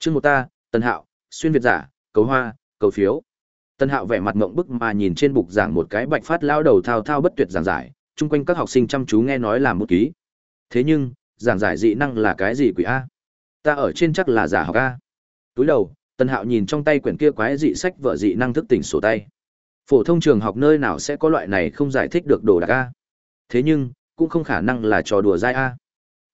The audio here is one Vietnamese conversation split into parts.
Chương một ta, tần Hạo, xuyên việt giả, cầu hoa, cầu phiếu. tần Hạo vẻ mặt ngậm bức mà nhìn trên bục giảng một cái bạch phát lao đầu thao thao bất tuyệt giảng giải, chung quanh các học sinh chăm chú nghe nói làm một ký. Thế nhưng, giảng giải dị năng là cái gì quỷ a? Ta ở trên chắc là giả học a. Túi đầu, tần Hạo nhìn trong tay quyển kia quái dị sách vợ dị năng thức tỉnh sổ tay. Phổ thông trường học nơi nào sẽ có loại này không giải thích được đồ đạc a? Thế nhưng, cũng không khả năng là trò đùa dai a.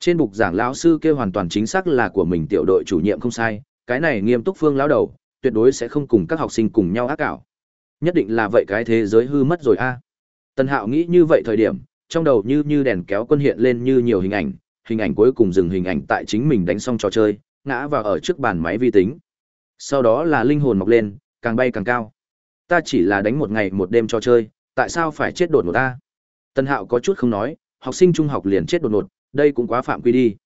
Trên bục giảng lão sư kia hoàn toàn chính xác là của mình tiểu đội chủ nhiệm không sai, cái này nghiêm túc phương lão đầu, tuyệt đối sẽ không cùng các học sinh cùng nhau ác ảo. Nhất định là vậy cái thế giới hư mất rồi a. Tân Hạo nghĩ như vậy thời điểm, trong đầu như như đèn kéo quân hiện lên như nhiều hình ảnh, hình ảnh cuối cùng dừng hình ảnh tại chính mình đánh xong trò chơi, ngã vào ở trước bàn máy vi tính. Sau đó là linh hồn mọc lên, càng bay càng cao. Ta chỉ là đánh một ngày một đêm trò chơi, tại sao phải chết đột ngột ta? Tân Hạo có chút không nói, học sinh trung học liền chết đột ngột, đây cũng quá phạm quy đi.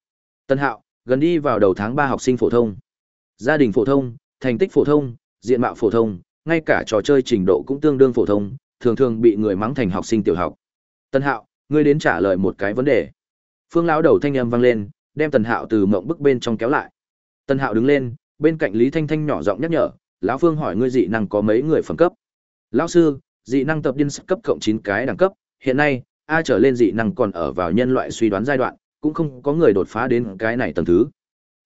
Tân Hạo, gần đi vào đầu tháng 3 học sinh phổ thông. Gia đình phổ thông, thành tích phổ thông, diện mạo phổ thông, ngay cả trò chơi trình độ cũng tương đương phổ thông, thường thường bị người mắng thành học sinh tiểu học. Tân Hạo, ngươi đến trả lời một cái vấn đề. Phương lão đầu thanh âm vang lên, đem Tần Hạo từ mộng bức bên trong kéo lại. Tần Hạo đứng lên, bên cạnh Lý Thanh Thanh nhỏ giọng nhắc nhở, lão Phương hỏi ngươi dị năng có mấy người phẩm cấp? Lão sư, dị năng tập điên cấp cộng 9 cái đẳng cấp, hiện nay A trở lên dị năng còn ở vào nhân loại suy đoán giai đoạn, cũng không có người đột phá đến cái này tầng thứ.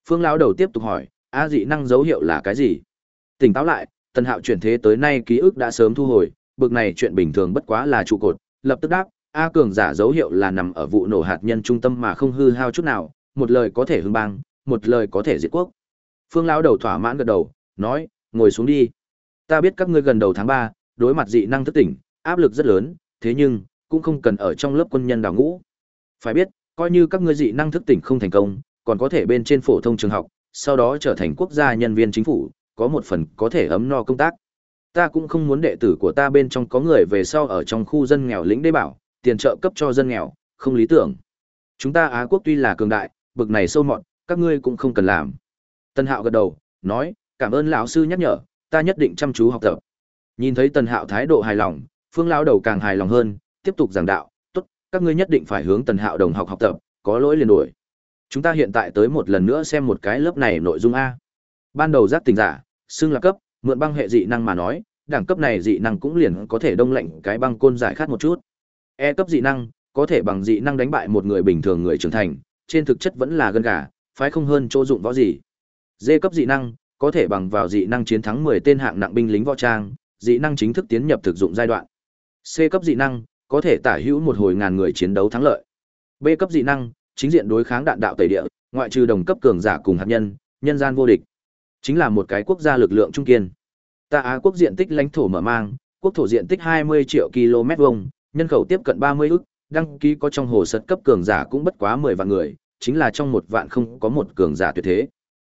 Phương lão đầu tiếp tục hỏi, A dị năng dấu hiệu là cái gì? Tỉnh táo lại, Tần Hạo chuyển thế tới nay ký ức đã sớm thu hồi, bực này chuyện bình thường bất quá là trụ cột, lập tức đáp, A cường giả dấu hiệu là nằm ở vụ nổ hạt nhân trung tâm mà không hư hao chút nào, một lời có thể hưng bang, một lời có thể diệt quốc. Phương lão đầu thỏa mãn gật đầu, nói, ngồi xuống đi. Ta biết các ngươi gần đầu tháng ba, đối mặt dị năng thức tỉnh, áp lực rất lớn, thế nhưng cũng không cần ở trong lớp quân nhân đào ngũ. Phải biết, coi như các ngươi dị năng thức tỉnh không thành công, còn có thể bên trên phổ thông trường học, sau đó trở thành quốc gia nhân viên chính phủ, có một phần có thể ấm no công tác. Ta cũng không muốn đệ tử của ta bên trong có người về sau ở trong khu dân nghèo lĩnh đế bảo, tiền trợ cấp cho dân nghèo, không lý tưởng. Chúng ta Á quốc tuy là cường đại, bực này sâu mọt, các ngươi cũng không cần làm. Tân Hạo gật đầu, nói, cảm ơn lão sư nhắc nhở, ta nhất định chăm chú học tập. Nhìn thấy Tần Hạo thái độ hài lòng, Phương lão đầu càng hài lòng hơn, tiếp tục giảng đạo, tốt, các ngươi nhất định phải hướng Tần Hạo đồng học học tập, có lỗi liền đổi. Chúng ta hiện tại tới một lần nữa xem một cái lớp này nội dung a. Ban đầu giác tình giả, xưng là cấp, mượn băng hệ dị năng mà nói, đẳng cấp này dị năng cũng liền có thể đông lạnh cái băng côn giải khát một chút. E cấp dị năng, có thể bằng dị năng đánh bại một người bình thường người trưởng thành, trên thực chất vẫn là gân gà, phái không hơn chỗ dụng võ gì. D cấp dị năng, có thể bằng vào dị năng chiến thắng 10 tên hạng nặng binh lính võ trang, dị năng chính thức tiến nhập thực dụng giai đoạn. C cấp dị năng, có thể tả hữu một hồi ngàn người chiến đấu thắng lợi. B cấp dị năng, chính diện đối kháng đạn đạo tẩy địa, ngoại trừ đồng cấp cường giả cùng hạt nhân, nhân gian vô địch. Chính là một cái quốc gia lực lượng trung kiên. Ta Á quốc diện tích lãnh thổ mở mang, quốc thổ diện tích 20 triệu km vuông, nhân khẩu tiếp cận 30 ức, đăng ký có trong hồ sơ cấp cường giả cũng bất quá 10 vạn người, chính là trong một vạn không có một cường giả tuyệt thế.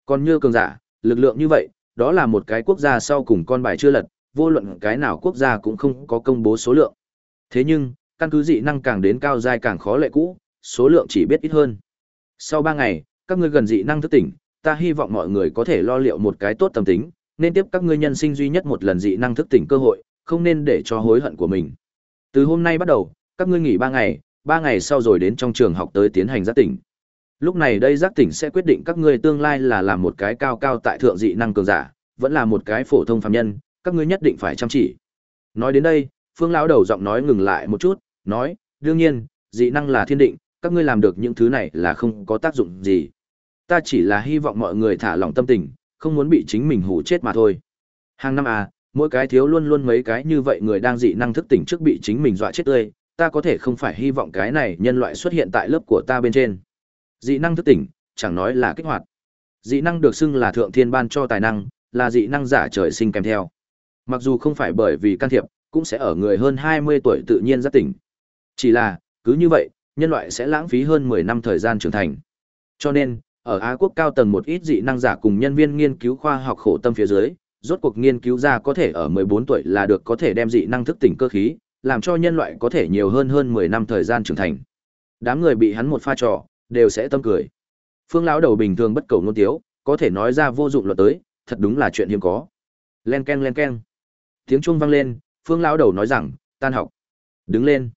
Còn như cường giả, lực lượng như vậy, đó là một cái quốc gia sau cùng con bài chưa lật, vô luận cái nào quốc gia cũng không có công bố số lượng. Thế nhưng, căn cứ dị năng càng đến cao giai càng khó lệ cũ, số lượng chỉ biết ít hơn. Sau 3 ngày, các ngươi gần dị năng thức tỉnh, ta hy vọng mọi người có thể lo liệu một cái tốt tâm tính, nên tiếp các ngươi nhân sinh duy nhất một lần dị năng thức tỉnh cơ hội, không nên để cho hối hận của mình. Từ hôm nay bắt đầu, các ngươi nghỉ 3 ngày, 3 ngày sau rồi đến trong trường học tới tiến hành giác tỉnh. Lúc này đây giác tỉnh sẽ quyết định các ngươi tương lai là làm một cái cao cao tại thượng dị năng cường giả, vẫn là một cái phổ thông phàm nhân, các ngươi nhất định phải chăm chỉ. Nói đến đây, Phương lão đầu giọng nói ngừng lại một chút, nói, đương nhiên, dị năng là thiên định, các ngươi làm được những thứ này là không có tác dụng gì. Ta chỉ là hy vọng mọi người thả lỏng tâm tình, không muốn bị chính mình hủ chết mà thôi. Hàng năm à, mỗi cái thiếu luôn luôn mấy cái như vậy người đang dị năng thức tỉnh trước bị chính mình dọa chết tươi, ta có thể không phải hy vọng cái này nhân loại xuất hiện tại lớp của ta bên trên. Dị năng thức tỉnh, chẳng nói là kích hoạt. Dị năng được xưng là thượng thiên ban cho tài năng, là dị năng giả trời sinh kèm theo. Mặc dù không phải bởi vì can thiệp, cũng sẽ ở người hơn 20 tuổi tự nhiên giác tỉnh. Chỉ là, cứ như vậy, nhân loại sẽ lãng phí hơn 10 năm thời gian trưởng thành. Cho nên, ở Á quốc cao tầng một ít dị năng giả cùng nhân viên nghiên cứu khoa học khổ tâm phía dưới, rốt cuộc nghiên cứu ra có thể ở 14 tuổi là được có thể đem dị năng thức tỉnh cơ khí, làm cho nhân loại có thể nhiều hơn hơn 10 năm thời gian trưởng thành. Đám người bị hắn một pha trò, đều sẽ tâm cười. Phương lão đầu bình thường bất cầu ngôn tiếu, có thể nói ra vô dụng luật tới, thật đúng là chuyện hiếm có. Len ken len ken. Tiếng chuông vang lên, Phương lão đầu nói rằng, tan học. Đứng lên.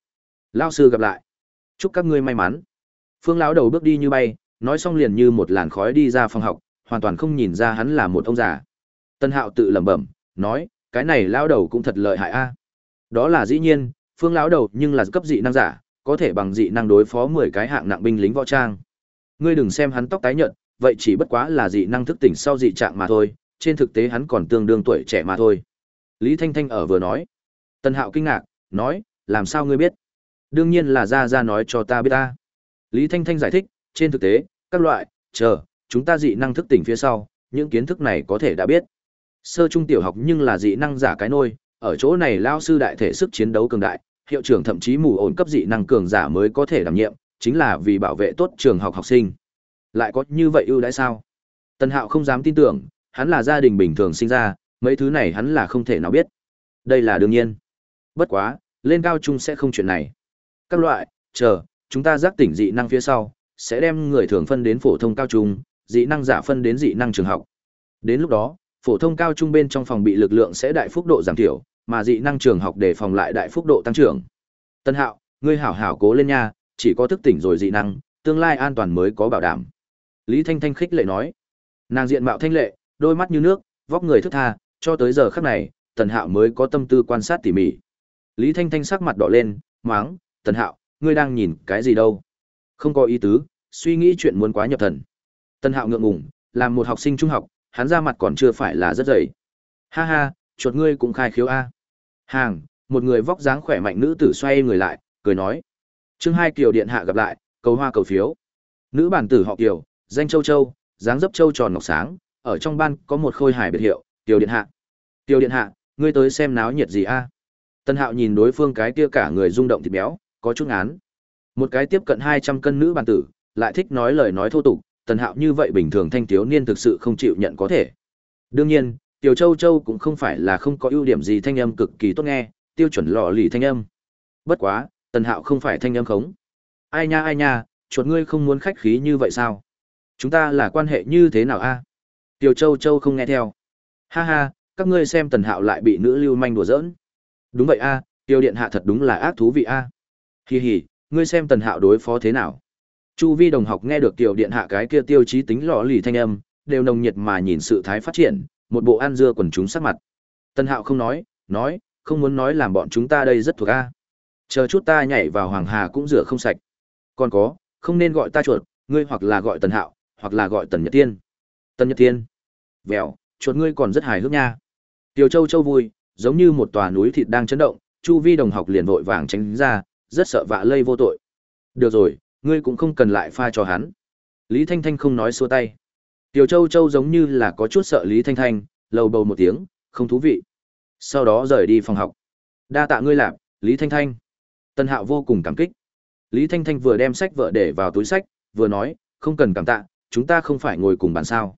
Lão sư gặp lại. Chúc các ngươi may mắn. Phương lão đầu bước đi như bay, nói xong liền như một làn khói đi ra phòng học, hoàn toàn không nhìn ra hắn là một ông già. Tân Hạo tự lẩm bẩm, nói, cái này lão đầu cũng thật lợi hại a. Đó là dĩ nhiên, Phương lão đầu nhưng là cấp dị năng giả, có thể bằng dị năng đối phó 10 cái hạng nặng binh lính võ trang. Ngươi đừng xem hắn tóc tái nhợt, vậy chỉ bất quá là dị năng thức tỉnh sau dị trạng mà thôi, trên thực tế hắn còn tương đương tuổi trẻ mà thôi. Lý Thanh Thanh ở vừa nói. Tân Hạo kinh ngạc, nói, làm sao ngươi biết? Đương nhiên là ra ra nói cho ta biết ta. Lý Thanh Thanh giải thích, trên thực tế, các loại, chờ, chúng ta dị năng thức tỉnh phía sau, những kiến thức này có thể đã biết. Sơ trung tiểu học nhưng là dị năng giả cái nôi, ở chỗ này lao sư đại thể sức chiến đấu cường đại, hiệu trưởng thậm chí mù ổn cấp dị năng cường giả mới có thể đảm nhiệm, chính là vì bảo vệ tốt trường học học sinh. Lại có như vậy ưu đãi sao? Tân Hạo không dám tin tưởng, hắn là gia đình bình thường sinh ra, mấy thứ này hắn là không thể nào biết. Đây là đương nhiên. Bất quá, lên cao trung sẽ không chuyện này. Các loại, chờ, chúng ta giác tỉnh dị năng phía sau, sẽ đem người thường phân đến phổ thông cao trung, dị năng giả phân đến dị năng trường học. Đến lúc đó, phổ thông cao trung bên trong phòng bị lực lượng sẽ đại phúc độ giảm thiểu, mà dị năng trường học để phòng lại đại phúc độ tăng trưởng. Tân Hạo, ngươi hảo hảo cố lên nha, chỉ có thức tỉnh rồi dị năng, tương lai an toàn mới có bảo đảm. Lý Thanh Thanh khích lệ nói. Nàng diện mạo thanh lệ, đôi mắt như nước, vóc người thức tha, cho tới giờ khắc này, Tần Hạo mới có tâm tư quan sát tỉ mỉ. Lý Thanh Thanh sắc mặt đỏ lên, máng, Tần Hạo, ngươi đang nhìn cái gì đâu? Không có ý tứ, suy nghĩ chuyện muốn quá nhập thần. Tần Hạo ngượng ngùng, làm một học sinh trung học, hắn ra mặt còn chưa phải là rất dày. Ha ha, chuột ngươi cũng khai khiếu A. Hàng, một người vóc dáng khỏe mạnh nữ tử xoay người lại, cười nói. chương hai Kiều Điện Hạ gặp lại, cầu hoa cầu phiếu. Nữ bản tử họ Kiều, danh Châu Châu, dáng dấp Châu tròn ngọc sáng, ở trong ban có một khôi hài biệt hiệu, Kiều Điện Hạ. Kiều Điện Hạ, ngươi tới xem náo nhiệt gì a? Tân Hạo nhìn đối phương cái kia cả người rung động thịt béo, có chút ngán. Một cái tiếp cận 200 cân nữ bản tử, lại thích nói lời nói thô tục, Tần Hạo như vậy bình thường thanh thiếu niên thực sự không chịu nhận có thể. Đương nhiên, Tiểu Châu Châu cũng không phải là không có ưu điểm gì thanh âm cực kỳ tốt nghe, tiêu chuẩn lọ lì thanh âm. Bất quá, Tần Hạo không phải thanh âm khống. Ai nha ai nha, chuột ngươi không muốn khách khí như vậy sao? Chúng ta là quan hệ như thế nào a? Tiểu Châu Châu không nghe theo. Ha ha, các ngươi xem Tần Hạo lại bị nữ lưu manh đùa giỡn. Đúng vậy a, à, Tiêu điện hạ thật đúng là ác thú vị a. À. hì, ngươi xem Tần Hạo đối phó thế nào? Chu Vi đồng học nghe được tiểu điện hạ cái kia tiêu chí tính lò lì thanh âm, đều nồng nhiệt mà nhìn sự thái phát triển, một bộ ăn dưa quần chúng sắc mặt. Tần Hạo không nói, nói, không muốn nói làm bọn chúng ta đây rất thuộc a. Chờ chút ta nhảy vào hoàng hà cũng rửa không sạch. Còn có, không nên gọi ta chuột, ngươi hoặc là gọi Tần Hạo, hoặc là gọi Tần Nhật Tiên. Tần Nhật Tiên. Vèo, chuột ngươi còn rất hài hước nha. Tiểu Châu Châu vui, giống như một tòa núi thịt đang chấn động, chu vi đồng học liền vội vàng tránh ra, rất sợ vạ lây vô tội. Được rồi, ngươi cũng không cần lại pha cho hắn. Lý Thanh Thanh không nói xua tay. Tiểu Châu Châu giống như là có chút sợ Lý Thanh Thanh, lầu bầu một tiếng, không thú vị. Sau đó rời đi phòng học. Đa tạ ngươi làm, Lý Thanh Thanh. Tân Hạo vô cùng cảm kích. Lý Thanh Thanh vừa đem sách vợ để vào túi sách, vừa nói, không cần cảm tạ, chúng ta không phải ngồi cùng bàn sao.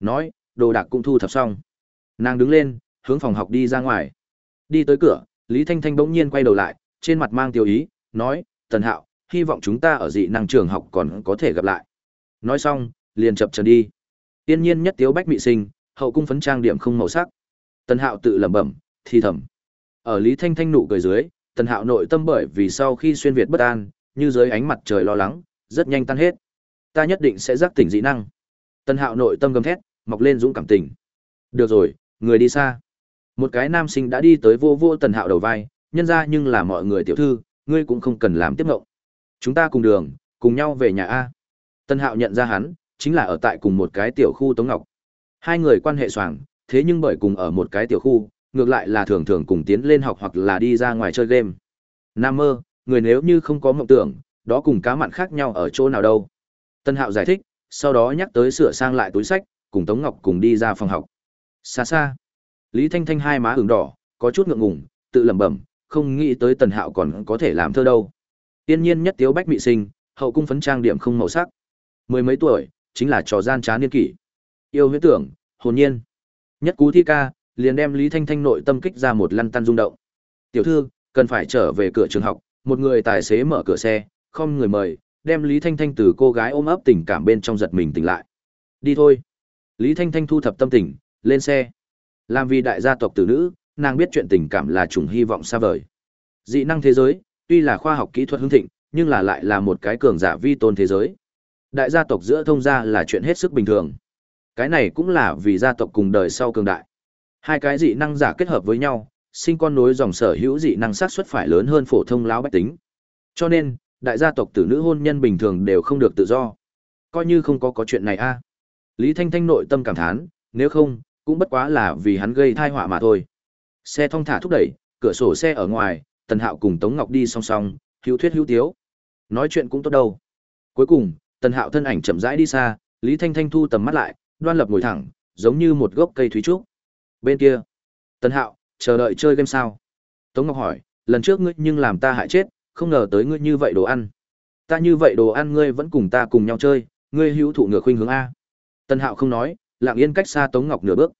Nói, đồ đạc cũng thu thập xong. Nàng đứng lên, hướng phòng học đi ra ngoài. Đi tới cửa, Lý Thanh Thanh bỗng nhiên quay đầu lại, trên mặt mang tiêu ý, nói, Tần Hạo, hy vọng chúng ta ở dị năng trường học còn có thể gặp lại. Nói xong, liền chập chân đi. Tiên nhiên nhất tiếu bách mị sinh, hậu cung phấn trang điểm không màu sắc. Tần Hạo tự lẩm bẩm, thi thầm. Ở Lý Thanh Thanh nụ cười dưới, Tần Hạo nội tâm bởi vì sau khi xuyên việt bất an, như dưới ánh mặt trời lo lắng, rất nhanh tan hết. Ta nhất định sẽ giác tỉnh dị năng. Tần Hạo nội tâm gầm thét, mọc lên dũng cảm tình. Được rồi, người đi xa. Một cái nam sinh đã đi tới vô vô tần hạo đầu vai, nhân ra nhưng là mọi người tiểu thư, ngươi cũng không cần làm tiếp ngộng. Chúng ta cùng đường, cùng nhau về nhà A. Tần hạo nhận ra hắn, chính là ở tại cùng một cái tiểu khu Tống Ngọc. Hai người quan hệ soảng, thế nhưng bởi cùng ở một cái tiểu khu, ngược lại là thường thường cùng tiến lên học hoặc là đi ra ngoài chơi game. Nam mơ, người nếu như không có mộng tưởng, đó cùng cá mặn khác nhau ở chỗ nào đâu. Tân Hạo giải thích, sau đó nhắc tới sửa sang lại túi sách, cùng Tống Ngọc cùng đi ra phòng học. Xa xa, Lý Thanh Thanh hai má ửng đỏ, có chút ngượng ngùng, tự lẩm bẩm, không nghĩ tới Tần Hạo còn có thể làm thơ đâu. Tiên nhiên nhất tiếu bách mị sinh, hậu cung phấn trang điểm không màu sắc. Mười mấy tuổi, chính là trò gian trá niên kỷ. Yêu huyết tưởng, hồn nhiên. Nhất cú thi ca, liền đem Lý Thanh Thanh nội tâm kích ra một lăn tăn rung động. Tiểu thư, cần phải trở về cửa trường học, một người tài xế mở cửa xe, không người mời, đem Lý Thanh Thanh từ cô gái ôm ấp tình cảm bên trong giật mình tỉnh lại. Đi thôi. Lý Thanh Thanh thu thập tâm tình, lên xe. Làm vì đại gia tộc tử nữ, nàng biết chuyện tình cảm là trùng hy vọng xa vời. Dị năng thế giới, tuy là khoa học kỹ thuật hưng thịnh, nhưng là lại là một cái cường giả vi tôn thế giới. Đại gia tộc giữa thông gia là chuyện hết sức bình thường. Cái này cũng là vì gia tộc cùng đời sau cường đại. Hai cái dị năng giả kết hợp với nhau, sinh con nối dòng sở hữu dị năng xác suất phải lớn hơn phổ thông lão bách tính. Cho nên, đại gia tộc tử nữ hôn nhân bình thường đều không được tự do. Coi như không có có chuyện này a. Lý Thanh Thanh nội tâm cảm thán, nếu không, cũng bất quá là vì hắn gây tai họa mà thôi. Xe thong thả thúc đẩy, cửa sổ xe ở ngoài, Tần Hạo cùng Tống Ngọc đi song song, hữu thuyết hữu tiếu. Nói chuyện cũng tốt đâu. Cuối cùng, Tần Hạo thân ảnh chậm rãi đi xa, Lý Thanh Thanh thu tầm mắt lại, đoan lập ngồi thẳng, giống như một gốc cây thúy trúc. Bên kia, Tần Hạo, chờ đợi chơi game sao? Tống Ngọc hỏi, lần trước ngươi nhưng làm ta hại chết, không ngờ tới ngươi như vậy đồ ăn. Ta như vậy đồ ăn ngươi vẫn cùng ta cùng nhau chơi, ngươi hữu thụ ngược khuynh hướng a. Tần Hạo không nói, lặng yên cách xa Tống Ngọc nửa bước.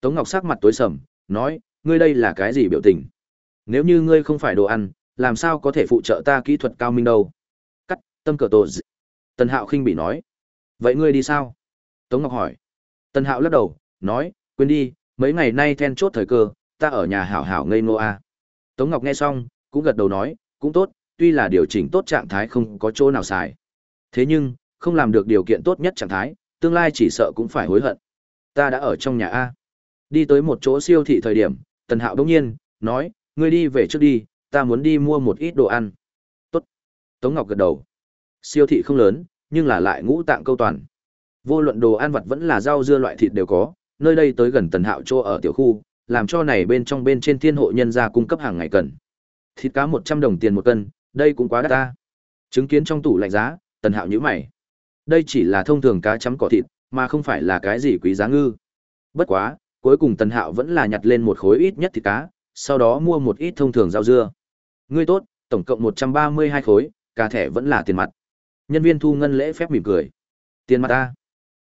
Tống Ngọc sắc mặt tối sầm, nói, ngươi đây là cái gì biểu tình? Nếu như ngươi không phải đồ ăn, làm sao có thể phụ trợ ta kỹ thuật cao minh đâu? Cắt, tâm cờ tổ dị. Tần Hạo khinh bị nói. Vậy ngươi đi sao? Tống Ngọc hỏi. Tần Hạo lắc đầu, nói, quên đi, mấy ngày nay then chốt thời cơ, ta ở nhà hảo hảo ngây ngô a. Tống Ngọc nghe xong, cũng gật đầu nói, cũng tốt, tuy là điều chỉnh tốt trạng thái không có chỗ nào xài. Thế nhưng, không làm được điều kiện tốt nhất trạng thái, tương lai chỉ sợ cũng phải hối hận. Ta đã ở trong nhà A. Đi tới một chỗ siêu thị thời điểm, Tần Hạo đông nhiên, nói, ngươi đi về trước đi, ta muốn đi mua một ít đồ ăn. Tốt. Tống Ngọc gật đầu. Siêu thị không lớn, nhưng là lại ngũ tạng câu toàn. Vô luận đồ ăn vặt vẫn là rau dưa loại thịt đều có, nơi đây tới gần Tần Hạo chỗ ở tiểu khu, làm cho này bên trong bên trên thiên hộ nhân gia cung cấp hàng ngày cần. Thịt cá 100 đồng tiền một cân, đây cũng quá đắt ta. Chứng kiến trong tủ lạnh giá, Tần Hạo nhíu mày. Đây chỉ là thông thường cá chấm cỏ thịt, mà không phải là cái gì quý giá ngư. Bất quá, cuối cùng Tần Hạo vẫn là nhặt lên một khối ít nhất thịt cá, sau đó mua một ít thông thường rau dưa. Ngươi tốt, tổng cộng 132 khối, cả thẻ vẫn là tiền mặt. Nhân viên thu ngân lễ phép mỉm cười. Tiền mặt ta.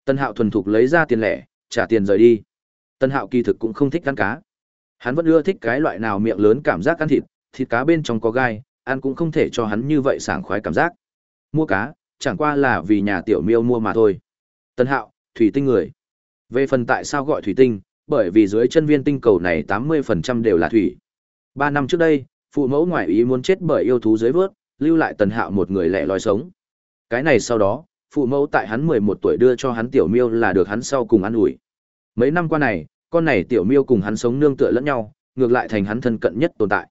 Tần Hạo thuần thục lấy ra tiền lẻ, trả tiền rời đi. Tần Hạo kỳ thực cũng không thích ăn cá. Hắn vẫn ưa thích cái loại nào miệng lớn cảm giác ăn thịt, thịt cá bên trong có gai, ăn cũng không thể cho hắn như vậy sảng khoái cảm giác. Mua cá, chẳng qua là vì nhà tiểu miêu mua mà thôi. Tần Hạo, thủy tinh người. Về phần tại sao gọi thủy tinh, bởi vì dưới chân viên tinh cầu này 80% đều là thủy. Ba năm trước đây, phụ mẫu ngoại ý muốn chết bởi yêu thú dưới vớt, lưu lại Tần Hạo một người lẻ loi sống. Cái này sau đó, phụ mẫu tại hắn 11 tuổi đưa cho hắn tiểu miêu là được hắn sau cùng ăn ủi. Mấy năm qua này, con này tiểu miêu cùng hắn sống nương tựa lẫn nhau, ngược lại thành hắn thân cận nhất tồn tại.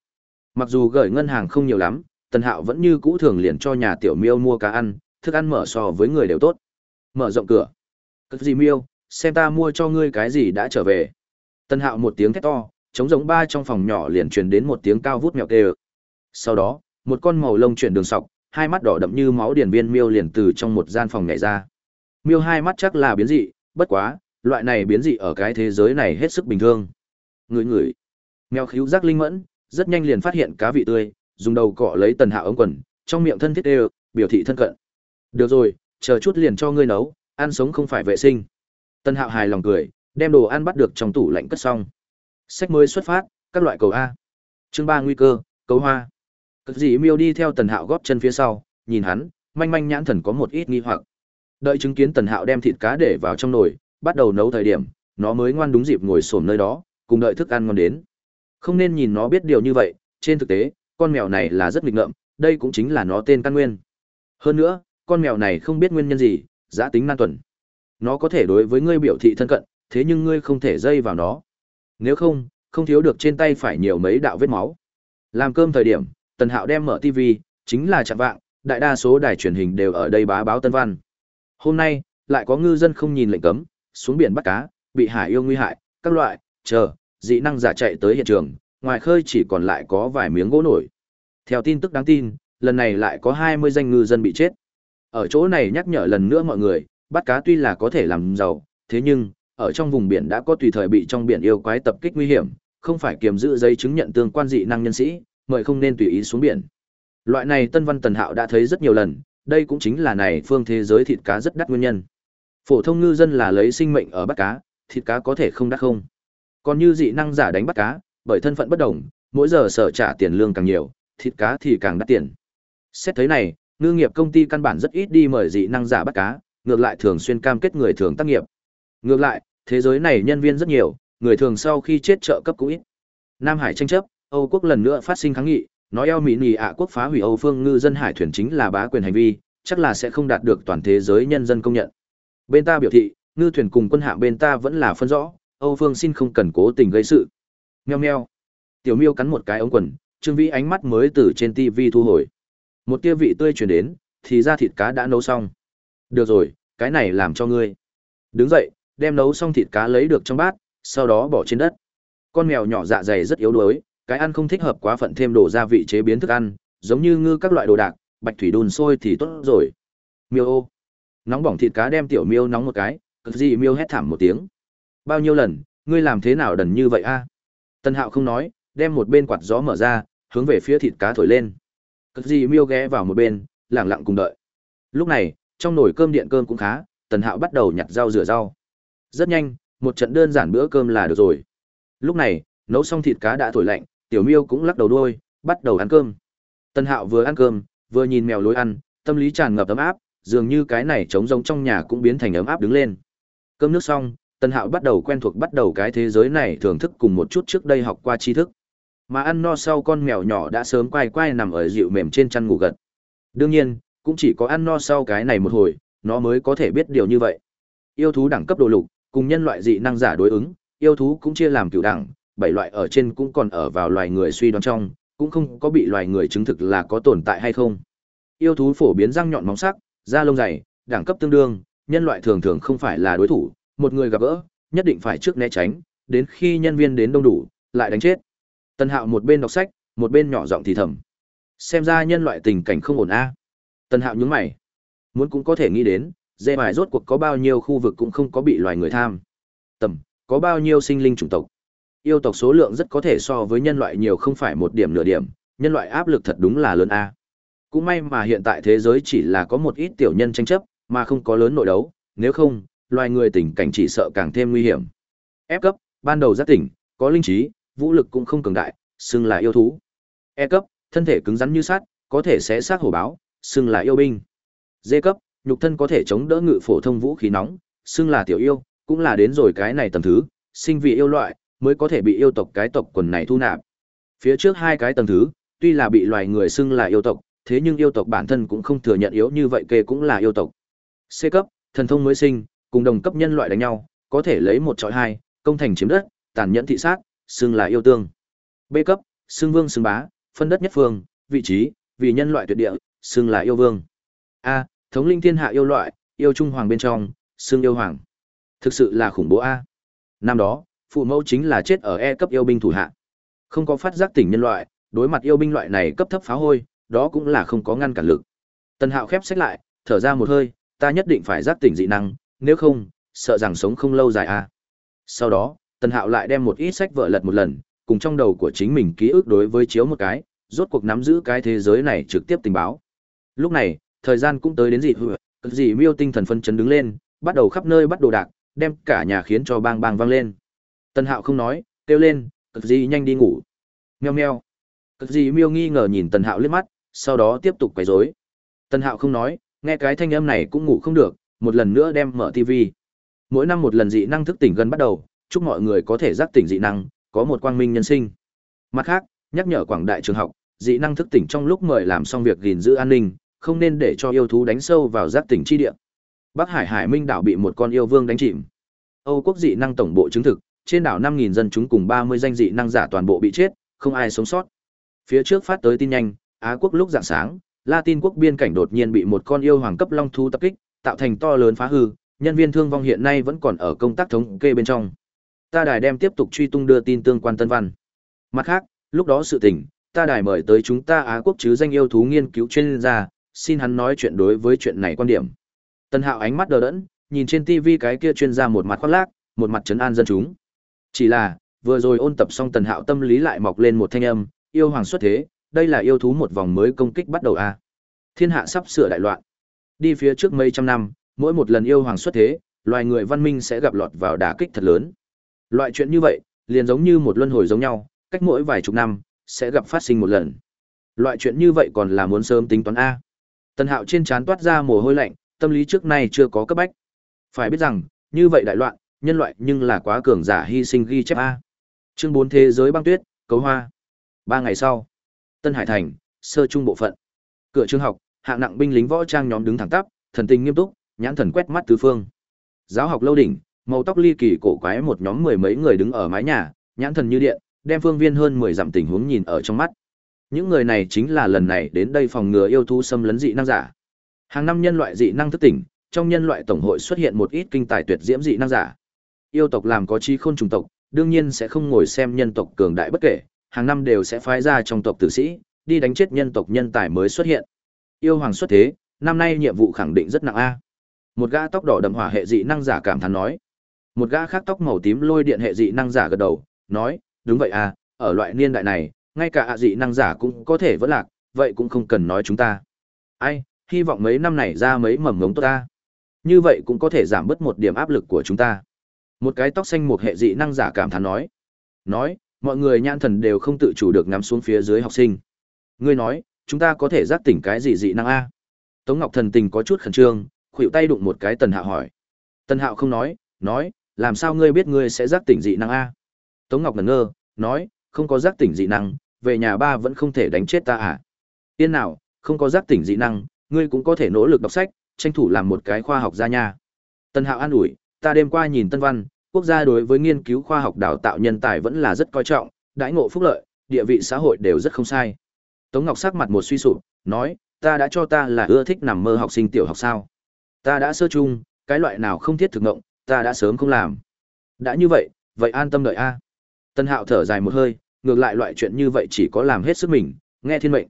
Mặc dù gửi ngân hàng không nhiều lắm, Tần Hạo vẫn như cũ thường liền cho nhà tiểu miêu mua cá ăn, thức ăn mở so với người đều tốt. Mở rộng cửa. Cất gì miêu, xem ta mua cho ngươi cái gì đã trở về. Tần Hạo một tiếng thét to, chống giống ba trong phòng nhỏ liền truyền đến một tiếng cao vút mèo kêu. Sau đó, một con màu lông chuyển đường sọc, hai mắt đỏ đậm như máu điển viên miêu liền từ trong một gian phòng nhảy ra. Miêu hai mắt chắc là biến dị, bất quá, loại này biến dị ở cái thế giới này hết sức bình thường. Người người, mèo khíu giác linh mẫn, rất nhanh liền phát hiện cá vị tươi, dùng đầu cọ lấy tần hạ ống quần, trong miệng thân thiết đều, biểu thị thân cận. Được rồi, chờ chút liền cho ngươi nấu, ăn sống không phải vệ sinh. Tần hạo hài lòng cười, đem đồ ăn bắt được trong tủ lạnh cất xong. Sách mới xuất phát, các loại cầu A. Chương ba nguy cơ, cầu hoa. Cực dị miêu đi theo tần hạo góp chân phía sau, nhìn hắn, manh manh nhãn thần có một ít nghi hoặc. Đợi chứng kiến tần hạo đem thịt cá để vào trong nồi, bắt đầu nấu thời điểm, nó mới ngoan đúng dịp ngồi xổm nơi đó, cùng đợi thức ăn ngon đến. Không nên nhìn nó biết điều như vậy, trên thực tế, con mèo này là rất nghịch ngợm, đây cũng chính là nó tên căn nguyên. Hơn nữa, con mèo này không biết nguyên nhân gì, giá tính nan tuần. Nó có thể đối với ngươi biểu thị thân cận, thế nhưng ngươi không thể dây vào nó. Nếu không, không thiếu được trên tay phải nhiều mấy đạo vết máu. Làm cơm thời điểm, Tần Hạo đem mở TV, chính là chạm vạng, đại đa số đài truyền hình đều ở đây bá báo tân văn. Hôm nay, lại có ngư dân không nhìn lệnh cấm, xuống biển bắt cá, bị hải yêu nguy hại, các loại, chờ, dị năng giả chạy tới hiện trường, ngoài khơi chỉ còn lại có vài miếng gỗ nổi. Theo tin tức đáng tin, lần này lại có 20 danh ngư dân bị chết. Ở chỗ này nhắc nhở lần nữa mọi người, bắt cá tuy là có thể làm giàu, thế nhưng, ở trong vùng biển đã có tùy thời bị trong biển yêu quái tập kích nguy hiểm, không phải kiềm giữ giấy chứng nhận tương quan dị năng nhân sĩ, mời không nên tùy ý xuống biển. Loại này Tân Văn Tần Hạo đã thấy rất nhiều lần, đây cũng chính là này phương thế giới thịt cá rất đắt nguyên nhân. Phổ thông ngư dân là lấy sinh mệnh ở bắt cá, thịt cá có thể không đắt không. Còn như dị năng giả đánh bắt cá, bởi thân phận bất đồng, mỗi giờ sở trả tiền lương càng nhiều, thịt cá thì càng đắt tiền. Xét thấy này, ngư nghiệp công ty căn bản rất ít đi mời dị năng giả bắt cá, ngược lại thường xuyên cam kết người thường tác nghiệp. Ngược lại, thế giới này nhân viên rất nhiều, người thường sau khi chết trợ cấp cũng ít. Nam Hải tranh chấp, Âu quốc lần nữa phát sinh kháng nghị, nói eo Mỹ Nì ạ quốc phá hủy Âu phương ngư dân hải thuyền chính là bá quyền hành vi, chắc là sẽ không đạt được toàn thế giới nhân dân công nhận. Bên ta biểu thị, ngư thuyền cùng quân hạ bên ta vẫn là phân rõ, Âu Phương xin không cần cố tình gây sự. Meo meo. Tiểu Miêu cắn một cái ống quần, Trương Vĩ ánh mắt mới từ trên TV thu hồi. Một tia vị tươi truyền đến, thì ra thịt cá đã nấu xong. Được rồi, cái này làm cho ngươi. Đứng dậy, đem nấu xong thịt cá lấy được trong bát, sau đó bỏ trên đất. Con mèo nhỏ dạ dày rất yếu đuối, cái ăn không thích hợp quá phận thêm đổ gia vị chế biến thức ăn, giống như ngư các loại đồ đạc, bạch thủy đun sôi thì tốt rồi. Miêu ô. Nóng bỏng thịt cá đem tiểu miêu nóng một cái, cực gì miêu hét thảm một tiếng. Bao nhiêu lần, ngươi làm thế nào đần như vậy a? Tân Hạo không nói, đem một bên quạt gió mở ra, hướng về phía thịt cá thổi lên. Cực gì miêu ghé vào một bên, lặng lặng cùng đợi. Lúc này, trong nồi cơm điện cơm cũng khá, Tần Hạo bắt đầu nhặt rau rửa rau. Rất nhanh, một trận đơn giản bữa cơm là được rồi. Lúc này, nấu xong thịt cá đã thổi lạnh, Tiểu Miêu cũng lắc đầu đuôi, bắt đầu ăn cơm. Tần Hạo vừa ăn cơm, vừa nhìn mèo lối ăn, tâm lý tràn ngập ấm áp, dường như cái này trống rỗng trong nhà cũng biến thành ấm áp đứng lên. Cơm nước xong, Tần Hạo bắt đầu quen thuộc bắt đầu cái thế giới này thưởng thức cùng một chút trước đây học qua tri thức. Mà ăn no sau con mèo nhỏ đã sớm quay quay nằm ở dịu mềm trên chăn ngủ gật. Đương nhiên, cũng chỉ có ăn no sau cái này một hồi, nó mới có thể biết điều như vậy. Yêu thú đẳng cấp đồ lục, cùng nhân loại dị năng giả đối ứng, yêu thú cũng chia làm cửu đẳng, bảy loại ở trên cũng còn ở vào loài người suy đoán trong, cũng không có bị loài người chứng thực là có tồn tại hay không. Yêu thú phổ biến răng nhọn móng sắc, da lông dày, đẳng cấp tương đương, nhân loại thường thường không phải là đối thủ, một người gặp gỡ, nhất định phải trước né tránh, đến khi nhân viên đến đông đủ, lại đánh chết. Tân Hạo một bên đọc sách, một bên nhỏ giọng thì thầm. Xem ra nhân loại tình cảnh không ổn a. À. Tân Hạo nhướng mày. Muốn cũng có thể nghĩ đến, dê bài rốt cuộc có bao nhiêu khu vực cũng không có bị loài người tham. Tầm, có bao nhiêu sinh linh chủng tộc. Yêu tộc số lượng rất có thể so với nhân loại nhiều không phải một điểm nửa điểm, nhân loại áp lực thật đúng là lớn a. Cũng may mà hiện tại thế giới chỉ là có một ít tiểu nhân tranh chấp, mà không có lớn nội đấu, nếu không, loài người tình cảnh chỉ sợ càng thêm nguy hiểm. Ép cấp, ban đầu giác tỉnh, có linh trí, vũ lực cũng không cường đại, xưng là yêu thú. E cấp, thân thể cứng rắn như sắt, có thể xé xác hổ báo, xưng là yêu binh. D cấp, nhục thân có thể chống đỡ ngự phổ thông vũ khí nóng, xưng là tiểu yêu, cũng là đến rồi cái này tầng thứ, sinh vị yêu loại, mới có thể bị yêu tộc cái tộc quần này thu nạp. Phía trước hai cái tầng thứ, tuy là bị loài người xưng là yêu tộc, thế nhưng yêu tộc bản thân cũng không thừa nhận yếu như vậy kê cũng là yêu tộc. C cấp, thần thông mới sinh, cùng đồng cấp nhân loại đánh nhau, có thể lấy một chọi hai, công thành chiếm đất, tàn nhẫn thị sát, xưng là yêu tương. B cấp, xưng vương xưng bá, phân đất nhất phương, vị trí, vì nhân loại tuyệt địa, xưng là yêu vương. A, thống linh thiên hạ yêu loại, yêu trung hoàng bên trong, xưng yêu hoàng. Thực sự là khủng bố a. Năm đó, phụ mẫu chính là chết ở E cấp yêu binh thủ hạ. Không có phát giác tỉnh nhân loại, đối mặt yêu binh loại này cấp thấp phá hôi, đó cũng là không có ngăn cản lực. Tần Hạo khép sách lại, thở ra một hơi, ta nhất định phải giác tỉnh dị năng, nếu không, sợ rằng sống không lâu dài a. Sau đó, Tần Hạo lại đem một ít sách vợ lật một lần, cùng trong đầu của chính mình ký ức đối với chiếu một cái, rốt cuộc nắm giữ cái thế giới này trực tiếp tình báo. Lúc này, thời gian cũng tới đến dị hựa, dị miêu tinh thần phân chấn đứng lên, bắt đầu khắp nơi bắt đồ đạc, đem cả nhà khiến cho bang bang vang lên. Tần Hạo không nói, kêu lên, cực dị nhanh đi ngủ. Meo meo. Cực dị miêu nghi ngờ nhìn Tần Hạo liếc mắt, sau đó tiếp tục quấy rối. Tần Hạo không nói, nghe cái thanh âm này cũng ngủ không được, một lần nữa đem mở TV. Mỗi năm một lần dị năng thức tỉnh gần bắt đầu, chúc mọi người có thể giác tỉnh dị năng, có một quang minh nhân sinh. Mặt khác, nhắc nhở quảng đại trường học, dị năng thức tỉnh trong lúc mời làm xong việc gìn giữ an ninh, không nên để cho yêu thú đánh sâu vào giác tỉnh chi địa. Bắc Hải Hải Minh đảo bị một con yêu vương đánh chìm. Âu quốc dị năng tổng bộ chứng thực, trên đảo 5000 dân chúng cùng 30 danh dị năng giả toàn bộ bị chết, không ai sống sót. Phía trước phát tới tin nhanh, Á quốc lúc dạng sáng, Latin quốc biên cảnh đột nhiên bị một con yêu hoàng cấp long thú tập kích, tạo thành to lớn phá hư, nhân viên thương vong hiện nay vẫn còn ở công tác thống kê bên trong. Ta đài đem tiếp tục truy tung đưa tin tương quan tân văn. Mặt khác, lúc đó sự tình, ta đài mời tới chúng ta Á quốc chứ danh yêu thú nghiên cứu chuyên gia, xin hắn nói chuyện đối với chuyện này quan điểm. Tân Hạo ánh mắt đờ đẫn, nhìn trên TV cái kia chuyên gia một mặt khoác lác, một mặt trấn an dân chúng. Chỉ là, vừa rồi ôn tập xong Tần Hạo tâm lý lại mọc lên một thanh âm, yêu hoàng xuất thế, đây là yêu thú một vòng mới công kích bắt đầu a. Thiên hạ sắp sửa đại loạn. Đi phía trước mấy trăm năm, mỗi một lần yêu hoàng xuất thế, loài người văn minh sẽ gặp lọt vào đả kích thật lớn. Loại chuyện như vậy, liền giống như một luân hồi giống nhau, cách mỗi vài chục năm sẽ gặp phát sinh một lần. Loại chuyện như vậy còn là muốn sớm tính toán a. Tần Hạo trên trán toát ra mồ hôi lạnh, tâm lý trước nay chưa có cấp bách. Phải biết rằng, như vậy đại loạn, nhân loại nhưng là quá cường giả hy sinh ghi chép a. Chương 4 thế giới băng tuyết, cấu hoa. Ba ngày sau, Tân Hải thành, sơ trung bộ phận. Cửa trường học, hạng nặng binh lính võ trang nhóm đứng thẳng tắp, thần tình nghiêm túc, nhãn thần quét mắt tứ phương. Giáo học lâu đỉnh, màu tóc ly kỳ cổ quái một nhóm mười mấy người đứng ở mái nhà, nhãn thần như điện, đem phương viên hơn 10 dặm tình huống nhìn ở trong mắt. Những người này chính là lần này đến đây phòng ngừa yêu thú xâm lấn dị năng giả. Hàng năm nhân loại dị năng thức tỉnh, trong nhân loại tổng hội xuất hiện một ít kinh tài tuyệt diễm dị năng giả. Yêu tộc làm có trí khôn trùng tộc, đương nhiên sẽ không ngồi xem nhân tộc cường đại bất kể, hàng năm đều sẽ phái ra trong tộc tử sĩ, đi đánh chết nhân tộc nhân tài mới xuất hiện. Yêu hoàng xuất thế, năm nay nhiệm vụ khẳng định rất nặng a. Một gã tóc đỏ đậm hỏa hệ dị năng giả cảm thán nói. Một gã khác tóc màu tím lôi điện hệ dị năng giả gật đầu, nói, đúng vậy à, ở loại niên đại này, ngay cả ạ dị năng giả cũng có thể vẫn lạc, vậy cũng không cần nói chúng ta. Ai, hy vọng mấy năm này ra mấy mầm ngống tốt ta. Như vậy cũng có thể giảm bớt một điểm áp lực của chúng ta. Một cái tóc xanh một hệ dị năng giả cảm thán nói. Nói, mọi người nhãn thần đều không tự chủ được ngắm xuống phía dưới học sinh. Ngươi nói, chúng ta có thể giác tỉnh cái gì dị năng a? Tống Ngọc Thần tình có chút khẩn trương, khuỵu tay đụng một cái Tần Hạo hỏi. Tần Hạo không nói, nói, làm sao ngươi biết ngươi sẽ giác tỉnh dị năng a? Tống Ngọc ngẩn ngơ, nói, không có giác tỉnh dị năng, về nhà ba vẫn không thể đánh chết ta à? Tiên nào, không có giác tỉnh dị năng, ngươi cũng có thể nỗ lực đọc sách, tranh thủ làm một cái khoa học gia nha. Tần Hạo an ủi, ta đêm qua nhìn Tân Văn, quốc gia đối với nghiên cứu khoa học đào tạo nhân tài vẫn là rất coi trọng, đãi ngộ phúc lợi, địa vị xã hội đều rất không sai. Tống Ngọc sắc mặt một suy sụp, nói, ta đã cho ta là ưa thích nằm mơ học sinh tiểu học sao? Ta đã sơ chung, cái loại nào không thiết thực ngộng, ta đã sớm không làm. Đã như vậy, vậy an tâm đợi a. Tân Hạo thở dài một hơi, ngược lại loại chuyện như vậy chỉ có làm hết sức mình, nghe thiên mệnh.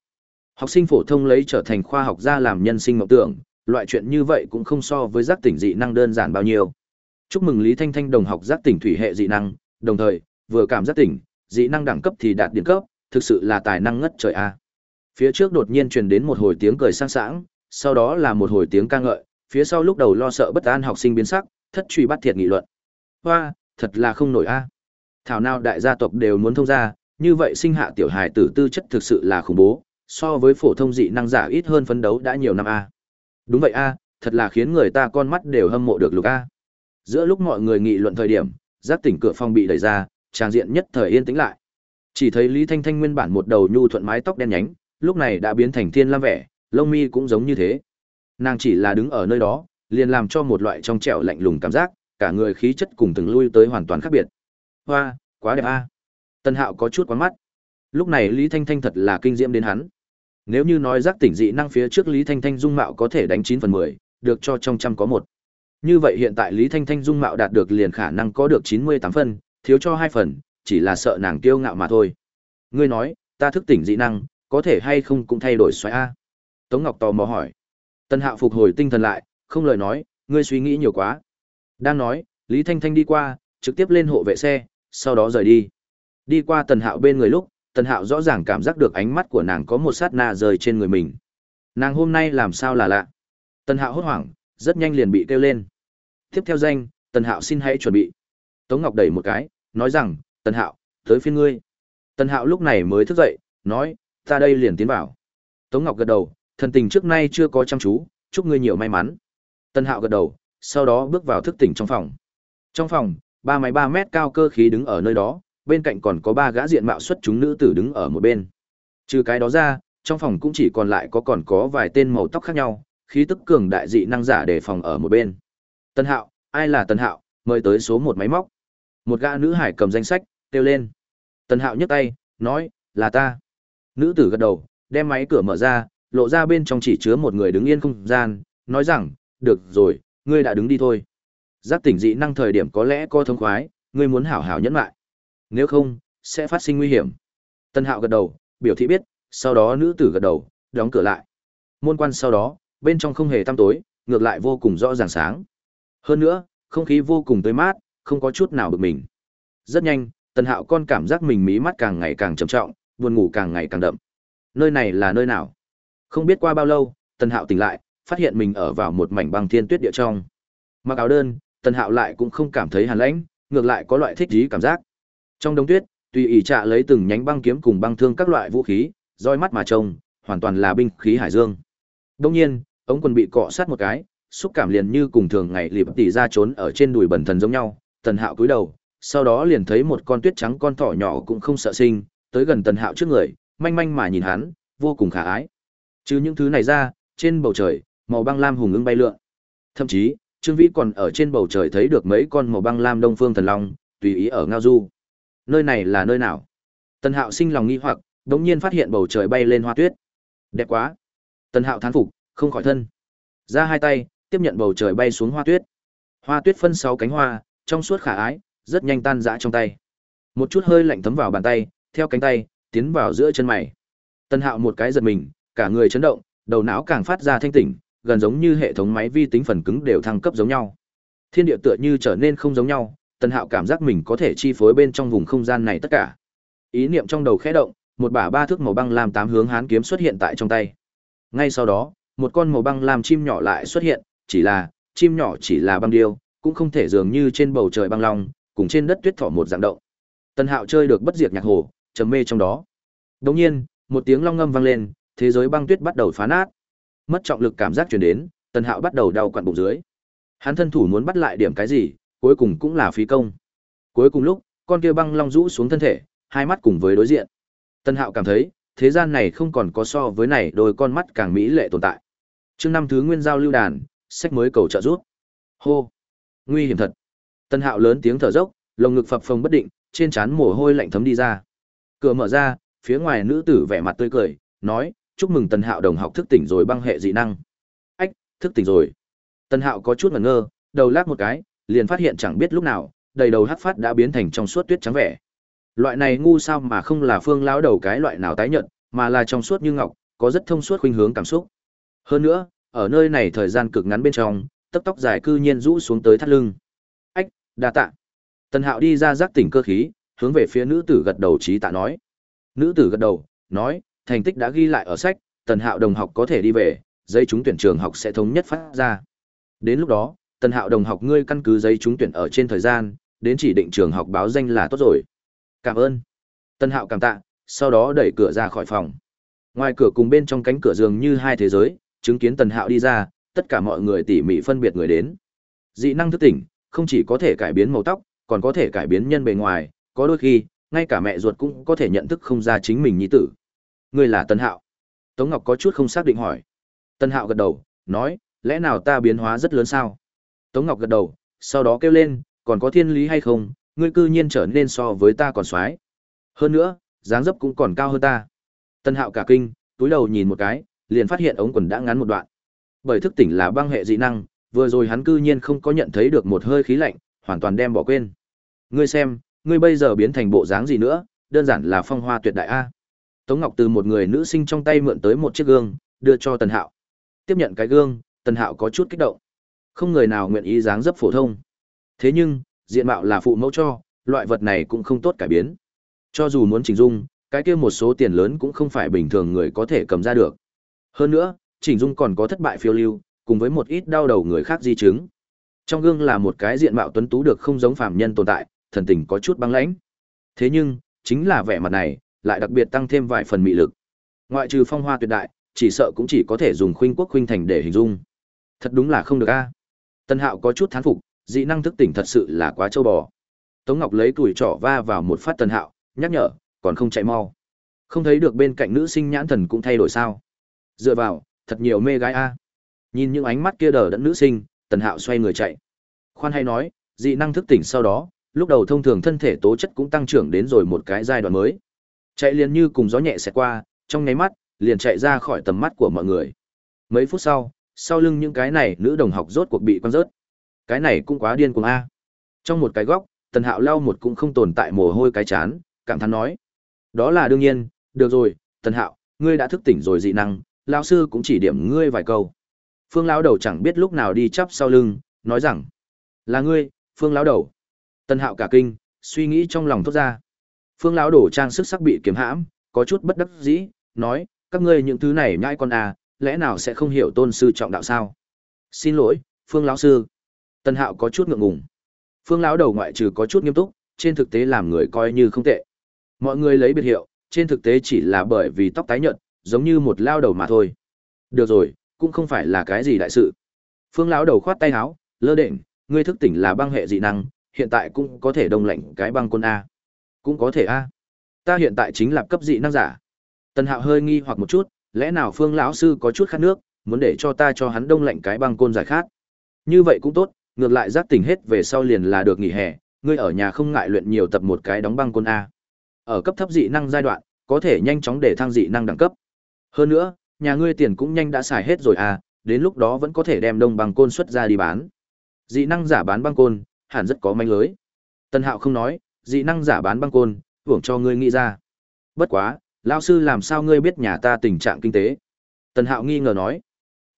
Học sinh phổ thông lấy trở thành khoa học gia làm nhân sinh mộng tưởng, loại chuyện như vậy cũng không so với giác tỉnh dị năng đơn giản bao nhiêu. Chúc mừng Lý Thanh Thanh đồng học giác tỉnh thủy hệ dị năng, đồng thời, vừa cảm giác tỉnh, dị năng đẳng cấp thì đạt điện cấp, thực sự là tài năng ngất trời a. Phía trước đột nhiên truyền đến một hồi tiếng cười sang sảng, sau đó là một hồi tiếng ca ngợi, phía sau lúc đầu lo sợ bất an học sinh biến sắc, thất truy bắt thiệt nghị luận. Hoa, thật là không nổi a. Thảo nào đại gia tộc đều muốn thông ra, như vậy sinh hạ tiểu hài tử tư chất thực sự là khủng bố, so với phổ thông dị năng giả ít hơn phấn đấu đã nhiều năm a. Đúng vậy a, thật là khiến người ta con mắt đều hâm mộ được lục a. Giữa lúc mọi người nghị luận thời điểm, giáp tỉnh cửa phòng bị đẩy ra, trang diện nhất thời yên tĩnh lại. Chỉ thấy Lý Thanh Thanh nguyên bản một đầu nhu thuận mái tóc đen nhánh, lúc này đã biến thành thiên lam vẻ, lông mi cũng giống như thế. Nàng chỉ là đứng ở nơi đó, liền làm cho một loại trong trẻo lạnh lùng cảm giác, cả người khí chất cùng từng lui tới hoàn toàn khác biệt. Hoa, quá đẹp a. À. Tân Hạo có chút quán mắt. Lúc này Lý Thanh Thanh thật là kinh diễm đến hắn. Nếu như nói giác tỉnh dị năng phía trước Lý Thanh Thanh dung mạo có thể đánh 9 phần 10, được cho trong trăm có một. Như vậy hiện tại Lý Thanh Thanh dung mạo đạt được liền khả năng có được 98 phân, thiếu cho 2 phần, chỉ là sợ nàng kiêu ngạo mà thôi. Ngươi nói, ta thức tỉnh dị năng, có thể hay không cũng thay đổi xoáy a? Tống Ngọc tò mò hỏi. Tân Hạo phục hồi tinh thần lại, không lời nói, ngươi suy nghĩ nhiều quá. Đang nói, Lý Thanh Thanh đi qua, trực tiếp lên hộ vệ xe, sau đó rời đi. Đi qua Tần Hạo bên người lúc, Tần Hạo rõ ràng cảm giác được ánh mắt của nàng có một sát na rời trên người mình. Nàng hôm nay làm sao là lạ? Tần Hạo hốt hoảng, rất nhanh liền bị kêu lên. Tiếp theo danh, Tần Hạo xin hãy chuẩn bị. Tống Ngọc đẩy một cái, nói rằng, Tần Hạo, tới phiên ngươi. Tần Hạo lúc này mới thức dậy, nói, ta đây liền tiến vào. Tống Ngọc gật đầu, thần tình trước nay chưa có chăm chú, chúc ngươi nhiều may mắn. Tân Hạo gật đầu, sau đó bước vào thức tỉnh trong phòng. Trong phòng, ba máy ba mét cao cơ khí đứng ở nơi đó, bên cạnh còn có ba gã diện mạo xuất chúng nữ tử đứng ở một bên. Trừ cái đó ra, trong phòng cũng chỉ còn lại có còn có vài tên màu tóc khác nhau, khí tức cường đại dị năng giả để phòng ở một bên. Tân Hạo, ai là Tân Hạo, mời tới số một máy móc. Một gã nữ hải cầm danh sách, kêu lên. Tân Hạo nhấc tay, nói, là ta. Nữ tử gật đầu, đem máy cửa mở ra, lộ ra bên trong chỉ chứa một người đứng yên không gian, nói rằng, được rồi, ngươi đã đứng đi thôi. Giác tỉnh dị năng thời điểm có lẽ có thông khoái, ngươi muốn hảo hảo nhẫn lại. Nếu không, sẽ phát sinh nguy hiểm. Tân Hạo gật đầu, biểu thị biết, sau đó nữ tử gật đầu, đóng cửa lại. Môn quan sau đó, bên trong không hề tăm tối, ngược lại vô cùng rõ ràng sáng. Hơn nữa, không khí vô cùng tươi mát, không có chút nào bực mình. Rất nhanh, Tần Hạo con cảm giác mình mí mắt càng ngày càng trầm trọng, buồn ngủ càng ngày càng đậm. Nơi này là nơi nào? Không biết qua bao lâu, Tần Hạo tỉnh lại, phát hiện mình ở vào một mảnh băng thiên tuyết địa trong. Mặc áo đơn, Tần Hạo lại cũng không cảm thấy hàn lãnh, ngược lại có loại thích trí cảm giác. Trong đông tuyết, tùy ý trạ lấy từng nhánh băng kiếm cùng băng thương các loại vũ khí, roi mắt mà trông, hoàn toàn là binh khí hải dương. Đông nhiên, ống quần bị cọ sát một cái, xúc cảm liền như cùng thường ngày lịp tỉ ra trốn ở trên đùi bẩn thần giống nhau. Tần Hạo cúi đầu, sau đó liền thấy một con tuyết trắng con thỏ nhỏ cũng không sợ sinh, tới gần Tần Hạo trước người, manh manh mà nhìn hắn, vô cùng khả ái. Chứ những thứ này ra, trên bầu trời, màu băng lam hùng ưng bay lượn. Thậm chí, Trương Vĩ còn ở trên bầu trời thấy được mấy con màu băng lam đông phương thần long, tùy ý ở ngao du. Nơi này là nơi nào? Tần Hạo sinh lòng nghi hoặc, đống nhiên phát hiện bầu trời bay lên hoa tuyết. Đẹp quá. Tần Hạo thán phục, không khỏi thân. Ra hai tay, tiếp nhận bầu trời bay xuống hoa tuyết. Hoa tuyết phân sáu cánh hoa, trong suốt khả ái, rất nhanh tan rã trong tay. Một chút hơi lạnh thấm vào bàn tay, theo cánh tay, tiến vào giữa chân mày. Tần Hạo một cái giật mình, cả người chấn động, đầu não càng phát ra thanh tỉnh, gần giống như hệ thống máy vi tính phần cứng đều thăng cấp giống nhau. Thiên địa tựa như trở nên không giống nhau, Tần Hạo cảm giác mình có thể chi phối bên trong vùng không gian này tất cả. Ý niệm trong đầu khẽ động, một bả ba thước màu băng lam tám hướng hán kiếm xuất hiện tại trong tay. Ngay sau đó, một con màu băng lam chim nhỏ lại xuất hiện, chỉ là, chim nhỏ chỉ là băng điêu, cũng không thể dường như trên bầu trời băng long, cùng trên đất tuyết thỏ một dạng động. Tần Hạo chơi được bất diệt nhạc hồ, trầm mê trong đó. Đồng nhiên, một tiếng long ngâm vang lên, thế giới băng tuyết bắt đầu phá nát. Mất trọng lực cảm giác truyền đến, Tần Hạo bắt đầu đau quặn bụng dưới. Hắn thân thủ muốn bắt lại điểm cái gì, cuối cùng cũng là phí công. Cuối cùng lúc, con kia băng long rũ xuống thân thể, hai mắt cùng với đối diện. Tần Hạo cảm thấy, thế gian này không còn có so với này đôi con mắt càng mỹ lệ tồn tại. Chương năm thứ nguyên giao lưu đàn, sách mới cầu trợ rút. Hô, nguy hiểm thật. Tần Hạo lớn tiếng thở dốc, lồng ngực phập phồng bất định, trên trán mồ hôi lạnh thấm đi ra. Cửa mở ra, phía ngoài nữ tử vẻ mặt tươi cười, nói, chúc mừng Tần Hạo đồng học thức tỉnh rồi băng hệ dị năng. Ách, thức tỉnh rồi. Tần Hạo có chút ngẩn ngơ, đầu lắc một cái, liền phát hiện chẳng biết lúc nào, đầy đầu hắc phát đã biến thành trong suốt tuyết trắng vẻ. Loại này ngu sao mà không là phương lão đầu cái loại nào tái nhận, mà là trong suốt như ngọc, có rất thông suốt khuynh hướng cảm xúc. Hơn nữa, ở nơi này thời gian cực ngắn bên trong, tóc tóc dài cư nhiên rũ xuống tới thắt lưng. Ách, đa tạ. Tần Hạo đi ra giác tỉnh cơ khí, hướng về phía nữ tử gật đầu trí tạ nói. Nữ tử gật đầu, nói, thành tích đã ghi lại ở sách, Tần Hạo đồng học có thể đi về, giấy trúng tuyển trường học sẽ thống nhất phát ra. Đến lúc đó, Tần Hạo đồng học ngươi căn cứ giấy trúng tuyển ở trên thời gian, đến chỉ định trường học báo danh là tốt rồi. Cảm ơn. Tần Hạo cảm tạ, sau đó đẩy cửa ra khỏi phòng. Ngoài cửa cùng bên trong cánh cửa dường như hai thế giới, chứng kiến Tần Hạo đi ra, tất cả mọi người tỉ mỉ phân biệt người đến. Dị năng thức tỉnh, không chỉ có thể cải biến màu tóc, còn có thể cải biến nhân bề ngoài, có đôi khi, ngay cả mẹ ruột cũng có thể nhận thức không ra chính mình nhi tử. Ngươi là Tần Hạo. Tống Ngọc có chút không xác định hỏi. Tần Hạo gật đầu, nói, lẽ nào ta biến hóa rất lớn sao? Tống Ngọc gật đầu, sau đó kêu lên, còn có thiên lý hay không, ngươi cư nhiên trở nên so với ta còn xoái. Hơn nữa, dáng dấp cũng còn cao hơn ta. Tân Hạo cả kinh, túi đầu nhìn một cái, liền phát hiện ống quần đã ngắn một đoạn. Bởi thức tỉnh là băng hệ dị năng, vừa rồi hắn cư nhiên không có nhận thấy được một hơi khí lạnh, hoàn toàn đem bỏ quên. Ngươi xem, ngươi bây giờ biến thành bộ dáng gì nữa, đơn giản là phong hoa tuyệt đại a. Tống Ngọc từ một người nữ sinh trong tay mượn tới một chiếc gương, đưa cho Tần Hạo. Tiếp nhận cái gương, Tần Hạo có chút kích động. Không người nào nguyện ý dáng dấp phổ thông. Thế nhưng, diện mạo là phụ mẫu cho, loại vật này cũng không tốt cải biến. Cho dù muốn chỉnh dung, cái kia một số tiền lớn cũng không phải bình thường người có thể cầm ra được. Hơn nữa, chỉnh dung còn có thất bại phiêu lưu, cùng với một ít đau đầu người khác di chứng. Trong gương là một cái diện mạo tuấn tú được không giống phàm nhân tồn tại, thần tình có chút băng lãnh. Thế nhưng, chính là vẻ mặt này, lại đặc biệt tăng thêm vài phần mị lực. Ngoại trừ phong hoa tuyệt đại, chỉ sợ cũng chỉ có thể dùng khuynh quốc khuynh thành để hình dung. Thật đúng là không được a. Tân Hạo có chút thán phục, dị năng thức tỉnh thật sự là quá trâu bò. Tống Ngọc lấy tuổi trỏ va vào một phát Tân Hạo, nhắc nhở, còn không chạy mau. Không thấy được bên cạnh nữ sinh nhãn thần cũng thay đổi sao? Dựa vào, thật nhiều mê gái a. Nhìn những ánh mắt kia đờ đẫn nữ sinh, Tần Hạo xoay người chạy. Khoan hay nói, dị năng thức tỉnh sau đó, lúc đầu thông thường thân thể tố chất cũng tăng trưởng đến rồi một cái giai đoạn mới. Chạy liền như cùng gió nhẹ xẹt qua, trong nháy mắt, liền chạy ra khỏi tầm mắt của mọi người. Mấy phút sau, sau lưng những cái này nữ đồng học rốt cuộc bị quăng rớt. Cái này cũng quá điên cuồng a. Trong một cái góc, Tần Hạo lau một cũng không tồn tại mồ hôi cái chán, cảm thán nói: "Đó là đương nhiên, được rồi, Tần Hạo, ngươi đã thức tỉnh rồi dị năng, lão sư cũng chỉ điểm ngươi vài câu." Phương lão đầu chẳng biết lúc nào đi chắp sau lưng, nói rằng: "Là ngươi, Phương lão đầu." Tần Hạo cả kinh, suy nghĩ trong lòng thốt ra. Phương lão đổ trang sức sắc bị kiếm hãm, có chút bất đắc dĩ, nói: "Các ngươi những thứ này nhãi con à, lẽ nào sẽ không hiểu tôn sư trọng đạo sao? Xin lỗi, Phương lão sư. Tân Hạo có chút ngượng ngùng. Phương lão đầu ngoại trừ có chút nghiêm túc, trên thực tế làm người coi như không tệ. Mọi người lấy biệt hiệu, trên thực tế chỉ là bởi vì tóc tái nhợt, giống như một lao đầu mà thôi. Được rồi, cũng không phải là cái gì đại sự. Phương lão đầu khoát tay háo lơ đễnh, ngươi thức tỉnh là băng hệ dị năng, hiện tại cũng có thể đông lạnh cái băng côn a. Cũng có thể a. Ta hiện tại chính là cấp dị năng giả. Tần Hạo hơi nghi hoặc một chút, lẽ nào Phương lão sư có chút khát nước, muốn để cho ta cho hắn đông lạnh cái băng côn giải khát. Như vậy cũng tốt, ngược lại giác tỉnh hết về sau liền là được nghỉ hè, ngươi ở nhà không ngại luyện nhiều tập một cái đóng băng côn a. Ở cấp thấp dị năng giai đoạn, có thể nhanh chóng để thăng dị năng đẳng cấp. Hơn nữa, nhà ngươi tiền cũng nhanh đã xài hết rồi à, đến lúc đó vẫn có thể đem đông băng côn xuất ra đi bán. Dị năng giả bán băng côn, hẳn rất có manh lưới. Tân Hạo không nói, dị năng giả bán băng côn, hưởng cho ngươi nghĩ ra. Bất quá, lão sư làm sao ngươi biết nhà ta tình trạng kinh tế? Tần Hạo nghi ngờ nói.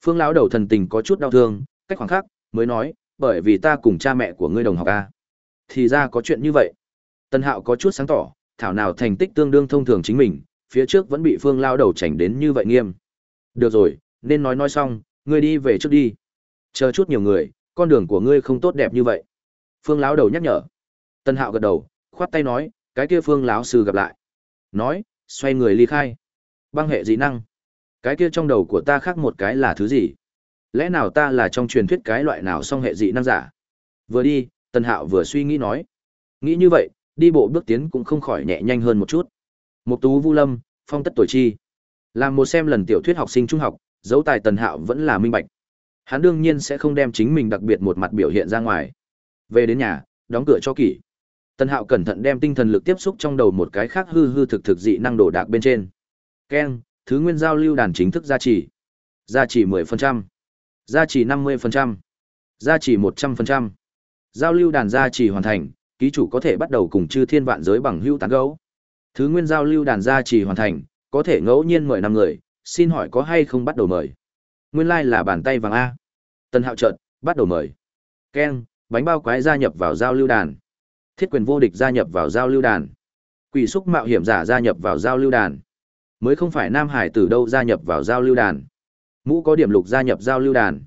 Phương lão đầu thần tình có chút đau thương, cách khoảng khắc, mới nói, bởi vì ta cùng cha mẹ của ngươi đồng học a. Thì ra có chuyện như vậy. Tần Hạo có chút sáng tỏ, thảo nào thành tích tương đương thông thường chính mình, phía trước vẫn bị Phương lão đầu chảnh đến như vậy nghiêm. Được rồi, nên nói nói xong, ngươi đi về trước đi. Chờ chút nhiều người, con đường của ngươi không tốt đẹp như vậy. Phương lão đầu nhắc nhở. Tần Hạo gật đầu, khoát tay nói, cái kia Phương lão sư gặp lại. Nói, xoay người ly khai. Băng hệ dị năng. Cái kia trong đầu của ta khác một cái là thứ gì? Lẽ nào ta là trong truyền thuyết cái loại nào song hệ dị năng giả? Vừa đi, tần Hạo vừa suy nghĩ nói. Nghĩ như vậy, đi bộ bước tiến cũng không khỏi nhẹ nhanh hơn một chút. Mục tú Vu Lâm, phong tất tuổi chi. Làm một xem lần tiểu thuyết học sinh trung học, dấu tài Tần Hạo vẫn là minh bạch. Hắn đương nhiên sẽ không đem chính mình đặc biệt một mặt biểu hiện ra ngoài. Về đến nhà, đóng cửa cho kỹ. Tần Hạo cẩn thận đem tinh thần lực tiếp xúc trong đầu một cái khác hư hư thực thực dị năng đồ đạc bên trên. Keng, thứ nguyên giao lưu đàn chính thức gia trì. Gia trì 10%. Gia trì 50%. Gia trì 100%. Giao lưu đàn gia trì hoàn thành, ký chủ có thể bắt đầu cùng chư thiên vạn giới bằng hữu tán gấu. Thứ nguyên giao lưu đàn gia trì hoàn thành, có thể ngẫu nhiên mời năm người, xin hỏi có hay không bắt đầu mời. Nguyên lai like là bàn tay vàng A. Tân hạo chợt bắt đầu mời. Ken, bánh bao quái gia nhập vào giao lưu đàn. Thiết quyền vô địch gia nhập vào giao lưu đàn. Quỷ xúc mạo hiểm giả gia nhập vào giao lưu đàn. Mới không phải Nam Hải từ đâu gia nhập vào giao lưu đàn. Mũ có điểm lục gia nhập giao lưu đàn.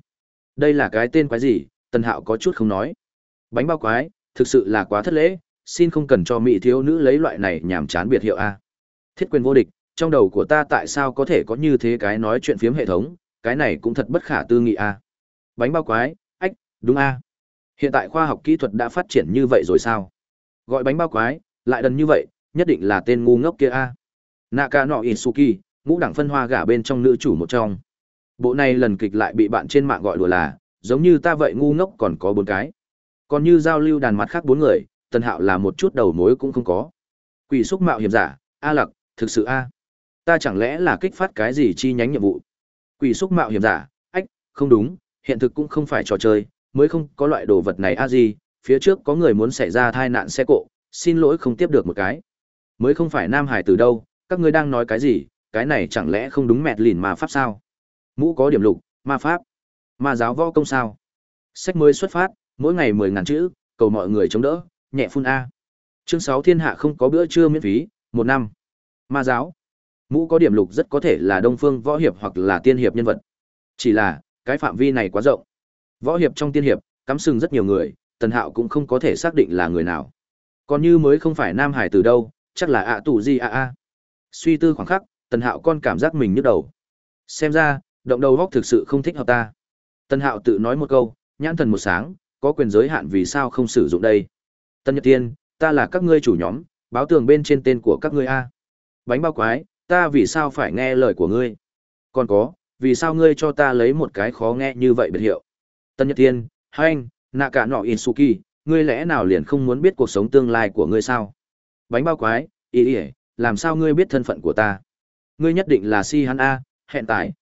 Đây là cái tên quái gì, Tần Hạo có chút không nói. Bánh bao quái, thực sự là quá thất lễ, xin không cần cho mỹ thiếu nữ lấy loại này nhảm chán biệt hiệu a. Thiết quyền vô địch, trong đầu của ta tại sao có thể có như thế cái nói chuyện phiếm hệ thống, cái này cũng thật bất khả tư nghị a. Bánh bao quái, ách, đúng a. Hiện tại khoa học kỹ thuật đã phát triển như vậy rồi sao? Gọi bánh bao quái, lại đần như vậy, nhất định là tên ngu ngốc kia a. Naka no Isuki, ngũ đẳng phân hoa gả bên trong nữ chủ một trong. Bộ này lần kịch lại bị bạn trên mạng gọi đùa là, giống như ta vậy ngu ngốc còn có bốn cái. Còn như giao lưu đàn mặt khác bốn người, Tần Hạo là một chút đầu mối cũng không có. Quỷ xúc mạo hiểm giả, A Lặc, thực sự A. Ta chẳng lẽ là kích phát cái gì chi nhánh nhiệm vụ? Quỷ xúc mạo hiểm giả, ách, không đúng, hiện thực cũng không phải trò chơi, mới không có loại đồ vật này a gì, phía trước có người muốn xảy ra tai nạn xe cộ, xin lỗi không tiếp được một cái. Mới không phải Nam Hải từ đâu, các ngươi đang nói cái gì, cái này chẳng lẽ không đúng mẹt lìn mà pháp sao? Mũ có điểm lục, ma pháp, ma giáo võ công sao? Sách mới xuất phát, mỗi ngày mười ngàn chữ, cầu mọi người chống đỡ, nhẹ phun A. Chương sáu thiên hạ không có bữa trưa miễn phí, một năm. Ma giáo. Mũ có điểm lục rất có thể là đông phương võ hiệp hoặc là tiên hiệp nhân vật. Chỉ là, cái phạm vi này quá rộng. Võ hiệp trong tiên hiệp, cắm sừng rất nhiều người, Tần Hạo cũng không có thể xác định là người nào. Còn như mới không phải Nam Hải từ đâu, chắc là ạ tù gì ạ a. Suy tư khoảng khắc, Tần Hạo con cảm giác mình nhức đầu. Xem ra, động đầu góc thực sự không thích hợp ta. Tần Hạo tự nói một câu, nhãn thần một sáng, có quyền giới hạn vì sao không sử dụng đây. Tân Nhật Tiên, ta là các ngươi chủ nhóm, báo tường bên trên tên của các ngươi A. Bánh bao quái, ta vì sao phải nghe lời của ngươi? Còn có, vì sao ngươi cho ta lấy một cái khó nghe như vậy biệt hiệu? Tân Nhật Tiên, anh nạ cả nọ Insuki, ngươi lẽ nào liền không muốn biết cuộc sống tương lai của ngươi sao? Bánh bao quái, ý ý, làm sao ngươi biết thân phận của ta? Ngươi nhất định là si hắn A, hẹn tại.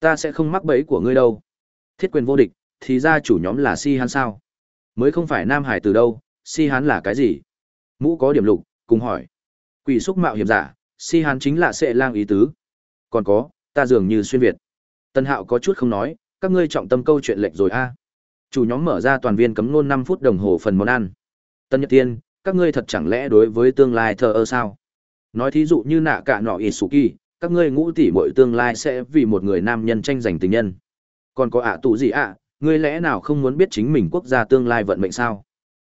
Ta sẽ không mắc bẫy của ngươi đâu. Thiết quyền vô địch, thì ra chủ nhóm là si hắn sao? Mới không phải Nam Hải từ đâu, si hắn là cái gì? Mũ có điểm lục, cùng hỏi. Quỷ xúc mạo hiểm giả, si hắn chính là sệ lang ý tứ. Còn có, ta dường như xuyên Việt. Tân Hạo có chút không nói, các ngươi trọng tâm câu chuyện lệch rồi a. Chủ nhóm mở ra toàn viên cấm nôn 5 phút đồng hồ phần món ăn. Tân Nhật Tiên, các ngươi thật chẳng lẽ đối với tương lai thờ ơ sao? Nói thí dụ như nạ cả nọ Isuki, các ngươi ngũ tỷ muội tương lai sẽ vì một người nam nhân tranh giành tình nhân. Còn có ạ tụ gì ạ, ngươi lẽ nào không muốn biết chính mình quốc gia tương lai vận mệnh sao?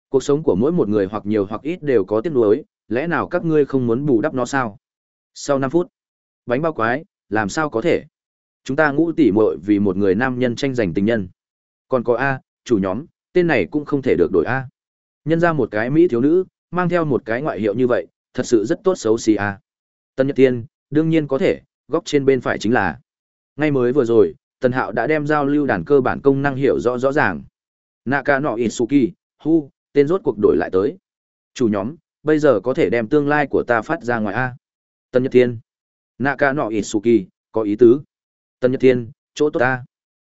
Cuộc sống của mỗi một người hoặc nhiều hoặc ít đều có tiếc nuối, lẽ nào các ngươi không muốn bù đắp nó sao? Sau 5 phút, bánh bao quái, làm sao có thể? Chúng ta ngũ tỷ muội vì một người nam nhân tranh giành tình nhân. Còn có A, chủ nhóm, tên này cũng không thể được đổi A. Nhân ra một cái Mỹ thiếu nữ, mang theo một cái ngoại hiệu như vậy, thật sự rất tốt xấu xí A. Tân Nhật Tiên, đương nhiên có thể, góc trên bên phải chính là. Ngay mới vừa rồi, Tần Hạo đã đem giao lưu đàn cơ bản công năng hiểu rõ rõ ràng. naka no isuki hu tên rốt cuộc đổi lại tới chủ nhóm bây giờ có thể đem tương lai của ta phát ra ngoài a tân nhật thiên naka no isuki có ý tứ tân nhật thiên chỗ tốt ta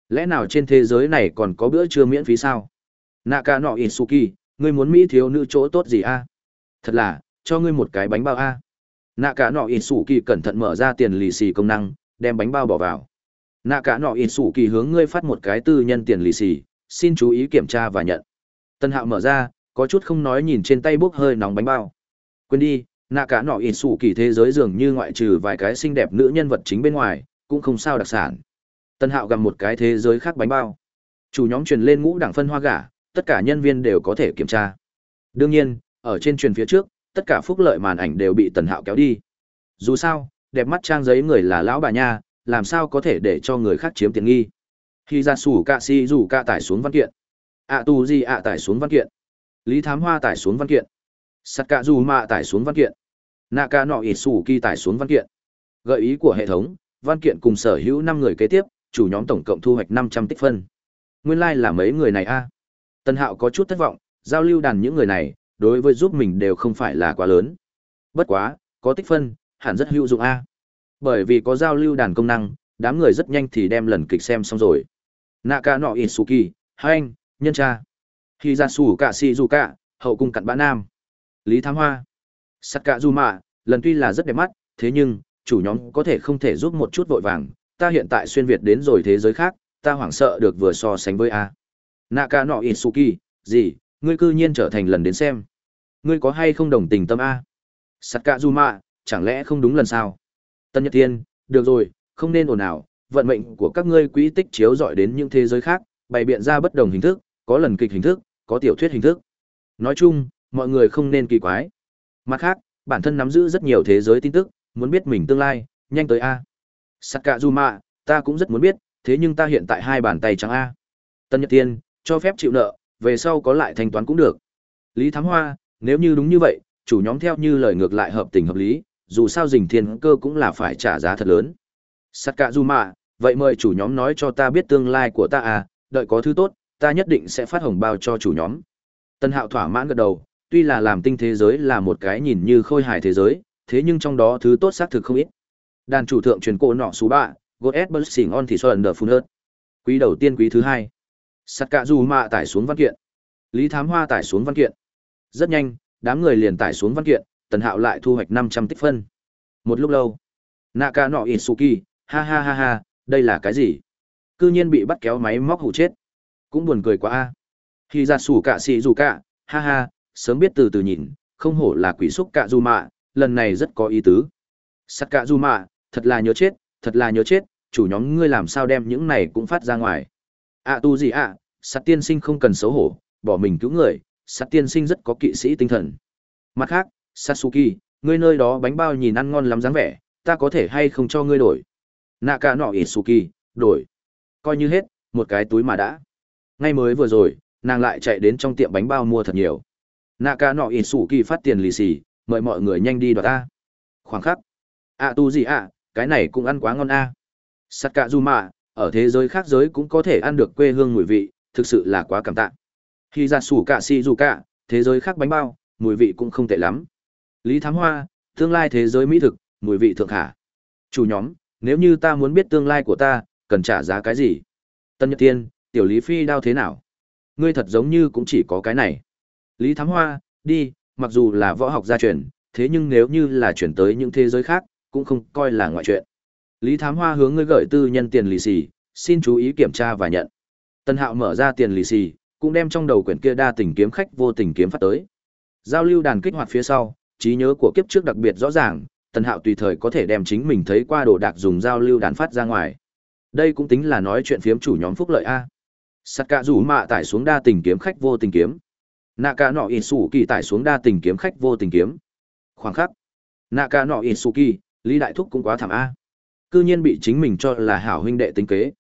lẽ nào trên thế giới này còn có bữa trưa miễn phí sao? Naka nọ isuki, ngươi muốn mỹ thiếu nữ chỗ tốt gì a? Thật là, cho ngươi một cái bánh bao a. Nạ cả nọ ít cẩn thận mở ra tiền lì xì công năng, đem bánh bao bỏ vào. Nạ cả nọ ít hướng ngươi phát một cái tư nhân tiền lì xì, xin chú ý kiểm tra và nhận. Tân hạo mở ra, có chút không nói nhìn trên tay bốc hơi nóng bánh bao. Quên đi nạ cả nọ ỉn xù kỳ thế giới dường như ngoại trừ vài cái xinh đẹp nữ nhân vật chính bên ngoài, cũng không sao đặc sản tân hạo gặp một cái thế giới khác bánh bao. Chủ nhóm truyền lên ngũ đảng phân hoa gà, tất cả nhân viên đều có thể kiểm tra. Đương nhiên, ở trên truyền phía trước, tất cả phúc lợi màn ảnh đều bị tần hạo kéo đi. Dù sao, đẹp mắt trang giấy người là lão bà nha, làm sao có thể để cho người khác chiếm tiện nghi? Khi ra sủ cạ si rủ cạ tải xuống văn kiện. Ạ tu di ạ tải xuống văn kiện. Lý thám hoa tải xuống văn kiện. Sắt cạ dù mạ tải xuống văn kiện. Nạ ca nọ ịt sủ kỳ tải xuống văn kiện. Gợi ý của hệ thống, văn kiện cùng sở hữu năm người kế tiếp chủ nhóm tổng cộng thu hoạch năm trăm tích phân nguyên lai là mấy người này a à? tân hạo có chút thất vọng giao lưu đàn những người này đối với giúp mình đều không phải là quá lớn. Bất quá, có tích phân, hẳn rất hữu dụng a. Bởi vì có giao lưu đàn công năng, đám người rất nhanh thì đem lần kịch xem xong rồi. Naka no Isuki, Hain, nhân cha. Khi ra cả hậu cung cặn bã nam. Lý Thám Hoa. Sakazuma, lần tuy là rất đẹp mắt, thế nhưng, chủ nhóm có thể không thể giúp một chút vội vàng. Ta hiện tại xuyên Việt đến rồi thế giới khác, ta hoảng sợ được vừa so sánh với A. Naka no Isuki, gì, ngươi cư nhiên trở thành lần đến xem. Ngươi có hay không đồng tình tâm a? Sắt cạ du chẳng lẽ không đúng lần sao? Tân nhật thiên được rồi không nên ồn ào vận mệnh của các ngươi quỹ tích chiếu dọi đến những thế giới khác bày biện ra bất đồng hình thức có lần kịch hình thức có tiểu thuyết hình thức. Nói chung mọi người không nên kỳ quái. Mặt khác bản thân nắm giữ rất nhiều thế giới tin tức muốn biết mình tương lai nhanh tới a sắt ta cũng rất muốn biết thế nhưng ta hiện tại hai bàn tay trắng a tân nhật tiên cho phép chịu nợ về sau có lại thanh toán cũng được. Lý Thám Hoa, nếu như đúng như vậy, chủ nhóm theo như lời ngược lại hợp tình hợp lý, dù sao dình thiên cơ cũng là phải trả giá thật lớn. Sakazuma, vậy mời chủ nhóm nói cho ta biết tương lai của ta à, đợi có thứ tốt, ta nhất định sẽ phát hồng bao cho chủ nhóm. Tân Hạo thỏa mãn gật đầu, tuy là làm tinh thế giới là một cái nhìn như khôi hài thế giới, thế nhưng trong đó thứ tốt xác thực không ít. Đàn chủ thượng truyền cổ nọ số 3, Godet Bursing on thì Xuân Đờ Phun Hớt. Quý đầu tiên quý thứ hai. Sắt cạ dù mạ tải xuống văn kiện. Lý Thám Hoa tải xuống văn kiện. Rất nhanh, đám người liền tải xuống văn kiện, Tần Hạo lại thu hoạch 500 tích phân. Một lúc lâu, Naka nọ isuki, ha ha ha ha, đây là cái gì? Cư nhiên bị bắt kéo máy móc hụ chết. Cũng buồn cười quá a. Khi ra sủ cả xì dù cả, ha ha, sớm biết từ từ nhìn, không hổ là quỷ xúc cạ dù mạ, lần này rất có ý tứ. Sắt cạ dù mạ, thật là nhớ chết, thật là nhớ chết, chủ nhóm ngươi làm sao đem những này cũng phát ra ngoài. Ạ tu gì ạ à, sắt tiên sinh không cần xấu hổ bỏ mình cứu người sắt tiên sinh rất có kỵ sĩ tinh thần. Mặt khác sasuki, ngươi nơi đó bánh bao nhìn ăn ngon lắm dáng vẻ ta có thể hay không cho ngươi đổi? Naka nọ isuki đổi. Coi như hết một cái túi mà đã. Ngay mới vừa rồi nàng lại chạy đến trong tiệm bánh bao mua thật nhiều. Naka nọ isuki phát tiền lì xì mời mọi người nhanh đi đoạt ta. Khoảng khắc. Ạ tu gì ạ cái này cũng ăn quá ngon a à. sắt cạ dù mạ ở thế giới khác giới cũng có thể ăn được quê hương mùi vị, thực sự là quá cảm tạ. Khi ra sủ cả si dù cả, thế giới khác bánh bao, mùi vị cũng không tệ lắm. Lý Thám Hoa, tương lai thế giới mỹ thực, mùi vị thượng hạ. Chủ nhóm, nếu như ta muốn biết tương lai của ta, cần trả giá cái gì? Tân Nhật Tiên, tiểu Lý Phi đao thế nào? Ngươi thật giống như cũng chỉ có cái này. Lý Thám Hoa, đi, mặc dù là võ học gia truyền, thế nhưng nếu như là chuyển tới những thế giới khác, cũng không coi là ngoại chuyện. Lý Thám Hoa hướng ngươi gửi tư nhân tiền lì xì, xin chú ý kiểm tra và nhận. Tân Hạo mở ra tiền lì xì, cũng đem trong đầu quyển kia đa tình kiếm khách vô tình kiếm phát tới. Giao lưu đàn kích hoạt phía sau, trí nhớ của kiếp trước đặc biệt rõ ràng, Tân Hạo tùy thời có thể đem chính mình thấy qua đồ đạc dùng giao lưu đàn phát ra ngoài. Đây cũng tính là nói chuyện phiếm chủ nhóm phúc lợi a. Sắt cả rủ mạ tải xuống đa tình kiếm khách vô tình kiếm. Nạ cả nọ Isuki tải xuống đa tình kiếm khách vô tình kiếm. Khoảng khắc. Nạ cả nọ Isuki, Lý Đại Thúc cũng quá thảm a. Cư nhiên bị chính mình cho là hảo huynh đệ tính kế.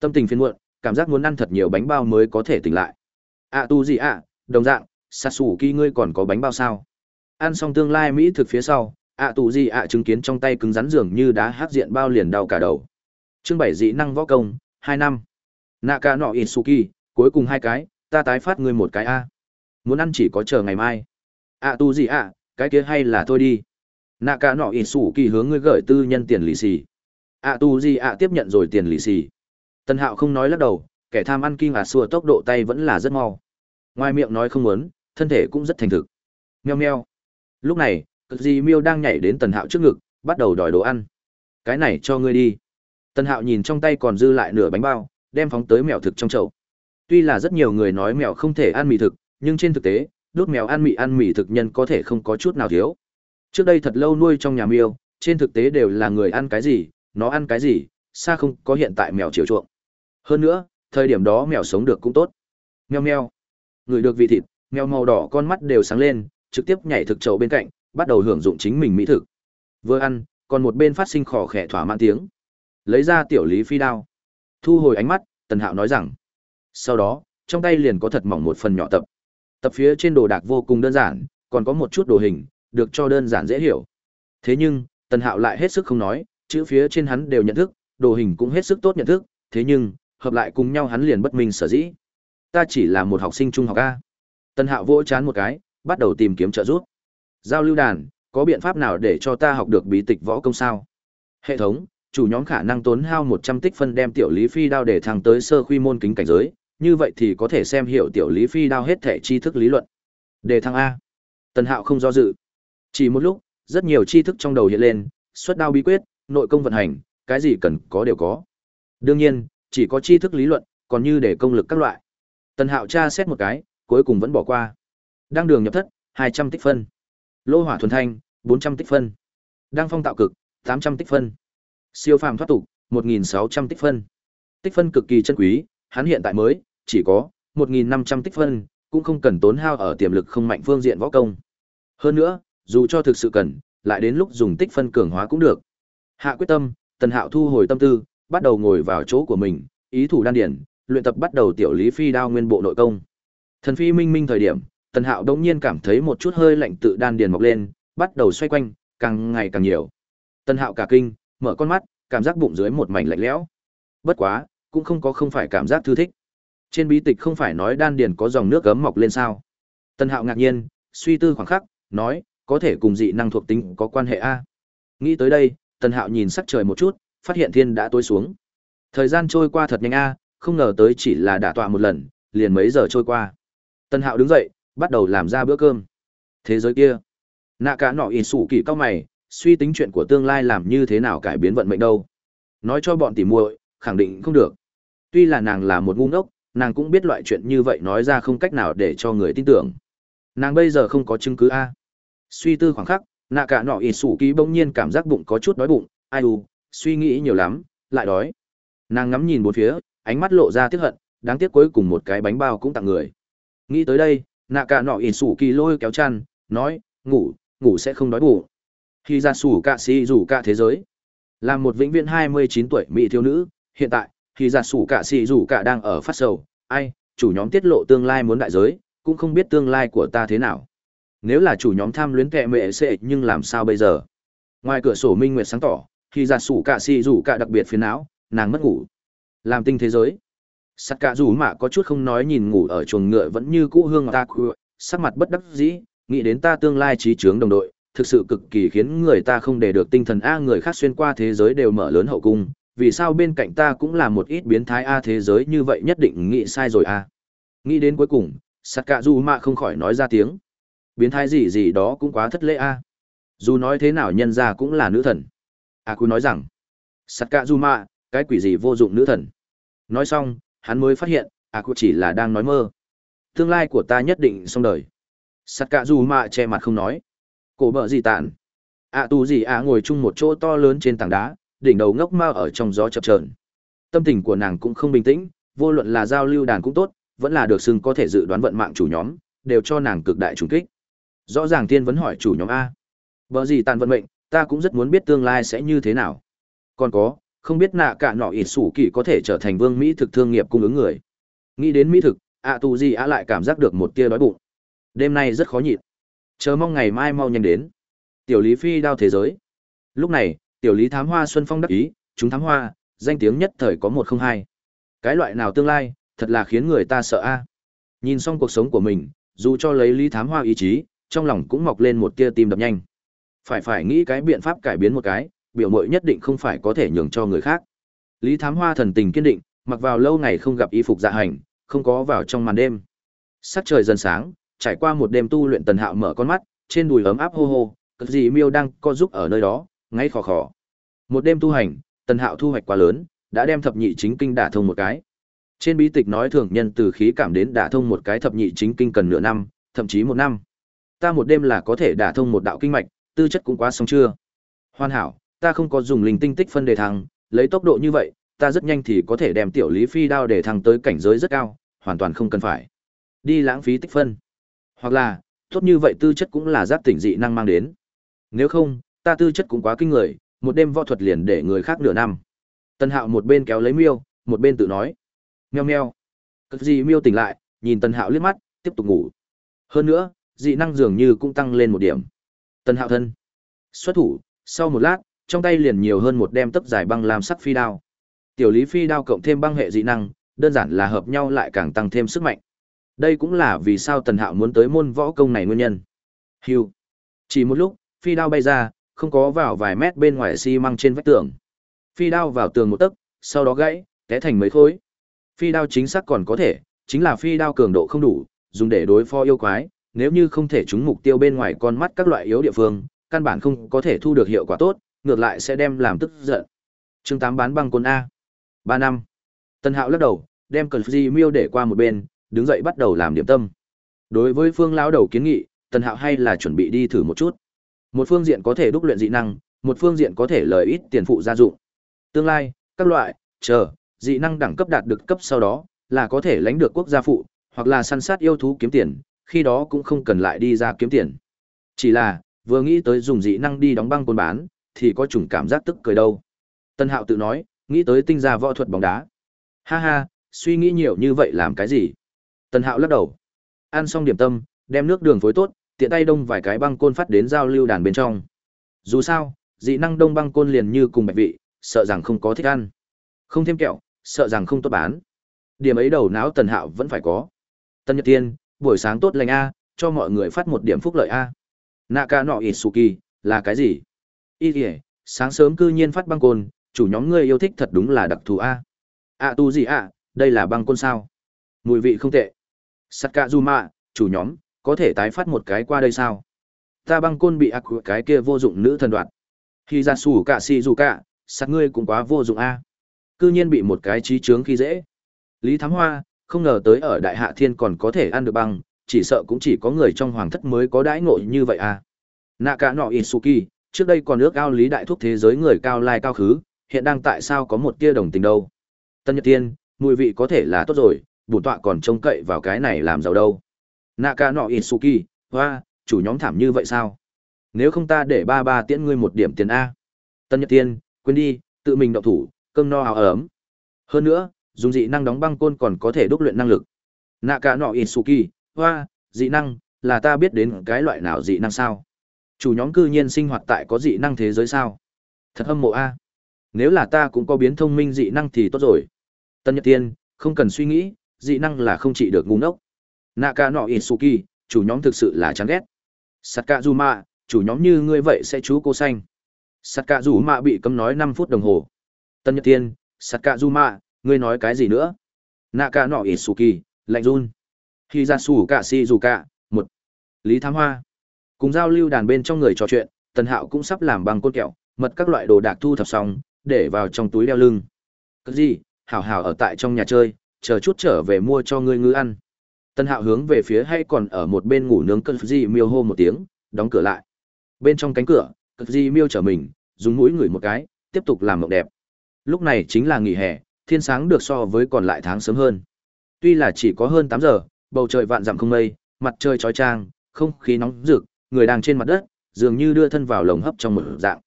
Tâm tình phiền muộn, cảm giác muốn ăn thật nhiều bánh bao mới có thể tỉnh lại. À tu gì ạ, đồng dạng, Sasuke ngươi còn có bánh bao sao? Ăn xong tương lai mỹ thực phía sau, ạ tu gì ạ chứng kiến trong tay cứng rắn dường như đá hát diện bao liền đau cả đầu. Chương bảy dị năng võ công, hai năm. Naka no isuki, cuối cùng hai cái, ta tái phát ngươi một cái a muốn ăn chỉ có chờ ngày mai ạ tu gì ạ cái kia hay là thôi đi nạ cả nọ ỉ sủ kỳ hướng ngươi gửi tư nhân tiền lì xì. Ạ tu gì ạ tiếp nhận rồi tiền lì xì. Tân hạo không nói lắc đầu, kẻ tham ăn kinh ngạc xua tốc độ tay vẫn là rất mau. Ngoài miệng nói không muốn, thân thể cũng rất thành thực. Meo o lúc này, cực gì miêu đang nhảy đến tần hạo trước ngực, bắt đầu đòi đồ ăn. Cái này cho ngươi đi. Tần hạo nhìn trong tay còn dư lại nửa bánh bao, đem phóng tới mèo thực trong chậu. Tuy là rất nhiều người nói mèo không thể ăn mì thực, nhưng trên thực tế, đốt mèo ăn mì ăn mì thực nhân có thể không có chút nào thiếu trước đây thật lâu nuôi trong nhà miêu, trên thực tế đều là người ăn cái gì, nó ăn cái gì, xa không có hiện tại mèo chiều chuộng. Hơn nữa, thời điểm đó mèo sống được cũng tốt. Meo meo người được vị thịt, mèo màu đỏ con mắt đều sáng lên, trực tiếp nhảy thực chậu bên cạnh, bắt đầu hưởng dụng chính mình mỹ thực. Vừa ăn, còn một bên phát sinh khỏ khẽ thỏa mãn tiếng. Lấy ra tiểu lý phi đao. Thu hồi ánh mắt, tần hạo nói rằng, sau đó, trong tay liền có thật mỏng một phần nhỏ tập. Tập phía trên đồ đạc vô cùng đơn giản, còn có một chút đồ hình được cho đơn giản dễ hiểu. Thế nhưng, tần hạo lại hết sức không nói, chữ phía trên hắn đều nhận thức, đồ hình cũng hết sức tốt nhận thức, thế nhưng, hợp lại cùng nhau hắn liền bất minh sở dĩ. Ta chỉ là một học sinh trung học a. Tần hạo vỗ chán một cái, bắt đầu tìm kiếm trợ giúp. Giao lưu đàn, có biện pháp nào để cho ta học được bí tịch võ công sao? Hệ thống, chủ nhóm khả năng tốn hao một trăm tích phân đem tiểu lý phi đao để thăng tới sơ khuy môn kính cảnh giới, như vậy thì có thể xem hiểu tiểu lý phi đao hết thể tri thức lý luận. Đề thăng a. Tần hạo không do dự chỉ một lúc, rất nhiều tri thức trong đầu hiện lên, xuất đao bí quyết, nội công vận hành, cái gì cần có đều có. Đương nhiên, chỉ có tri thức lý luận, còn như để công lực các loại. Tần hạo tra xét một cái, cuối cùng vẫn bỏ qua. Đang đường nhập thất, hai trăm tích phân. Lô hỏa thuần thanh, bốn trăm tích phân. Đang phong tạo cực, tám trăm tích phân. Siêu phàm thoát tục, một nghìn sáu trăm tích phân. Tích phân cực kỳ chân quý, hắn hiện tại mới, chỉ có một nghìn năm trăm tích phân, cũng không cần tốn hao ở tiềm lực không mạnh phương diện võ công. Hơn nữa dù cho thực sự cần, lại đến lúc dùng tích phân cường hóa cũng được. Hạ quyết tâm, tần hạo thu hồi tâm tư, bắt đầu ngồi vào chỗ của mình, ý thủ đan điển, luyện tập bắt đầu tiểu lý phi đao nguyên bộ nội công. Thần phi minh minh thời điểm, tần hạo đột nhiên cảm thấy một chút hơi lạnh tự đan điền mọc lên, bắt đầu xoay quanh, càng ngày càng nhiều. Tần hạo cả kinh, mở con mắt, cảm giác bụng dưới một mảnh lạnh lẽo. Bất quá, cũng không có không phải cảm giác thư thích. Trên bí tịch không phải nói đan điền có dòng nước gấm mọc lên sao. Tần hạo ngạc nhiên, suy tư khoảng khắc, nói có thể cùng dị năng thuộc tính có quan hệ a nghĩ tới đây tần hạo nhìn sắc trời một chút phát hiện thiên đã tối xuống thời gian trôi qua thật nhanh a không ngờ tới chỉ là đả tọa một lần liền mấy giờ trôi qua Tân Hạo đứng dậy, bắt đầu làm ra bữa cơm. Thế giới kia, nạ cả nọ ỉ sủ kỳ cao mày, suy tính chuyện của tương lai làm như thế nào cải biến vận mệnh đâu. Nói cho bọn tỉ muội, khẳng định không được. Tuy là nàng là một ngu ngốc, nàng cũng biết loại chuyện như vậy nói ra không cách nào để cho người tin tưởng. Nàng bây giờ không có chứng cứ a. Suy tư khoảng khắc, nạ cả nọ ỉ sủ ký bỗng nhiên cảm giác bụng có chút đói bụng, ai u, suy nghĩ nhiều lắm, lại đói. Nàng ngắm nhìn bốn phía, ánh mắt lộ ra tiếc hận, đáng tiếc cuối cùng một cái bánh bao cũng tặng người. Nghĩ tới đây, nạ cả nọ ỉ sủ kỳ lôi kéo chăn, nói, ngủ, ngủ sẽ không đói bụng. Khi ra sủ cạ xì rủ cạ thế giới. Là một vĩnh viễn 29 tuổi mỹ thiếu nữ, hiện tại, khi ra sủ cạ xì rủ cạ đang ở phát sầu, ai, chủ nhóm tiết lộ tương lai muốn đại giới, cũng không biết tương lai của ta thế nào. Nếu là chủ nhóm tham luyến kệ mẹ sẽ nhưng làm sao bây giờ? Ngoài cửa sổ minh nguyệt sáng tỏ, khi ra sủ cả si rủ cả đặc biệt phiền não, nàng mất ngủ. Làm tinh thế giới. Sắt cả rủ mạ có chút không nói nhìn ngủ ở chuồng ngựa vẫn như cũ hương ta sắc mặt bất đắc dĩ, nghĩ đến ta tương lai trí trướng đồng đội, thực sự cực kỳ khiến người ta không để được tinh thần A người khác xuyên qua thế giới đều mở lớn hậu cung, vì sao bên cạnh ta cũng là một ít biến thái A thế giới như vậy nhất định nghĩ sai rồi A. Nghĩ đến cuối cùng, sắt cả rủ mạ không khỏi nói ra tiếng. Biến thái gì gì đó cũng quá thất lễ A. Dù nói thế nào nhân ra cũng là nữ thần. A à, nói rằng, sắt cạ du mạ, cái quỷ gì vô dụng nữ thần. Nói xong, hắn mới phát hiện, a cú chỉ là đang nói mơ. Tương lai của ta nhất định xong đời. Sắt cạ du mạ che mặt không nói. Cổ bợ gì tàn. À tu gì a ngồi chung một chỗ to lớn trên tảng đá, đỉnh đầu ngốc mao ở trong gió chập trờn Tâm tình của nàng cũng không bình tĩnh, vô luận là giao lưu đàn cũng tốt, vẫn là được xưng có thể dự đoán vận mạng chủ nhóm, đều cho nàng cực đại trùng kích. Rõ ràng tiên vẫn hỏi chủ nhóm A. vợ gì tàn vận mệnh, ta cũng rất muốn biết tương lai sẽ như thế nào. Còn có, không biết nạ cả nọ ít sủ kỳ có thể trở thành vương mỹ thực thương nghiệp cung ứng người. Nghĩ đến mỹ thực ạ tù gì ạ lại cảm giác được một tia đói bụng. Đêm nay rất khó nhịn. Chờ mong ngày mai mau nhanh đến. Tiểu lý phi đao thế giới. Lúc này tiểu lý thám hoa xuân phong đắc ý chúng thám hoa danh tiếng nhất thời có một không hai. Cái loại nào tương lai thật là khiến người ta sợ a. Nhìn xong cuộc sống của mình, dù cho lấy Lý Thám Hoa ý chí, trong lòng cũng mọc lên một tia tim đập nhanh. Phải phải nghĩ cái biện pháp cải biến một cái, biểu mội nhất định không phải có thể nhường cho người khác. Lý Thám Hoa thần tình kiên định, mặc vào lâu ngày không gặp y phục dạ hành, không có vào trong màn đêm. Sắc trời dần sáng, trải qua một đêm tu luyện Tần Hạo mở con mắt, trên đùi ấm áp hô hô, cất gì miêu đang co giúp ở nơi đó, ngay khò khò. Một đêm tu hành, Tần Hạo thu hoạch quá lớn, đã đem thập nhị chính kinh đả thông một cái. Trên bí tịch nói thường nhân từ khí cảm đến đả thông một cái thập nhị chính kinh cần nửa năm, thậm chí một năm. Ta một đêm là có thể đả thông một đạo kinh mạch, tư chất cũng quá xong chưa? Hoàn hảo, ta không có dùng linh tinh tích phân đề thăng, lấy tốc độ như vậy, ta rất nhanh thì có thể đem tiểu lý phi đao để thăng tới cảnh giới rất cao, hoàn toàn không cần phải đi lãng phí tích phân. Hoặc là, tốt như vậy tư chất cũng là giáp tỉnh dị năng mang đến. Nếu không, ta tư chất cũng quá kinh người, một đêm võ thuật liền để người khác nửa năm. Tân Hạo một bên kéo lấy Miêu, một bên tự nói. Meo meo. Cất gì Miêu tỉnh lại, nhìn Tân Hạo liếc mắt, tiếp tục ngủ. Hơn nữa, dị năng dường như cũng tăng lên một điểm. Tần Hạo thân. Xuất thủ, sau một lát, trong tay liền nhiều hơn một đem tấc dài băng làm sắc phi đao. Tiểu Lý phi đao cộng thêm băng hệ dị năng, đơn giản là hợp nhau lại càng tăng thêm sức mạnh. Đây cũng là vì sao Tần Hạo muốn tới môn võ công này nguyên nhân. Hưu. Chỉ một lúc, phi đao bay ra, không có vào vài mét bên ngoài xi măng trên vách tường. Phi đao vào tường một tấc, sau đó gãy, té thành mấy khối. Phi đao chính xác còn có thể, chính là phi đao cường độ không đủ, dùng để đối phó yêu quái, nếu như không thể trúng mục tiêu bên ngoài con mắt các loại yếu địa phương, căn bản không có thể thu được hiệu quả tốt, ngược lại sẽ đem làm tức giận. Chương 8 bán băng côn A. 3 năm. Tân Hạo lắc đầu, đem Cẩn Di Miêu để qua một bên, đứng dậy bắt đầu làm điểm tâm. Đối với Phương lão đầu kiến nghị, Tần Hạo hay là chuẩn bị đi thử một chút. Một phương diện có thể đúc luyện dị năng, một phương diện có thể lợi ít tiền phụ gia dụng. Tương lai, các loại, chờ, dị năng đẳng cấp đạt được cấp sau đó, là có thể lãnh được quốc gia phụ, hoặc là săn sát yêu thú kiếm tiền, khi đó cũng không cần lại đi ra kiếm tiền. Chỉ là, vừa nghĩ tới dùng dị năng đi đóng băng côn bán, thì có chủng cảm giác tức cười đâu. Tân Hạo tự nói, nghĩ tới tinh gia võ thuật bóng đá. Ha ha, suy nghĩ nhiều như vậy làm cái gì? Tần Hạo lắc đầu. Ăn xong điểm tâm, đem nước đường phối tốt, tiện tay đông vài cái băng côn phát đến giao lưu đàn bên trong. Dù sao, dị năng đông băng côn liền như cùng bạch vị, sợ rằng không có thích ăn. Không thêm kẹo, sợ rằng không tốt bán. Điểm ấy đầu não Tần Hạo vẫn phải có. Tân Nhật Tiên, buổi sáng tốt lành a, cho mọi người phát một điểm phúc lợi a. nạ ca nọ ít su kỳ là cái gì? Ý ỉa sáng sớm cư nhiên phát băng côn, chủ nhóm ngươi yêu thích thật đúng là đặc thù a. À tu gì à, đây là băng côn sao? Mùi vị không tệ. Sakazuma, chủ nhóm, có thể tái phát một cái qua đây sao? Ta băng côn bị ác cái kia vô dụng nữ thần đoạt. Khi ra sủ cả si dù cả, sạc ngươi cũng quá vô dụng a. Cư nhiên bị một cái trí trướng khi dễ. Lý Thám Hoa, không ngờ tới ở Đại Hạ Thiên còn có thể ăn được băng, chỉ sợ cũng chỉ có người trong hoàng thất mới có đãi ngộ như vậy a. Naka no Isuki, trước đây còn ước ao lý đại thúc thế giới người cao lai cao khứ, hiện đang tại sao có một tia đồng tình đâu. Tân Nhật Tiên, mùi vị có thể là tốt rồi, bổn tọa còn trông cậy vào cái này làm giàu đâu. Naka no Itsuki, hoa, chủ nhóm thảm như vậy sao? Nếu không ta để ba ba tiễn ngươi một điểm tiền A. Tân Nhật Tiên, quên đi, tự mình động thủ, cơm no áo ấm. Hơn nữa, dùng dị năng đóng băng côn còn có thể đúc luyện năng lực. Nà cả nọ Itsuki, hoa, dị năng, là ta biết đến cái loại nào dị năng sao? Chủ nhóm cư nhiên sinh hoạt tại có dị năng thế giới sao? Thật hâm mộ A. Nếu là ta cũng có biến thông minh dị năng thì tốt rồi. Tân Nhật Tiên, không cần suy nghĩ, dị năng là không trị được ngu ngốc. Nà cả nọ Isuki, chủ nhóm thực sự là chán ghét. Sakazuma, chủ nhóm như ngươi vậy sẽ chú cô xanh. Sakazuma bị cấm nói năm phút đồng hồ. Tân Nhật Tiên, Sakazuma, ngươi nói cái gì nữa? Naka no kỳ lạnh run. Khi ra xủ cả Siju cả, một. Lý Thám Hoa. Cùng giao lưu đàn bên trong người trò chuyện, Tần Hạo cũng sắp làm bằng côn kẹo, mật các loại đồ đạc thu thập xong, để vào trong túi đeo lưng. cất gì? Hảo hảo ở tại trong nhà chơi, chờ chút trở về mua cho ngươi ngư ăn. Tân hạo hướng về phía hay còn ở một bên ngủ nướng cất gì miêu hô một tiếng, đóng cửa lại. Bên trong cánh cửa, cất di miêu trở mình, dùng mũi ngửi một cái, tiếp tục làm mộng đẹp. Lúc này chính là nghỉ hè, thiên sáng được so với còn lại tháng sớm hơn. Tuy là chỉ có hơn 8 giờ, bầu trời vạn dặm không mây, mặt trời chói chang, không khí nóng rực, người đang trên mặt đất, dường như đưa thân vào lồng hấp trong một dạng.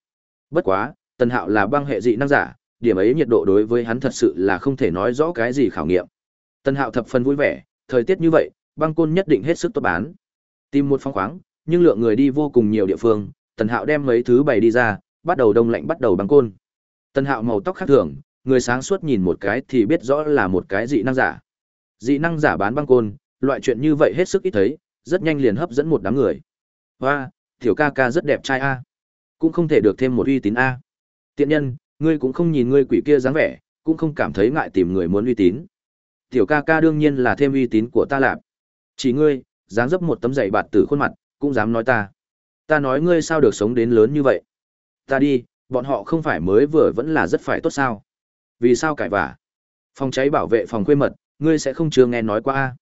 Bất quá, Tần Hạo là băng hệ dị năng giả, điểm ấy nhiệt độ đối với hắn thật sự là không thể nói rõ cái gì khảo nghiệm. Tần Hạo thập phần vui vẻ, thời tiết như vậy, băng côn nhất định hết sức tốt bán. Tìm một phong khoáng, nhưng lượng người đi vô cùng nhiều địa phương, Tần Hạo đem mấy thứ bày đi ra, bắt đầu đông lạnh bắt đầu băng côn. Tần Hạo màu tóc khác thường, người sáng suốt nhìn một cái thì biết rõ là một cái dị năng giả. Dị năng giả bán băng côn, loại chuyện như vậy hết sức ít thấy, rất nhanh liền hấp dẫn một đám người. Hoa, tiểu ca ca rất đẹp trai a, cũng không thể được thêm một uy tín a. Tiện nhân, ngươi cũng không nhìn ngươi quỷ kia dáng vẻ, cũng không cảm thấy ngại tìm người muốn uy tín. Tiểu ca ca đương nhiên là thêm uy tín của ta lạp. Chỉ ngươi, dáng dấp một tấm giày bạt tử khuôn mặt, cũng dám nói ta. Ta nói ngươi sao được sống đến lớn như vậy. Ta đi, bọn họ không phải mới vừa vẫn là rất phải tốt sao. Vì sao cãi vả? Phòng cháy bảo vệ phòng khuê mật, ngươi sẽ không chưa nghe nói qua a.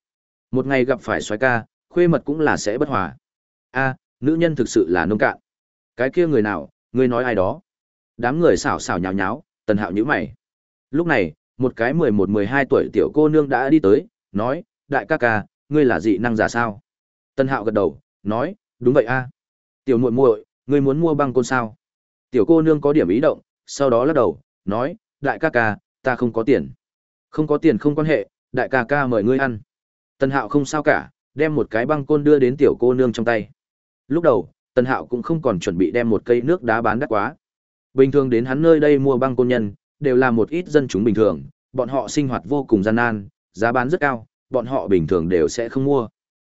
Một ngày gặp phải xoáy ca, khuê mật cũng là sẽ bất hòa. A, nữ nhân thực sự là nông cạn. Cái kia người nào, ngươi nói ai đó? Đám người xảo xảo nhào nháo, Tần Hạo nhíu mày. Lúc này, một cái mười một mười hai tuổi tiểu cô nương đã đi tới, nói, đại ca ca, ngươi là dị năng giả sao? Tần Hạo gật đầu, nói, đúng vậy a. Tiểu muội muội, ngươi muốn mua băng côn sao? Tiểu cô nương có điểm ý động, sau đó lắc đầu, nói, đại ca ca, ta không có tiền. Không có tiền không quan hệ, đại ca ca mời ngươi ăn. Tần Hạo không sao cả, đem một cái băng côn đưa đến tiểu cô nương trong tay. Lúc đầu, Tần Hạo cũng không còn chuẩn bị đem một cây nước đá bán đắt quá. Bình thường đến hắn nơi đây mua băng côn nhân, đều là một ít dân chúng bình thường, bọn họ sinh hoạt vô cùng gian nan, giá bán rất cao, bọn họ bình thường đều sẽ không mua.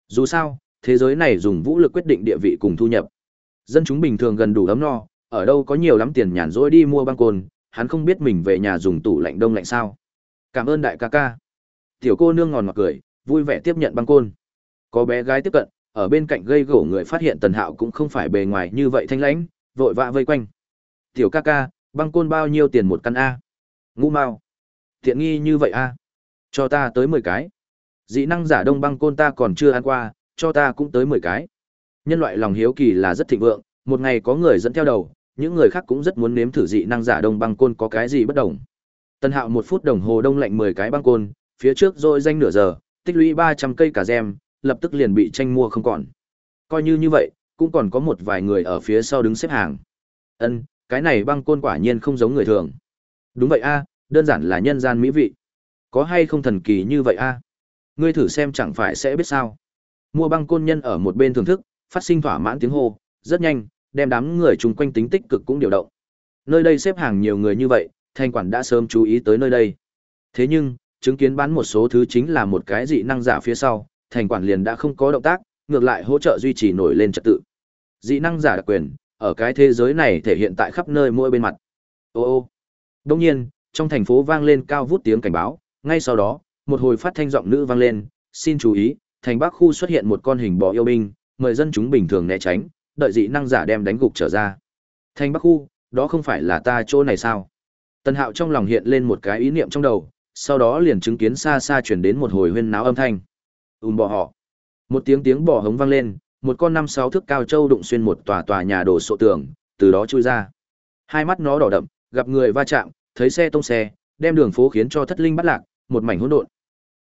Dù sao, thế giới này dùng vũ lực quyết định địa vị cùng thu nhập. Dân chúng bình thường gần đủ ấm no, ở đâu có nhiều lắm tiền nhàn rỗi đi mua băng côn, hắn không biết mình về nhà dùng tủ lạnh đông lạnh sao. Cảm ơn đại ca ca. Tiểu cô nương ngòn ngọt cười, vui vẻ tiếp nhận băng côn. Có bé gái tiếp cận, ở bên cạnh gây gỗ người phát hiện Tần Hạo cũng không phải bề ngoài như vậy thanh lãnh, vội vã vây quanh. "Tiểu ca ca, băng côn bao nhiêu tiền một căn a?" "Ngũ mau. "Tiện nghi như vậy a?" "Cho ta tới mười cái." Dị năng giả đông băng côn ta còn chưa ăn qua, cho ta cũng tới mười cái. Nhân loại lòng hiếu kỳ là rất thịnh vượng, một ngày có người dẫn theo đầu, những người khác cũng rất muốn nếm thử dị năng giả đông băng côn có cái gì bất đồng. Tân Hạo một phút đồng hồ đông lạnh mười cái băng côn, phía trước rồi danh nửa giờ, tích lũy ba trăm cây cả gem, lập tức liền bị tranh mua không còn. Coi như như vậy, cũng còn có một vài người ở phía sau đứng xếp hàng. Ân, cái này băng côn quả nhiên không giống người thường. Đúng vậy a, đơn giản là nhân gian mỹ vị. Có hay không thần kỳ như vậy a? Ngươi thử xem chẳng phải sẽ biết sao. Mua băng côn nhân ở một bên thưởng thức, phát sinh thỏa mãn tiếng hô, rất nhanh, đem đám người chung quanh tính tích cực cũng điều động. Nơi đây xếp hàng nhiều người như vậy, thanh quản đã sớm chú ý tới nơi đây. Thế nhưng, chứng kiến bán một số thứ chính là một cái dị năng giả phía sau, thành quản liền đã không có động tác, ngược lại hỗ trợ duy trì nổi lên trật tự. Dị năng giả đặc quyền, ở cái thế giới này thể hiện tại khắp nơi mỗi bên mặt. Ô ô. Đông nhiên, trong thành phố vang lên cao vút tiếng cảnh báo, ngay sau đó, một hồi phát thanh giọng nữ vang lên, xin chú ý, thành Bắc khu xuất hiện một con hình bò yêu binh, mời dân chúng bình thường né tránh, đợi dị năng giả đem đánh gục trở ra. Thành Bắc khu, đó không phải là ta chỗ này sao? Tần Hạo trong lòng hiện lên một cái ý niệm trong đầu, sau đó liền chứng kiến xa xa chuyển đến một hồi huyên náo âm thanh. Ùm bò họ. Một tiếng tiếng bò hống vang lên, một con năm sáu thước cao châu đụng xuyên một tòa tòa nhà đổ sộ tường, từ đó chui ra. Hai mắt nó đỏ đậm, gặp người va chạm, thấy xe tông xe, đem đường phố khiến cho thất linh bắt lạc, một mảnh hỗn độn.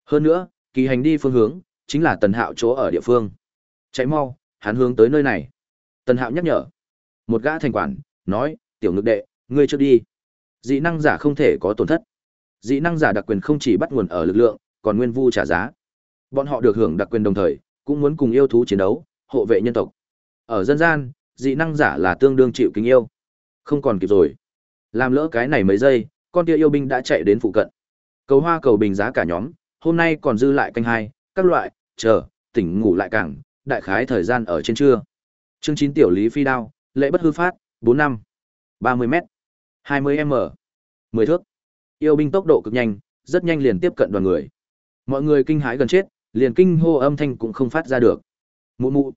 Hơn nữa, kỳ hành đi phương hướng, chính là Tần Hạo chỗ ở địa phương. Chạy mau, hắn hướng tới nơi này. Tần Hạo nhắc nhở. Một gã thành quản, nói, tiểu ngực đệ, ngươi trước đi. Dị năng giả không thể có tổn thất. Dị năng giả đặc quyền không chỉ bắt nguồn ở lực lượng, còn nguyên vu trả giá. Bọn họ được hưởng đặc quyền đồng thời, cũng muốn cùng yêu thú chiến đấu, hộ vệ nhân tộc. Ở dân gian, dị năng giả là tương đương chịu kính yêu. Không còn kịp rồi. Làm lỡ cái này mấy giây, con kia yêu binh đã chạy đến phụ cận. Cầu hoa cầu bình giá cả nhóm, hôm nay còn dư lại canh hai, các loại, chờ, tỉnh ngủ lại cảng, đại khái thời gian ở trên trưa. Chương chín tiểu lý phi đao, lễ bất hư phát, bốn năm, ba mươi m, hai mươi m, mười thước. Yêu binh tốc độ cực nhanh, rất nhanh liền tiếp cận đoàn người. Mọi người kinh hãi gần chết, liền kinh hô âm thanh cũng không phát ra được. Mụ mụ.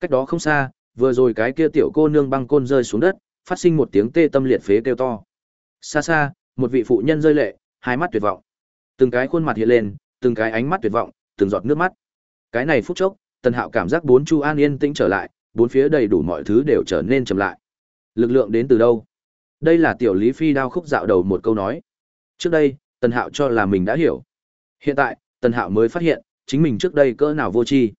Cách đó không xa, vừa rồi cái kia tiểu cô nương băng côn rơi xuống đất, phát sinh một tiếng tê tâm liệt phế kêu to. Xa xa, một vị phụ nhân rơi lệ, hai mắt tuyệt vọng. Từng cái khuôn mặt hiện lên, từng cái ánh mắt tuyệt vọng, từng giọt nước mắt. Cái này phút chốc, Tần Hạo cảm giác bốn chu an yên tĩnh trở lại, bốn phía đầy đủ mọi thứ đều trở nên chậm lại. Lực lượng đến từ đâu? Đây là tiểu Lý Phi đao khúc dạo đầu một câu nói. Trước đây, Tần Hạo cho là mình đã hiểu. Hiện tại, Tần Hạo mới phát hiện, chính mình trước đây cỡ nào vô tri.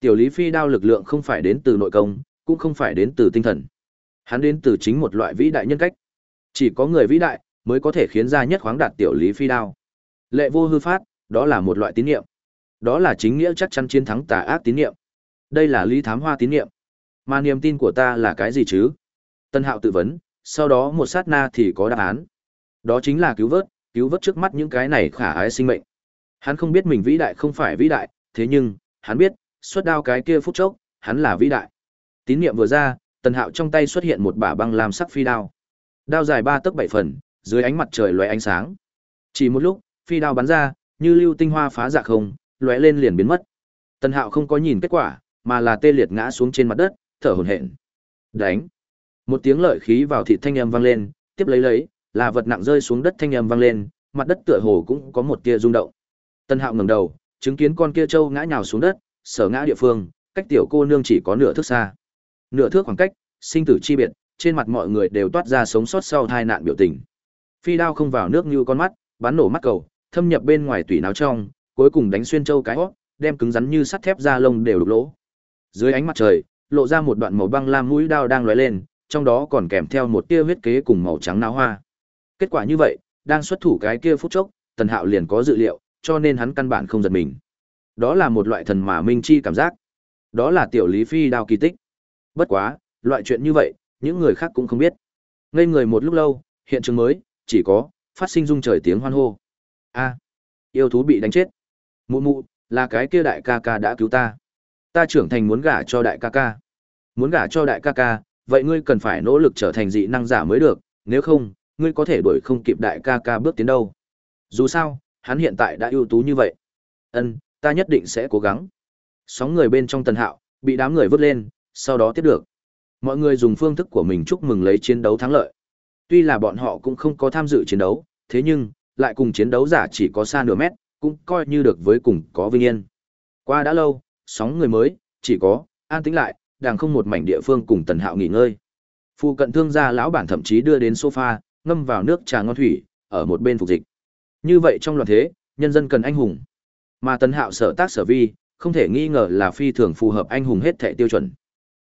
Tiểu Lý Phi đao lực lượng không phải đến từ nội công, cũng không phải đến từ tinh thần. Hắn đến từ chính một loại vĩ đại nhân cách. Chỉ có người vĩ đại mới có thể khiến ra nhất khoáng đạt tiểu Lý Phi đao. Lệ vô hư phát, đó là một loại tín niệm. Đó là chính nghĩa chắc chắn chiến thắng tà ác tín niệm. Đây là lý thám hoa tín niệm. Mà niềm tin của ta là cái gì chứ? Tân Hạo tự vấn, sau đó một sát na thì có đáp án. Đó chính là cứu vớt, cứu vớt trước mắt những cái này khả ái sinh mệnh. Hắn không biết mình vĩ đại không phải vĩ đại, thế nhưng, hắn biết, xuất đao cái kia phút chốc, hắn là vĩ đại. Tín niệm vừa ra, Tần Hạo trong tay xuất hiện một bả băng lam sắc phi đao. Đao dài ba tấc bảy phần, dưới ánh mặt trời lóe ánh sáng. Chỉ một lúc, phi đao bắn ra, như lưu tinh hoa phá dạ không, lóe lên liền biến mất. Tần Hạo không có nhìn kết quả, mà là tê liệt ngã xuống trên mặt đất, thở hổn hển. Đánh. Một tiếng lợi khí vào thịt thanh âm vang lên, tiếp lấy lấy, là vật nặng rơi xuống đất thanh âm vang lên, mặt đất tựa hồ cũng có một tia rung động. Tân Hạo ngẩng đầu, chứng kiến con kia trâu ngã nhào xuống đất, sở ngã địa phương, cách tiểu cô nương chỉ có nửa thước xa. Nửa thước khoảng cách, sinh tử chi biệt, trên mặt mọi người đều toát ra sống sót sau tai nạn biểu tình. Phi đao không vào nước như con mắt, bắn nổ mắt cầu, thâm nhập bên ngoài tủy não trong, cuối cùng đánh xuyên châu cái hốc, đem cứng rắn như sắt thép da lông đều đục lỗ. Dưới ánh mặt trời, lộ ra một đoạn màu băng lam mũi đao đang lóe lên, trong đó còn kèm theo một tia huyết kế cùng màu trắng náo hoa. Kết quả như vậy, đang xuất thủ cái kia phút chốc, Tần Hạo liền có dự liệu, cho nên hắn căn bản không giật mình. Đó là một loại thần mà minh chi cảm giác. Đó là tiểu Lý Phi đao kỳ tích. Bất quá, loại chuyện như vậy, những người khác cũng không biết. Ngây người một lúc lâu, hiện trường mới, chỉ có, phát sinh rung trời tiếng hoan hô. a yêu thú bị đánh chết. Mụ mụ, là cái kia đại ca ca đã cứu ta. Ta trưởng thành muốn gả cho đại ca ca. Muốn gả cho đại ca ca, vậy ngươi cần phải nỗ lực trở thành dị năng giả mới được, nếu không, ngươi có thể đuổi không kịp đại ca ca bước tiến đâu. Dù sao, hắn hiện tại đã ưu tú như vậy. Ân, ta nhất định sẽ cố gắng. Sóng người bên trong tần hạo, bị đám người vứt lên, sau đó tiếp được. Mọi người dùng phương thức của mình chúc mừng lấy chiến đấu thắng lợi. Tuy là bọn họ cũng không có tham dự chiến đấu, thế nhưng, lại cùng chiến đấu giả chỉ có xa nửa mét, cũng coi như được với cùng có vinh yên. Qua đã lâu, sóng người mới, chỉ có, an tĩnh lại, đang không một mảnh địa phương cùng tần hạo nghỉ ngơi. Phu cận thương gia lão bản thậm chí đưa đến sofa, ngâm vào nước trà ngon thủy, ở một bên phục dịch. Như vậy trong loạn thế, nhân dân cần anh hùng. Mà tần hạo sở tác sở vi, không thể nghi ngờ là phi thường phù hợp anh hùng hết thệ tiêu chuẩn.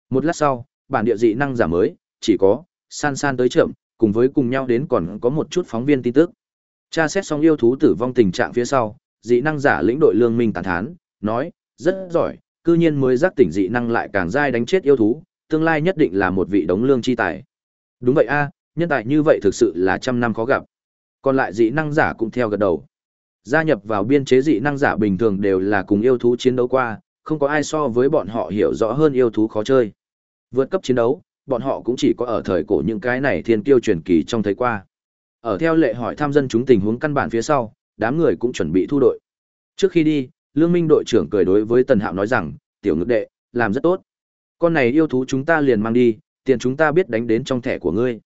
Một lát sau, bản địa dị năng giả mới, chỉ có, san san tới chậm, cùng với cùng nhau đến còn có một chút phóng viên tin tức. Tra xét xong yêu thú tử vong tình trạng phía sau, dị năng giả lĩnh đội lương minh tàn thán, nói, rất giỏi, cư nhiên mới giác tỉnh dị năng lại càng dai đánh chết yêu thú, tương lai nhất định là một vị đống lương chi tài. Đúng vậy a, nhân tài như vậy thực sự là trăm năm khó gặp. Còn lại dị năng giả cũng theo gật đầu. Gia nhập vào biên chế dị năng giả bình thường đều là cùng yêu thú chiến đấu qua, không có ai so với bọn họ hiểu rõ hơn yêu thú khó chơi. Vượt cấp chiến đấu, bọn họ cũng chỉ có ở thời cổ những cái này thiên kiêu truyền kỳ trong thấy qua. Ở theo lệ hỏi tham dân chúng tình huống căn bản phía sau, đám người cũng chuẩn bị thu đội. Trước khi đi, Lương Minh đội trưởng cười đối với Tần Hạo nói rằng, tiểu ngực đệ, làm rất tốt. Con này yêu thú chúng ta liền mang đi, tiền chúng ta biết đánh đến trong thẻ của ngươi.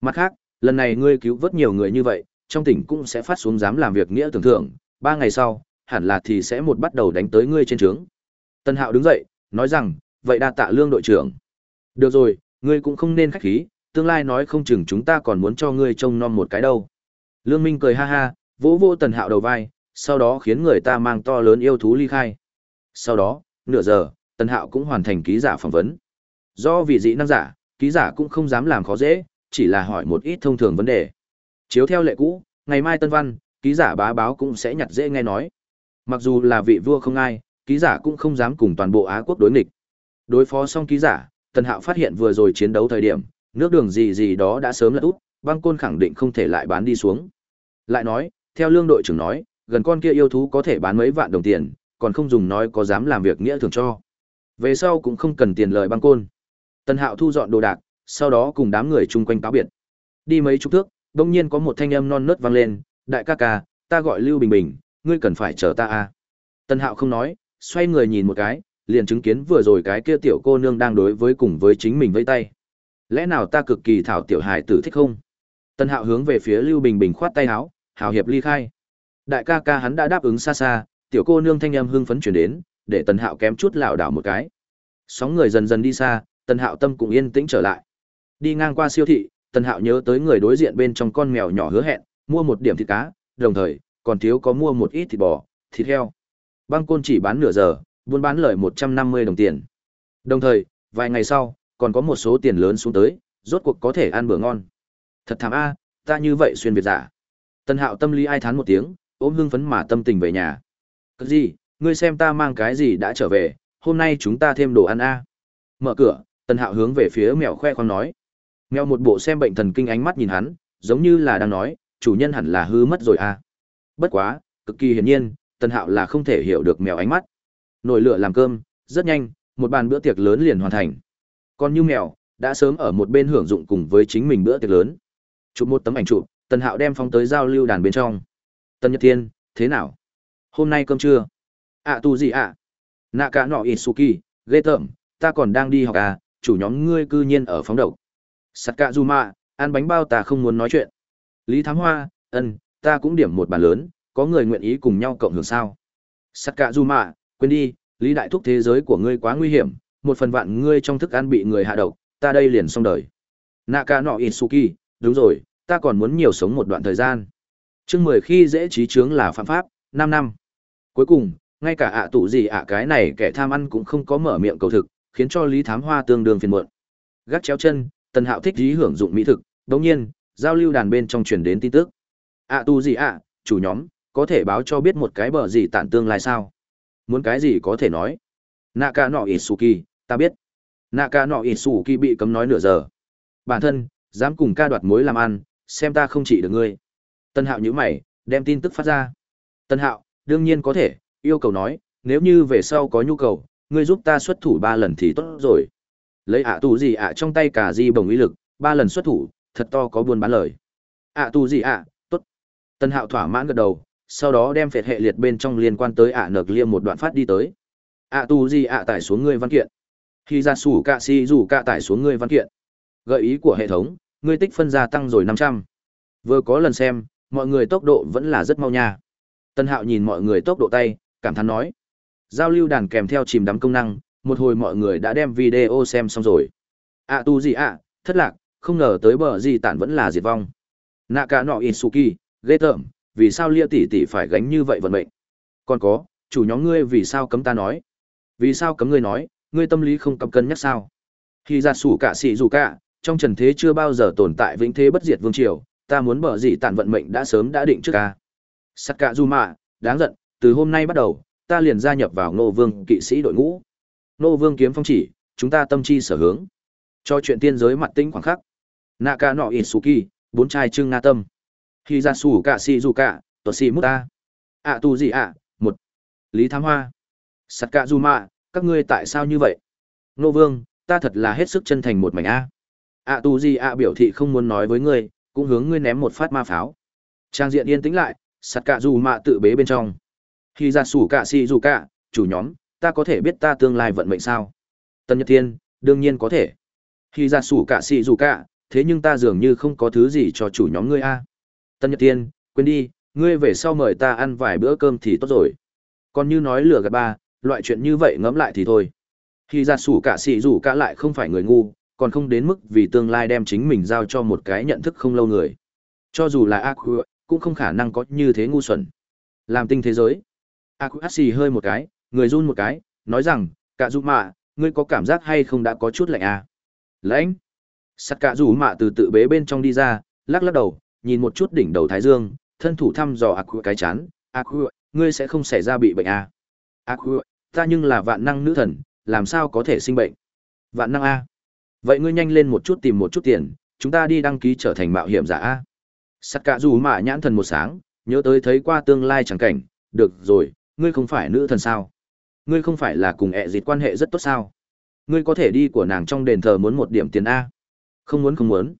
Mặt khác, lần này ngươi cứu vớt nhiều người như vậy, trong tỉnh cũng sẽ phát xuống dám làm việc nghĩa tưởng thưởng, ba ngày sau, hẳn là thì sẽ một bắt đầu đánh tới ngươi trên trướng. Tần Hạo đứng dậy, nói rằng, vậy đa tạ lương đội trưởng. Được rồi, ngươi cũng không nên khách khí, tương lai nói không chừng chúng ta còn muốn cho ngươi trông nom một cái đâu. Lương Minh cười ha ha, vỗ vỗ Tần Hạo đầu vai, sau đó khiến người ta mang to lớn yêu thú ly khai. Sau đó, nửa giờ, Tần Hạo cũng hoàn thành ký giả phỏng vấn. Do vì dị năng giả, ký giả cũng không dám làm khó dễ, chỉ là hỏi một ít thông thường vấn đề. Chiếu theo lệ cũ, ngày mai Tân Văn, ký giả bá báo cũng sẽ nhặt dễ nghe nói. Mặc dù là vị vua không ai, ký giả cũng không dám cùng toàn bộ Á quốc đối nghịch. Đối phó xong ký giả, Tần Hạo phát hiện vừa rồi chiến đấu thời điểm, nước đường gì gì đó đã sớm lật út, băng côn khẳng định không thể lại bán đi xuống. Lại nói, theo lương đội trưởng nói, gần con kia yêu thú có thể bán mấy vạn đồng tiền, còn không dùng nói có dám làm việc nghĩa thường cho. Về sau cũng không cần tiền lời băng côn. Tần Hạo thu dọn đồ đạc, sau đó cùng đám người chung quanh cáo biệt. Đi mấy chục thước, đông nhiên có một thanh âm non nớt vang lên, đại ca ca, ta gọi Lưu Bình Bình, ngươi cần phải chờ ta à. Tần Hạo không nói, xoay người nhìn một cái, liền chứng kiến vừa rồi cái kia tiểu cô nương đang đối với cùng với chính mình vẫy tay. Lẽ nào ta cực kỳ thảo tiểu hài tử thích không? Tần Hạo hướng về phía Lưu Bình Bình khoát tay áo, hào hiệp ly khai. Đại ca ca hắn đã đáp ứng xa xa, tiểu cô nương thanh âm hưng phấn chuyển đến, để Tần Hạo kém chút lảo đảo một cái. Sóng người dần dần đi xa, Tần Hạo tâm cũng yên tĩnh trở lại. Đi ngang qua siêu thị, Tần Hạo nhớ tới người đối diện bên trong con mèo nhỏ hứa hẹn, mua một điểm thịt cá, đồng thời, còn thiếu có mua một ít thịt bò, thịt heo. Băng côn chỉ bán nửa giờ, buôn bán lời 150 đồng tiền. Đồng thời, vài ngày sau, còn có một số tiền lớn xuống tới, rốt cuộc có thể ăn bữa ngon. Thật thảm a, ta như vậy xuyên việt giả. Tần Hạo tâm lý ai thán một tiếng, ôm hưng phấn mà tâm tình về nhà. Cái gì, ngươi xem ta mang cái gì đã trở về, hôm nay chúng ta thêm đồ ăn a. Mở cửa, Tần Hạo hướng về phía mèo khoe khoang nói. Mèo một bộ xem bệnh thần kinh ánh mắt nhìn hắn, giống như là đang nói, chủ nhân hẳn là hư mất rồi a. Bất quá, cực kỳ hiển nhiên, Tần Hạo là không thể hiểu được mèo ánh mắt. nồi lửa làm cơm rất nhanh một bàn bữa tiệc lớn liền hoàn thành còn như mèo đã sớm ở một bên hưởng dụng cùng với chính mình bữa tiệc lớn chụp một tấm ảnh chụp tần hạo đem phóng tới giao lưu đàn bên trong tân nhật thiên, thế nào? Hôm nay cơm trưa? À, ạ tu gì ạ? Nạ cả nọ isuki ghê tởm, ta còn đang đi học à chủ nhóm ngươi cư nhiên ở phóng độc. Sắt cạ du mạ ăn bánh bao ta không muốn nói chuyện. Lý thám hoa, ân, ta cũng điểm một bàn lớn, có người nguyện ý cùng nhau cộng hưởng sao? Sắt cạ du mạ quên đi, lý đại thúc thế giới của ngươi quá nguy hiểm, một phần vạn ngươi trong thức ăn bị người hạ độc, ta đây liền xong đời. Naka nọ isuki đúng rồi, ta còn muốn nhiều sống một đoạn thời gian chương mười khi dễ trí chướng là phạm pháp, năm năm. Cuối cùng, ngay cả ạ tụ gì ạ cái này kẻ tham ăn cũng không có mở miệng cầu thực, khiến cho lý thám hoa tương đương phiền muộn. Gác chéo chân, tần hạo thích lý hưởng dụng mỹ thực, đống nhiên, giao lưu đàn bên trong truyền đến tin tức. Ạ tu gì ạ, chủ nhóm, có thể báo cho biết một cái bờ gì tản tương lai sao? Muốn cái gì có thể nói? Naka nọ isuki, ta biết. Naka nọ isuki bị cấm nói nửa giờ. Bản thân, dám cùng ca đoạt mối làm ăn, xem ta không trị được ngươi tân hạo nhíu mày, đem tin tức phát ra. Tân hạo, đương nhiên có thể, yêu cầu nói, nếu như về sau có nhu cầu, ngươi giúp ta xuất thủ ba lần thì tốt rồi. Lấy ạ tù gì ạ trong tay cả di bồng ý lực, ba lần xuất thủ, thật to có buôn bán lời. Ạ tù gì ạ, tốt. Tân hạo thỏa mãn gật đầu, sau đó đem phệt hệ liệt bên trong liên quan tới ạ nợc liêm một đoạn phát đi tới. Ạ tù gì ạ tải xuống ngươi văn kiện. Khi ra sủ cạ si rủ cạ tải xuống ngươi văn kiện. Gợi ý của hệ thống, ngươi tích phân gia tăng rồi năm trăm. Vừa có lần xem mọi người tốc độ vẫn là rất mau nha. Tân hạo nhìn mọi người tốc độ tay, cảm thán nói. Giao lưu đàn kèm theo chìm đắm công năng, một hồi mọi người đã đem video xem xong rồi. Ạ tu gì ạ? Thất lạc, không ngờ tới bờ gì tản vẫn là diệt vong. Nạ cả nọ isuki, ghê tởm, vì sao lia tỷ tỷ phải gánh như vậy vận mệnh? Còn có, chủ nhóm ngươi vì sao cấm ta nói? Vì sao cấm ngươi nói, ngươi tâm lý không cầm cân nhắc sao? Khi ra sủ cả xị dù cả, trong trần thế chưa bao giờ tồn tại vĩnh thế bất diệt vương triều ta muốn bờ gì tản vận mệnh đã sớm đã định trước ca sắt cả dù mạ, đáng giận, từ hôm nay bắt đầu, ta liền gia nhập vào nô vương kỵ sĩ đội ngũ. Nô vương kiếm phong chỉ, chúng ta tâm chi sở hướng. Cho chuyện tiên giới mặt tinh khoảng khắc. Naka nọ isuki bốn trai trưng na tâm. Khi ra sủ cả si dù cả tuột si mút ta ạ tu gì ạ một. Lý thám hoa. Sắt cả dù mạ, các ngươi tại sao như vậy? Nô vương, ta thật là hết sức chân thành một mảnh a. Ạ tu gì ạ biểu thị không muốn nói với ngươi cũng hướng ngươi ném một phát ma pháo. Trang diện yên tĩnh lại, sắt cả dù mạ tự bế bên trong. Khi ra sủ cả si dù cả chủ nhóm, ta có thể biết ta tương lai vận mệnh sao? Tân nhật thiên, đương nhiên có thể. Khi ra sủ cả si dù cả thế nhưng ta dường như không có thứ gì cho chủ nhóm ngươi a. Tân nhật thiên, quên đi, ngươi về sau mời ta ăn vài bữa cơm thì tốt rồi. Còn như nói lừa gạt ba, loại chuyện như vậy ngẫm lại thì thôi. Khi ra sủ cả xì dù cả lại không phải người ngu còn không đến mức vì tương lai đem chính mình giao cho một cái nhận thức không lâu người cho dù là Aqua, cũng không khả năng có như thế ngu xuẩn làm tinh thế giới Akuashi hơi một cái, người run một cái, nói rằng, cả dù mạ, ngươi có cảm giác hay không đã có chút lạnh à? Lạnh. Sắt cả dù mạ từ tự bế bên trong đi ra, lắc lắc đầu, nhìn một chút đỉnh đầu Thái Dương, thân thủ thăm dò Aqua cái chán, Aqua, ngươi sẽ không xảy ra bị bệnh à? Aqua, ta nhưng là vạn năng nữ thần, làm sao có thể sinh bệnh? Vạn năng a. Vậy ngươi nhanh lên một chút tìm một chút tiền, chúng ta đi đăng ký trở thành mạo hiểm giả a. Sắt cả dù mạ nhãn thần một sáng, nhớ tới thấy qua tương lai chẳng cảnh, được rồi, ngươi không phải nữ thần sao? Ngươi không phải là cùng ẹ dịt quan hệ rất tốt sao? Ngươi có thể đi của nàng trong đền thờ muốn một điểm tiền A. Không muốn không muốn.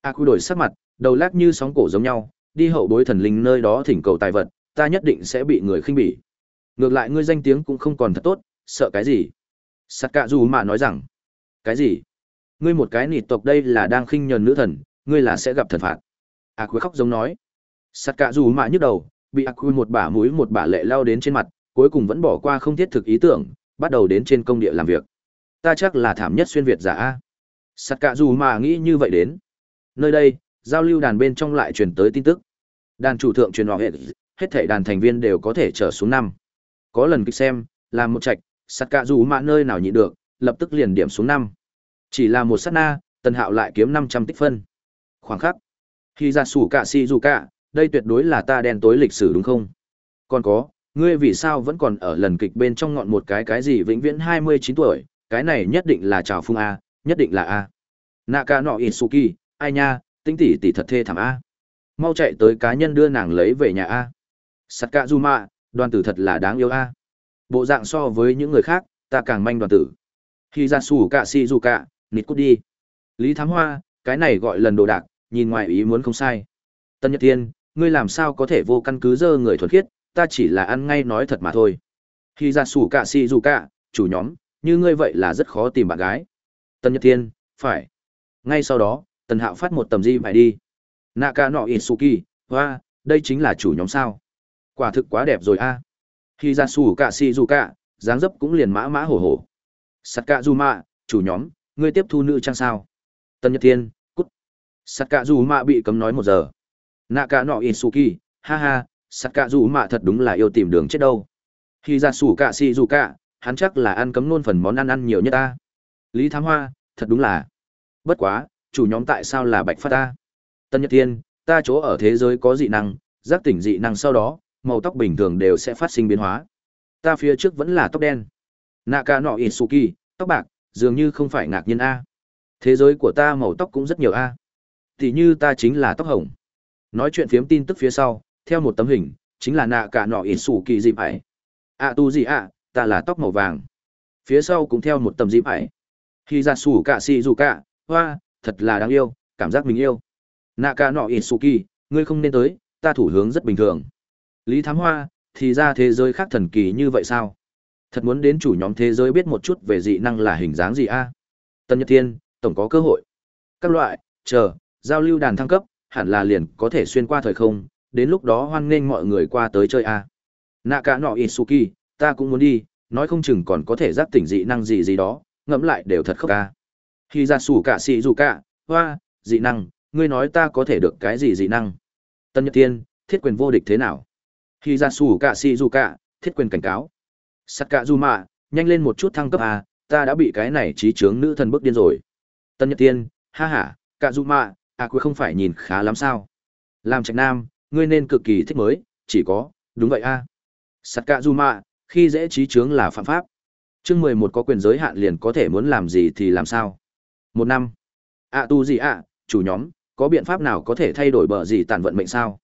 A quy đổi sắc mặt, đầu lắc như sóng cổ giống nhau, đi hậu bối thần linh nơi đó thỉnh cầu tài vật, ta nhất định sẽ bị người khinh bỉ. Ngược lại ngươi danh tiếng cũng không còn thật tốt, sợ cái gì? Sắt cạ dù mà nói rằng, cái gì? Ngươi một cái nịt tộc đây là đang khinh nhờn nữ thần, ngươi là sẽ gặp thần phạt. A quý khóc giống nói. Sắt cạ dù mạ nhức đầu, bị ác quý một bả mũi một bả lệ lao đến trên mặt cuối cùng vẫn bỏ qua không thiết thực ý tưởng bắt đầu đến trên công địa làm việc. Ta chắc là thảm nhất xuyên việt giả a. Sắt cạ dù mạ nghĩ như vậy đến. Nơi đây giao lưu đàn bên trong lại truyền tới tin tức. Đàn chủ thượng truyền họ hết hết thể đàn thành viên đều có thể trở xuống năm. Có lần kịch xem làm một trạch sắt cạ dù mạ nơi nào nhịn được lập tức liền điểm xuống năm chỉ là một sát na tần hạo lại kiếm năm trăm tích phân khoảng khắc khi ra sủ cạ si dù cạ đây tuyệt đối là ta đen tối lịch sử đúng không? Còn có, ngươi vì sao vẫn còn ở lần kịch bên trong ngọn một cái cái gì vĩnh viễn 29 tuổi, cái này nhất định là trào phung A, nhất định là A. Naka no Isuki, ai nha, tinh tỷ tỷ thật thê thảm A. Mau chạy tới cá nhân đưa nàng lấy về nhà A. Sakazuma, đoàn tử thật là đáng yêu A. bộ dạng so với những người khác ta càng manh đoàn tử khi ra xù cạ si du cạ nịt cút đi. Lý thám hoa cái này gọi lần đồ đạc nhìn ngoài ý muốn không sai. Tân nhật Thiên, ngươi làm sao có thể vô căn cứ dơ người thuần khiết ta chỉ là ăn ngay nói thật mà thôi. Khi ra xù cạ xì dù cạ chủ nhóm như ngươi vậy là rất khó tìm bạn gái. Tân nhật Thiên, phải. Ngay sau đó tần hạo phát một tầm di phải đi. Naka nọ isuki hoa đây chính là chủ nhóm sao? Quả thực quá đẹp rồi a. Khi ra xù cạ xì dù cạ dáng dấp cũng liền mã mã hổ hổ. Sắt cạ dù mạ chủ nhóm ngươi tiếp thu nữ trang sao? Tân nhật thiên, cút. Sắt cạ dù mạ bị cấm nói một giờ. Nạ cả nọ isuki ha ha sắt cạ dù mạ thật đúng là yêu tìm đường chết đâu. Khi ra sủ cạ xì dù cạ hắn chắc là ăn cấm nôn phần món ăn ăn nhiều nhất ta. Lý thám hoa, thật đúng là. Bất quá, chủ nhóm tại sao là bạch phát ta? Tân nhật thiên, ta chỗ ở thế giới có dị năng, giác tỉnh dị năng sau đó, màu tóc bình thường đều sẽ phát sinh biến hóa. Ta phía trước vẫn là tóc đen. Nạ cạ nọ isuki tóc bạc dường như không phải ngạc nhiên a. Thế giới của ta màu tóc cũng rất nhiều a. Thì như ta chính là tóc hồng. Nói chuyện phiếm tin tức phía sau, theo một tấm hình, chính là nạ cả nọ isuki dịp ải. A tu gì ạ? Ta là tóc màu vàng. Phía sau cũng theo một tầm dịp ải. Khi ra sủ cả xì dù cả, hoa, thật là đáng yêu, cảm giác mình yêu. Naka nọ isuki ngươi không nên tới, ta thủ hướng rất bình thường. Lý thám hoa, thì ra thế giới khác thần kỳ như vậy sao? Thật muốn đến chủ nhóm thế giới biết một chút về dị năng là hình dáng gì a? Tân nhật thiên, tổng có cơ hội. Các loại, chờ, giao lưu đàn thăng cấp, hẳn là liền có thể xuyên qua thời không, đến lúc đó hoan nghênh mọi người qua tới chơi a. Nạ cả nọ isuki, ta cũng muốn đi, nói không chừng còn có thể giác tỉnh dị năng gì gì đó, ngẫm lại đều thật khóc ca khi ra sủ cả xì dù cả hoa dị năng, ngươi nói ta có thể được cái gì dị năng? Tân nhật thiên, thiết quyền vô địch thế nào? Khi ra sủ cả xì dù cả thiết quyền cảnh cáo sắt cả du mạ nhanh lên một chút thăng cấp à ta đã bị cái này trí trướng nữ thần bức điên rồi. Tân nhật tiên, ha ha cả du mạ à cuối không phải nhìn khá lắm sao? Làm trạch nam, ngươi nên cực kỳ thích mới, chỉ có, đúng vậy a à. sắt cả du mạ khi dễ trí trướng là phạm pháp. Chương mười một có quyền giới hạn liền có thể muốn làm gì thì làm sao? Một năm. Ạ tu gì ạ chủ nhóm, có biện pháp nào có thể thay đổi bờ gì tàn vận mệnh sao?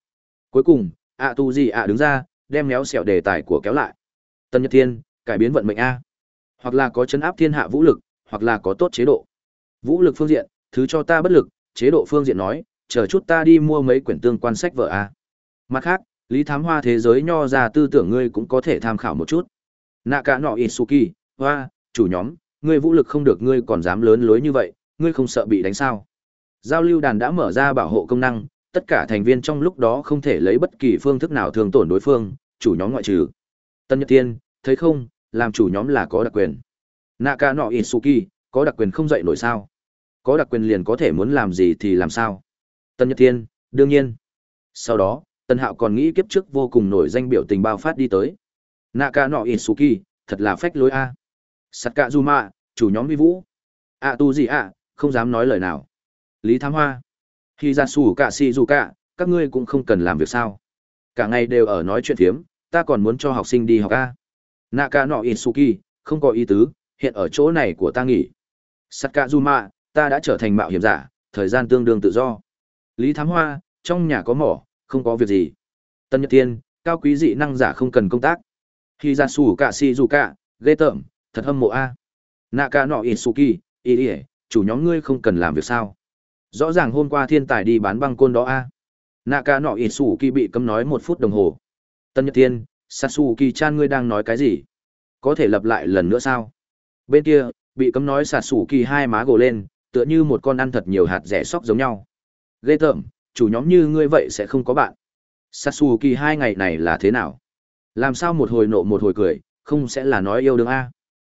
Cuối cùng ạ tu gì ạ đứng ra, đem méo xẹo đề tài của kéo lại tân nhật thiên, cải biến vận mệnh a. Hoặc là có chấn áp thiên hạ vũ lực, hoặc là có tốt chế độ. Vũ lực phương diện, thứ cho ta bất lực, chế độ phương diện nói, chờ chút ta đi mua mấy quyển tương quan sách vợ a. Mặt khác, lý thám hoa thế giới nho ra tư tưởng ngươi cũng có thể tham khảo một chút. Nạ cả nọ isuki, hoa, chủ nhóm, ngươi vũ lực không được, ngươi còn dám lớn lối như vậy, ngươi không sợ bị đánh sao? Giao lưu đàn đã mở ra bảo hộ công năng, tất cả thành viên trong lúc đó không thể lấy bất kỳ phương thức nào thường tổn đối phương, chủ nhóm ngoại trừ. Tân nhật tiên thấy không làm chủ nhóm là có đặc quyền. Naka nọ isuki có đặc quyền không dạy nổi sao? Có đặc quyền liền có thể muốn làm gì thì làm sao? Tân nhật Thiên, đương nhiên. Sau đó tân hạo còn nghĩ kiếp trước vô cùng nổi danh biểu tình bao phát đi tới. Naka nọ isuki thật là phách lối a. Saka zuma chủ nhóm vi vũ. A tu gì ạ không dám nói lời nào. Lý thám hoa. Khi ra xù cả si dù cả các ngươi cũng không cần làm việc sao. Cả ngày đều ở nói chuyện phiếm ta còn muốn cho học sinh đi học a naka no isuki không có ý tứ, hiện ở chỗ này của ta nghỉ. Sakazuma ta đã trở thành mạo hiểm giả, thời gian tương đương tự do. Lý thám hoa, trong nhà có mỏ, không có việc gì. Tân nhật tiên cao quý dị năng giả không cần công tác. Khi ra xù cả si dù cả ghê tởm, thật hâm mộ a. Naka no isuki ý ỉa chủ nhóm ngươi không cần làm việc sao? Rõ ràng hôm qua thiên tài đi bán băng côn đó a. Naka no isuki bị cấm nói một phút đồng hồ. Tân nhật tiên Satsuki chan ngươi đang nói cái gì? Có thể lặp lại lần nữa sao? Bên kia, bị cấm nói Satsuki hai má gồ lên, tựa như một con ăn thật nhiều hạt rẻ sóc giống nhau. Ghê tởm, chủ nhóm như ngươi vậy sẽ không có bạn. Satsuki hai ngày này là thế nào? Làm sao một hồi nộ một hồi cười, không sẽ là nói yêu đương a?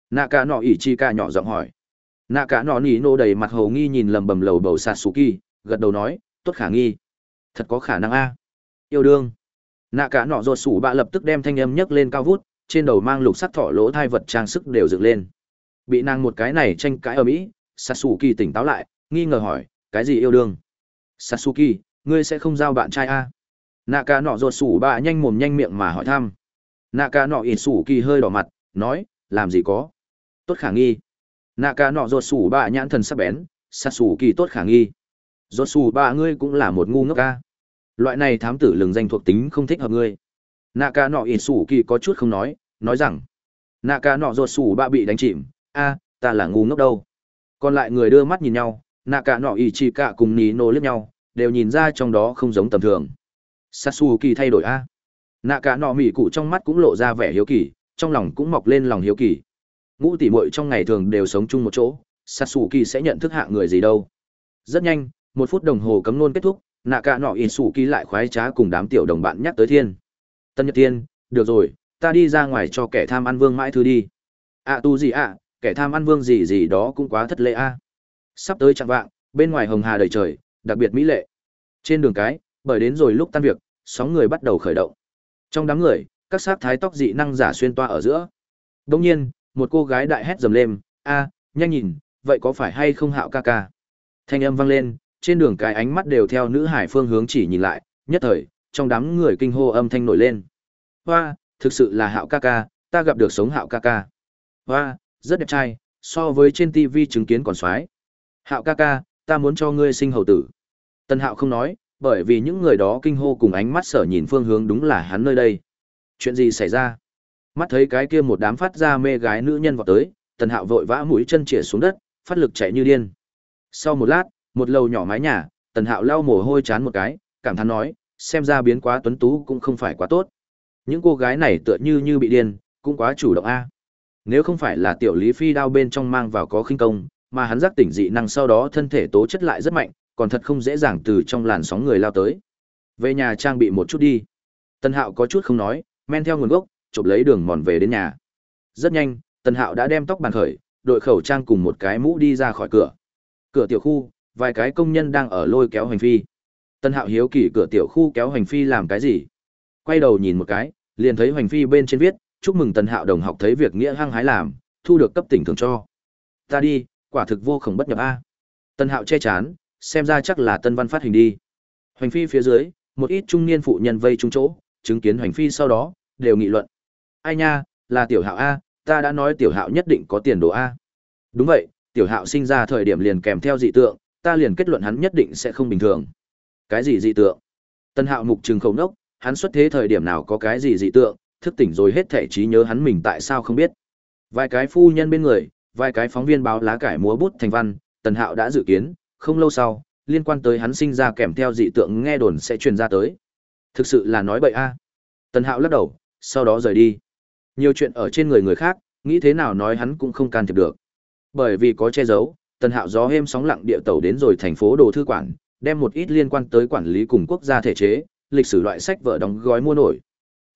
Naka nọ ỉ chi cả nhỏ giọng hỏi. Naka nọ nỉ nô đầy mặt hồ nghi nhìn lầm bầm lầu bầu Satsuki, gật đầu nói, tốt khả nghi. Thật có khả năng a. Yêu đương nạ cả nọ ruột sủ bạ lập tức đem thanh âm nhấc lên cao vút, trên đầu mang lục sắc thọ lỗ thai vật trang sức đều dựng lên. Bị nàng một cái này tranh cãi ở mỹ sasuki tỉnh táo lại, nghi ngờ hỏi, cái gì yêu đương? Sasuki ngươi sẽ không giao bạn trai a? À? nạ cả nọ ruột sủ bạ nhanh mồm nhanh miệng mà hỏi thăm. Nạ cả nọ ít sủ kỳ hơi đỏ mặt, nói, làm gì có? Tốt khả nghi. Nạ cả nọ ruột sủ bạ nhãn thần sắc bén sasuki tốt khả nghi. Ruột sủ bạ ngươi cũng là một ngu ngốc a loại này thám tử lừng danh thuộc tính không thích hợp ngươi. Ca nọ ỉ sủ kỳ có chút không nói nói rằng nạ ca nọ ruột sủ ba bị đánh chìm. A, ta là ngu ngốc đâu. Còn lại người đưa mắt nhìn nhau nạ ca nọ ỉ chỉ cả cùng ní nô liếc nhau, đều nhìn ra trong đó không giống tầm thường. Sasu kỳ thay đổi a. Nạ ca nọ mỹ cụ trong mắt cũng lộ ra vẻ hiếu kỳ, trong lòng cũng mọc lên lòng hiếu kỳ. Ngũ tỷ muội trong ngày thường đều sống chung một chỗ sasu kỳ sẽ nhận thức hạ người gì đâu. Rất nhanh, một phút đồng hồ cấm nôn kết thúc nạ cả nọ ỉ sủ kỳ lại khoái trá cùng đám tiểu đồng bạn nhắc tới thiên. Tân nhật thiên, được rồi, ta đi ra ngoài cho kẻ tham ăn vương mãi thư đi. Ạ tu gì ạ? Kẻ tham ăn vương gì gì đó cũng quá thất lễ a. Sắp tới chặng vạng, bên ngoài hồng hà đầy trời, đặc biệt mỹ lệ. Trên đường cái, bởi đến rồi lúc tan việc, sóng người bắt đầu khởi động. Trong đám người, các sát thái tóc dị năng giả xuyên toa ở giữa. Đông nhiên, một cô gái đại hét dầm lên, a, nhanh nhìn, vậy có phải hay không hạo ca ca? Thanh âm vang lên trên đường cái ánh mắt đều theo nữ hải phương hướng chỉ nhìn lại, nhất thời, trong đám người kinh hô âm thanh nổi lên. Hoa, thực sự là hạo ca ca, ta gặp được sống hạo ca ca. Hoa, rất đẹp trai, so với trên tv chứng kiến còn xoái. hạo ca ca, ta muốn cho ngươi sinh hầu tử. Tân hạo không nói, bởi vì những người đó kinh hô cùng ánh mắt sở nhìn phương hướng đúng là hắn nơi đây. Chuyện gì xảy ra? Mắt thấy cái kia một đám phát ra mê gái nữ nhân vào tới, tần hạo vội vã mũi chân chĩa xuống đất, phát lực chạy như điên. Sau một lát một lầu nhỏ mái nhà, tần hạo lau mồ hôi chán một cái, cảm thán nói, xem ra biến quá tuấn tú cũng không phải quá tốt. Những cô gái này tựa như như bị điên, cũng quá chủ động a. Nếu không phải là tiểu lý phi đao bên trong mang vào có khinh công, mà hắn giác tỉnh dị năng sau đó thân thể tố chất lại rất mạnh, còn thật không dễ dàng từ trong làn sóng người lao tới. Về nhà trang bị một chút đi. Tân hạo có chút không nói, men theo nguồn gốc, chụp lấy đường mòn về đến nhà. Rất nhanh, tần hạo đã đem tóc bàn khởi, đội khẩu trang cùng một cái mũ đi ra khỏi cửa. Cửa tiểu khu vài cái công nhân đang ở lôi kéo hành phi. Tân hạo hiếu kỳ cửa tiểu khu kéo hành phi làm cái gì? Quay đầu nhìn một cái, liền thấy hành phi bên trên viết, chúc mừng Tân hạo đồng học thấy việc nghĩa hăng hái làm, thu được cấp tỉnh thưởng cho. Ta đi, quả thực vô khổng bất nhập a. Tân hạo che chán, xem ra chắc là tân văn phát hình đi. Hành phi phía dưới, một ít trung niên phụ nhân vây trung chỗ, chứng kiến hành phi sau đó, đều nghị luận. Ai nha, là tiểu hạo a, ta đã nói tiểu hạo nhất định có tiền đồ a. Đúng vậy, tiểu hạo sinh ra thời điểm liền kèm theo dị tượng ta liền kết luận hắn nhất định sẽ không bình thường. Cái gì dị tượng? Tân hạo mục trừng khẩu nốc, hắn xuất thế thời điểm nào có cái gì dị tượng, thức tỉnh rồi hết thể trí nhớ hắn mình tại sao không biết. Vài cái phu nhân bên người, vài cái phóng viên báo lá cải múa bút thành văn, tần hạo đã dự kiến, không lâu sau, liên quan tới hắn sinh ra kèm theo dị tượng nghe đồn sẽ truyền ra tới. Thực sự là nói bậy a. Tần hạo lắc đầu, sau đó rời đi. Nhiều chuyện ở trên người người khác, nghĩ thế nào nói hắn cũng không can thiệp được. Bởi vì có che giấu tần hạo gió êm sóng lặng địa tàu đến rồi thành phố đồ thư quản đem một ít liên quan tới quản lý cùng quốc gia thể chế, lịch sử loại sách vở đóng gói mua nổi.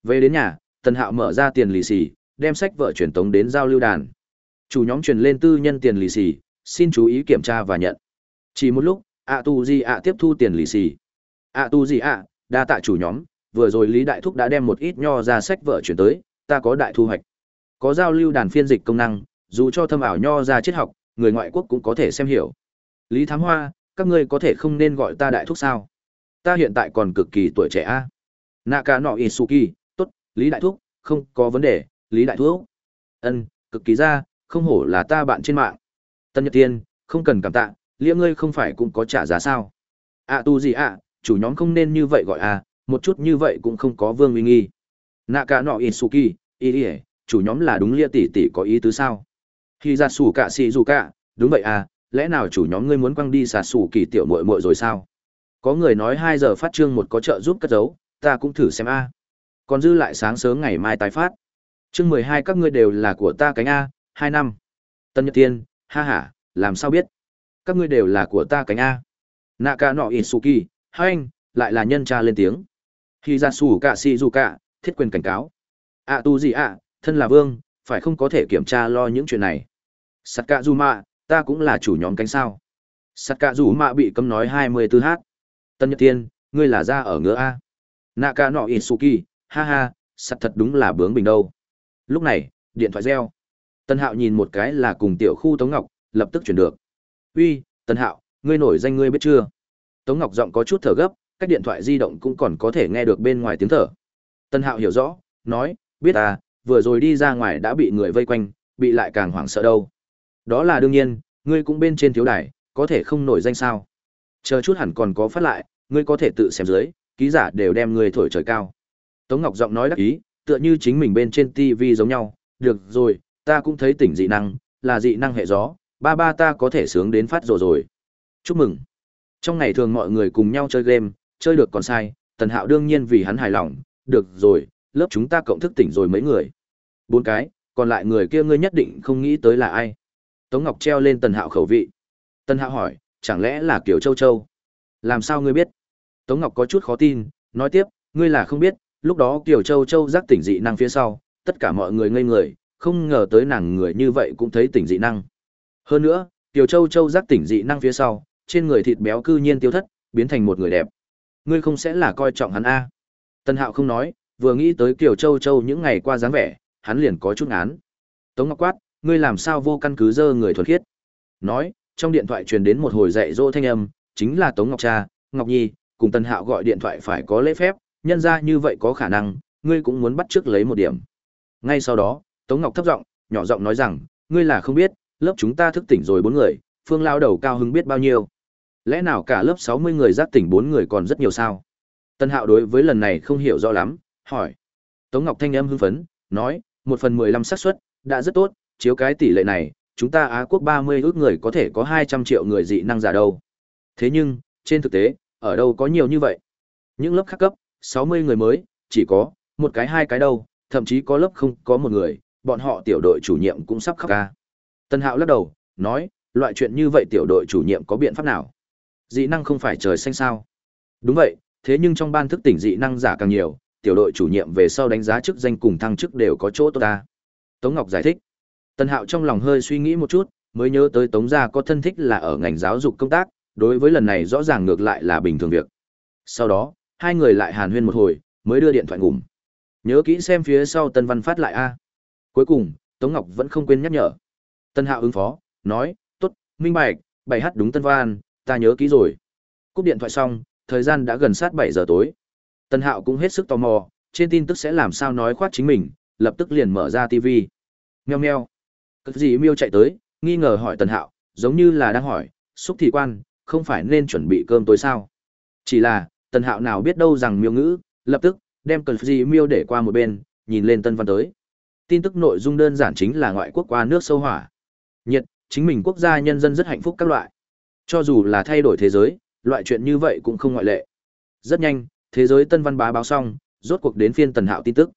Về đến nhà, tần hạo mở ra tiền lì xì, đem sách vở truyền tống đến giao lưu đàn. Chủ nhóm truyền lên tư nhân tiền lì xì, xin chú ý kiểm tra và nhận. Chỉ một lúc ạ tu gì ạ tiếp thu tiền lì xì. Ạ tu gì ạ đa tạ chủ nhóm, vừa rồi lý đại thúc đã đem một ít nho ra sách vở chuyển tới, ta có đại thu hoạch. Có giao lưu đàn phiên dịch công năng, dù cho thâm ảo nho ra triết học người ngoại quốc cũng có thể xem hiểu. Lý thám hoa các ngươi có thể không nên gọi ta đại thúc sao? Ta hiện tại còn cực kỳ tuổi trẻ a. Naka no isuki tốt lý đại thúc không có vấn đề lý đại thúc. Ân cực kỳ ra không hổ là ta bạn trên mạng. Tân nhật tiên không cần cảm tạ liễu ngươi không phải cũng có trả giá sao? À tu gì ạ chủ nhóm không nên như vậy gọi à một chút như vậy cũng không có vương uy nghi. Nạ cả nọ isuki ý Ý, chủ nhóm là đúng lia tỷ tỷ có ý tứ sao? Khi ra xù cả xì dù cả. Đúng vậy à lẽ nào chủ nhóm ngươi muốn quăng đi xà xù kỳ tiểu muội muội rồi sao? Có người nói hai giờ phát trương một có trợ giúp cất giấu, ta cũng thử xem a. Còn dư lại sáng sớm ngày mai tái phát. Chương mười hai các ngươi đều là của ta cánh a, hai năm. Tân nhật tiên, ha ha, làm sao biết? Các ngươi đều là của ta cánh a. Naka nọ isuki hai anh, lại là nhân tra lên tiếng. Khi ra xù cả xì dù cả, thiết quyền cảnh cáo. Ạ tu gì ạ thân là vương, phải không có thể kiểm tra lo những chuyện này sắt cạ dù mạ ta cũng là chủ nhóm cánh sao. Sắt cạ dù mạ bị cấm nói hai mươi tư h tân nhật tiên ngươi là ra ở ngựa a. Nạ ca nọ isuki ha ha sắt thật đúng là bướng bình đâu. Lúc này, điện thoại reo. Tân hạo nhìn một cái là cùng tiểu khu tống ngọc, lập tức chuyển được. Uy, tân hạo, ngươi nổi danh ngươi biết chưa? Tống ngọc giọng có chút thở gấp, cách điện thoại di động cũng còn có thể nghe được bên ngoài tiếng thở. Tân hạo hiểu rõ, nói, biết à vừa rồi đi ra ngoài đã bị người vây quanh, bị lại càng hoảng sợ đâu đó là đương nhiên ngươi cũng bên trên thiếu đài có thể không nổi danh sao chờ chút hẳn còn có phát lại ngươi có thể tự xem dưới ký giả đều đem ngươi thổi trời cao tống ngọc giọng nói đắc ý tựa như chính mình bên trên tv giống nhau được rồi, ta cũng thấy tỉnh dị năng, là dị năng hệ gió, ba ba ta có thể sướng đến phát rồi rồi. Chúc mừng. Trong ngày thường mọi người cùng nhau chơi game, chơi được còn sai, Tần Hạo đương nhiên vì hắn hài lòng, được rồi, lớp chúng ta cộng thức tỉnh rồi mấy người. Bốn cái, còn lại người kia ngươi nhất định không nghĩ tới là ai. Tống Ngọc treo lên Tần Hạo khẩu vị. Tần Hạo hỏi, chẳng lẽ là Kiều Châu Châu? Làm sao ngươi biết? Tống Ngọc có chút khó tin, nói tiếp, ngươi là không biết, lúc đó Kiều Châu Châu giác tỉnh dị năng phía sau, tất cả mọi người ngây người, không ngờ tới nàng người như vậy cũng thấy tỉnh dị năng. Hơn nữa, Kiều Châu Châu giác tỉnh dị năng phía sau, trên người thịt béo cư nhiên tiêu thất, biến thành một người đẹp. Ngươi không sẽ là coi trọng hắn a? Tân Hạo không nói, vừa nghĩ tới Kiều Châu Châu những ngày qua dáng vẻ, hắn liền có chút án. Tống Ngọc quát, ngươi làm sao vô căn cứ dơ người thuần khiết? Nói, trong điện thoại truyền đến một hồi dạy dỗ thanh âm, chính là Tống Ngọc cha, Ngọc Nhi, cùng Tân Hạo gọi điện thoại phải có lễ phép, nhân ra như vậy có khả năng, ngươi cũng muốn bắt trước lấy một điểm. Ngay sau đó, Tống Ngọc thấp giọng, nhỏ giọng nói rằng, ngươi là không biết, lớp chúng ta thức tỉnh rồi bốn người, phương lao đầu cao hứng biết bao nhiêu. Lẽ nào cả lớp 60 người giác tỉnh bốn người còn rất nhiều sao? Tân Hạo đối với lần này không hiểu rõ lắm, hỏi. Tống Ngọc thanh âm hưng phấn, nói, một phần 15 xác suất, đã rất tốt, chiếu cái tỷ lệ này, chúng ta Á quốc 30 ước người có thể có 200 triệu người dị năng giả đâu. Thế nhưng, trên thực tế, ở đâu có nhiều như vậy? Những lớp khác cấp, 60 người mới, chỉ có, một cái hai cái đâu, thậm chí có lớp không có một người, bọn họ tiểu đội chủ nhiệm cũng sắp khóc ca. Tân Hạo lắc đầu, nói, loại chuyện như vậy tiểu đội chủ nhiệm có biện pháp nào? Dị năng không phải trời xanh sao? Đúng vậy, thế nhưng trong ban thức tỉnh dị năng giả càng nhiều, tiểu đội chủ nhiệm về sau đánh giá chức danh cùng thăng chức đều có chỗ tốt ta. Tống Ngọc giải thích. Tân Hạo trong lòng hơi suy nghĩ một chút, mới nhớ tới Tống gia có thân thích là ở ngành giáo dục công tác, đối với lần này rõ ràng ngược lại là bình thường việc. Sau đó, hai người lại hàn huyên một hồi, mới đưa điện thoại ngủm. Nhớ kỹ xem phía sau Tân Văn phát lại a. Cuối cùng, Tống Ngọc vẫn không quên nhắc nhở. Tân Hạo ứng phó, nói, tốt, minh bạch, bảy h đúng Tân Văn, ta nhớ kỹ rồi. Cúp điện thoại xong, thời gian đã gần sát bảy giờ tối. Tân Hạo cũng hết sức tò mò, trên tin tức sẽ làm sao nói khoát chính mình, lập tức liền mở ra TV. Meo meo. Cực gì miêu chạy tới, nghi ngờ hỏi Tần Hạo, giống như là đang hỏi, xúc thị quan, không phải nên chuẩn bị cơm tối sao? Chỉ là, Tần Hạo nào biết đâu rằng miêu ngữ, lập tức, đem Cực gì miêu để qua một bên, nhìn lên Tân Văn tới. Tin tức nội dung đơn giản chính là ngoại quốc qua nước sâu hỏa. Nhiệt, chính mình quốc gia nhân dân rất hạnh phúc các loại. Cho dù là thay đổi thế giới, loại chuyện như vậy cũng không ngoại lệ. Rất nhanh, thế giới Tân Văn bá báo xong, rốt cuộc đến phiên Tần Hạo tin tức.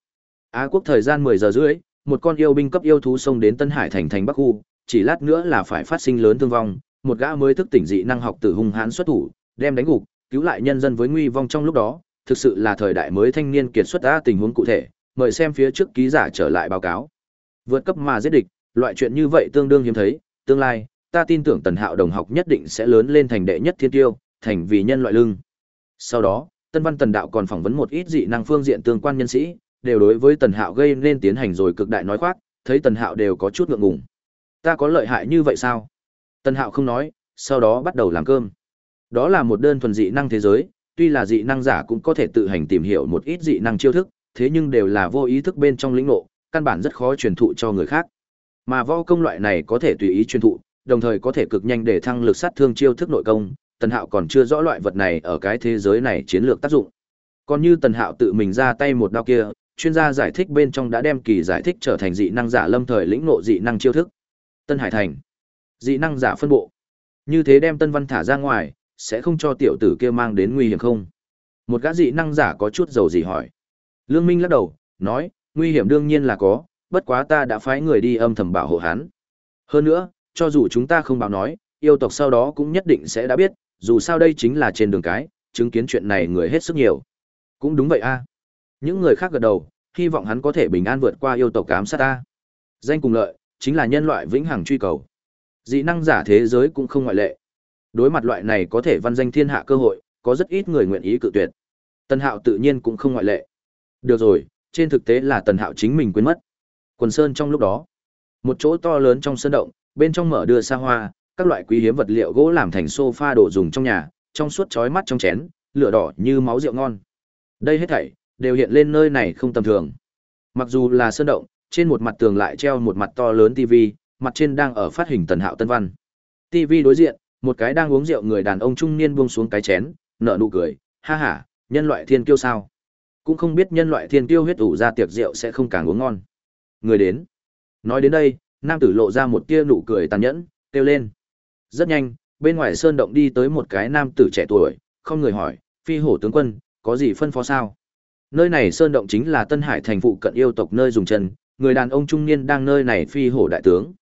Á quốc thời gian 10 giờ rưỡi, một con yêu binh cấp yêu thú xông đến Tân Hải thành thành Bắc khu, chỉ lát nữa là phải phát sinh lớn thương vong, một gã mới thức tỉnh dị năng học tử hung hãn xuất thủ, đem đánh gục, cứu lại nhân dân với nguy vong trong lúc đó, thực sự là thời đại mới thanh niên kiệt xuất ra tình huống cụ thể, mời xem phía trước ký giả trở lại báo cáo. Vượt cấp mà giết địch, loại chuyện như vậy tương đương hiếm thấy, tương lai, ta tin tưởng Tần Hạo đồng học nhất định sẽ lớn lên thành đệ nhất thiên tiêu, thành vì nhân loại lưng. Sau đó, Tân Văn Tần Đạo còn phỏng vấn một ít dị năng phương diện tương quan nhân sĩ, đều đối với Tần Hạo gây nên tiến hành rồi cực đại nói khoác, thấy Tần Hạo đều có chút ngượng ngùng. Ta có lợi hại như vậy sao? Tần Hạo không nói, sau đó bắt đầu làm cơm. Đó là một đơn thuần dị năng thế giới, tuy là dị năng giả cũng có thể tự hành tìm hiểu một ít dị năng chiêu thức, thế nhưng đều là vô ý thức bên trong lĩnh ngộ, căn bản rất khó truyền thụ cho người khác. Mà võ công loại này có thể tùy ý truyền thụ, đồng thời có thể cực nhanh để thăng lực sát thương chiêu thức nội công, Tần Hạo còn chưa rõ loại vật này ở cái thế giới này chiến lược tác dụng. Còn như Tần Hạo tự mình ra tay một đao kia, chuyên gia giải thích bên trong đã đem kỳ giải thích trở thành dị năng giả lâm thời lĩnh ngộ dị năng chiêu thức. Tân Hải Thành, dị năng giả phân bộ. Như thế đem Tân Văn thả ra ngoài, sẽ không cho tiểu tử kia mang đến nguy hiểm không? Một gã dị năng giả có chút dầu gì hỏi. Lương Minh lắc đầu, nói, nguy hiểm đương nhiên là có, bất quá ta đã phái người đi âm thầm bảo hộ hắn. Hơn nữa, cho dù chúng ta không báo nói, yêu tộc sau đó cũng nhất định sẽ đã biết, dù sao đây chính là trên đường cái, chứng kiến chuyện này người hết sức nhiều. Cũng đúng vậy a. Những người khác gật đầu, hy vọng hắn có thể bình an vượt qua yêu tộc cám sát ta. Danh cùng lợi, chính là nhân loại vĩnh hằng truy cầu. Dị năng giả thế giới cũng không ngoại lệ. Đối mặt loại này có thể văn danh thiên hạ cơ hội, có rất ít người nguyện ý cự tuyệt. Tần Hạo tự nhiên cũng không ngoại lệ. Được rồi, trên thực tế là Tần Hạo chính mình quên mất. Quần Sơn trong lúc đó, một chỗ to lớn trong sơn động, bên trong mở đưa xa hoa, các loại quý hiếm vật liệu gỗ làm thành sofa đồ dùng trong nhà, trong suốt chói mắt trong chén, lửa đỏ như máu rượu ngon. Đây hết thảy đều hiện lên nơi này không tầm thường. Mặc dù là sơn động, trên một mặt tường lại treo một mặt to lớn tivi, mặt trên đang ở phát hình Tần Hạo Tân Văn. Tivi đối diện, một cái đang uống rượu người đàn ông trung niên buông xuống cái chén, nở nụ cười, ha ha, nhân loại thiên kiêu sao? Cũng không biết nhân loại thiên kiêu huyết ủ ra tiệc rượu sẽ không càng uống ngon. Người đến. Nói đến đây, nam tử lộ ra một tia nụ cười tàn nhẫn, kêu lên. Rất nhanh, bên ngoài sơn động đi tới một cái nam tử trẻ tuổi, không người hỏi, phi hổ tướng quân, có gì phân phó sao? Nơi này sơn động chính là Tân Hải thành phụ cận yêu tộc nơi dùng chân, người đàn ông trung niên đang nơi này phi hổ đại tướng.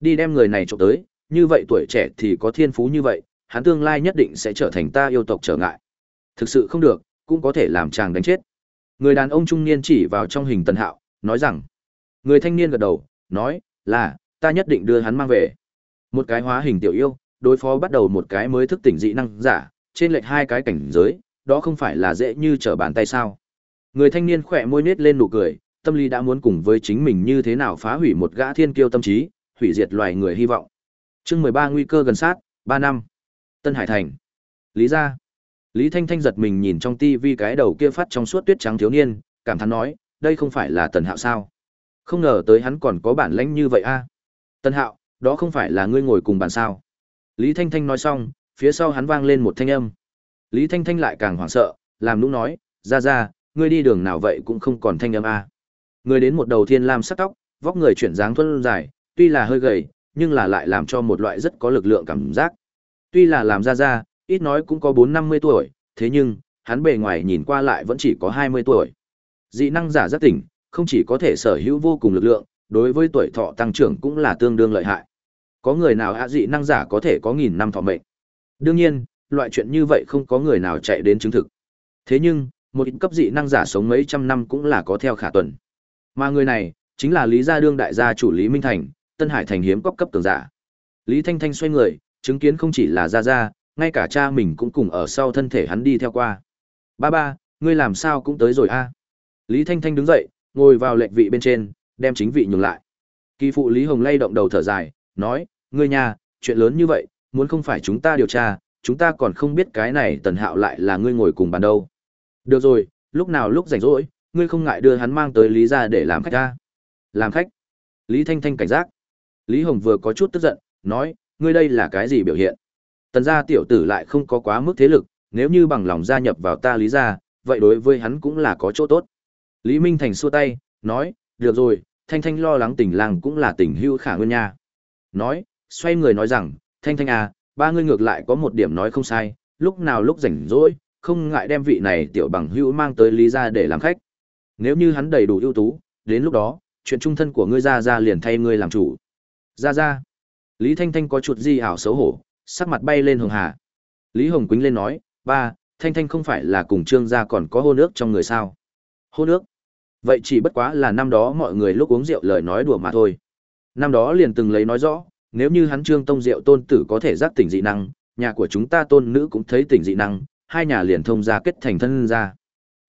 Đi đem người này trộm tới, như vậy tuổi trẻ thì có thiên phú như vậy, hắn tương lai nhất định sẽ trở thành ta yêu tộc trở ngại. Thực sự không được, cũng có thể làm chàng đánh chết. Người đàn ông trung niên chỉ vào trong hình Tần Hạo, nói rằng. Người thanh niên gật đầu, nói, là, ta nhất định đưa hắn mang về. Một cái hóa hình tiểu yêu, đối phó bắt đầu một cái mới thức tỉnh dị năng giả, trên lệch hai cái cảnh giới, đó không phải là dễ như trở bàn tay sao. Người thanh niên khỏe môi nết lên nụ cười, tâm lý đã muốn cùng với chính mình như thế nào phá hủy một gã thiên kiêu tâm trí, hủy diệt loài người hy vọng. Chương 13 nguy cơ gần sát, 3 năm. Tân Hải Thành. Lý gia. Lý Thanh Thanh giật mình nhìn trong tivi cái đầu kia phát trong suốt tuyết trắng thiếu niên, cảm thán nói, đây không phải là Tần Hạo sao? Không ngờ tới hắn còn có bản lãnh như vậy a. Tần Hạo, đó không phải là ngươi ngồi cùng bàn sao? Lý Thanh Thanh nói xong, phía sau hắn vang lên một thanh âm. Lý Thanh Thanh lại càng hoảng sợ, làm nũng nói, ra ra, ngươi đi đường nào vậy cũng không còn thanh âm a. Người đến một đầu thiên lam sắc tóc, vóc người chuyển dáng thuần dài, tuy là hơi gầy, nhưng là lại làm cho một loại rất có lực lượng cảm giác. Tuy là làm ra ra, ít nói cũng có 4-50 tuổi, thế nhưng, hắn bề ngoài nhìn qua lại vẫn chỉ có 20 tuổi. Dị năng giả rất tỉnh, không chỉ có thể sở hữu vô cùng lực lượng, đối với tuổi thọ tăng trưởng cũng là tương đương lợi hại. Có người nào hạ dị năng giả có thể có nghìn năm thọ mệnh. Đương nhiên, loại chuyện như vậy không có người nào chạy đến chứng thực. Thế nhưng, một cấp dị năng giả sống mấy trăm năm cũng là có theo khả tuần. Mà người này, chính là Lý Gia Đương đại gia chủ Lý Minh Thành, Tân Hải thành hiếm cấp cấp tường giả. Lý Thanh Thanh xoay người, chứng kiến không chỉ là Gia Gia, ngay cả cha mình cũng cùng ở sau thân thể hắn đi theo qua. Ba ba, ngươi làm sao cũng tới rồi a? Lý Thanh Thanh đứng dậy, ngồi vào lệnh vị bên trên, đem chính vị nhường lại. Kỳ phụ Lý Hồng lay động đầu thở dài, nói, ngươi nhà, chuyện lớn như vậy, muốn không phải chúng ta điều tra, chúng ta còn không biết cái này tần hạo lại là ngươi ngồi cùng bàn đâu. Được rồi, lúc nào lúc rảnh rỗi, ngươi không ngại đưa hắn mang tới Lý ra để làm khách ta. Làm khách. Lý Thanh Thanh cảnh giác. Lý Hồng vừa có chút tức giận, nói, ngươi đây là cái gì biểu hiện? Tần gia tiểu tử lại không có quá mức thế lực, nếu như bằng lòng gia nhập vào ta Lý gia, vậy đối với hắn cũng là có chỗ tốt. Lý Minh Thành xua tay, nói, được rồi, Thanh Thanh lo lắng tình làng cũng là tình hưu khả nguyên nha. Nói, xoay người nói rằng, Thanh Thanh à, ba ngươi ngược lại có một điểm nói không sai, lúc nào lúc rảnh rỗi, không ngại đem vị này tiểu bằng hữu mang tới Lý gia để làm khách. Nếu như hắn đầy đủ ưu tú, đến lúc đó, chuyện trung thân của ngươi ra ra liền thay ngươi làm chủ. Ra ra. Lý Thanh Thanh có chuột gì ảo xấu hổ, sắc mặt bay lên hường hà. Lý Hồng Quýnh lên nói, ba, Thanh Thanh không phải là cùng trương gia còn có hôn ước trong người sao? Hôn ước? Vậy chỉ bất quá là năm đó mọi người lúc uống rượu lời nói đùa mà thôi. Năm đó liền từng lấy nói rõ, nếu như hắn trương tông rượu tôn tử có thể giác tỉnh dị năng, nhà của chúng ta tôn nữ cũng thấy tỉnh dị năng, hai nhà liền thông ra kết thành thân ra.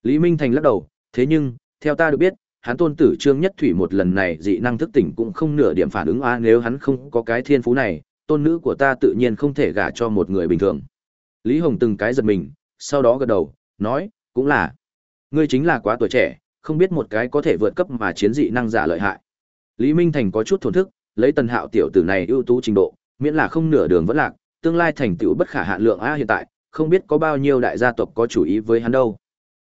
Lý Minh Thành lắc đầu, thế nhưng, theo ta được biết, hắn tôn tử trương nhất thủy một lần này dị năng thức tỉnh cũng không nửa điểm phản ứng a nếu hắn không có cái thiên phú này, tôn nữ của ta tự nhiên không thể gả cho một người bình thường. Lý Hồng từng cái giật mình, sau đó gật đầu, nói, cũng là, ngươi chính là quá tuổi trẻ, không biết một cái có thể vượt cấp mà chiến dị năng giả lợi hại. Lý Minh Thành có chút thổn thức, lấy tần hạo tiểu tử này ưu tú trình độ, miễn là không nửa đường vẫn lạc, tương lai thành tựu bất khả hạn lượng a hiện tại, không biết có bao nhiêu đại gia tộc có chủ ý với hắn đâu.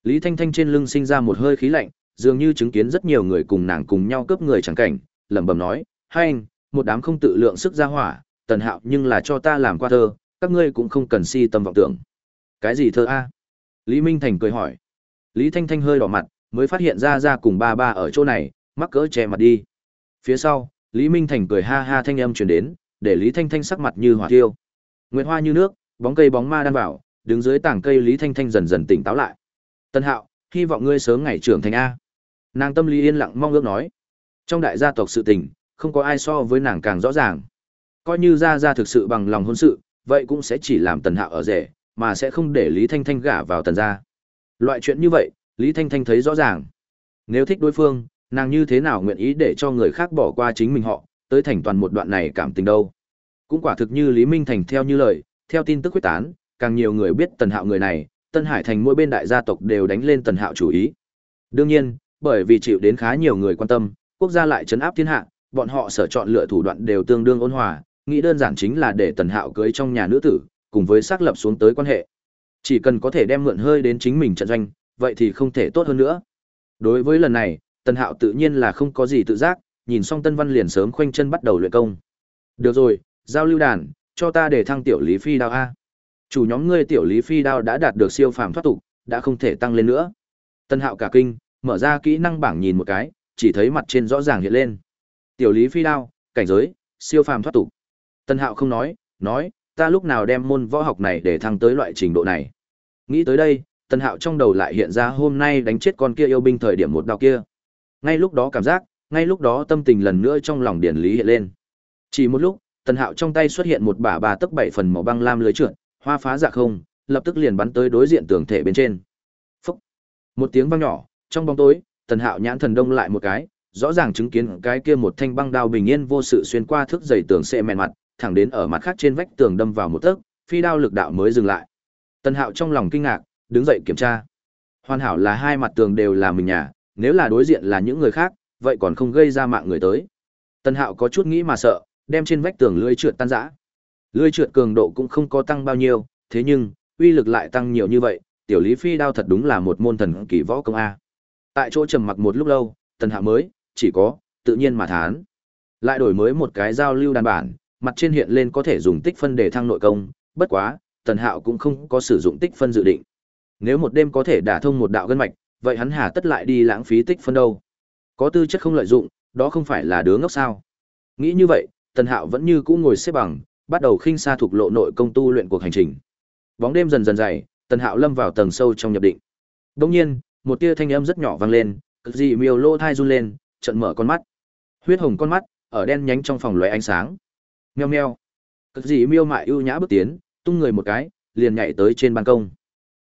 Lý Thanh Thanh trên lưng sinh ra một hơi khí lạnh, dường như chứng kiến rất nhiều người cùng nàng cùng nhau cướp người chẳng cảnh, lẩm bẩm nói, "Hai anh, một đám không tự lượng sức ra hỏa, tần hạo nhưng là cho ta làm qua thơ, các ngươi cũng không cần si tâm vọng tưởng." "Cái gì thơ a?" Lý Minh Thành cười hỏi. Lý Thanh Thanh hơi đỏ mặt, mới phát hiện ra ra cùng ba ba ở chỗ này, mắc cỡ che mặt đi. Phía sau, Lý Minh Thành cười ha ha thanh âm truyền đến, để Lý Thanh Thanh sắc mặt như hỏa tiêu. Nguyệt hoa như nước, bóng cây bóng ma đan vào, đứng dưới tảng cây Lý Thanh Thanh dần dần tỉnh táo lại. Tân Hạo, hy vọng ngươi sớm ngày trưởng thành a. Nàng tâm lý yên lặng mong ước nói. Trong đại gia tộc sự tình, không có ai so với nàng càng rõ ràng. Coi như gia gia thực sự bằng lòng hôn sự, vậy cũng sẽ chỉ làm Tần Hạo ở rể, mà sẽ không để Lý Thanh Thanh gả vào Tần gia. Loại chuyện như vậy, Lý Thanh Thanh thấy rõ ràng. Nếu thích đối phương, nàng như thế nào nguyện ý để cho người khác bỏ qua chính mình họ, tới thành toàn một đoạn này cảm tình đâu. Cũng quả thực như Lý Minh Thành theo như lời, theo tin tức quyết tán, càng nhiều người biết Tần Hạo người này, Tân Hải thành mỗi bên đại gia tộc đều đánh lên Tần Hạo chủ ý. Đương nhiên, bởi vì chịu đến khá nhiều người quan tâm, quốc gia lại trấn áp thiên hạ, bọn họ sở chọn lựa thủ đoạn đều tương đương ôn hòa, nghĩ đơn giản chính là để Tần Hạo cưới trong nhà nữ tử, cùng với xác lập xuống tới quan hệ. Chỉ cần có thể đem mượn hơi đến chính mình trận doanh, vậy thì không thể tốt hơn nữa. Đối với lần này, Tần Hạo tự nhiên là không có gì tự giác, nhìn xong Tân Văn liền sớm khoanh chân bắt đầu luyện công. Được rồi, giao lưu đàn, cho ta để thăng tiểu lý phi đao a. Chủ nhóm ngươi tiểu lý phi đao đã đạt được siêu phàm thoát tục, đã không thể tăng lên nữa. Tân Hạo cả kinh, mở ra kỹ năng bảng nhìn một cái, chỉ thấy mặt trên rõ ràng hiện lên. Tiểu lý phi đao, cảnh giới, siêu phàm thoát tục. Tân Hạo không nói, nói, ta lúc nào đem môn võ học này để thăng tới loại trình độ này. Nghĩ tới đây, Tân Hạo trong đầu lại hiện ra hôm nay đánh chết con kia yêu binh thời điểm một đao kia. Ngay lúc đó cảm giác, ngay lúc đó tâm tình lần nữa trong lòng điển lý hiện lên. Chỉ một lúc, Tần Hạo trong tay xuất hiện một bả bà tấc bảy phần màu băng lam lưới trượt, hoa phá dạ không, lập tức liền bắn tới đối diện tường thể bên trên. Phúc! Một tiếng vang nhỏ, trong bóng tối, Tần Hạo nhãn thần đông lại một cái, rõ ràng chứng kiến cái kia một thanh băng đao bình yên vô sự xuyên qua thước dày tường xe mẹn mặt, thẳng đến ở mặt khác trên vách tường đâm vào một tấc, phi đao lực đạo mới dừng lại. Tần Hạo trong lòng kinh ngạc, đứng dậy kiểm tra. Hoàn hảo là hai mặt tường đều là mình nhà, nếu là đối diện là những người khác, vậy còn không gây ra mạng người tới. Tần Hạo có chút nghĩ mà sợ, đem trên vách tường lưới trượt tan rã. Lưới trượt cường độ cũng không có tăng bao nhiêu, thế nhưng, uy lực lại tăng nhiều như vậy, tiểu lý phi đao thật đúng là một môn thần kỳ võ công a. Tại chỗ trầm mặc một lúc lâu, Tần Hạo mới chỉ có tự nhiên mà thán. Lại đổi mới một cái giao lưu đàn bản, mặt trên hiện lên có thể dùng tích phân để thăng nội công, bất quá, Tần Hạo cũng không có sử dụng tích phân dự định. Nếu một đêm có thể đả thông một đạo gân mạch, vậy hắn hà tất lại đi lãng phí tích phân đâu? Có tư chất không lợi dụng, đó không phải là đứa ngốc sao? Nghĩ như vậy, Tần Hạo vẫn như cũ ngồi xếp bằng, bắt đầu khinh xa thuộc lộ nội công tu luyện cuộc hành trình. Bóng đêm dần dần dày, Tần Hạo lâm vào tầng sâu trong nhập định. Đương nhiên, một tia thanh âm rất nhỏ vang lên, cực gì miêu lô thai run lên, trận mở con mắt. Huyết hồng con mắt, ở đen nhánh trong phòng lóe ánh sáng. Meo meo. Cực gì miêu mại ưu nhã bước tiến, tung người một cái, liền nhảy tới trên ban công.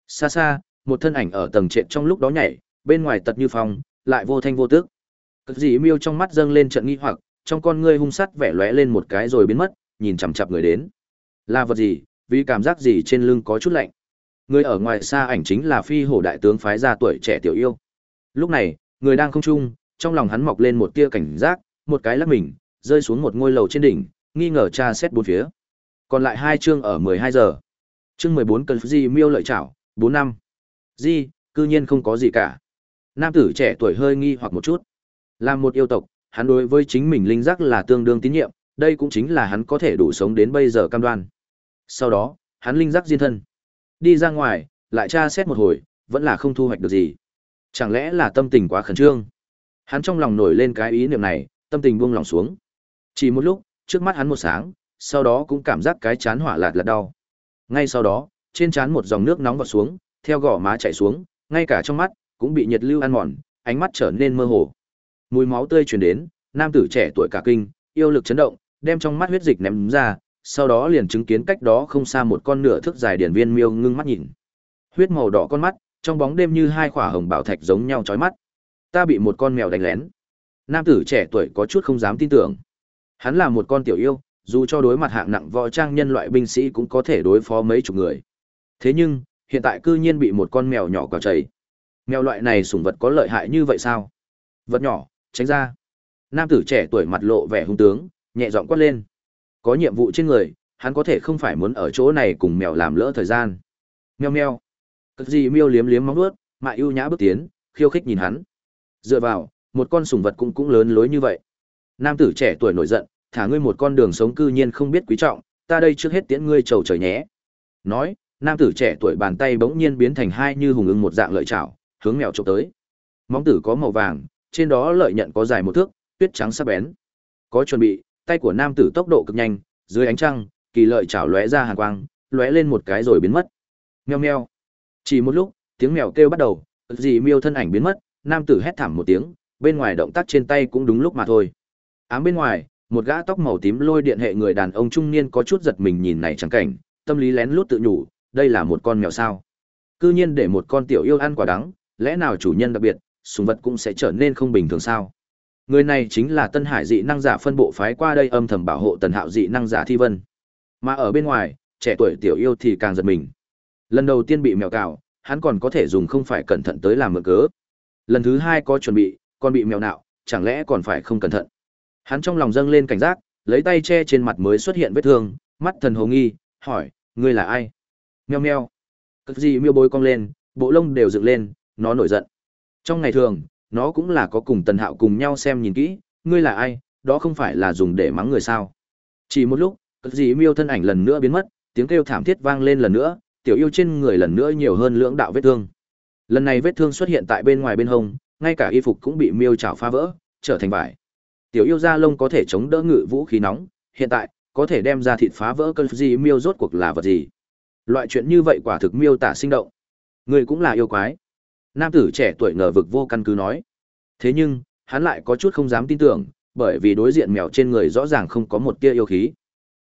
Xa xa, một thân ảnh ở tầng trệt trong lúc đó nhảy, bên ngoài tật như phòng, lại vô thanh vô tức. Cực gì miêu trong mắt dâng lên trận nghi hoặc, trong con ngươi hung sắt vẻ lóe lên một cái rồi biến mất, nhìn chằm chằm người đến. Là vật gì, vì cảm giác gì trên lưng có chút lạnh. Người ở ngoài xa ảnh chính là phi hổ đại tướng phái ra tuổi trẻ tiểu yêu. Lúc này, người đang không trung, trong lòng hắn mọc lên một tia cảnh giác, một cái lắc mình, rơi xuống một ngôi lầu trên đỉnh, nghi ngờ tra xét bốn phía. Còn lại hai chương ở 12 giờ. Chương 14 cần gì miêu lợi chảo, 4 năm. Di, cư nhiên không có gì cả. Nam tử trẻ tuổi hơi nghi hoặc một chút. Làm một yêu tộc, hắn đối với chính mình linh giác là tương đương tín nhiệm, đây cũng chính là hắn có thể đủ sống đến bây giờ cam đoan. Sau đó, hắn linh giác diên thân. Đi ra ngoài, lại tra xét một hồi, vẫn là không thu hoạch được gì. Chẳng lẽ là tâm tình quá khẩn trương? Hắn trong lòng nổi lên cái ý niệm này, tâm tình buông lòng xuống. Chỉ một lúc, trước mắt hắn một sáng, sau đó cũng cảm giác cái chán hỏa lạt lạt đau. Ngay sau đó, trên trán một dòng nước nóng vọt xuống, theo gò má chảy xuống, ngay cả trong mắt cũng bị nhiệt lưu ăn mòn, ánh mắt trở nên mơ hồ. Mùi máu tươi truyền đến, nam tử trẻ tuổi cả kinh, yêu lực chấn động, đem trong mắt huyết dịch ném ra, sau đó liền chứng kiến cách đó không xa một con nửa thước dài điển viên miêu ngưng mắt nhìn. Huyết màu đỏ con mắt, trong bóng đêm như hai quả hồng bảo thạch giống nhau chói mắt. Ta bị một con mèo đánh lén. Nam tử trẻ tuổi có chút không dám tin tưởng. Hắn là một con tiểu yêu, dù cho đối mặt hạng nặng võ trang nhân loại binh sĩ cũng có thể đối phó mấy chục người. Thế nhưng, hiện tại cư nhiên bị một con mèo nhỏ quào chảy. Mèo loại này sủng vật có lợi hại như vậy sao? Vật nhỏ, tránh ra. Nam tử trẻ tuổi mặt lộ vẻ hung tướng, nhẹ giọng quát lên. Có nhiệm vụ trên người, hắn có thể không phải muốn ở chỗ này cùng mèo làm lỡ thời gian. Meo meo. Cất gì miêu liếm liếm móng ướt mại ưu nhã bước tiến, khiêu khích nhìn hắn. Dựa vào, một con sủng vật cũng cũng lớn lối như vậy. Nam tử trẻ tuổi nổi giận, thả ngươi một con đường sống cư nhiên không biết quý trọng, ta đây trước hết tiễn ngươi trầu trời nhé. Nói, nam tử trẻ tuổi bàn tay bỗng nhiên biến thành hai như hùng ưng một dạng lợi chảo, hướng mèo chụp tới. Móng tử có màu vàng, trên đó lợi nhận có dài một thước, tuyết trắng sắc bén. Có chuẩn bị, tay của nam tử tốc độ cực nhanh, dưới ánh trăng, kỳ lợi chảo lóe ra hàn quang, lóe lên một cái rồi biến mất. Meo meo. Chỉ một lúc, tiếng mèo kêu bắt đầu, dì miêu thân ảnh biến mất, nam tử hét thảm một tiếng, bên ngoài động tác trên tay cũng đúng lúc mà thôi. Ám bên ngoài, một gã tóc màu tím lôi điện hệ người đàn ông trung niên có chút giật mình nhìn này chẳng cảnh, tâm lý lén lút tự nhủ, đây là một con mèo sao? Cư nhiên để một con tiểu yêu ăn quả đắng, lẽ nào chủ nhân đặc biệt, sùng vật cũng sẽ trở nên không bình thường sao? Người này chính là Tân Hải dị năng giả phân bộ phái qua đây âm thầm bảo hộ Tần Hạo dị năng giả Thi Vân. Mà ở bên ngoài, trẻ tuổi tiểu yêu thì càng giật mình. Lần đầu tiên bị mèo cào, hắn còn có thể dùng không phải cẩn thận tới làm mượn cớ. Lần thứ hai có chuẩn bị, còn bị mèo nạo, chẳng lẽ còn phải không cẩn thận. Hắn trong lòng dâng lên cảnh giác, lấy tay che trên mặt mới xuất hiện vết thương, mắt thần hồ nghi, hỏi, ngươi là ai? Meo meo. Cực gì miêu bối cong lên, bộ lông đều dựng lên, nó nổi giận. Trong ngày thường, nó cũng là có cùng tần hạo cùng nhau xem nhìn kỹ, ngươi là ai, đó không phải là dùng để mắng người sao. Chỉ một lúc, cất gì miêu thân ảnh lần nữa biến mất, tiếng kêu thảm thiết vang lên lần nữa, tiểu yêu trên người lần nữa nhiều hơn lưỡng đạo vết thương. Lần này vết thương xuất hiện tại bên ngoài bên hông, ngay cả y phục cũng bị miêu chảo phá vỡ, trở thành vải. Tiểu yêu da lông có thể chống đỡ ngự vũ khí nóng, hiện tại có thể đem ra thịt phá vỡ cơn gì miêu rốt cuộc là vật gì. Loại chuyện như vậy quả thực miêu tả sinh động. Người cũng là yêu quái. Nam tử trẻ tuổi ngờ vực vô căn cứ nói. Thế nhưng, hắn lại có chút không dám tin tưởng, bởi vì đối diện mèo trên người rõ ràng không có một tia yêu khí.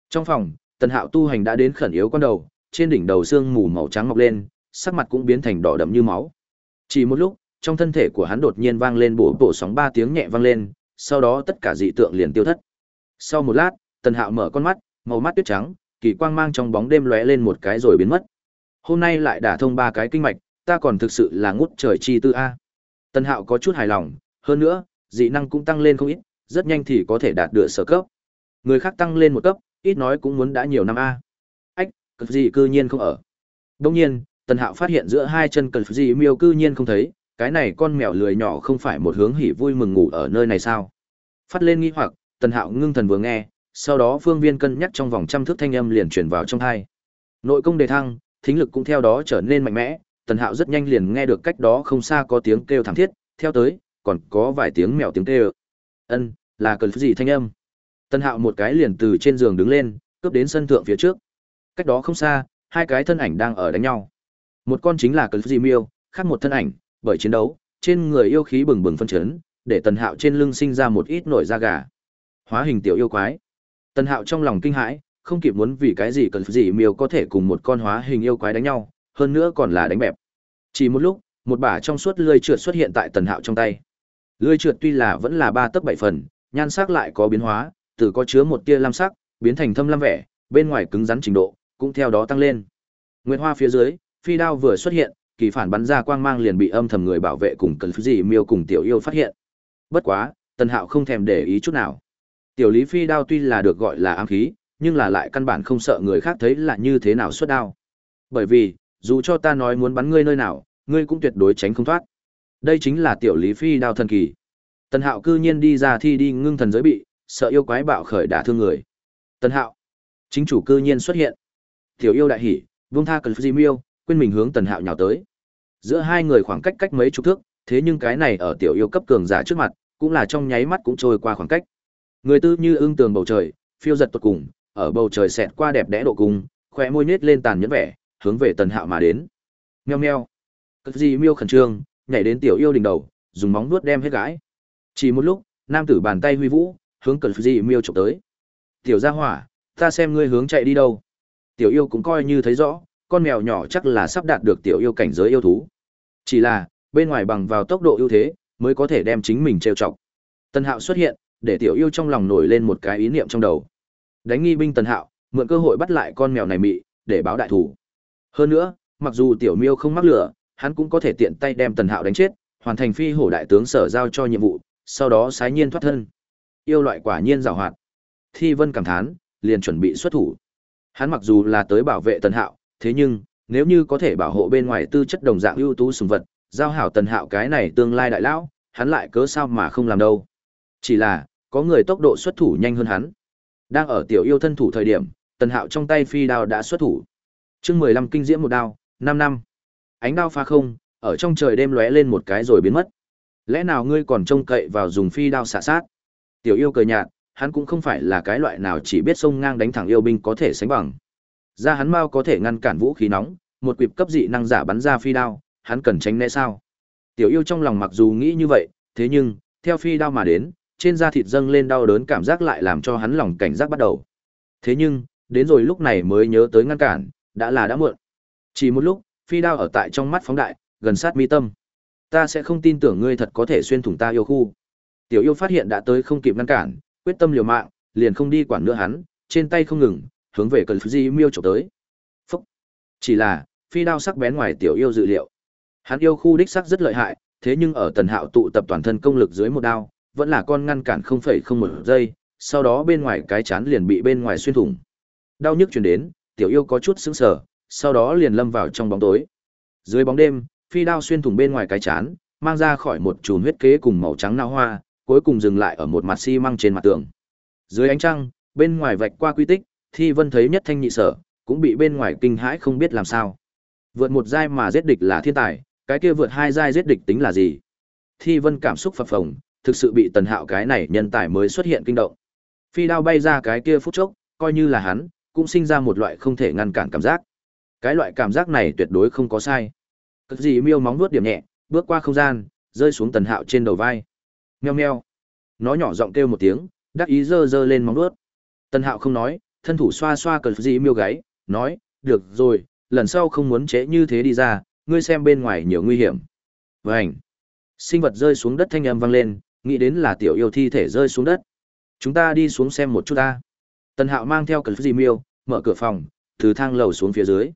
Trong phòng, Tần Hạo tu hành đã đến khẩn yếu con đầu, trên đỉnh đầu xương mù màu trắng mọc lên, sắc mặt cũng biến thành đỏ đậm như máu. Chỉ một lúc, trong thân thể của hắn đột nhiên vang lên bổ bổ sóng ba tiếng nhẹ vang lên, sau đó tất cả dị tượng liền tiêu thất. Sau một lát, Tần Hạo mở con mắt, màu mắt tuyết trắng, kỳ quang mang trong bóng đêm lóe lên một cái rồi biến mất. Hôm nay lại đả thông ba cái kinh mạch, ta còn thực sự là ngút trời chi tư a. Tần Hạo có chút hài lòng, hơn nữa, dị năng cũng tăng lên không ít, rất nhanh thì có thể đạt được sở cấp. Người khác tăng lên một cấp, ít nói cũng muốn đã nhiều năm a. Ách, cực gì cư nhiên không ở. Đương nhiên, Tần Hạo phát hiện giữa hai chân cực gì miêu cư nhiên không thấy, cái này con mèo lười nhỏ không phải một hướng hỉ vui mừng ngủ ở nơi này sao? Phát lên nghi hoặc, Tần Hạo ngưng thần vừa nghe, sau đó phương viên cân nhắc trong vòng trăm thước thanh âm liền truyền vào trong tai. Nội công đề thăng, thính lực cũng theo đó trở nên mạnh mẽ, Tần Hạo rất nhanh liền nghe được cách đó không xa có tiếng kêu thảm thiết, theo tới, còn có vài tiếng mèo tiếng kêu. Ân, là cần gì thanh âm? Tần Hạo một cái liền từ trên giường đứng lên, cướp đến sân thượng phía trước. Cách đó không xa, hai cái thân ảnh đang ở đánh nhau. Một con chính là Cẩn gì Miêu, khác một thân ảnh, bởi chiến đấu, trên người yêu khí bừng bừng phân chấn, để Tần Hạo trên lưng sinh ra một ít nổi da gà. Hóa hình tiểu yêu quái. Tần Hạo trong lòng kinh hãi, không kịp muốn vì cái gì Cẩn gì Miêu có thể cùng một con hóa hình yêu quái đánh nhau, hơn nữa còn là đánh bẹp. Chỉ một lúc, một bả trong suốt lưỡi trượt xuất hiện tại Tần Hạo trong tay. Lưỡi trượt tuy là vẫn là ba tấc bảy phần, nhan sắc lại có biến hóa, từ có chứa một tia lam sắc, biến thành thâm lam vẻ, bên ngoài cứng rắn trình độ cũng theo đó tăng lên. Nguyệt hoa phía dưới, phi đao vừa xuất hiện, kỳ phản bắn ra quang mang liền bị âm thầm người bảo vệ cùng cần gì miêu cùng tiểu yêu phát hiện. Bất quá, Tần Hạo không thèm để ý chút nào. Tiểu Lý phi đao tuy là được gọi là ám khí, nhưng là lại căn bản không sợ người khác thấy là như thế nào xuất đao. Bởi vì, dù cho ta nói muốn bắn ngươi nơi nào, ngươi cũng tuyệt đối tránh không thoát. Đây chính là tiểu Lý phi đao thần kỳ. Tần Hạo cư nhiên đi ra thi đi ngưng thần giới bị, sợ yêu quái bạo khởi đả thương người. Tần Hạo, chính chủ cư nhiên xuất hiện. Tiểu yêu đại hỉ, vung tha cần Phi Miêu, quên mình hướng Tần Hạo nhào tới. Giữa hai người khoảng cách cách mấy chục thước, thế nhưng cái này ở tiểu yêu cấp cường giả trước mặt, cũng là trong nháy mắt cũng trôi qua khoảng cách. Người tư như ưng tường bầu trời, phiêu giật tuột cùng, ở bầu trời xẹt qua đẹp đẽ độ cùng, khóe môi nhếch lên tàn nhẫn vẻ, hướng về Tần Hạo mà đến. Meo meo. Cực gì miêu khẩn trương, nhảy đến tiểu yêu đỉnh đầu, dùng móng vuốt đem hết gãi. Chỉ một lúc, nam tử bàn tay huy vũ, hướng Cực gì miêu chụp tới. Tiểu gia hỏa, ta xem ngươi hướng chạy đi đâu. Tiểu yêu cũng coi như thấy rõ, con mèo nhỏ chắc là sắp đạt được tiểu yêu cảnh giới yêu thú. Chỉ là, bên ngoài bằng vào tốc độ ưu thế, mới có thể đem chính mình trêu chọc. Tần Hạo xuất hiện, để tiểu yêu trong lòng nổi lên một cái ý niệm trong đầu. Đánh nghi binh Tần Hạo, mượn cơ hội bắt lại con mèo này mị, để báo đại thủ. Hơn nữa, mặc dù tiểu miêu không mắc lửa, hắn cũng có thể tiện tay đem Tần Hạo đánh chết, hoàn thành phi hổ đại tướng sở giao cho nhiệm vụ, sau đó sái nhiên thoát thân. Yêu loại quả nhiên giàu hoạt. Thi Vân cảm thán, liền chuẩn bị xuất thủ. Hắn mặc dù là tới bảo vệ Tần Hạo, thế nhưng, nếu như có thể bảo hộ bên ngoài tư chất đồng dạng ưu tú sùng vật, giao hảo Tần Hạo cái này tương lai đại lão, hắn lại cớ sao mà không làm đâu. Chỉ là, có người tốc độ xuất thủ nhanh hơn hắn. Đang ở tiểu yêu thân thủ thời điểm, Tần Hạo trong tay phi đao đã xuất thủ. Chương 15 kinh diễm một đao, 5 năm. Ánh đao pha không, ở trong trời đêm lóe lên một cái rồi biến mất. Lẽ nào ngươi còn trông cậy vào dùng phi đao xạ sát? Tiểu yêu cười nhạt, hắn cũng không phải là cái loại nào chỉ biết sông ngang đánh thẳng yêu binh có thể sánh bằng. Ra hắn mau có thể ngăn cản vũ khí nóng, một quịp cấp dị năng giả bắn ra phi đao, hắn cần tránh né sao? Tiểu yêu trong lòng mặc dù nghĩ như vậy, thế nhưng, theo phi đao mà đến, trên da thịt dâng lên đau đớn cảm giác lại làm cho hắn lòng cảnh giác bắt đầu. Thế nhưng, đến rồi lúc này mới nhớ tới ngăn cản, đã là đã muộn. Chỉ một lúc, phi đao ở tại trong mắt phóng đại, gần sát mi tâm. Ta sẽ không tin tưởng ngươi thật có thể xuyên thủng ta yêu khu. Tiểu yêu phát hiện đã tới không kịp ngăn cản, quyết tâm liều mạng, liền không đi quản nữa hắn, trên tay không ngừng, hướng về cần di miêu chụp tới. Phúc. Chỉ là, phi đao sắc bén ngoài tiểu yêu dự liệu. Hắn yêu khu đích sắc rất lợi hại, thế nhưng ở tần hạo tụ tập toàn thân công lực dưới một đao, vẫn là con ngăn cản không phẩy không một giây, sau đó bên ngoài cái chán liền bị bên ngoài xuyên thủng. Đau nhức truyền đến, tiểu yêu có chút sững sờ, sau đó liền lâm vào trong bóng tối. Dưới bóng đêm, phi đao xuyên thủng bên ngoài cái chán, mang ra khỏi một chùm huyết kế cùng màu trắng nao hoa, cuối cùng dừng lại ở một mặt xi măng trên mặt tường. Dưới ánh trăng, bên ngoài vạch qua quy tích, Thi Vân thấy nhất thanh nhị sở, cũng bị bên ngoài kinh hãi không biết làm sao. Vượt một giai mà giết địch là thiên tài, cái kia vượt hai giai giết địch tính là gì? Thi Vân cảm xúc phập phồng, thực sự bị Tần Hạo cái này nhân tài mới xuất hiện kinh động. Phi đao bay ra cái kia phút chốc, coi như là hắn, cũng sinh ra một loại không thể ngăn cản cảm giác. Cái loại cảm giác này tuyệt đối không có sai. Cất gì miêu móng vuốt điểm nhẹ, bước qua không gian, rơi xuống Tần Hạo trên đầu vai. Meo meo. Nó nhỏ giọng kêu một tiếng, đắc ý giơ giơ lên móng vuốt. Tần Hạo không nói, thân thủ xoa xoa cờ gì miêu gáy, nói, được rồi, lần sau không muốn trễ như thế đi ra, ngươi xem bên ngoài nhiều nguy hiểm. Vành. Sinh vật rơi xuống đất thanh âm vang lên, nghĩ đến là tiểu yêu thi thể rơi xuống đất. Chúng ta đi xuống xem một chút ta. Tần Hạo mang theo cờ gì miêu, mở cửa phòng, từ thang lầu xuống phía dưới.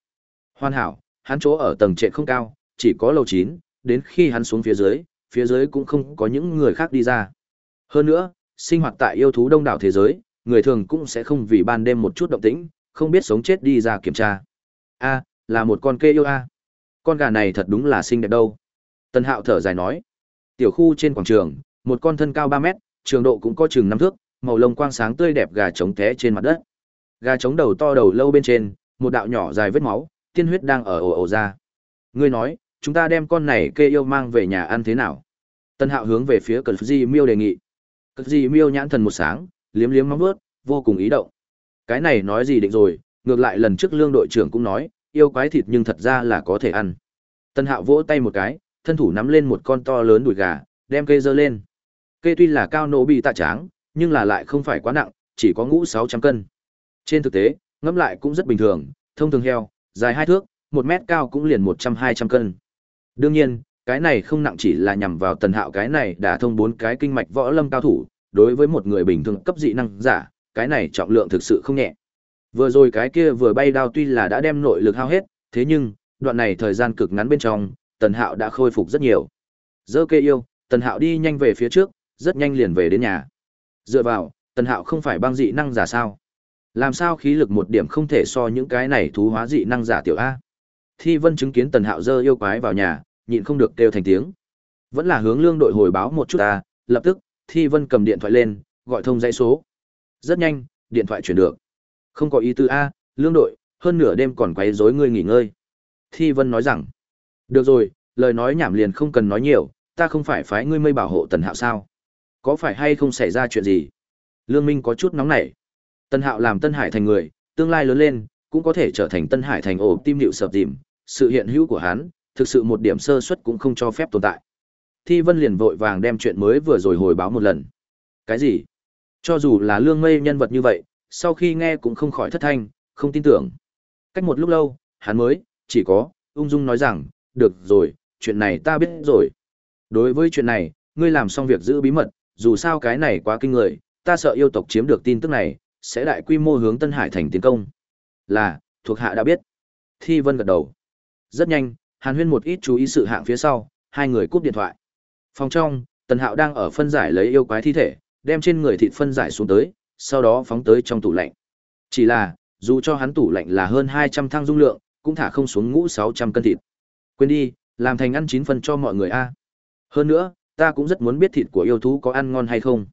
Hoàn hảo, hắn chỗ ở tầng trệt không cao, chỉ có lầu 9, đến khi hắn xuống phía dưới, phía dưới cũng không có những người khác đi ra. Hơn nữa, sinh hoạt tại yêu thú đông đảo thế giới, người thường cũng sẽ không vì ban đêm một chút động tĩnh, không biết sống chết đi ra kiểm tra. A, là một con kê yêu a. Con gà này thật đúng là xinh đẹp đâu. Tân Hạo thở dài nói. Tiểu khu trên quảng trường, một con thân cao 3 mét, trường độ cũng có chừng 5 thước, màu lông quang sáng tươi đẹp gà trống té trên mặt đất. Gà trống đầu to đầu lâu bên trên, một đạo nhỏ dài vết máu, tiên huyết đang ở ồ ồ ra. Ngươi nói, chúng ta đem con này kê yêu mang về nhà ăn thế nào? Tân Hạo hướng về phía Cẩn Di Miêu đề nghị. Cẩn Di Miêu nhãn thần một sáng, liếm liếm móng vuốt, vô cùng ý động. Cái này nói gì định rồi, ngược lại lần trước lương đội trưởng cũng nói, yêu quái thịt nhưng thật ra là có thể ăn. Tân Hạo vỗ tay một cái, thân thủ nắm lên một con to lớn đùi gà, đem kê dơ lên. Kê tuy là cao nổ bị tạ tráng, nhưng là lại không phải quá nặng, chỉ có ngũ 600 cân. Trên thực tế, ngẫm lại cũng rất bình thường, thông thường heo, dài hai thước, một mét cao cũng liền 100-200 cân. Đương nhiên, cái này không nặng chỉ là nhằm vào tần hạo cái này đã thông bốn cái kinh mạch võ lâm cao thủ, đối với một người bình thường cấp dị năng giả, cái này trọng lượng thực sự không nhẹ. Vừa rồi cái kia vừa bay đao tuy là đã đem nội lực hao hết, thế nhưng, đoạn này thời gian cực ngắn bên trong, tần hạo đã khôi phục rất nhiều. Dơ kê yêu, tần hạo đi nhanh về phía trước, rất nhanh liền về đến nhà. Dựa vào, tần hạo không phải băng dị năng giả sao? Làm sao khí lực một điểm không thể so những cái này thú hóa dị năng giả tiểu A? Thi Vân chứng kiến Tần Hạo dơ yêu quái vào nhà, nhịn không được kêu thành tiếng. Vẫn là hướng lương đội hồi báo một chút ta, lập tức, Thi Vân cầm điện thoại lên, gọi thông dãy số. Rất nhanh, điện thoại chuyển được. Không có ý tư A, lương đội, hơn nửa đêm còn quấy rối ngươi nghỉ ngơi. Thi Vân nói rằng, được rồi, lời nói nhảm liền không cần nói nhiều, ta không phải phái ngươi mây bảo hộ Tần Hạo sao? Có phải hay không xảy ra chuyện gì? Lương Minh có chút nóng nảy. Tân Hạo làm Tân Hải thành người, tương lai lớn lên, cũng có thể trở thành Tân Hải thành ổ tim nịu sập dìm, sự hiện hữu của hắn, thực sự một điểm sơ suất cũng không cho phép tồn tại. Thi Vân liền vội vàng đem chuyện mới vừa rồi hồi báo một lần. Cái gì? Cho dù là lương mây nhân vật như vậy, sau khi nghe cũng không khỏi thất thanh, không tin tưởng. Cách một lúc lâu, hắn mới, chỉ có, ung dung nói rằng, được rồi, chuyện này ta biết rồi. Đối với chuyện này, ngươi làm xong việc giữ bí mật, dù sao cái này quá kinh người, ta sợ yêu tộc chiếm được tin tức này, sẽ đại quy mô hướng Tân Hải thành tiến công. Là, thuộc hạ đã biết. Thi Vân gật đầu. Rất nhanh, Hàn Huyên một ít chú ý sự hạng phía sau, hai người cúp điện thoại. Phòng trong, Tần Hạo đang ở phân giải lấy yêu quái thi thể, đem trên người thịt phân giải xuống tới, sau đó phóng tới trong tủ lạnh. Chỉ là, dù cho hắn tủ lạnh là hơn 200 thang dung lượng, cũng thả không xuống ngũ 600 cân thịt. Quên đi, làm thành ăn chín phần cho mọi người a. Hơn nữa, ta cũng rất muốn biết thịt của yêu thú có ăn ngon hay không.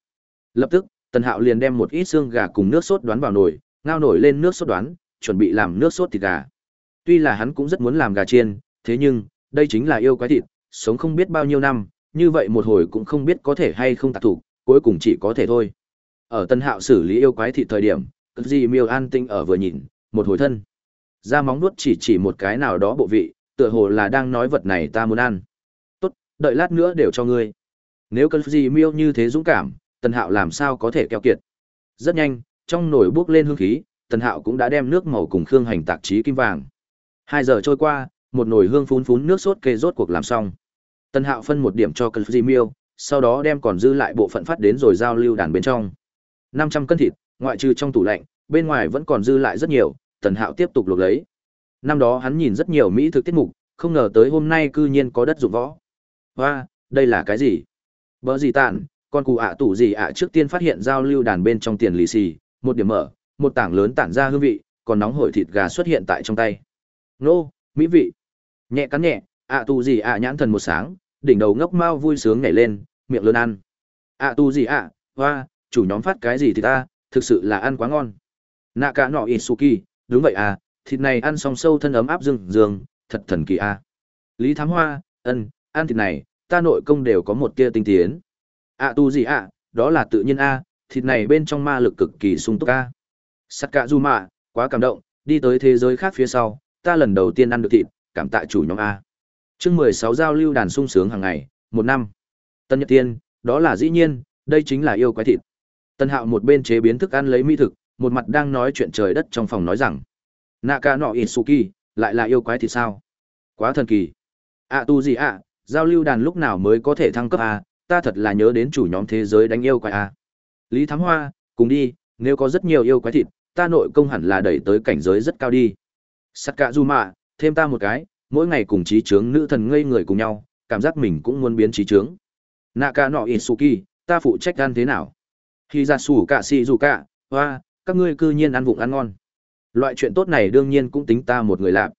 Lập tức, Tần Hạo liền đem một ít xương gà cùng nước sốt đoán vào nồi, ngao nổi lên nước sốt đoán, chuẩn bị làm nước sốt thịt gà. Tuy là hắn cũng rất muốn làm gà chiên, thế nhưng, đây chính là yêu quái thịt, sống không biết bao nhiêu năm, như vậy một hồi cũng không biết có thể hay không tạc thủ, cuối cùng chỉ có thể thôi. Ở Tân Hạo xử lý yêu quái thịt thời điểm, cực gì miêu an tinh ở vừa nhìn, một hồi thân. Ra móng nuốt chỉ chỉ một cái nào đó bộ vị, tựa hồ là đang nói vật này ta muốn ăn. Tốt, đợi lát nữa đều cho ngươi. Nếu cần gì miêu như thế dũng cảm, Tần Hạo làm sao có thể keo kiệt. Rất nhanh, trong nồi bốc lên hương khí, Tần Hạo cũng đã đem nước màu cùng khương hành tạc trí kim vàng. Hai giờ trôi qua, một nồi hương phún phún nước sốt kê rốt cuộc làm xong. Tần Hạo phân một điểm cho Cơn gì Miêu, sau đó đem còn dư lại bộ phận phát đến rồi giao lưu đàn bên trong. 500 cân thịt, ngoại trừ trong tủ lạnh, bên ngoài vẫn còn dư lại rất nhiều, Tần Hạo tiếp tục luộc lấy. Năm đó hắn nhìn rất nhiều mỹ thực tiết mục, không ngờ tới hôm nay cư nhiên có đất dụng võ. Hoa, đây là cái gì? Bỡ gì tàn, con cụ ạ tủ gì ạ trước tiên phát hiện giao lưu đàn bên trong tiền lì xì, một điểm mở, một tảng lớn tản ra hương vị, còn nóng hổi thịt gà xuất hiện tại trong tay. Nô, mỹ vị. Nhẹ cắn nhẹ, ạ tù gì ạ nhãn thần một sáng, đỉnh đầu ngốc mau vui sướng nhảy lên, miệng lớn ăn. ạ tủ gì ạ hoa chủ nhóm phát cái gì thì ta thực sự là ăn quá ngon nạ cả nọ isuki đúng vậy à thịt này ăn xong sâu thân ấm áp dương dương thật thần kỳ à lý thám hoa ân ăn thịt này ta nội công đều có một tia tinh tiến. Ạ tu gì ạ? Đó là tự nhiên a, thịt này bên trong ma lực cực kỳ sung túc a. Sắt cả du mạ quá cảm động, đi tới thế giới khác phía sau, ta lần đầu tiên ăn được thịt, cảm tạ chủ nhóm a. Chương mười sáu giao lưu đàn sung sướng hàng ngày, một năm. Tân nhật tiên, đó là dĩ nhiên, đây chính là yêu quái thịt. Tân hạo một bên chế biến thức ăn lấy mỹ thực, một mặt đang nói chuyện trời đất trong phòng nói rằng, naka no isuki lại là yêu quái thịt sao? Quá thần kỳ. Ạ tu gì ạ? Giao lưu đàn lúc nào mới có thể thăng cấp a? Ta thật là nhớ đến chủ nhóm thế giới đánh yêu quái a. Lý thám hoa cùng đi nếu có rất nhiều yêu quái thịt ta nội công hẳn là đẩy tới cảnh giới rất cao đi. Sắt Cả du mạ thêm ta một cái mỗi ngày cùng trí trướng nữ thần ngây người cùng nhau cảm giác mình cũng muốn biến trí trướng naka no isuki ta phụ trách ăn thế nào? Khi ra sủ cả xì dù cả, hoa các ngươi cư nhiên ăn vụng ăn ngon. Loại chuyện tốt này đương nhiên cũng tính ta một người làm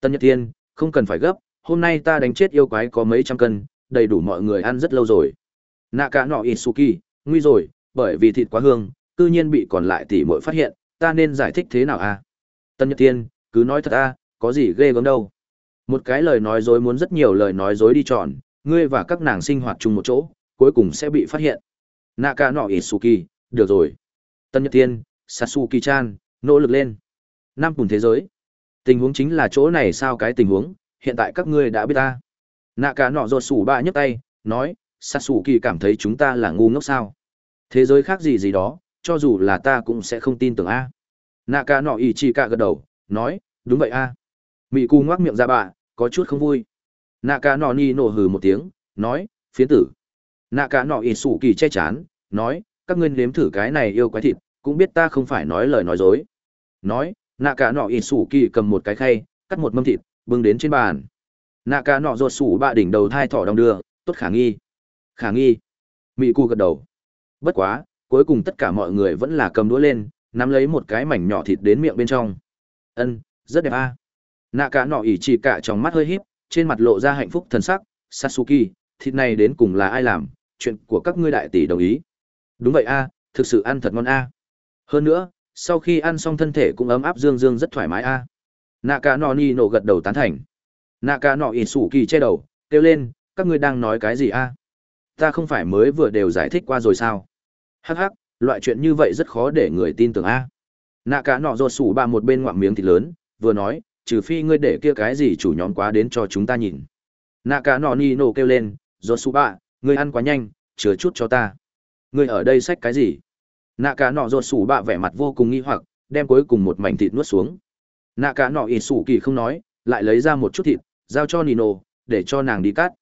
tân nhật Thiên, không cần phải gấp hôm nay ta đánh chết yêu quái có mấy trăm cân đầy đủ mọi người ăn rất lâu rồi. Nạ cả nọ isuki nguy rồi bởi vì thịt quá hương cư nhiên bị còn lại tỉ mội phát hiện ta nên giải thích thế nào a à? tân nhật tiên cứ nói thật a có gì ghê gớm đâu. Một cái lời nói dối muốn rất nhiều lời nói dối đi tròn, ngươi và các nàng sinh hoạt chung một chỗ cuối cùng sẽ bị phát hiện. Nạ cả nọ isuki được rồi. Tân nhật tiên sasuki chan nỗ lực lên. Năm cùng thế giới. Tình huống chính là chỗ này sao cái tình huống? Hiện tại các ngươi đã biết ta. Nạ cả nọ ruột sủ ba nhấc tay, nói sasuki cảm thấy chúng ta là ngu ngốc sao? Thế giới khác gì gì đó, cho dù là ta cũng sẽ không tin tưởng a. Nạ cả nọ ỷ chi cả gật đầu, nói, đúng vậy a. Mỹ cu ngoác miệng ra bạ, có chút không vui. Nạ cả nọ ni nổ hừ một tiếng, nói, phiến tử. Nạ cả nọ ỷ sủ kỳ che chán, nói, các ngươi nếm thử cái này yêu quái thịt, cũng biết ta không phải nói lời nói dối. Nói, nạ cả nọ ỷ sủ kỳ cầm một cái khay, cắt một mâm thịt bưng đến trên bàn. Naka nọ ruột sủ bạ đỉnh đầu thai thỏ đong đưa, tốt khả nghi. Khả nghi. Mỹ cu gật đầu. Bất quá, cuối cùng tất cả mọi người vẫn là cầm đũa lên, nắm lấy một cái mảnh nhỏ thịt đến miệng bên trong. Ân, rất đẹp a. Nạ cả nọ ỉ chỉ cả trong mắt hơi híp, trên mặt lộ ra hạnh phúc thần sắc. Sasuki thịt này đến cùng là ai làm? Chuyện của các ngươi đại tỷ đồng ý. Đúng vậy a, thực sự ăn thật ngon a. Hơn nữa, sau khi ăn xong thân thể cũng ấm áp dương dương rất thoải mái a nạ cả nọ ni nổ gật đầu tán thành. Nạ cả nọ ỉ sủ kỳ che đầu, kêu lên, các ngươi đang nói cái gì a? Ta không phải mới vừa đều giải thích qua rồi sao? Hắc hắc, loại chuyện như vậy rất khó để người tin tưởng a. Nạ cả nọ rột sủ ba một bên ngoạm miếng thịt lớn, vừa nói, trừ phi ngươi để kia cái gì chủ nhóm quá đến cho chúng ta nhìn. Nạ cả nọ ni nổ kêu lên rột sủ ba ngươi ăn quá nhanh chứa chút cho ta. Ngươi ở đây xách cái gì? Nạ cả nọ rột sủ bạ vẻ mặt vô cùng nghi hoặc, đem cuối cùng một mảnh thịt nuốt xuống nạ cả nọ ỉ sủ kỳ không nói lại lấy ra một chút thịt giao cho nino để cho nàng đi cắt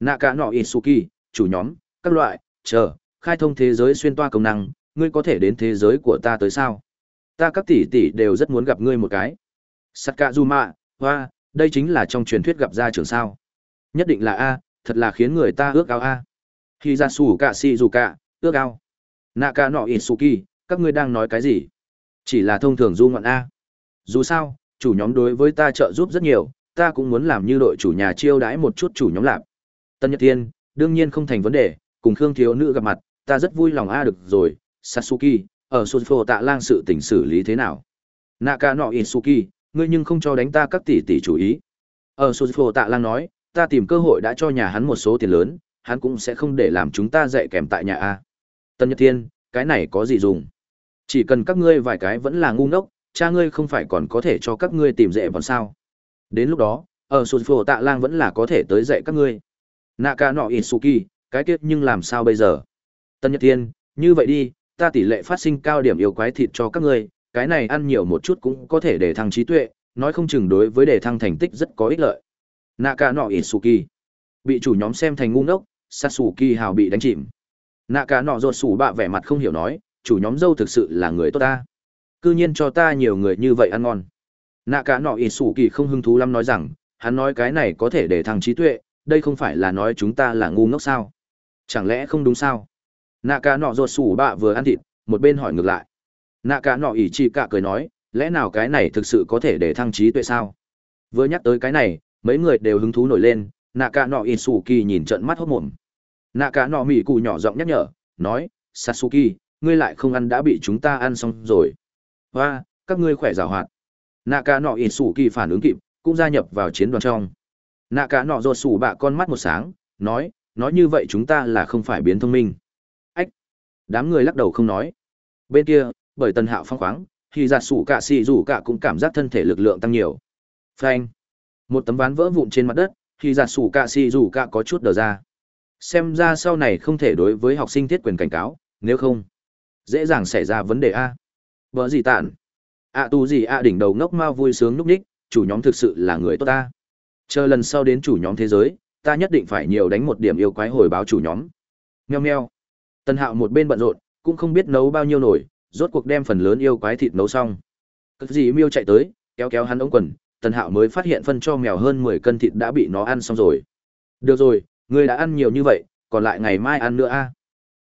nạ cả nọ ỉ sủ kỳ chủ nhóm các loại chờ khai thông thế giới xuyên toa công năng, ngươi có thể đến thế giới của ta tới sao? Ta các tỷ tỷ đều rất muốn gặp ngươi một cái. Sakazuma, hoa, đây chính là trong truyền thuyết gặp gia trưởng sao? Nhất định là A, thật là khiến người ta ước ao A. Khi ra xù cả xi dù cả, ước ao. Naka no Isuki, các ngươi đang nói cái gì? Chỉ là thông thường du ngọn A. Dù sao, chủ nhóm đối với ta trợ giúp rất nhiều, ta cũng muốn làm như đội chủ nhà chiêu đãi một chút chủ nhóm lạc. Tân Nhật Thiên, đương nhiên không thành vấn đề, cùng Khương thiếu nữ gặp mặt, ta rất vui lòng a được rồi, Sasuke, ở Sunfo tạ lang sự tình xử lý thế nào? Naka no Isuki, ngươi nhưng không cho đánh ta các tỷ tỷ chủ ý. Ở Sunfo tạ lang nói, ta tìm cơ hội đã cho nhà hắn một số tiền lớn, hắn cũng sẽ không để làm chúng ta dạy kèm tại nhà a. Tân Nhật Thiên, cái này có gì dùng? Chỉ cần các ngươi vài cái vẫn là ngu ngốc, cha ngươi không phải còn có thể cho các ngươi tìm dễ bọn sao? Đến lúc đó, ở Sụt Sufo tạ lang vẫn là có thể tới dạy các ngươi. Nạ Naka no Isuki, cái tiết nhưng làm sao bây giờ? Tân Nhật Thiên, như vậy đi, ta tỷ lệ phát sinh cao điểm yêu quái thịt cho các ngươi, cái này ăn nhiều một chút cũng có thể để thăng trí tuệ, nói không chừng đối với để thăng thành tích rất có ích lợi. nạ ca nọ Isuki. Bị chủ nhóm xem thành ngu ngốc, Sasuki hào bị đánh chìm. nạ ca nọ ruột sủ bạ vẻ mặt không hiểu nói, chủ nhóm dâu thực sự là người tốt ta. Cư nhiên cho ta nhiều người như vậy ăn ngon. Naka nọ Isuki không hứng thú lắm nói rằng, hắn nói cái này có thể để thăng trí tuệ, đây không phải là nói chúng ta là ngu ngốc sao? Chẳng lẽ không đúng sao? nạ cả nọ ruột sủ bạ vừa ăn thịt một bên hỏi ngược lại nạ cả nọ ỉ chị cả cười nói lẽ nào cái này thực sự có thể để thăng trí tuệ sao vừa nhắc tới cái này mấy người đều hứng thú nổi lên nạ cả nọ ỉ sủ kỳ nhìn trận mắt hốt mồm nạ cả nọ mỉ cụ nhỏ giọng nhắc nhở nói, sasuki ngươi lại không ăn đã bị chúng ta ăn xong rồi. Hoa, các ngươi khỏe rào hoạt. Naka nọ y sủ kỳ phản ứng kịp, cũng gia nhập vào chiến đoàn trong. Naka nọ rột sủ bạ con mắt một sáng, nói, nói như vậy chúng ta là không phải biến thông minh. Ách! Đám người lắc đầu không nói. Bên kia, bởi tần hạo phong khoáng, thì giạt sủ cả xì rủ cả cũng cảm giác thân thể lực lượng tăng nhiều. Phanh! Một tấm ván vỡ vụn trên mặt đất, thì giạt sủ cả xì rủ cả có chút đờ ra. Xem ra sau này không thể đối với học sinh thiết quyền cảnh cáo, nếu không, dễ dàng xảy ra vấn đề A. Vợ gì tản? À, ạ tu gì ạ đỉnh đầu ngốc mau vui sướng núp ních, chủ nhóm thực sự là người tốt ta. Chờ lần sau đến chủ nhóm thế giới, ta nhất định phải nhiều đánh một điểm yêu quái hồi báo chủ nhóm. Meo meo. Tân Hạo một bên bận rộn, cũng không biết nấu bao nhiêu nổi, rốt cuộc đem phần lớn yêu quái thịt nấu xong. cất gì miêu chạy tới, kéo kéo hắn ống quần, Tân Hạo mới phát hiện phân cho mèo hơn 10 cân thịt đã bị nó ăn xong rồi. Được rồi, người đã ăn nhiều như vậy, còn lại ngày mai ăn nữa a.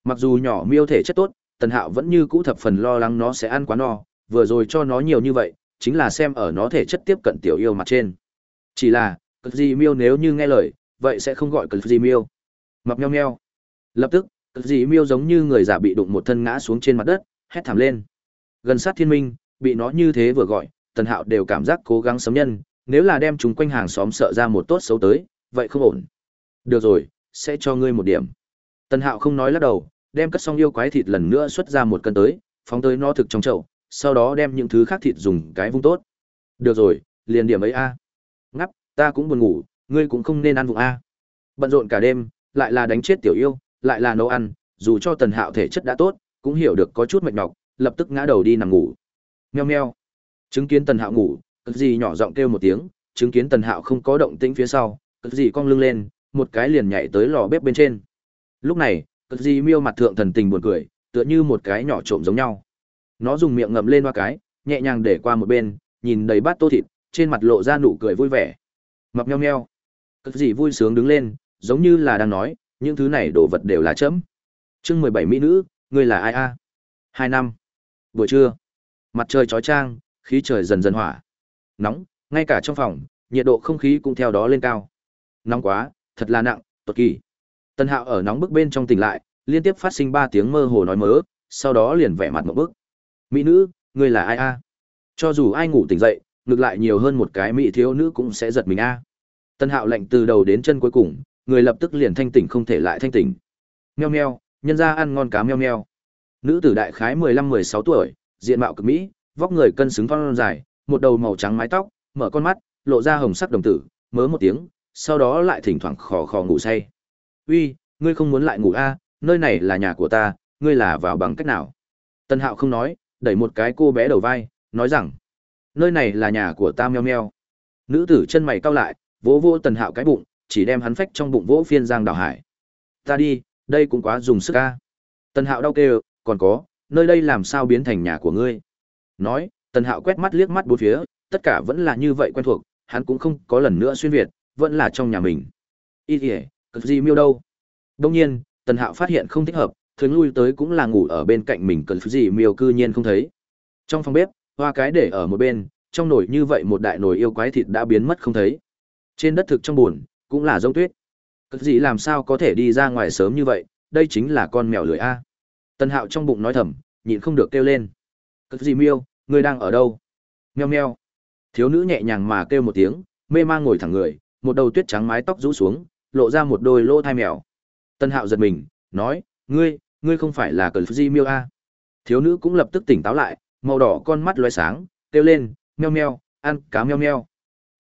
Mặc dù nhỏ miêu thể chất tốt, Tần Hạo vẫn như cũ thập phần lo lắng nó sẽ ăn quá no, vừa rồi cho nó nhiều như vậy, chính là xem ở nó thể chất tiếp cận tiểu yêu mặt trên. Chỉ là, cực gì miêu nếu như nghe lời, vậy sẽ không gọi cực gì miêu. Mập nheo nheo. Lập tức, cực gì miêu giống như người giả bị đụng một thân ngã xuống trên mặt đất, hét thảm lên. Gần sát thiên minh, bị nó như thế vừa gọi, Tần Hạo đều cảm giác cố gắng sống nhân, nếu là đem chúng quanh hàng xóm sợ ra một tốt xấu tới, vậy không ổn. Được rồi, sẽ cho ngươi một điểm. Tần Hạo không nói lắc đầu, đem cất xong yêu quái thịt lần nữa xuất ra một cân tới, phóng tới nó thực trong chậu, sau đó đem những thứ khác thịt dùng cái vung tốt. Được rồi, liền điểm ấy a. Ngắp, ta cũng buồn ngủ, ngươi cũng không nên ăn vùng a. Bận rộn cả đêm, lại là đánh chết tiểu yêu, lại là nấu ăn, dù cho Tần Hạo thể chất đã tốt, cũng hiểu được có chút mệt nhọc, lập tức ngã đầu đi nằm ngủ. Meo meo. Chứng kiến Tần Hạo ngủ, cực gì nhỏ giọng kêu một tiếng, chứng kiến Tần Hạo không có động tĩnh phía sau, cực gì cong lưng lên, một cái liền nhảy tới lò bếp bên trên. Lúc này, cực gì miêu mặt thượng thần tình buồn cười, tựa như một cái nhỏ trộm giống nhau. Nó dùng miệng ngậm lên hoa cái, nhẹ nhàng để qua một bên, nhìn đầy bát tô thịt, trên mặt lộ ra nụ cười vui vẻ. Mập nheo nheo. Cực gì vui sướng đứng lên, giống như là đang nói, những thứ này đồ vật đều là chấm. Chương mười bảy mỹ nữ, ngươi là ai a? Hai năm. Buổi trưa. Mặt trời chói trang, khí trời dần dần hỏa. Nóng, ngay cả trong phòng, nhiệt độ không khí cũng theo đó lên cao. Nóng quá, thật là nặng, tuột kỳ. Tân Hạo ở nóng bức bên trong tỉnh lại, liên tiếp phát sinh ba tiếng mơ hồ nói mớ, sau đó liền vẻ mặt ngộp bức. Mỹ nữ, ngươi là ai a? Cho dù ai ngủ tỉnh dậy, ngược lại nhiều hơn một cái mỹ thiếu nữ cũng sẽ giật mình a. Tân Hạo lạnh từ đầu đến chân cuối cùng, người lập tức liền thanh tỉnh không thể lại thanh tỉnh. Meo meo, nhân ra ăn ngon cá meo meo. Nữ tử đại khái mười lăm mười sáu tuổi, diện mạo cực mỹ, vóc người cân xứng phong dài, một đầu màu trắng mái tóc, mở con mắt, lộ ra hồng sắc đồng tử, mớ một tiếng, sau đó lại thỉnh thoảng khò khò ngủ say. Uy, ngươi không muốn lại ngủ a? nơi này là nhà của ta, ngươi là vào bằng cách nào? Tân Hạo không nói, đẩy một cái cô bé đầu vai, nói rằng, nơi này là nhà của ta meo meo. Nữ tử chân mày cau lại, vỗ vỗ Tần Hạo cái bụng, chỉ đem hắn phách trong bụng vỗ phiên giang đào hải. Ta đi, đây cũng quá dùng sức a. Tần Hạo đau kêu, còn có, nơi đây làm sao biến thành nhà của ngươi? Nói, Tần Hạo quét mắt liếc mắt bốn phía, tất cả vẫn là như vậy quen thuộc, hắn cũng không có lần nữa xuyên việt, vẫn là trong nhà mình. Y kìa, cực gì miêu đâu? Đông nhiên, Tần Hạo phát hiện không thích hợp, thường lui tới cũng là ngủ ở bên cạnh mình cần gì miêu cư nhiên không thấy. Trong phòng bếp, hoa cái để ở một bên, trong nồi như vậy một đại nồi yêu quái thịt đã biến mất không thấy. Trên đất thực trong buồn, cũng là giống tuyết. Cực gì làm sao có thể đi ra ngoài sớm như vậy, đây chính là con mèo lười A. Tần Hạo trong bụng nói thầm, nhịn không được kêu lên. Cực gì miêu, ngươi đang ở đâu? Meo meo. Thiếu nữ nhẹ nhàng mà kêu một tiếng, mê man ngồi thẳng người, một đầu tuyết trắng mái tóc rũ xuống, lộ ra một đôi lỗ thai mèo. Tân Hạo giật mình, nói, ngươi, ngươi không phải là Cẩn Di Miêu a? Thiếu nữ cũng lập tức tỉnh táo lại, màu đỏ con mắt lóe sáng, kêu lên, meo meo, ăn cá meo meo.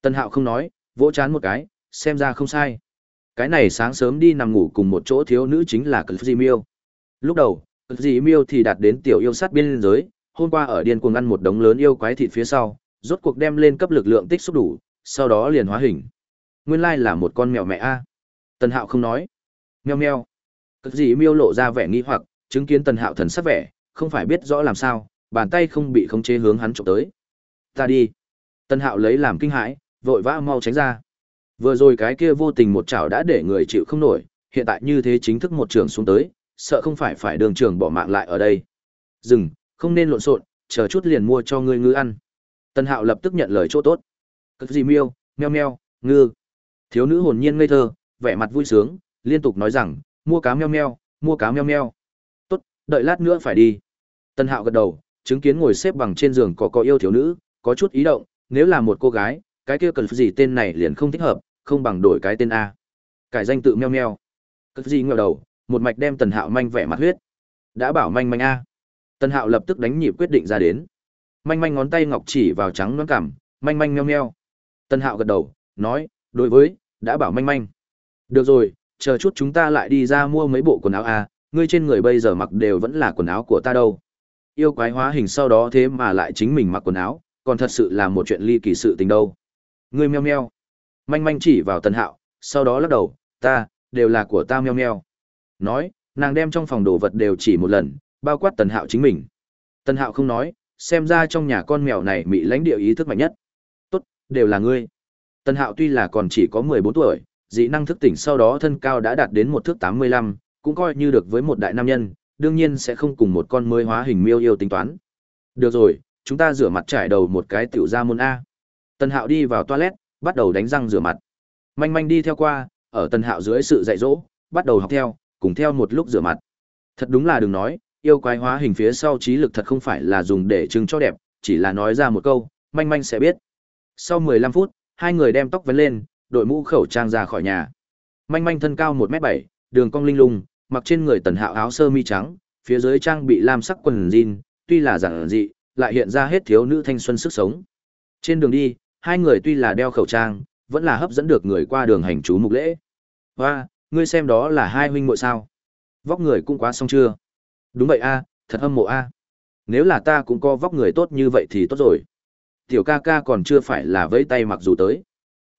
Tân Hạo không nói, vỗ chán một cái, xem ra không sai. Cái này sáng sớm đi nằm ngủ cùng một chỗ thiếu nữ chính là Cẩn Di Miêu. Lúc đầu, Cẩn Di Miêu thì đạt đến tiểu yêu sát biên giới, hôm qua ở điên cuồng ăn một đống lớn yêu quái thịt phía sau, rốt cuộc đem lên cấp lực lượng tích xúc đủ, sau đó liền hóa hình. Nguyên lai là một con mèo mẹ a. Tần Hạo không nói. Meo meo. Cực gì miêu lộ ra vẻ nghi hoặc, chứng kiến Tần Hạo thần sắc vẻ, không phải biết rõ làm sao, bàn tay không bị khống chế hướng hắn chụp tới. Ta đi. Tần Hạo lấy làm kinh hãi, vội vã mau tránh ra. Vừa rồi cái kia vô tình một chảo đã để người chịu không nổi, hiện tại như thế chính thức một trường xuống tới, sợ không phải phải đường trường bỏ mạng lại ở đây. Dừng, không nên lộn xộn, chờ chút liền mua cho ngươi ngư ăn. Tần Hạo lập tức nhận lời chỗ tốt. Cực gì miêu, meo meo, ngư. Thiếu nữ hồn nhiên ngây thơ, vẻ mặt vui sướng, liên tục nói rằng, mua cá meo meo, mua cá meo meo. tốt đợi lát nữa phải đi. Tân Hạo gật đầu, chứng kiến ngồi xếp bằng trên giường có có yêu thiếu nữ, có chút ý động, nếu là một cô gái, cái kia cần gì tên này liền không thích hợp, không bằng đổi cái tên A. Cải danh tự meo meo. Cất gì ngẩng đầu, một mạch đem Tần Hạo manh vẻ mặt huyết. Đã bảo manh manh A. Tần Hạo lập tức đánh nhịp quyết định ra đến. Manh manh ngón tay ngọc chỉ vào trắng nõn cảm, manh manh meo meo. Tần Hạo gật đầu, nói, đối với, đã bảo manh manh. Được rồi, chờ chút chúng ta lại đi ra mua mấy bộ quần áo à, ngươi trên người bây giờ mặc đều vẫn là quần áo của ta đâu. Yêu quái hóa hình sau đó thế mà lại chính mình mặc quần áo, còn thật sự là một chuyện ly kỳ sự tình đâu. Ngươi meo meo. Manh manh chỉ vào Tần Hạo, sau đó lắc đầu, ta, đều là của ta meo meo. Nói, nàng đem trong phòng đồ vật đều chỉ một lần, bao quát Tần Hạo chính mình. Tần Hạo không nói, xem ra trong nhà con mèo này mị lãnh địa ý thức mạnh nhất. Tốt, đều là ngươi. Tần Hạo tuy là còn chỉ có 14 tuổi, dị năng thức tỉnh sau đó thân cao đã đạt đến một thước 85, cũng coi như được với một đại nam nhân, đương nhiên sẽ không cùng một con mới hóa hình miêu yêu tính toán. Được rồi, chúng ta rửa mặt trải đầu một cái tiểu ra môn A. Tần Hạo đi vào toilet, bắt đầu đánh răng rửa mặt. Manh manh đi theo qua, ở Tần Hạo dưới sự dạy dỗ, bắt đầu học theo, cùng theo một lúc rửa mặt. Thật đúng là đừng nói, yêu quái hóa hình phía sau trí lực thật không phải là dùng để trưng cho đẹp, chỉ là nói ra một câu, manh manh sẽ biết. Sau 15 phút, hai người đem tóc vấn lên, đội mũ khẩu trang ra khỏi nhà. Manh manh thân cao 1m7, đường cong linh lung, mặc trên người tần hạo áo sơ mi trắng, phía dưới trang bị lam sắc quần jean, tuy là giản dị, lại hiện ra hết thiếu nữ thanh xuân sức sống. Trên đường đi, hai người tuy là đeo khẩu trang, vẫn là hấp dẫn được người qua đường hành chú mục lễ. Hoa, ngươi xem đó là hai huynh muội sao? Vóc người cũng quá xong chưa? Đúng vậy a, thật hâm mộ a. Nếu là ta cũng có vóc người tốt như vậy thì tốt rồi. Tiểu ca ca còn chưa phải là vẫy tay mặc dù tới.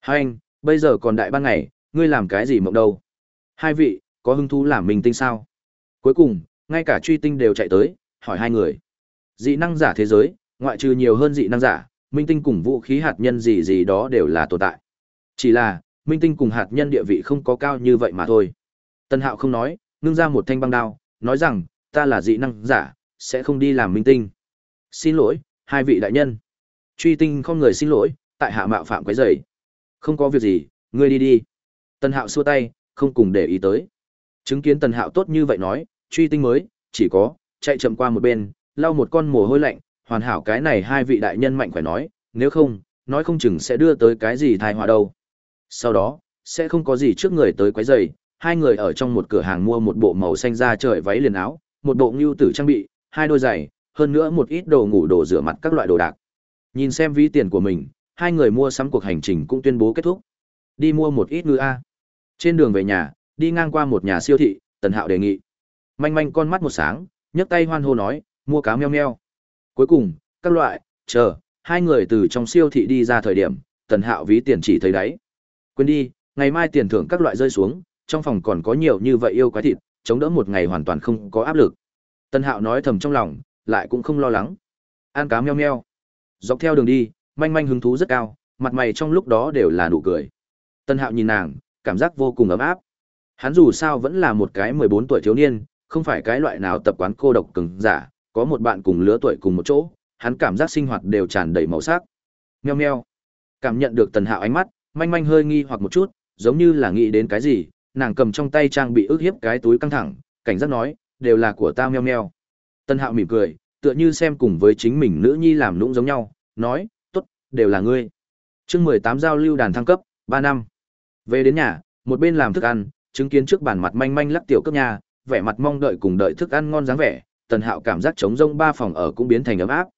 Hai anh, bây giờ còn đại ban ngày, ngươi làm cái gì mộng đâu? Hai vị, có hứng thú làm mình tinh sao? Cuối cùng, ngay cả truy tinh đều chạy tới, hỏi hai người. Dị năng giả thế giới, ngoại trừ nhiều hơn dị năng giả, minh tinh cùng vũ khí hạt nhân gì gì đó đều là tồn tại. Chỉ là, minh tinh cùng hạt nhân địa vị không có cao như vậy mà thôi. Tân Hạo không nói, ngưng ra một thanh băng đao, nói rằng, ta là dị năng giả, sẽ không đi làm minh tinh. Xin lỗi, hai vị đại nhân. Truy tinh không người xin lỗi, tại hạ mạo phạm quấy rầy. Không có việc gì, ngươi đi đi. Tần Hạo xua tay, không cùng để ý tới. Chứng kiến Tần Hạo tốt như vậy nói, truy tinh mới, chỉ có, chạy chậm qua một bên, lau một con mồ hôi lạnh, hoàn hảo cái này hai vị đại nhân mạnh khỏe nói, nếu không, nói không chừng sẽ đưa tới cái gì thai họa đâu. Sau đó, sẽ không có gì trước người tới quấy rầy, hai người ở trong một cửa hàng mua một bộ màu xanh da trời váy liền áo, một bộ ngưu tử trang bị, hai đôi giày, hơn nữa một ít đồ ngủ đồ rửa mặt các loại đồ đạc. Nhìn xem ví tiền của mình, hai người mua sắm cuộc hành trình cũng tuyên bố kết thúc. Đi mua một ít ngư a. Trên đường về nhà, đi ngang qua một nhà siêu thị, Tần Hạo đề nghị. Manh manh con mắt một sáng, nhấc tay hoan hô nói, mua cá meo meo. Cuối cùng, các loại, chờ, hai người từ trong siêu thị đi ra thời điểm, Tần Hạo ví tiền chỉ thấy đấy. Quên đi, ngày mai tiền thưởng các loại rơi xuống, trong phòng còn có nhiều như vậy yêu quái thịt, chống đỡ một ngày hoàn toàn không có áp lực. Tần Hạo nói thầm trong lòng, lại cũng không lo lắng. Ăn cá meo meo. Dọc theo đường đi, manh manh hứng thú rất cao, mặt mày trong lúc đó đều là nụ cười. Tần Hạo nhìn nàng, cảm giác vô cùng ấm áp. Hắn dù sao vẫn là một cái 14 tuổi thiếu niên, không phải cái loại nào tập quán cô độc cứng giả, có một bạn cùng lứa tuổi cùng một chỗ, hắn cảm giác sinh hoạt đều tràn đầy màu sắc. Meo meo. Cảm nhận được Tần Hạo ánh mắt, manh manh hơi nghi hoặc một chút, giống như là nghĩ đến cái gì, nàng cầm trong tay trang bị ức hiếp cái túi căng thẳng, cảnh giác nói, đều là của ta meo meo. Tần Hạo mỉm cười, tựa như xem cùng với chính mình nữ nhi làm nũng giống nhau, nói, đều là ngươi. chương 18 giao lưu đàn thăng cấp, 3 năm. Về đến nhà, một bên làm thức ăn, chứng kiến trước bàn mặt manh manh lắc tiểu cấp nhà, vẻ mặt mong đợi cùng đợi thức ăn ngon dáng vẻ, Tần Hạo cảm giác trống rông ba phòng ở cũng biến thành ấm áp.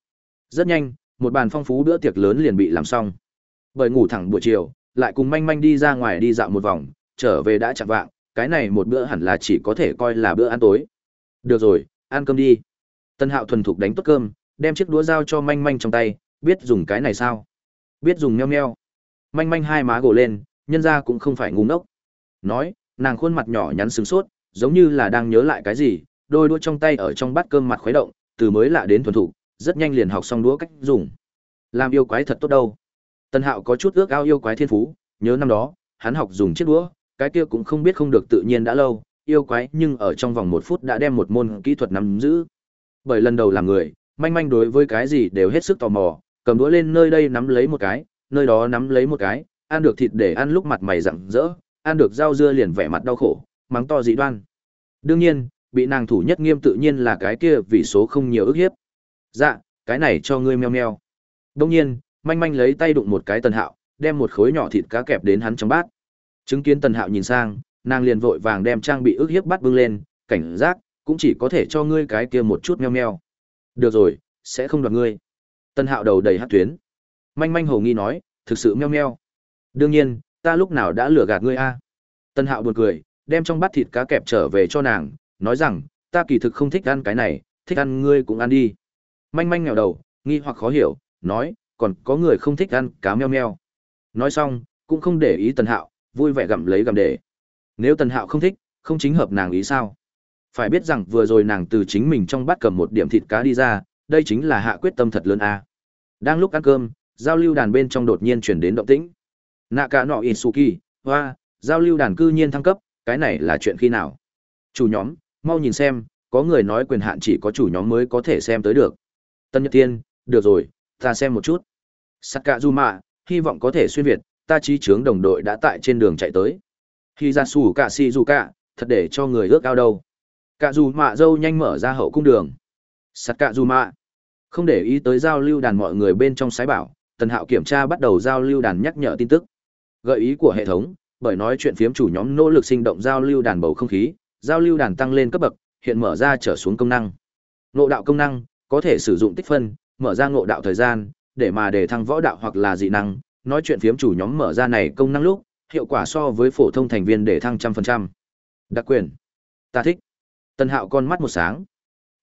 Rất nhanh, một bàn phong phú bữa tiệc lớn liền bị làm xong. Bởi ngủ thẳng buổi chiều, lại cùng manh manh đi ra ngoài đi dạo một vòng, trở về đã chạng vạng, cái này một bữa hẳn là chỉ có thể coi là bữa ăn tối. Được rồi, ăn cơm đi. Tần Hạo thuần thục đánh tốt cơm, đem chiếc đũa dao cho manh manh trong tay, biết dùng cái này sao? Biết dùng meo meo. Manh manh hai má gồ lên, nhân ra cũng không phải ngu ngốc. Nói, nàng khuôn mặt nhỏ nhắn sướng sốt, giống như là đang nhớ lại cái gì, đôi đũa trong tay ở trong bát cơm mặt khuấy động, từ mới lạ đến thuần thục, rất nhanh liền học xong đũa cách dùng. Làm yêu quái thật tốt đâu. Tân Hạo có chút ước ao yêu quái thiên phú, nhớ năm đó, hắn học dùng chiếc đũa, cái kia cũng không biết không được tự nhiên đã lâu, yêu quái nhưng ở trong vòng một phút đã đem một môn kỹ thuật nắm giữ. Bởi lần đầu làm người, manh manh đối với cái gì đều hết sức tò mò, cầm đũa lên nơi đây nắm lấy một cái, nơi đó nắm lấy một cái, ăn được thịt để ăn lúc mặt mày rạng rỡ, ăn được rau dưa liền vẻ mặt đau khổ, mắng to dị đoan. Đương nhiên, bị nàng thủ nhất nghiêm tự nhiên là cái kia vì số không nhiều ức hiếp. Dạ cái này cho ngươi meo meo. Đông nhiên manh manh lấy tay đụng một cái tần hạo đem một khối nhỏ thịt cá kẹp đến hắn trong bát. Chứng kiến tần hạo nhìn sang nàng liền vội vàng đem trang bị ức hiếp bắt bưng lên cảnh giác cũng chỉ có thể cho ngươi cái kia một chút meo meo. Được rồi sẽ không đoạt ngươi. Tân hạo đầu đầy hát tuyến. Manh manh hồ nghi nói, thực sự meo meo. Đương nhiên, ta lúc nào đã lừa gạt ngươi a? Tân hạo buồn cười, đem trong bát thịt cá kẹp trở về cho nàng, nói rằng, ta kỳ thực không thích ăn cái này, thích ăn ngươi cũng ăn đi. Manh manh nghèo đầu, nghi hoặc khó hiểu, nói, còn có người không thích ăn cá meo meo. Nói xong, cũng không để ý tần hạo, vui vẻ gặm lấy gặm để. Nếu tần hạo không thích, không chính hợp nàng ý sao? Phải biết rằng vừa rồi nàng từ chính mình trong bát cầm một điểm thịt cá đi ra đây chính là hạ quyết tâm thật lớn a. Đang lúc ăn cơm giao lưu đàn bên trong đột nhiên chuyển đến động tĩnh. Nạ cả nọ isuki hoa giao lưu đàn cư nhiên thăng cấp cái này là chuyện khi nào? Chủ nhóm mau nhìn xem có người nói quyền hạn chỉ có chủ nhóm mới có thể xem tới được. Tân nhật tiên được rồi ta xem một chút. Sắt cạ du mạ hy vọng có thể xuyên việt ta trí chướng đồng đội đã tại trên đường chạy tới. Khi ra xù cả si du cả, thật để cho người ước ao đâu. Cả dù mạ dâu nhanh mở ra hậu cung đường sắt cạ dù mạ không để ý tới giao lưu đàn mọi người bên trong sái bảo, tần hạo kiểm tra bắt đầu giao lưu đàn nhắc nhở tin tức. Gợi ý của hệ thống, bởi nói chuyện phiếm chủ nhóm nỗ lực sinh động giao lưu đàn bầu không khí, giao lưu đàn tăng lên cấp bậc, hiện mở ra trở xuống công năng. Ngộ đạo công năng, có thể sử dụng tích phân, mở ra ngộ đạo thời gian, để mà để thăng võ đạo hoặc là dị năng. Nói chuyện phiếm chủ nhóm mở ra này công năng lúc, hiệu quả so với phổ thông thành viên để thăng trăm phần trăm. Đặc quyền. Ta thích. Tân hạo con mắt một sáng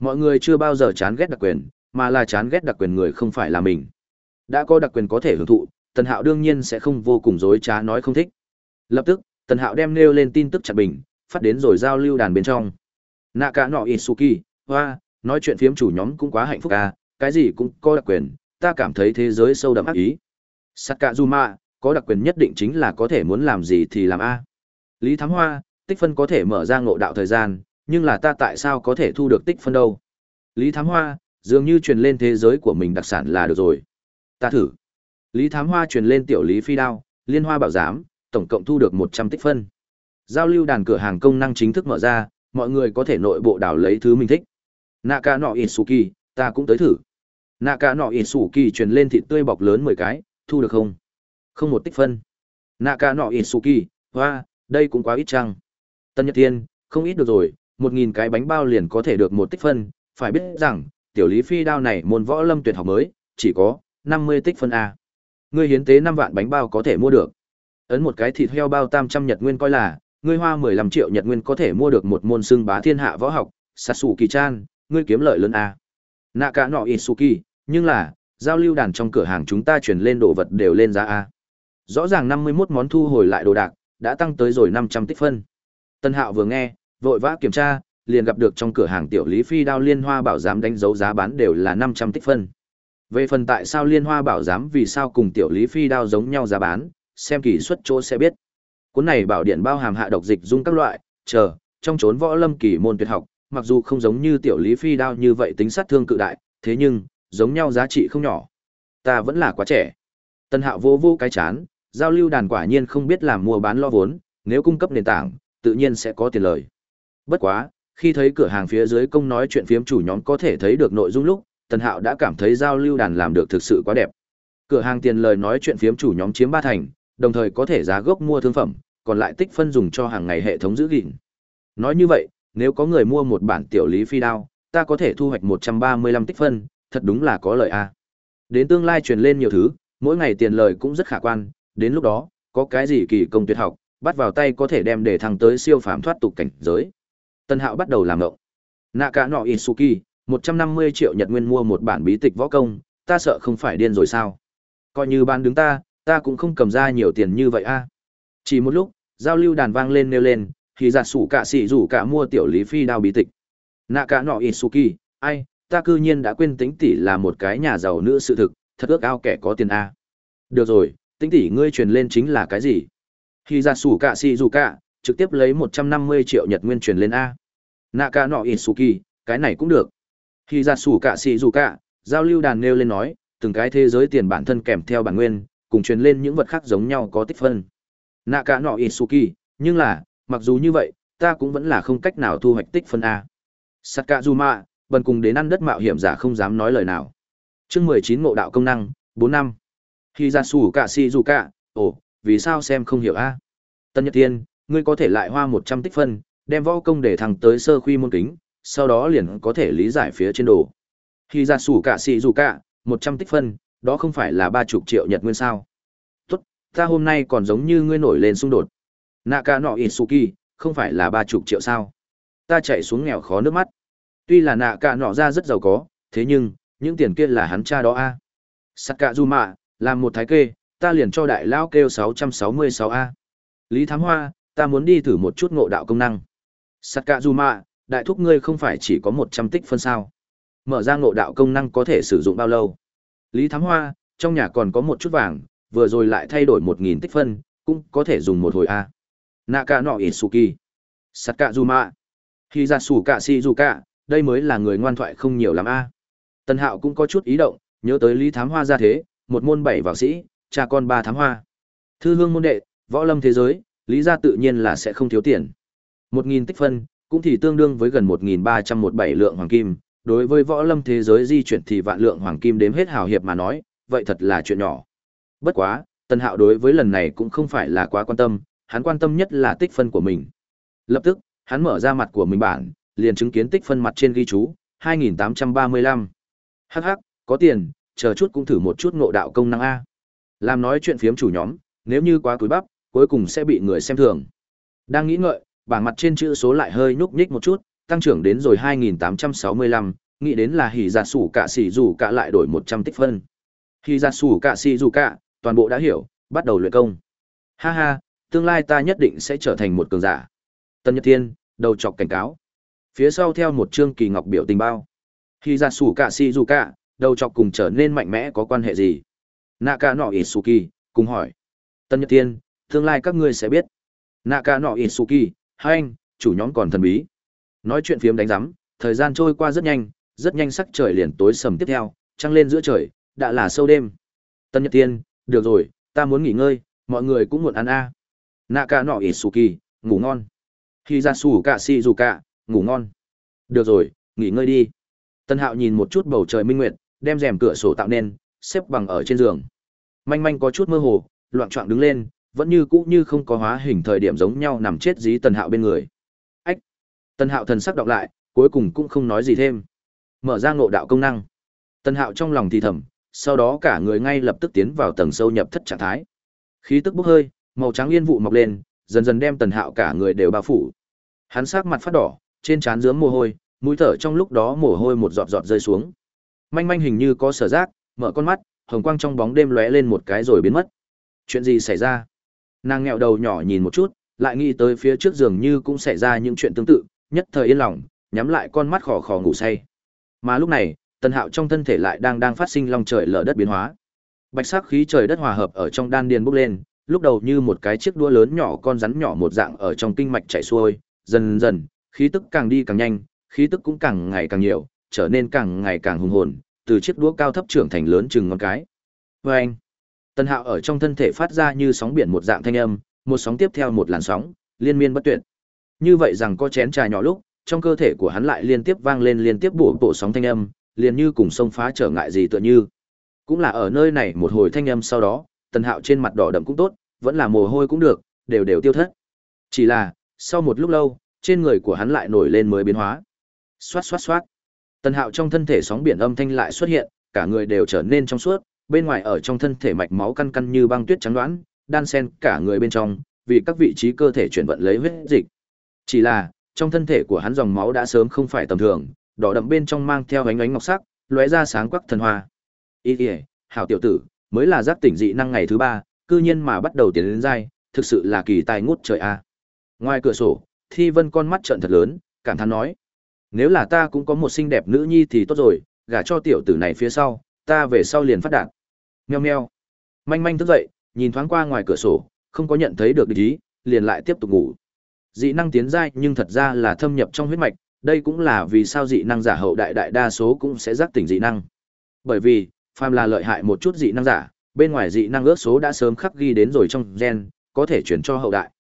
mọi người chưa bao giờ chán ghét đặc quyền, mà là chán ghét đặc quyền người không phải là mình. Đã có đặc quyền có thể hưởng thụ, tần hạo đương nhiên sẽ không vô cùng dối trá nói không thích. Lập tức, tần hạo đem nêu lên tin tức chặt bình, phát đến rồi giao lưu đàn bên trong. Nạ cả nọ isuki, hoa, nói chuyện phiếm chủ nhóm cũng quá hạnh phúc à cái gì cũng có đặc quyền, ta cảm thấy thế giới sâu đậm ác ý. Sakazuma, có đặc quyền nhất định chính là có thể muốn làm gì thì làm a. Lý thám hoa, tích phân có thể mở ra ngộ đạo thời gian nhưng là ta tại sao có thể thu được tích phân đâu? Lý thám hoa, dường như truyền lên thế giới của mình đặc sản là được rồi. Ta thử. Lý thám hoa truyền lên tiểu lý phi đao, liên hoa bảo giám, tổng cộng thu được một trăm tích phân. Giao lưu đàn cửa hàng công năng chính thức mở ra, mọi người có thể nội bộ đảo lấy thứ mình thích. Naka nọ isuki ta cũng tới thử. Naka nọ isuki truyền lên thịt tươi bọc lớn mười cái, thu được không? Không một tích phân. Naka nọ isuki hoa, đây cũng quá ít chăng? Tân nhật Thiên, không ít được rồi một nghìn cái bánh bao liền có thể được một tích phân. Phải biết rằng, tiểu lý phi đao này môn võ lâm tuyệt học mới, chỉ có năm mươi tích phân a. Ngươi hiến tế năm vạn bánh bao có thể mua được. Ấn một cái thịt heo bao tam trăm nhật nguyên coi là, ngươi hoa mười lăm triệu nhật nguyên có thể mua được một môn xưng bá thiên hạ võ học sát kỳ chan, ngươi kiếm lợi lớn a. Nạ cả nọ isuki nhưng là, giao lưu đàn trong cửa hàng chúng ta chuyển lên đồ vật đều lên giá a. Rõ ràng năm mươi 51 món thu hồi lại đồ đạc, đã tăng tới rồi năm trăm tích phân. Tân hạo vừa nghe vội vã kiểm tra, liền gặp được trong cửa hàng tiểu lý phi đao liên hoa bảo giám đánh dấu giá bán đều là năm trăm tích phân. Về phần tại sao liên hoa bảo giám vì sao cùng tiểu lý phi đao giống nhau giá bán, xem kỳ suất chỗ sẽ biết. Cuốn này bảo điện bao hàm hạ độc dịch dung các loại, chờ, trong chốn võ lâm kỳ môn tuyệt học, mặc dù không giống như tiểu lý phi đao như vậy tính sát thương cự đại, thế nhưng, giống nhau giá trị không nhỏ. Ta vẫn là quá trẻ. Tân hạo vô vô cái chán, giao lưu đàn quả nhiên không biết làm mua bán lo vốn, nếu cung cấp nền tảng, tự nhiên sẽ có tiền lời bất quá, khi thấy cửa hàng phía dưới công nói chuyện phiếm chủ nhóm có thể thấy được nội dung lúc, tần hạo đã cảm thấy giao lưu đàn làm được thực sự quá đẹp. Cửa hàng tiền lời nói chuyện phiếm chủ nhóm chiếm ba thành, đồng thời có thể giá gốc mua thương phẩm, còn lại tích phân dùng cho hàng ngày hệ thống giữ gìn. Nói như vậy, nếu có người mua một bản tiểu lý phi đao, ta có thể thu hoạch một trăm ba mươi lăm tích phân, thật đúng là có lợi a. Đến tương lai truyền lên nhiều thứ, mỗi ngày tiền lời cũng rất khả quan, đến lúc đó, có cái gì kỳ công tuyệt học, bắt vào tay có thể đem để thăng tới siêu phàm thoát tục cảnh giới tân hạo bắt đầu làm ngộng. nạ cả nọ isuki, một trăm năm mươi triệu nhật nguyên mua một bản bí tịch võ công, ta sợ không phải điên rồi sao? Coi như ban đứng ta ta cũng không cầm ra nhiều tiền như vậy a. Chỉ một lúc, giao lưu đàn vang lên nêu lên, thì giả sủ cả xỉ rủ cả mua tiểu lý phi đao bí tịch. Nạ cả nọ isuki, ai, ta cư nhiên đã quên tính tỷ là một cái nhà giàu nữ sự thực, thật ước ao kẻ có tiền a. Được rồi, tính tỷ ngươi truyền lên chính là cái gì? Khi giả sủ cả xỉ rủ cả trực tiếp lấy một trăm năm mươi triệu nhật nguyên truyền lên a. Nạ cả nọ isuki cái này cũng được. Khi ra sủ cả xỉ dù cả giao lưu đàn nêu lên nói từng cái thế giới tiền bản thân kèm theo bản nguyên cùng truyền lên những vật khác giống nhau có tích phân. Nạ cả nọ isuki nhưng là mặc dù như vậy ta cũng vẫn là không cách nào thu hoạch tích phân a. Sakazuma, bần cùng đến ăn đất mạo hiểm giả không dám nói lời nào. chương mười chín ngộ đạo công năng, bốn năm. Khi ra sủ cả si dù cả, ồ, vì sao xem không hiểu a? Tân Nhật thiên ngươi có thể lại hoa một trăm tích phân, đem võ công để thẳng tới sơ khuy môn kính, sau đó liền có thể lý giải phía trên đồ. Khi ra sủ cả xì dù cả, một trăm tích phân, đó không phải là ba chục triệu nhật nguyên sao. Tốt, ta hôm nay còn giống như ngươi nổi lên xung đột. Naka nọ Itsuki, không phải là ba chục triệu sao. Ta chạy xuống nghèo khó nước mắt. Tuy là nạ cả nọ ra rất giàu có, thế nhưng, những tiền kia là hắn cha đó a. À. Sakazuma, làm một thái kê, ta liền cho đại lao kêu 666A. Lý Thám Hoa, ta muốn đi thử một chút ngộ đạo công năng. Sakazuma, đại thúc ngươi không phải chỉ có 100 tích phân sao. Mở ra ngộ đạo công năng có thể sử dụng bao lâu? Lý Thám Hoa, trong nhà còn có một chút vàng, vừa rồi lại thay đổi 1.000 tích phân, cũng có thể dùng một hồi A. Naka no Isuki. Sakazuma. Khi ra sủ cả si dù cạ đây mới là người ngoan thoại không nhiều lắm A. Tân Hạo cũng có chút ý động, nhớ tới Lý Thám Hoa ra thế, một môn bảy vào sĩ, cha con ba thám hoa. Thư hương môn đệ, võ lâm thế giới, lý ra tự nhiên là sẽ không thiếu tiền. Một nghìn tích phân, cũng thì tương đương với gần một nghìn ba trăm một bảy lượng hoàng kim, đối với võ lâm thế giới di chuyển thì vạn lượng hoàng kim đếm hết hào hiệp mà nói, vậy thật là chuyện nhỏ. Bất quá, Tân Hạo đối với lần này cũng không phải là quá quan tâm, hắn quan tâm nhất là tích phân của mình. Lập tức, hắn mở ra mặt của mình bản, liền chứng kiến tích phân mặt trên ghi chú, 2835. Hắc hắc, có tiền, chờ chút cũng thử một chút ngộ đạo công năng A. Làm nói chuyện phiếm chủ nhóm, nếu như quá cúi bắp, cuối cùng sẽ bị người xem thường. Đang nghĩ ngợi, bảng mặt trên chữ số lại hơi nhúc nhích một chút, tăng trưởng đến rồi 2865, nghĩ đến là hỉ giả sủ cả xỉ dù cả lại đổi 100 tích phân. Hỉ giả sủ cả xỉ dù cả, toàn bộ đã hiểu, bắt đầu luyện công. Ha ha, tương lai ta nhất định sẽ trở thành một cường giả. Tân Nhật Thiên, đầu chọc cảnh cáo. Phía sau theo một chương kỳ ngọc biểu tình bao. Hỉ giả sủ cả xỉ dù cả, đầu chọc cùng trở nên mạnh mẽ có quan hệ gì? Naka no Isuki, cùng hỏi. Tân Nhật Thiên, tương lai các ngươi sẽ biết. Naka no Isuki, hai anh, chủ nhóm còn thần bí. Nói chuyện phiếm đánh rắm thời gian trôi qua rất nhanh, rất nhanh sắc trời liền tối sầm tiếp theo, trăng lên giữa trời, đã là sâu đêm. Tân Nhật tiên được rồi, ta muốn nghỉ ngơi, mọi người cũng muộn ăn a. Naka no Isuki, ngủ ngon. khi ra sổ cạ si dù cạ ngủ ngon. Được rồi, nghỉ ngơi đi. Tân Hạo nhìn một chút bầu trời minh nguyệt, đem rèm cửa sổ tạo nên, xếp bằng ở trên giường. Manh manh có chút mơ hồ, loạn trọng đứng lên, vẫn như cũ như không có hóa hình thời điểm giống nhau nằm chết dí Tần Hạo bên người. Ách! Tần Hạo thần sắc đọc lại, cuối cùng cũng không nói gì thêm. Mở ra ngộ đạo công năng. Tần Hạo trong lòng thì thầm, sau đó cả người ngay lập tức tiến vào tầng sâu nhập thất trạng thái. Khí tức bốc hơi, màu trắng yên vụ mọc lên, dần dần đem Tần Hạo cả người đều bao phủ. Hắn sắc mặt phát đỏ, trên trán dướng mồ hôi, mũi thở trong lúc đó mồ hôi một giọt giọt rơi xuống. Manh manh hình như có sở giác, mở con mắt, hồng quang trong bóng đêm lóe lên một cái rồi biến mất. Chuyện gì xảy ra? Nàng nghẹo đầu nhỏ nhìn một chút, lại nghĩ tới phía trước giường như cũng xảy ra những chuyện tương tự, nhất thời yên lòng, nhắm lại con mắt khò khò ngủ say. Mà lúc này, Tần Hạo trong thân thể lại đang đang phát sinh long trời lở đất biến hóa. Bạch sắc khí trời đất hòa hợp ở trong đan điền bốc lên, lúc đầu như một cái chiếc đua lớn nhỏ con rắn nhỏ một dạng ở trong kinh mạch chảy xuôi, dần dần, khí tức càng đi càng nhanh, khí tức cũng càng ngày càng nhiều, trở nên càng ngày càng hùng hồn, từ chiếc đũa cao thấp trưởng thành lớn chừng ngón cái. Và anh, Tần Hạo ở trong thân thể phát ra như sóng biển một dạng thanh âm, một sóng tiếp theo một làn sóng, liên miên bất tuyệt. Như vậy rằng có chén trà nhỏ lúc, trong cơ thể của hắn lại liên tiếp vang lên liên tiếp bộ bộ sóng thanh âm, liền như cùng sông phá trở ngại gì tựa như. Cũng là ở nơi này một hồi thanh âm sau đó, Tần Hạo trên mặt đỏ đậm cũng tốt, vẫn là mồ hôi cũng được, đều đều tiêu thất. Chỉ là, sau một lúc lâu, trên người của hắn lại nổi lên mới biến hóa. Xoát xoát xoát. Tần Hạo trong thân thể sóng biển âm thanh lại xuất hiện, cả người đều trở nên trong suốt, bên ngoài ở trong thân thể mạch máu căn căn như băng tuyết trắng đoán, đan sen cả người bên trong, vì các vị trí cơ thể chuyển vận lấy huyết dịch. Chỉ là, trong thân thể của hắn dòng máu đã sớm không phải tầm thường, đỏ đậm bên trong mang theo ánh ánh ngọc sắc, lóe ra sáng quắc thần hoa. Ý kìa, hảo tiểu tử, mới là giác tỉnh dị năng ngày thứ ba, cư nhiên mà bắt đầu tiến đến giai, thực sự là kỳ tài ngút trời a. Ngoài cửa sổ, Thi Vân con mắt trợn thật lớn, cảm thán nói: nếu là ta cũng có một xinh đẹp nữ nhi thì tốt rồi, gả cho tiểu tử này phía sau, ta về sau liền phát đạt. Meo meo. Manh manh thức dậy, nhìn thoáng qua ngoài cửa sổ, không có nhận thấy được địch ý, liền lại tiếp tục ngủ. Dị năng tiến giai nhưng thật ra là thâm nhập trong huyết mạch, đây cũng là vì sao dị năng giả hậu đại đại đa số cũng sẽ giác tỉnh dị năng. Bởi vì, phàm là lợi hại một chút dị năng giả, bên ngoài dị năng ước số đã sớm khắc ghi đến rồi trong gen, có thể chuyển cho hậu đại.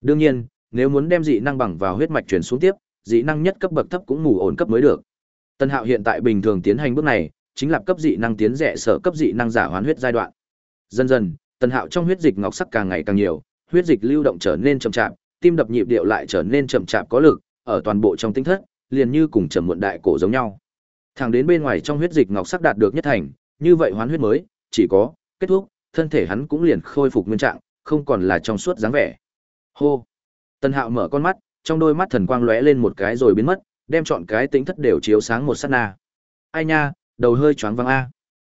Đương nhiên, nếu muốn đem dị năng bằng vào huyết mạch chuyển xuống tiếp, dị năng nhất cấp bậc thấp cũng ngủ ổn cấp mới được. Tân Hạo hiện tại bình thường tiến hành bước này, chính là cấp dị năng tiến rẻ sở cấp dị năng giả hoán huyết giai đoạn. Dần dần, tần Hạo trong huyết dịch ngọc sắc càng ngày càng nhiều, huyết dịch lưu động trở nên chậm chạp, tim đập nhịp điệu lại trở nên chậm chạp có lực, ở toàn bộ trong tinh thất, liền như cùng trầm muộn đại cổ giống nhau. Thẳng đến bên ngoài trong huyết dịch ngọc sắc đạt được nhất thành, như vậy hoán huyết mới, chỉ có kết thúc, thân thể hắn cũng liền khôi phục nguyên trạng, không còn là trong suốt dáng vẻ. Hô. tần Hạo mở con mắt, trong đôi mắt thần quang lóe lên một cái rồi biến mất, đem chọn cái tính thất đều chiếu sáng một sát na. Ai nha, đầu hơi choáng văng a.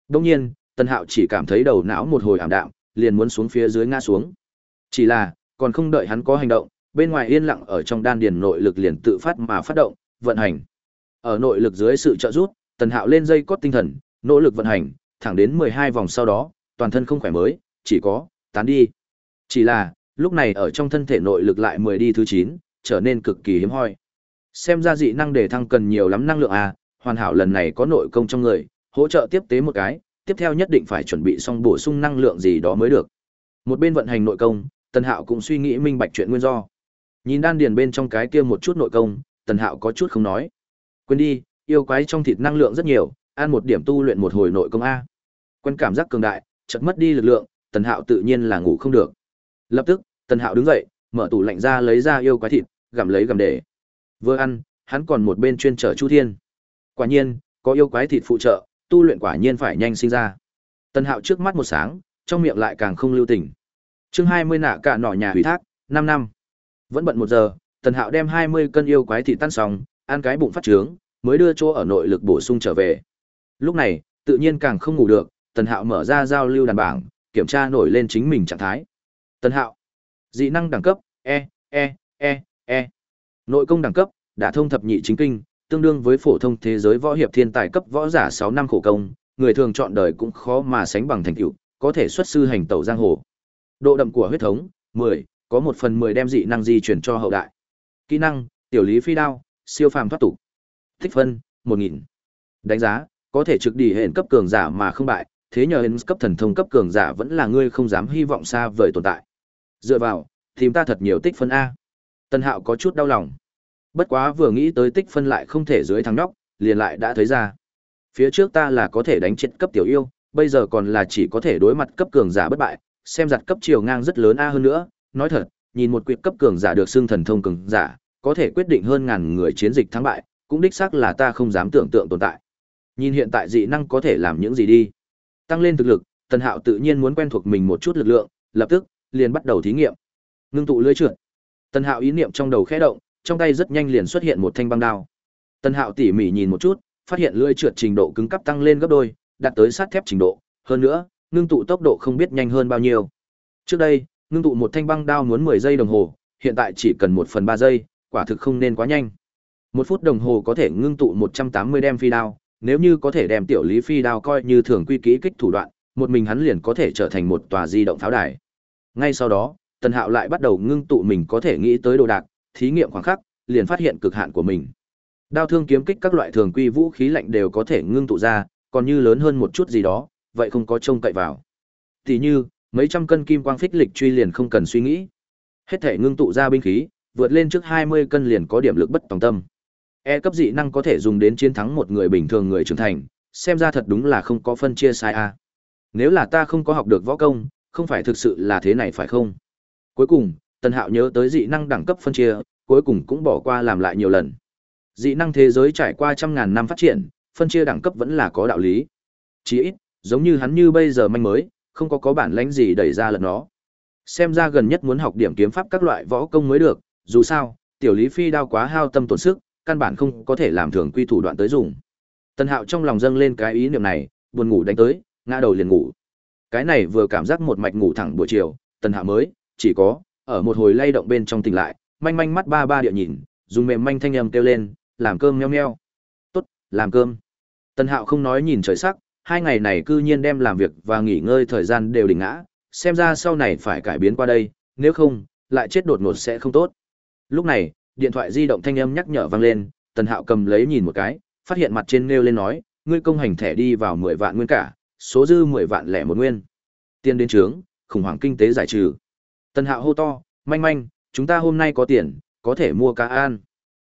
Đương nhiên, Tân Hạo chỉ cảm thấy đầu não một hồi ảm đạm, liền muốn xuống phía dưới ngã xuống. Chỉ là, còn không đợi hắn có hành động, bên ngoài yên lặng ở trong đan điền nội lực liền tự phát mà phát động, vận hành. Ở nội lực dưới sự trợ giúp, Tần Hạo lên dây cốt tinh thần, nỗ lực vận hành, thẳng đến 12 vòng sau đó, toàn thân không khỏe mới, chỉ có tán đi. Chỉ là, lúc này ở trong thân thể nội lực lại 10 đi thứ chín, trở nên cực kỳ hiếm hoi. Xem ra dị năng để thăng cần nhiều lắm năng lượng à, hoàn hảo lần này có nội công trong người, hỗ trợ tiếp tế một cái, tiếp theo nhất định phải chuẩn bị xong bổ sung năng lượng gì đó mới được. Một bên vận hành nội công, Tần Hạo cũng suy nghĩ minh bạch chuyện nguyên do. Nhìn đan điền bên trong cái kia một chút nội công, Tần Hạo có chút không nói. Quên đi, yêu quái trong thịt năng lượng rất nhiều, ăn một điểm tu luyện một hồi nội công a. Quen cảm giác cường đại, chợt mất đi lực lượng, Tần Hạo tự nhiên là ngủ không được. Lập tức, Tần Hạo đứng dậy, mở tủ lạnh ra lấy ra yêu quái thịt, gặm lấy gặm để. Vừa ăn, hắn còn một bên chuyên trở Chu Thiên. Quả nhiên, có yêu quái thịt phụ trợ, tu luyện quả nhiên phải nhanh sinh ra. Tần Hạo trước mắt một sáng, trong miệng lại càng không lưu tình. Chương 20 nạ cả nọ nhà hủy thác, 5 năm. Vẫn bận một giờ, Tần Hạo đem 20 cân yêu quái thịt tan xong, ăn cái bụng phát trướng, mới đưa chỗ ở nội lực bổ sung trở về. Lúc này, tự nhiên càng không ngủ được, Tần Hạo mở ra giao lưu đàn bảng, kiểm tra nổi lên chính mình trạng thái. Tần Hạo, dị năng đẳng cấp E, E, E, E. Nội công đẳng cấp, đã thông thập nhị chính kinh, tương đương với phổ thông thế giới võ hiệp thiên tài cấp võ giả 6 năm khổ công, người thường chọn đời cũng khó mà sánh bằng thành tựu, có thể xuất sư hành tẩu giang hồ. Độ đậm của huyết thống, 10, có một phần 10 đem dị năng di chuyển cho hậu đại. Kỹ năng, tiểu lý phi đao, siêu phàm thoát tục. Tích phân, 1000. Đánh giá, có thể trực đi hẹn cấp cường giả mà không bại, thế nhờ hẹn cấp thần thông cấp cường giả vẫn là ngươi không dám hy vọng xa vời tồn tại. Dựa vào, tìm ta thật nhiều tích phân a. Tân Hạo có chút đau lòng. Bất quá vừa nghĩ tới tích phân lại không thể dưới thằng nhóc, liền lại đã thấy ra. Phía trước ta là có thể đánh chết cấp tiểu yêu, bây giờ còn là chỉ có thể đối mặt cấp cường giả bất bại, xem giặt cấp chiều ngang rất lớn a hơn nữa, nói thật, nhìn một quyệt cấp cường giả được xưng thần thông cường giả, có thể quyết định hơn ngàn người chiến dịch thắng bại, cũng đích xác là ta không dám tưởng tượng tồn tại. Nhìn hiện tại dị năng có thể làm những gì đi. Tăng lên thực lực, Tần Hạo tự nhiên muốn quen thuộc mình một chút lực lượng, lập tức liền bắt đầu thí nghiệm. Ngưng tụ lưới trượt. Tần Hạo ý niệm trong đầu khẽ động, trong tay rất nhanh liền xuất hiện một thanh băng đao. Tần Hạo tỉ mỉ nhìn một chút, phát hiện lưỡi trượt trình độ cứng cấp tăng lên gấp đôi, đạt tới sát thép trình độ, hơn nữa, ngưng tụ tốc độ không biết nhanh hơn bao nhiêu. Trước đây, ngưng tụ một thanh băng đao muốn 10 giây đồng hồ, hiện tại chỉ cần 1 phần 3 giây, quả thực không nên quá nhanh. Một phút đồng hồ có thể ngưng tụ 180 đem phi đao, nếu như có thể đem tiểu lý phi đao coi như thường quy kỹ kích thủ đoạn, một mình hắn liền có thể trở thành một tòa di động pháo đài. Ngay sau đó, Tần Hạo lại bắt đầu ngưng tụ mình có thể nghĩ tới đồ đạc, thí nghiệm khoảng khắc, liền phát hiện cực hạn của mình. Đao thương kiếm kích các loại thường quy vũ khí lạnh đều có thể ngưng tụ ra, còn như lớn hơn một chút gì đó, vậy không có trông cậy vào. Tỷ như, mấy trăm cân kim quang phích lịch truy liền không cần suy nghĩ. Hết thể ngưng tụ ra binh khí, vượt lên trước 20 cân liền có điểm lực bất tòng tâm. E cấp dị năng có thể dùng đến chiến thắng một người bình thường người trưởng thành, xem ra thật đúng là không có phân chia sai a. Nếu là ta không có học được võ công, không phải thực sự là thế này phải không? Cuối cùng, Tần Hạo nhớ tới dị năng đẳng cấp phân chia, cuối cùng cũng bỏ qua làm lại nhiều lần. Dị năng thế giới trải qua trăm ngàn năm phát triển, phân chia đẳng cấp vẫn là có đạo lý. Chỉ ít, giống như hắn như bây giờ manh mới, không có có bản lãnh gì đẩy ra lần nó. Xem ra gần nhất muốn học điểm kiếm pháp các loại võ công mới được, dù sao, tiểu lý phi đao quá hao tâm tổn sức, căn bản không có thể làm thường quy thủ đoạn tới dùng. Tần Hạo trong lòng dâng lên cái ý niệm này, buồn ngủ đánh tới, ngã đầu liền ngủ. Cái này vừa cảm giác một mạch ngủ thẳng buổi chiều, Tần Hạo mới, chỉ có, ở một hồi lay động bên trong tỉnh lại, manh manh mắt ba ba địa nhìn, dùng mềm manh thanh âm kêu lên, làm cơm nheo nheo. Tốt, làm cơm. Tần Hạo không nói nhìn trời sắc, hai ngày này cư nhiên đem làm việc và nghỉ ngơi thời gian đều đỉnh ngã, xem ra sau này phải cải biến qua đây, nếu không, lại chết đột ngột sẽ không tốt. Lúc này, điện thoại di động thanh âm nhắc nhở vang lên, Tần Hạo cầm lấy nhìn một cái, phát hiện mặt trên nêu lên nói, ngươi công hành thẻ đi vào 10 vạn nguyên cả, số dư 10 vạn lẻ một nguyên. Tiền đến trướng, khủng hoảng kinh tế giải trừ. Tần Hạo hô to, manh manh, chúng ta hôm nay có tiền, có thể mua cá ăn,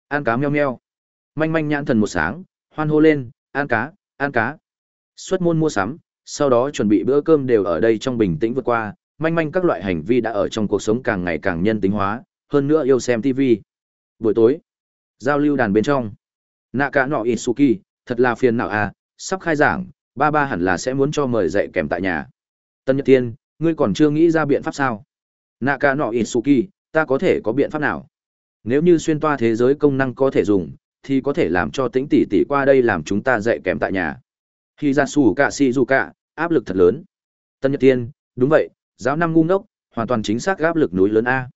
Ăn cá meo meo. Manh manh nhãn thần một sáng, hoan hô lên, ăn cá, ăn cá. Xuất môn mua sắm, sau đó chuẩn bị bữa cơm đều ở đây trong bình tĩnh vượt qua, manh manh các loại hành vi đã ở trong cuộc sống càng ngày càng nhân tính hóa, hơn nữa yêu xem TV. Buổi tối, giao lưu đàn bên trong. Nạ cả nọ Isuki, thật là phiền não à, sắp khai giảng, ba ba hẳn là sẽ muốn cho mời dạy kèm tại nhà. Tân Nhật Tiên, ngươi còn chưa nghĩ ra biện pháp sao? Nạ ca nọ Isuki, ta có thể có biện pháp nào? Nếu như xuyên toa thế giới công năng có thể dùng, thì có thể làm cho tính tỉ tỉ qua đây làm chúng ta dạy kèm tại nhà. Khi ra xù cạ si du cạ áp lực thật lớn. Tân Nhật Tiên, đúng vậy, giáo năm ngu ngốc, hoàn toàn chính xác áp lực núi lớn A.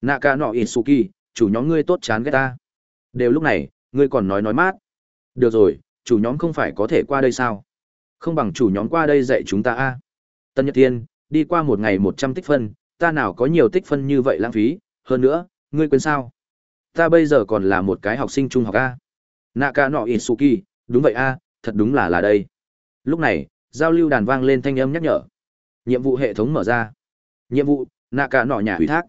Nạ ca nọ Isuki, chủ nhóm ngươi tốt chán ghét ta. Đều lúc này, ngươi còn nói nói mát. Được rồi, chủ nhóm không phải có thể qua đây sao? Không bằng chủ nhóm qua đây dạy chúng ta a. Tân Nhật Tiên, đi qua một ngày một trăm tích phân, ta nào có nhiều tích phân như vậy lãng phí, hơn nữa, ngươi quên sao? Ta bây giờ còn là một cái học sinh trung học a. Naka no Isuki, đúng vậy a, thật đúng là là đây. Lúc này, giao lưu đàn vang lên thanh âm nhắc nhở. Nhiệm vụ hệ thống mở ra. Nhiệm vụ, Naka nọ nhà ủy thác.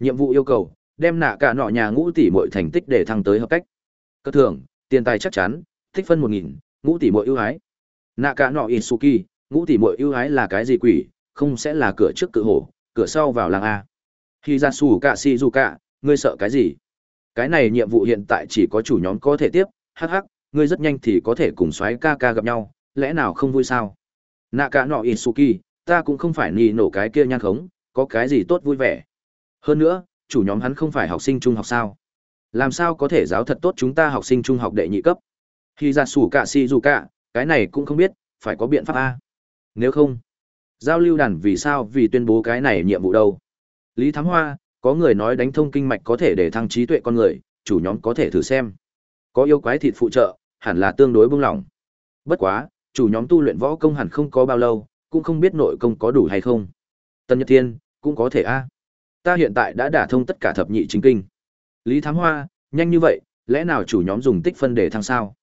Nhiệm vụ yêu cầu, đem nạ cả nọ nhà ngũ tỷ muội thành tích để thăng tới hợp cách. Cơ thưởng, tiền tài chắc chắn, tích phân một nghìn, ngũ tỷ muội ưu ái. Nạ cả nọ Isuki, ngũ tỷ muội ưu ái là cái gì quỷ, không sẽ là cửa trước cự hổ, cửa sau vào làng a. Khi ra sủ cả si dù cả, ngươi sợ cái gì? Cái này nhiệm vụ hiện tại chỉ có chủ nhóm có thể tiếp, hắc hắc, ngươi rất nhanh thì có thể cùng xoáy ca ca gặp nhau, lẽ nào không vui sao? Nạ cả nọ Isuki, ta cũng không phải nì nổ cái kia nhan khống, có cái gì tốt vui vẻ. Hơn nữa, chủ nhóm hắn không phải học sinh trung học sao? Làm sao có thể giáo thật tốt chúng ta học sinh trung học đệ nhị cấp? Khi ra sủ cả si dù cả, cái này cũng không biết, phải có biện pháp A. Nếu không, giao lưu đàn vì sao vì tuyên bố cái này nhiệm vụ đâu? Lý Thám Hoa, có người nói đánh thông kinh mạch có thể để thăng trí tuệ con người, chủ nhóm có thể thử xem. Có yêu quái thịt phụ trợ, hẳn là tương đối bông lỏng. Bất quá, chủ nhóm tu luyện võ công hẳn không có bao lâu, cũng không biết nội công có đủ hay không. Tân Nhật Thiên, cũng có thể a. Ta hiện tại đã đả thông tất cả thập nhị chính kinh. Lý Thám Hoa, nhanh như vậy, lẽ nào chủ nhóm dùng tích phân để thăng sao?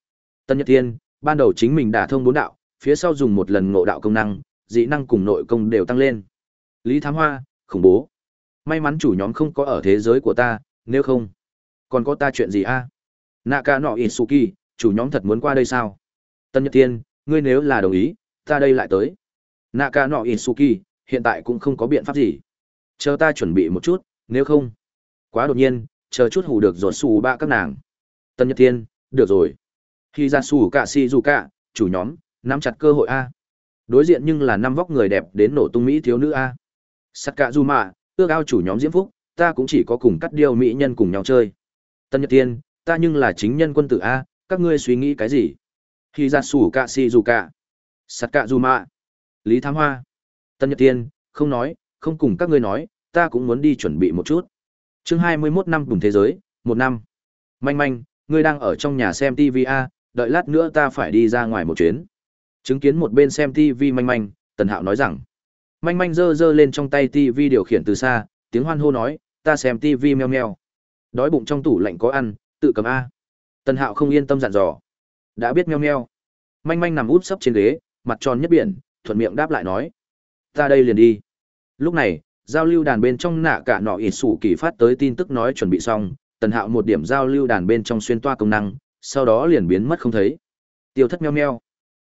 Tân Nhật Thiên, ban đầu chính mình đả thông bốn đạo, phía sau dùng một lần ngộ đạo công năng, dị năng cùng nội công đều tăng lên. Lý Thám Hoa, khủng bố. May mắn chủ nhóm không có ở thế giới của ta, nếu không, còn có ta chuyện gì a? Naka no Isuki, chủ nhóm thật muốn qua đây sao? Tân Nhật Thiên, ngươi nếu là đồng ý, ta đây lại tới. Naka no Isuki, hiện tại cũng không có biện pháp gì. Chờ ta chuẩn bị một chút, nếu không. Quá đột nhiên, chờ chút hù được rồi xù ba các nàng. Tân Nhật Thiên, được rồi. Khi ra xù cả si dù cả, chủ nhóm, nắm chặt cơ hội A. Đối diện nhưng là năm vóc người đẹp đến nổ tung Mỹ thiếu nữ A. sắt cạ du mạ, ước ao chủ nhóm diễm phúc, ta cũng chỉ có cùng cắt điêu Mỹ nhân cùng nhau chơi. Tân Nhật tiên ta nhưng là chính nhân quân tử A, các ngươi suy nghĩ cái gì? Khi ra sủ cạ si dù cạ sắt cạ du mạ. Lý Thám Hoa. Tân Nhật tiên không nói, không cùng các ngươi nói, ta cũng muốn đi chuẩn bị một chút. Chương 21 năm cùng thế giới, một năm. Manh manh, ngươi đang ở trong nhà xem TV a, đợi lát nữa ta phải đi ra ngoài một chuyến. Chứng kiến một bên xem TV manh manh, Tần Hạo nói rằng. Manh manh giơ giơ lên trong tay TV điều khiển từ xa, tiếng hoan hô nói, ta xem TV meo meo. Đói bụng trong tủ lạnh có ăn, tự cầm a. Tần Hạo không yên tâm dặn dò. Đã biết meo meo. Manh manh nằm úp sấp trên ghế, mặt tròn nhất biển, thuận miệng đáp lại nói. Ta đây liền đi. Lúc này, giao lưu đàn bên trong nạ cả nọ ỉ sủ kỳ phát tới tin tức nói chuẩn bị xong, tần hạo một điểm giao lưu đàn bên trong xuyên toa công năng, sau đó liền biến mất không thấy. Tiêu thất meo meo.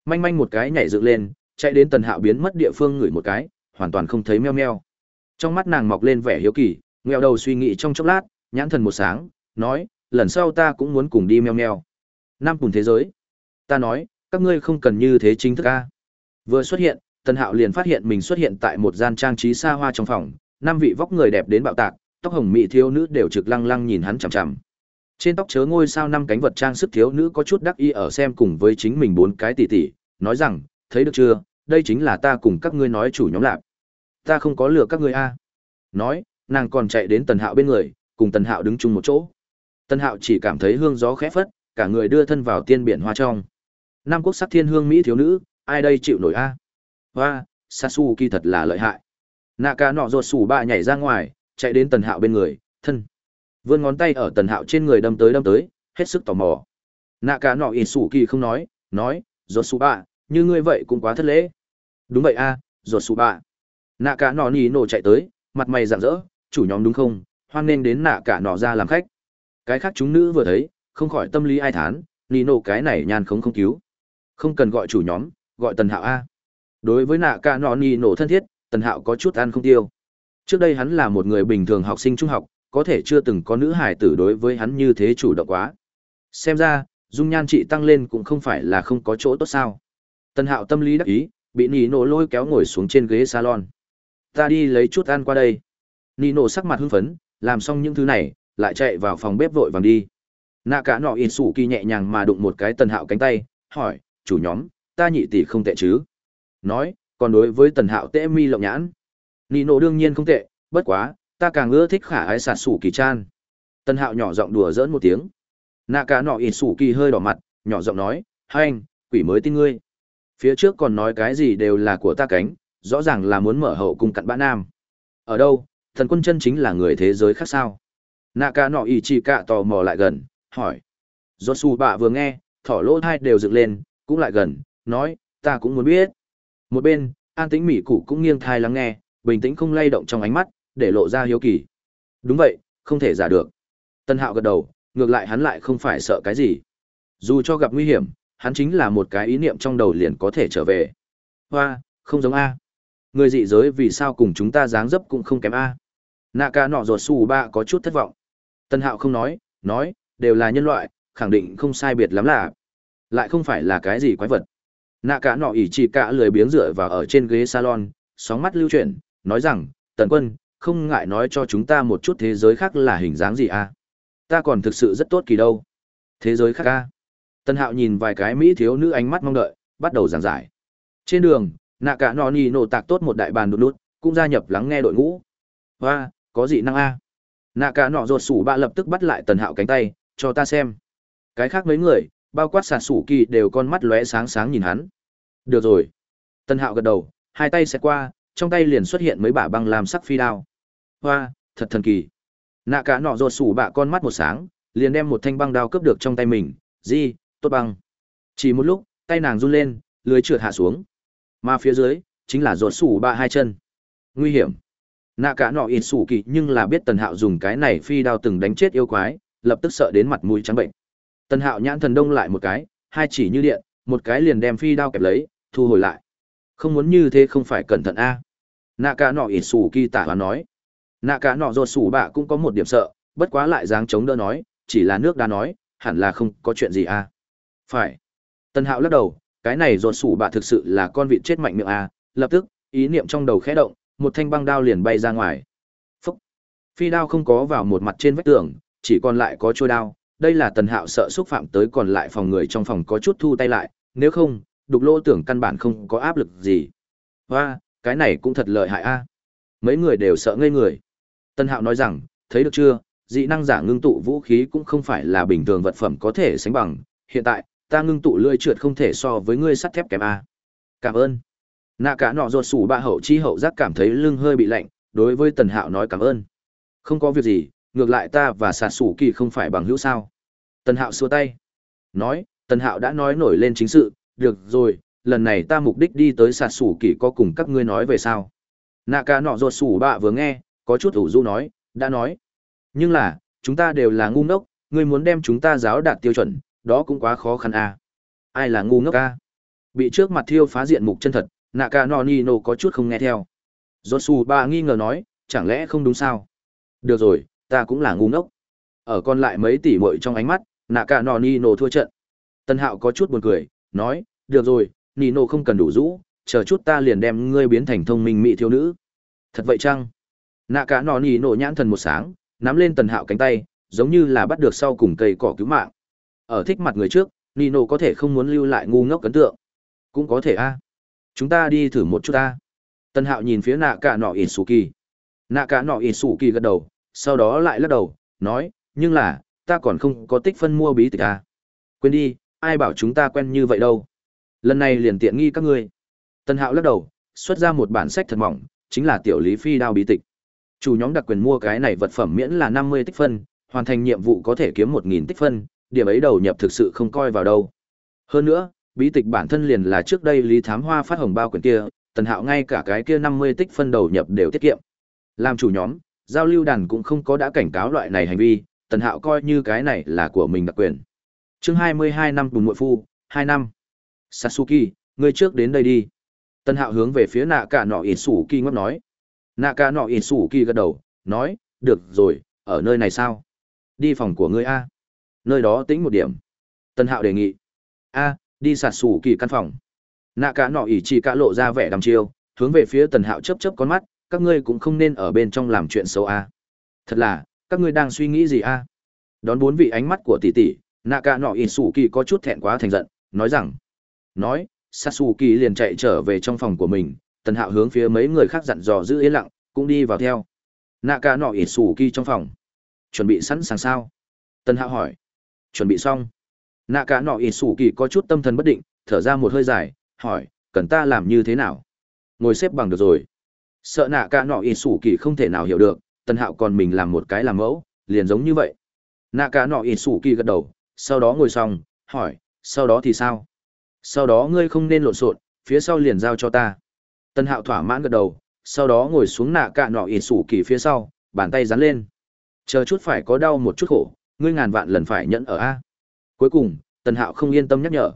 Manh manh một cái nhảy dựng lên, chạy đến tần hạo biến mất địa phương ngửi một cái, hoàn toàn không thấy meo meo. Trong mắt nàng mọc lên vẻ hiếu kỳ, nghèo đầu suy nghĩ trong chốc lát, nhãn thần một sáng, nói, lần sau ta cũng muốn cùng đi meo meo. Nam cùng thế giới. Ta nói, các ngươi không cần như thế chính thức ca Vừa xuất hiện, Tần Hạo liền phát hiện mình xuất hiện tại một gian trang trí xa hoa trong phòng, năm vị vóc người đẹp đến bạo tạc, tóc hồng mỹ thiếu nữ đều trực lăng lăng nhìn hắn chằm chằm. Trên tóc chớ ngôi sao năm cánh vật trang sức thiếu nữ có chút đắc ý ở xem cùng với chính mình bốn cái tỷ tỷ, nói rằng, thấy được chưa, đây chính là ta cùng các ngươi nói chủ nhóm lạp Ta không có lừa các ngươi a. Nói, nàng còn chạy đến Tần Hạo bên người, cùng Tần Hạo đứng chung một chỗ. Tần Hạo chỉ cảm thấy hương gió khẽ phất, cả người đưa thân vào tiên biển hoa trong. Nam quốc sắc thiên hương mỹ thiếu nữ, ai đây chịu nổi a? hoa sasuki thật là lợi hại nạ ca nọ ruột sủ ba nhảy ra ngoài chạy đến tần hạo bên người thân vươn ngón tay ở tần hạo trên người đâm tới đâm tới hết sức tò mò nạ cả nọ ỉ sủ kỳ không nói nói giọt sủ bạ như ngươi vậy cũng quá thất lễ đúng vậy a à, ruột sủ bạ nạ cả nọ nỉ nổ chạy tới mặt mày rạng rỡ chủ nhóm đúng không hoan nghênh đến nạ cả nọ ra làm khách Cái khác chúng nữ vừa thấy, không khỏi tâm lý ai thán, nỉ nổ cái này nhàn không không cứu. Không cần gọi chủ nhóm, gọi Tần Hạo A. Đối với nạ cả nọ nỉ nổ thân thiết, Tần Hạo có chút ăn không tiêu. Trước đây hắn là một người bình thường học sinh trung học, có thể chưa từng có nữ hải tử đối với hắn như thế chủ động quá. Xem ra, dung nhan trị tăng lên cũng không phải là không có chỗ tốt sao. Tần Hạo tâm lý đắc ý, bị Nino lôi kéo ngồi xuống trên ghế salon. Ta đi lấy chút ăn qua đây. Nino sắc mặt hưng phấn, làm xong những thứ này, lại chạy vào phòng bếp vội vàng đi. Nạ cả nọ in sủ kỳ nhẹ nhàng mà đụng một cái Tần Hạo cánh tay, hỏi, chủ nhóm, ta nhị tỷ không tệ chứ? Nói, còn đối với Tần Hạo tệ mi lộng nhãn. Nino đương nhiên không tệ, bất quá, ta càng ưa thích khả ái sạt sủ kỳ chan. tân Hạo nhỏ giọng đùa dỡn một tiếng. Nạ cả nọ in sủ kỳ hơi đỏ mặt, nhỏ giọng nói, hai anh, quỷ mới tin ngươi. Phía trước còn nói cái gì đều là của ta cánh, rõ ràng là muốn mở hậu cung cặn bã nam. Ở đâu, thần quân chân chính là người thế giới khác sao? Nạ cả nọ ý chỉ cạ tò mò lại gần, hỏi. Do su bạ vừa nghe, thỏ lỗ thai đều dựng lên, cũng lại gần, nói, ta cũng muốn biết. Một bên, an tĩnh mỹ cụ cũng nghiêng thai lắng nghe, bình tĩnh không lay động trong ánh mắt, để lộ ra hiếu kỳ. Đúng vậy, không thể giả được. Tân hạo gật đầu, ngược lại hắn lại không phải sợ cái gì. Dù cho gặp nguy hiểm, hắn chính là một cái ý niệm trong đầu liền có thể trở về. Hoa, không giống A. Người dị giới vì sao cùng chúng ta dáng dấp cũng không kém A. Nạ ca nọ ruột su ba có chút thất vọng. Tân hạo không nói, nói, đều là nhân loại, khẳng định không sai biệt lắm là. Lại không phải là cái gì quái vật. Nạ cả nọ ỉ chỉ cả lười biếng dựa vào ở trên ghế salon, sóng mắt lưu chuyển, nói rằng, tần quân, không ngại nói cho chúng ta một chút thế giới khác là hình dáng gì à? Ta còn thực sự rất tốt kỳ đâu. Thế giới khác à? Tân hạo nhìn vài cái mỹ thiếu nữ ánh mắt mong đợi, bắt đầu giảng giải. Trên đường, nạ cả nọ nì nổ tạc tốt một đại bàn đút đút, cũng gia nhập lắng nghe đội ngũ. Hoa, có gì năng a? Nạ cả nọ ruột sủ bạ lập tức bắt lại tần hạo cánh tay, cho ta xem. Cái khác mấy người, bao quát sạt sủ kỳ đều con mắt lóe sáng sáng nhìn hắn. Được rồi. Tần hạo gật đầu, hai tay xẹt qua, trong tay liền xuất hiện mấy bả băng làm sắc phi đao. Hoa, thật thần kỳ. Nạ cả nọ rột sủ bạ con mắt một sáng, liền đem một thanh băng đao cướp được trong tay mình. Di, tốt băng. Chỉ một lúc, tay nàng run lên, lưới trượt hạ xuống. Mà phía dưới, chính là rột sủ bạ hai chân. Nguy hiểm. Nạ cả nọ ít sủ kỳ nhưng là biết tần hạo dùng cái này phi đao từng đánh chết yêu quái, lập tức sợ đến mặt mũi trắng bệnh. Tần Hạo nhãn thần đông lại một cái, hai chỉ như điện, một cái liền đem phi đao kẹp lấy, thu hồi lại. Không muốn như thế không phải cẩn thận a. Nạ cả nọ ít sủ kỳ tả và nói. Nạ cả nọ ruột sủ bạ cũng có một điểm sợ, bất quá lại dáng chống đỡ nói, chỉ là nước đá nói, hẳn là không có chuyện gì à? Phải. Tần Hạo lắc đầu, cái này ruột sủ bạ thực sự là con vịt chết mạnh miệng à? lập tức, ý niệm trong đầu khẽ động, một thanh băng đao liền bay ra ngoài. Phúc. Phi đao không có vào một mặt trên vách tường, chỉ còn lại có trôi đao. Đây là tần hạo sợ xúc phạm tới còn lại phòng người trong phòng có chút thu tay lại, nếu không, đục lỗ tưởng căn bản không có áp lực gì. Hoa, cái này cũng thật lợi hại a. Mấy người đều sợ ngây người. Tần hạo nói rằng, thấy được chưa, dị năng giả ngưng tụ vũ khí cũng không phải là bình thường vật phẩm có thể sánh bằng. Hiện tại, ta ngưng tụ lưỡi trượt không thể so với ngươi sắt thép kém a. Cảm ơn. Nạ cả nọ ruột sủ ba hậu chi hậu giác cảm thấy lưng hơi bị lạnh, đối với tần hạo nói cảm ơn. Không có việc gì, ngược lại ta và sạt sủ kỳ không phải bằng hữu sao tần hạo xua tay nói tần hạo đã nói nổi lên chính sự được rồi lần này ta mục đích đi tới sạt sủ kỳ có cùng các ngươi nói về sao nạ ca nọ ruột sủ bạ vừa nghe có chút ủ du nói, đã nói. Nhưng là, chúng ta đều là ngu ngốc, ngươi muốn đem chúng ta giáo đạt tiêu chuẩn, đó cũng quá khó khăn à. ai là ngu ngốc à? bị trước mặt thiêu phá diện mục chân thật Naka ca nọ nô có chút không nghe theo. Josu sủ nghi ngờ nói, chẳng lẽ không đúng sao? Được rồi, ta cũng là ngu ngốc. Ở còn lại mấy tỷ muội trong ánh mắt Naka cả nọ thua trận. Tân hạo có chút buồn cười, nói, được rồi, Nino không cần đủ rũ, chờ chút ta liền đem ngươi biến thành thông minh mỹ thiếu nữ. Thật vậy chăng? Nạ cả nọ ni nổ nhãn thần một sáng nắm lên tần hạo cánh tay giống như là bắt được sau cùng cây cỏ cứu mạng ở thích mặt người trước nino có thể không muốn lưu lại ngu ngốc ấn tượng cũng có thể a chúng ta đi thử một chút ta Tần hạo nhìn phía nạ cả nọ ỉ sù kỳ nạ cả nọ ỉ sù kỳ gật đầu sau đó lại lắc đầu, nói, nhưng là, ta còn không có tích phân mua bí tịch à. Quên đi, ai bảo chúng ta quen như vậy đâu. Lần này liền tiện nghi các ngươi. Tân Hạo lắc đầu, xuất ra một bản sách thật mỏng, chính là tiểu lý phi đao bí tịch. Chủ nhóm đặc quyền mua cái này vật phẩm miễn là 50 tích phân, hoàn thành nhiệm vụ có thể kiếm 1000 tích phân, điểm ấy đầu nhập thực sự không coi vào đâu. Hơn nữa, bí tịch bản thân liền là trước đây Lý Thám Hoa phát hồng bao quyển kia, Tần Hạo ngay cả cái kia 50 tích phân đầu nhập đều tiết kiệm. Làm chủ nhóm, giao lưu đàn cũng không có đã cảnh cáo loại này hành vi, tần hạo coi như cái này là của mình đặc quyền chương hai mươi hai năm bùn muội phu hai năm sasuki ngươi trước đến đây đi tần hạo hướng về phía nạ cả nọ ít sủ kỳ ngóc nói nạ ca nọ ít xù kỳ gật đầu, nói, được rồi, ở nơi này sao? Đi phòng của ngươi a. Nơi đó tính một điểm. Tần hạo đề nghị. A, đi sạt sủ kỳ căn phòng. Nạ cả nọ ỉ chỉ cả lộ ra vẻ đăm chiêu, hướng về phía tần hạo chấp chấp con mắt, các ngươi cũng không nên ở bên trong làm chuyện xấu a. Thật là, các ngươi đang suy nghĩ gì a? Đón bốn vị ánh mắt của tỷ tỷ nạ cả nọ ỉ xù kỳ có chút thẹn quá thành giận, nói rằng, nói sasuki liền chạy trở về trong phòng của mình tần hạo hướng phía mấy người khác dặn dò giữ yên lặng, cũng đi vào theo. Nạ cả nọ ỉ sủ kỳ trong phòng. Chuẩn bị sẵn sàng sao? Tần hạo hỏi. Chuẩn bị xong. Nạ cả nọ ỉ sủ kỳ có chút tâm thần bất định, thở ra một hơi dài, hỏi, cần ta làm như thế nào? Ngồi xếp bằng được rồi. Sợ nạ cả nọ ỉ sủ kỳ không thể nào hiểu được, tần hạo còn mình làm một cái làm mẫu, liền giống như vậy. Nạ cả nọ ỉ sủ kỳ gật đầu, sau đó ngồi xong, hỏi, sau đó thì sao? Sau đó ngươi không nên lộn xộn, phía sau liền giao cho ta tần hạo thỏa mãn gật đầu, sau đó ngồi xuống nạ cạ nọ ỉ sủ kỳ phía sau, bàn tay dán lên. Chờ chút phải có đau một chút khổ, ngươi ngàn vạn lần phải nhẫn ở a. Cuối cùng tần hạo không yên tâm nhắc nhở.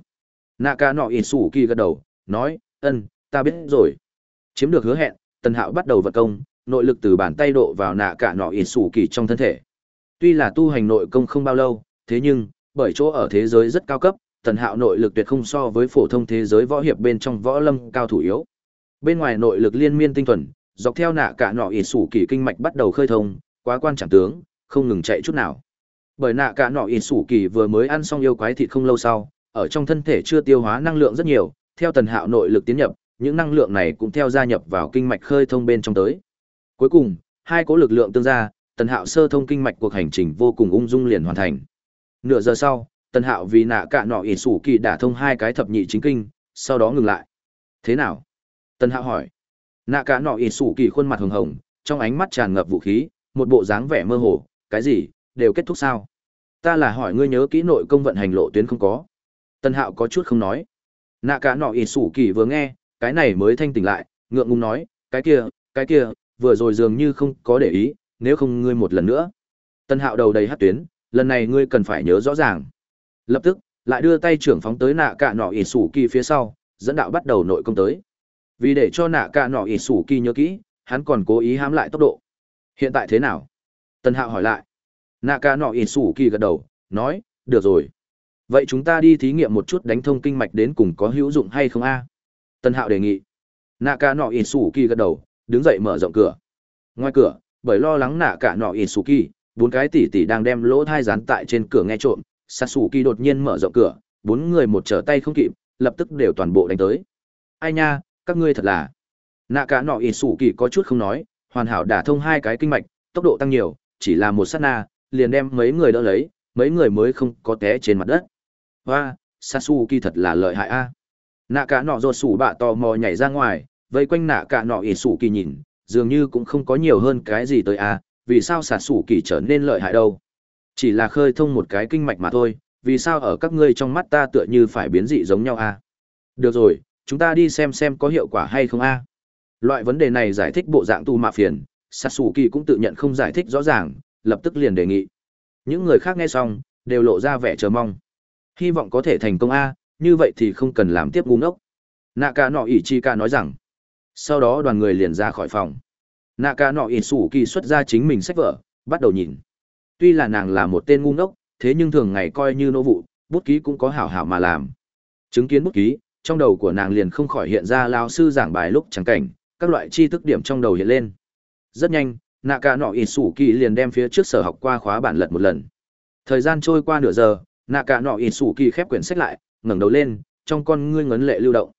Nạ cạ nọ ỉ sủ kỳ gật đầu, nói, ân, ta biết rồi. Chiếm được hứa hẹn tần hạo bắt đầu vận công, nội lực từ bàn tay độ vào nạ cạ nọ ỉ sủ kỳ trong thân thể. Tuy là tu hành nội công không bao lâu, thế nhưng, bởi chỗ ở thế giới rất cao cấp tần hạo nội lực tuyệt không so với phổ thông thế giới võ hiệp bên trong võ lâm cao thủ yếu bên ngoài nội lực liên miên tinh thuần, dọc theo nạ cả nọ ỉ sủ kỳ kinh mạch bắt đầu khơi thông, quá quan trọng tướng, không ngừng chạy chút nào. Bởi nạ cả nọ ỉ sủ kỳ vừa mới ăn xong yêu quái thịt không lâu sau, ở trong thân thể chưa tiêu hóa năng lượng rất nhiều, theo tần hạo nội lực tiến nhập, những năng lượng này cũng theo gia nhập vào kinh mạch khơi thông bên trong tới. Cuối cùng, hai cố lực lượng tương gia, tần hạo sơ thông kinh mạch cuộc hành trình vô cùng ung dung liền hoàn thành. Nửa giờ sau, tần hạo vì nạ cả nọ ỉ sủ kỳ đả thông hai cái thập nhị chính kinh, sau đó ngừng lại. Thế nào? Tân hạo hỏi. Nạ cả nọ ỉ sủ kỳ khuôn mặt hồng hồng, trong ánh mắt tràn ngập vũ khí, một bộ dáng vẻ mơ hồ. Cái gì? Đều kết thúc sao? Ta là hỏi ngươi nhớ kỹ nội công vận hành lộ tuyến không có. Tân hạo có chút không nói. Nạ cả nọ ỉ sủ kỳ vừa nghe, cái này mới thanh tỉnh lại, ngượng ngùng nói, cái kia cái kia, vừa rồi dường như không có để ý, nếu không ngươi một lần nữa. Tân hạo đầu đầy hát tuyến, lần này ngươi cần phải nhớ rõ ràng. Lập tức, lại đưa tay trưởng phóng tới nạ cả nọ ỉ sủ kỳ phía sau, dẫn đạo bắt đầu nội công tới vì để cho nạ cả nọ ỉ sủ kỳ nhớ kỹ hắn còn cố ý hãm lại tốc độ. Hiện tại thế nào? Tần hạo hỏi lại. Nạ cả nọ ỉ sủ kỳ gật đầu nói được rồi. Vậy chúng ta đi thí nghiệm một chút đánh thông kinh mạch đến cùng có hữu dụng hay không a? Tần hạo đề nghị. Nạ cả nọ ỉ sủ kỳ gật đầu đứng dậy mở rộng cửa. Ngoài cửa bởi lo lắng nạ cả nọ ỉ sủ kỳ bốn cái tỉ tỉ đang đem lỗ thai rán tại trên cửa nghe trộm Sasuke đột nhiên mở rộng cửa, bốn người một trở tay không kịp, lập tức đều toàn bộ đánh tới. Ai nha, các ngươi thật là. Nạ cả nọ y sủ kỳ có chút không nói, hoàn hảo đả thông hai cái kinh mạch, tốc độ tăng nhiều, chỉ là một sát na, liền đem mấy người đỡ lấy, mấy người mới không có té trên mặt đất. Hoa, Sasuke thật là lợi hại a. Nạ cả nọ rột sủ bạ tò mò nhảy ra ngoài, vây quanh nạ cả nọ y sủ kỳ nhìn, dường như cũng không có nhiều hơn cái gì tới a, vì sao Sasuke trở nên lợi hại đâu. Chỉ là khơi thông một cái kinh mạch mà thôi, vì sao ở các ngươi trong mắt ta tựa như phải biến dị giống nhau a? À? Được rồi, chúng ta đi xem xem có hiệu quả hay không a. Loại vấn đề này giải thích bộ dạng tu mạ phiền, Sasuke cũng tự nhận không giải thích rõ ràng, lập tức liền đề nghị. Những người khác nghe xong, đều lộ ra vẻ chờ mong. Hy vọng có thể thành công a, như vậy thì không cần làm tiếp ngu ngốc. Naka nọ ca nói rằng. Sau đó đoàn người liền ra khỏi phòng. Naka nọ Isuki xuất ra chính mình sách vở, bắt đầu nhìn. Tuy là nàng là một tên ngu ngốc, thế nhưng thường ngày coi như nô vụ, bút ký cũng có hảo hảo mà làm. Chứng kiến bút ký, trong đầu của nàng liền không khỏi hiện ra lao sư giảng bài lúc chẳng cảnh, các loại tri thức điểm trong đầu hiện lên. Rất nhanh, nạ cả nọ ỉ sủ kỳ liền đem phía trước sở học qua khóa bản lật một lần. Thời gian trôi qua nửa giờ, nạ cả nọ ỉ sủ kỳ khép quyển sách lại, ngẩng đầu lên, trong con ngươi ngấn lệ lưu động.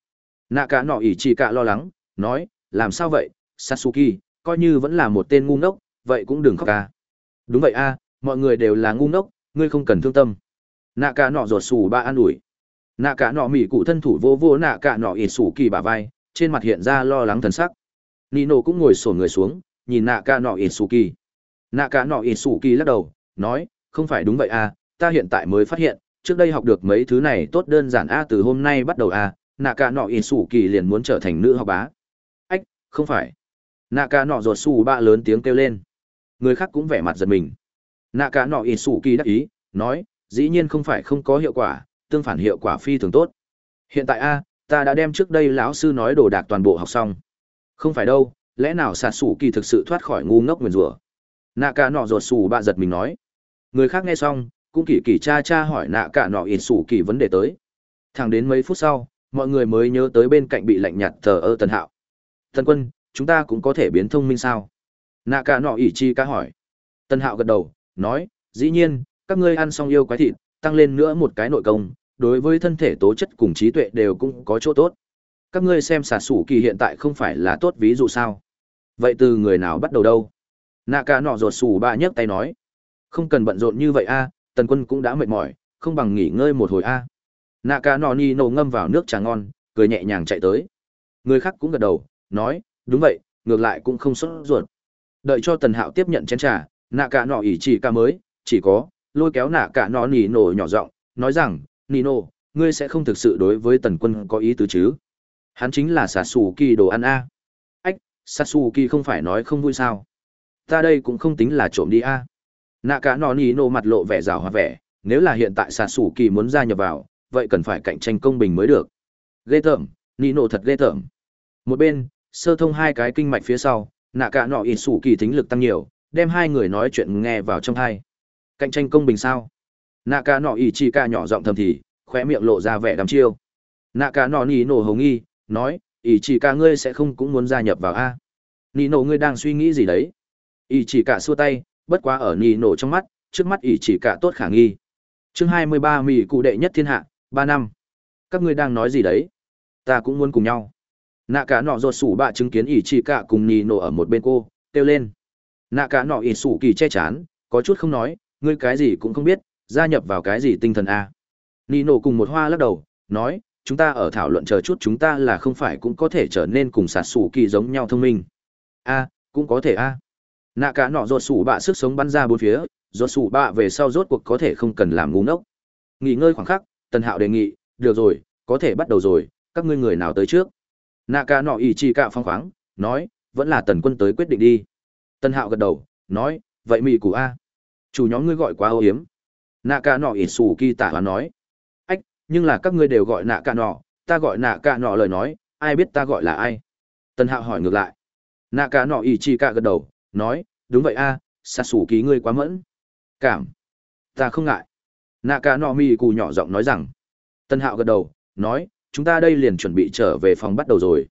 Nạ cả nọ ỉ chỉ cả lo lắng, nói, làm sao vậy, sasuki, coi như vẫn là một tên ngu ngốc, vậy cũng đừng khóc ca. Đúng vậy a, mọi người đều là ngu ngốc ngươi không cần thương tâm nạ cả nọ ruột xù ba an ủi nạ cả nọ mỹ cụ thân thủ vô vô nạ cả nọ ỉ sủ kỳ bà vai, trên mặt hiện ra lo lắng thần sắc. Nino cũng ngồi sổn người xuống, nhìn nạ cả nọ ỉ sủ kỳ. Nạ cả nọ ỉ sủ kỳ lắc đầu, nói, không phải đúng vậy à ta hiện tại mới phát hiện, trước đây học được mấy thứ này tốt đơn giản a, từ hôm nay bắt đầu a, nạ cả nọ ỉ sủ kỳ liền muốn trở thành nữ học bá. Ách, không phải. Nạ cả nọ ruột xù ba lớn tiếng kêu lên. Người khác cũng vẻ mặt giật mình. Nạ cả nọ ỉ sủ kỳ đắc ý, nói, dĩ nhiên không phải không có hiệu quả tương phản hiệu quả phi thường tốt. Hiện tại a, ta đã đem trước đây lão sư nói đồ đạc toàn bộ học xong. Không phải đâu, lẽ nào xạ sủ kỳ thực sự thoát khỏi ngu ngốc nguyền rủa? Nạ cả nọ ruột sủ bạ giật mình nói. Người khác nghe xong, cũng kỳ kỳ cha cha hỏi nạ cả nọ ỉ sủ kỳ vấn đề tới. Thẳng đến mấy phút sau, mọi người mới nhớ tới bên cạnh bị lạnh nhạt thờ ơ tần hạo. Tần quân, chúng ta cũng có thể biến thông minh sao? Nạ cả nọ ỉ chi ca hỏi. Tần hạo gật đầu, nói, dĩ nhiên, các ngươi ăn xong yêu quái thịt tăng lên nữa một cái nội công, đối với thân thể tố chất cùng trí tuệ đều cũng có chỗ tốt. Các ngươi xem xà sủ kỳ hiện tại không phải là tốt ví dụ sao? Vậy từ người nào bắt đầu đâu? Nạ cả nọ ruột sủ ba nhấc tay nói. Không cần bận rộn như vậy a, tần quân cũng đã mệt mỏi, không bằng nghỉ ngơi một hồi a. Nạ cả nọ ni nổ ngâm vào nước trà ngon, cười nhẹ nhàng chạy tới. Người khác cũng gật đầu, nói, đúng vậy, ngược lại cũng không sốt ruột. Đợi cho tần hạo tiếp nhận chén trà, nạ cả nọ ỉ chỉ ca mới, chỉ có lôi kéo nạ cả nọ nỉ nổ nhỏ giọng, nói rằng nino ngươi sẽ không thực sự đối với tần quân có ý tứ chứ? Hắn chính là xà xù kỳ đồ ăn a. Ách xà xù kỳ không phải nói không vui sao? Ta đây cũng không tính là trộm đi a. Nạ cả nọ nỉ nổ mặt lộ vẻ rào hoa vẻ, nếu là hiện tại xà xù kỳ muốn gia nhập vào, vậy cần phải cạnh tranh công bình mới được. Ghê tởm nino thật ghê tởm. Một bên, sơ thông hai cái kinh mạch phía sau, nạ cả nọ ỉ xù kỳ thính lực tăng nhiều, đem hai người nói chuyện nghe vào trong hai cạnh tranh công bình sao? Nạ cả nọ ỉ chi ca nhỏ giọng thầm thì, khóe miệng lộ ra vẻ đắm chiêu. Nạ cả nọ nỉ nổ hầu nghi, nói ỉ chỉ ca ngươi sẽ không cũng muốn gia nhập vào a? Nỉ nổ ngươi đang suy nghĩ gì đấy? Ỉ chỉ cả xua tay, bất quá ở nỉ nổ trong mắt, trước mắt ỉ chỉ cả tốt khả nghi. Chương hai mươi ba mỹ cụ đệ nhất thiên hạ, ba năm. Các ngươi đang nói gì đấy? Ta cũng muốn cùng nhau. Nạ cả nọ ruột sủ bạ chứng kiến ỷ chị cả cùng Nỉ nổ ở một bên cô, kêu lên. Nạ cả nọ ỷ sủ kỳ che chán, có chút không nói ngươi cái gì cũng không biết, gia nhập vào cái gì tinh thần a. Nino nổ cùng một hoa lắc đầu, nói, chúng ta ở thảo luận chờ chút chúng ta là không phải cũng có thể trở nên cùng sạt sủ kỳ giống nhau thông minh. A, cũng có thể a. Nạ cả nọ ruột sủ bạ sức sống bắn ra bốn phía, ruột sủ bạ về sau rốt cuộc có thể không cần làm ngu ngốc. Nghỉ ngơi khoảng khắc, tần hạo đề nghị, được rồi, có thể bắt đầu rồi, các ngươi người nào tới trước? Nạ ca nọ ỷ chi cạo phong khoáng, nói, vẫn là tần quân tới quyết định đi. Tần hạo gật đầu, nói, vậy mỹ cụ a chủ nhóm ngươi gọi quá ô hiếm nạ ca nọ ỉ xù kỳ tả hoán nói. Ách nhưng là các ngươi đều gọi nạ ca nọ ta gọi nạ ca nọ lời nói ai biết ta gọi là ai? Tân hạo hỏi ngược lại. Nạ ca nọ ỉ chi ca gật đầu nói đúng vậy a xa xù ký ngươi quá mẫn. Cảm. Ta không ngại. Nạ ca nọ mi cù nhỏ giọng nói rằng. Tân hạo gật đầu nói chúng ta đây liền chuẩn bị trở về phòng bắt đầu rồi.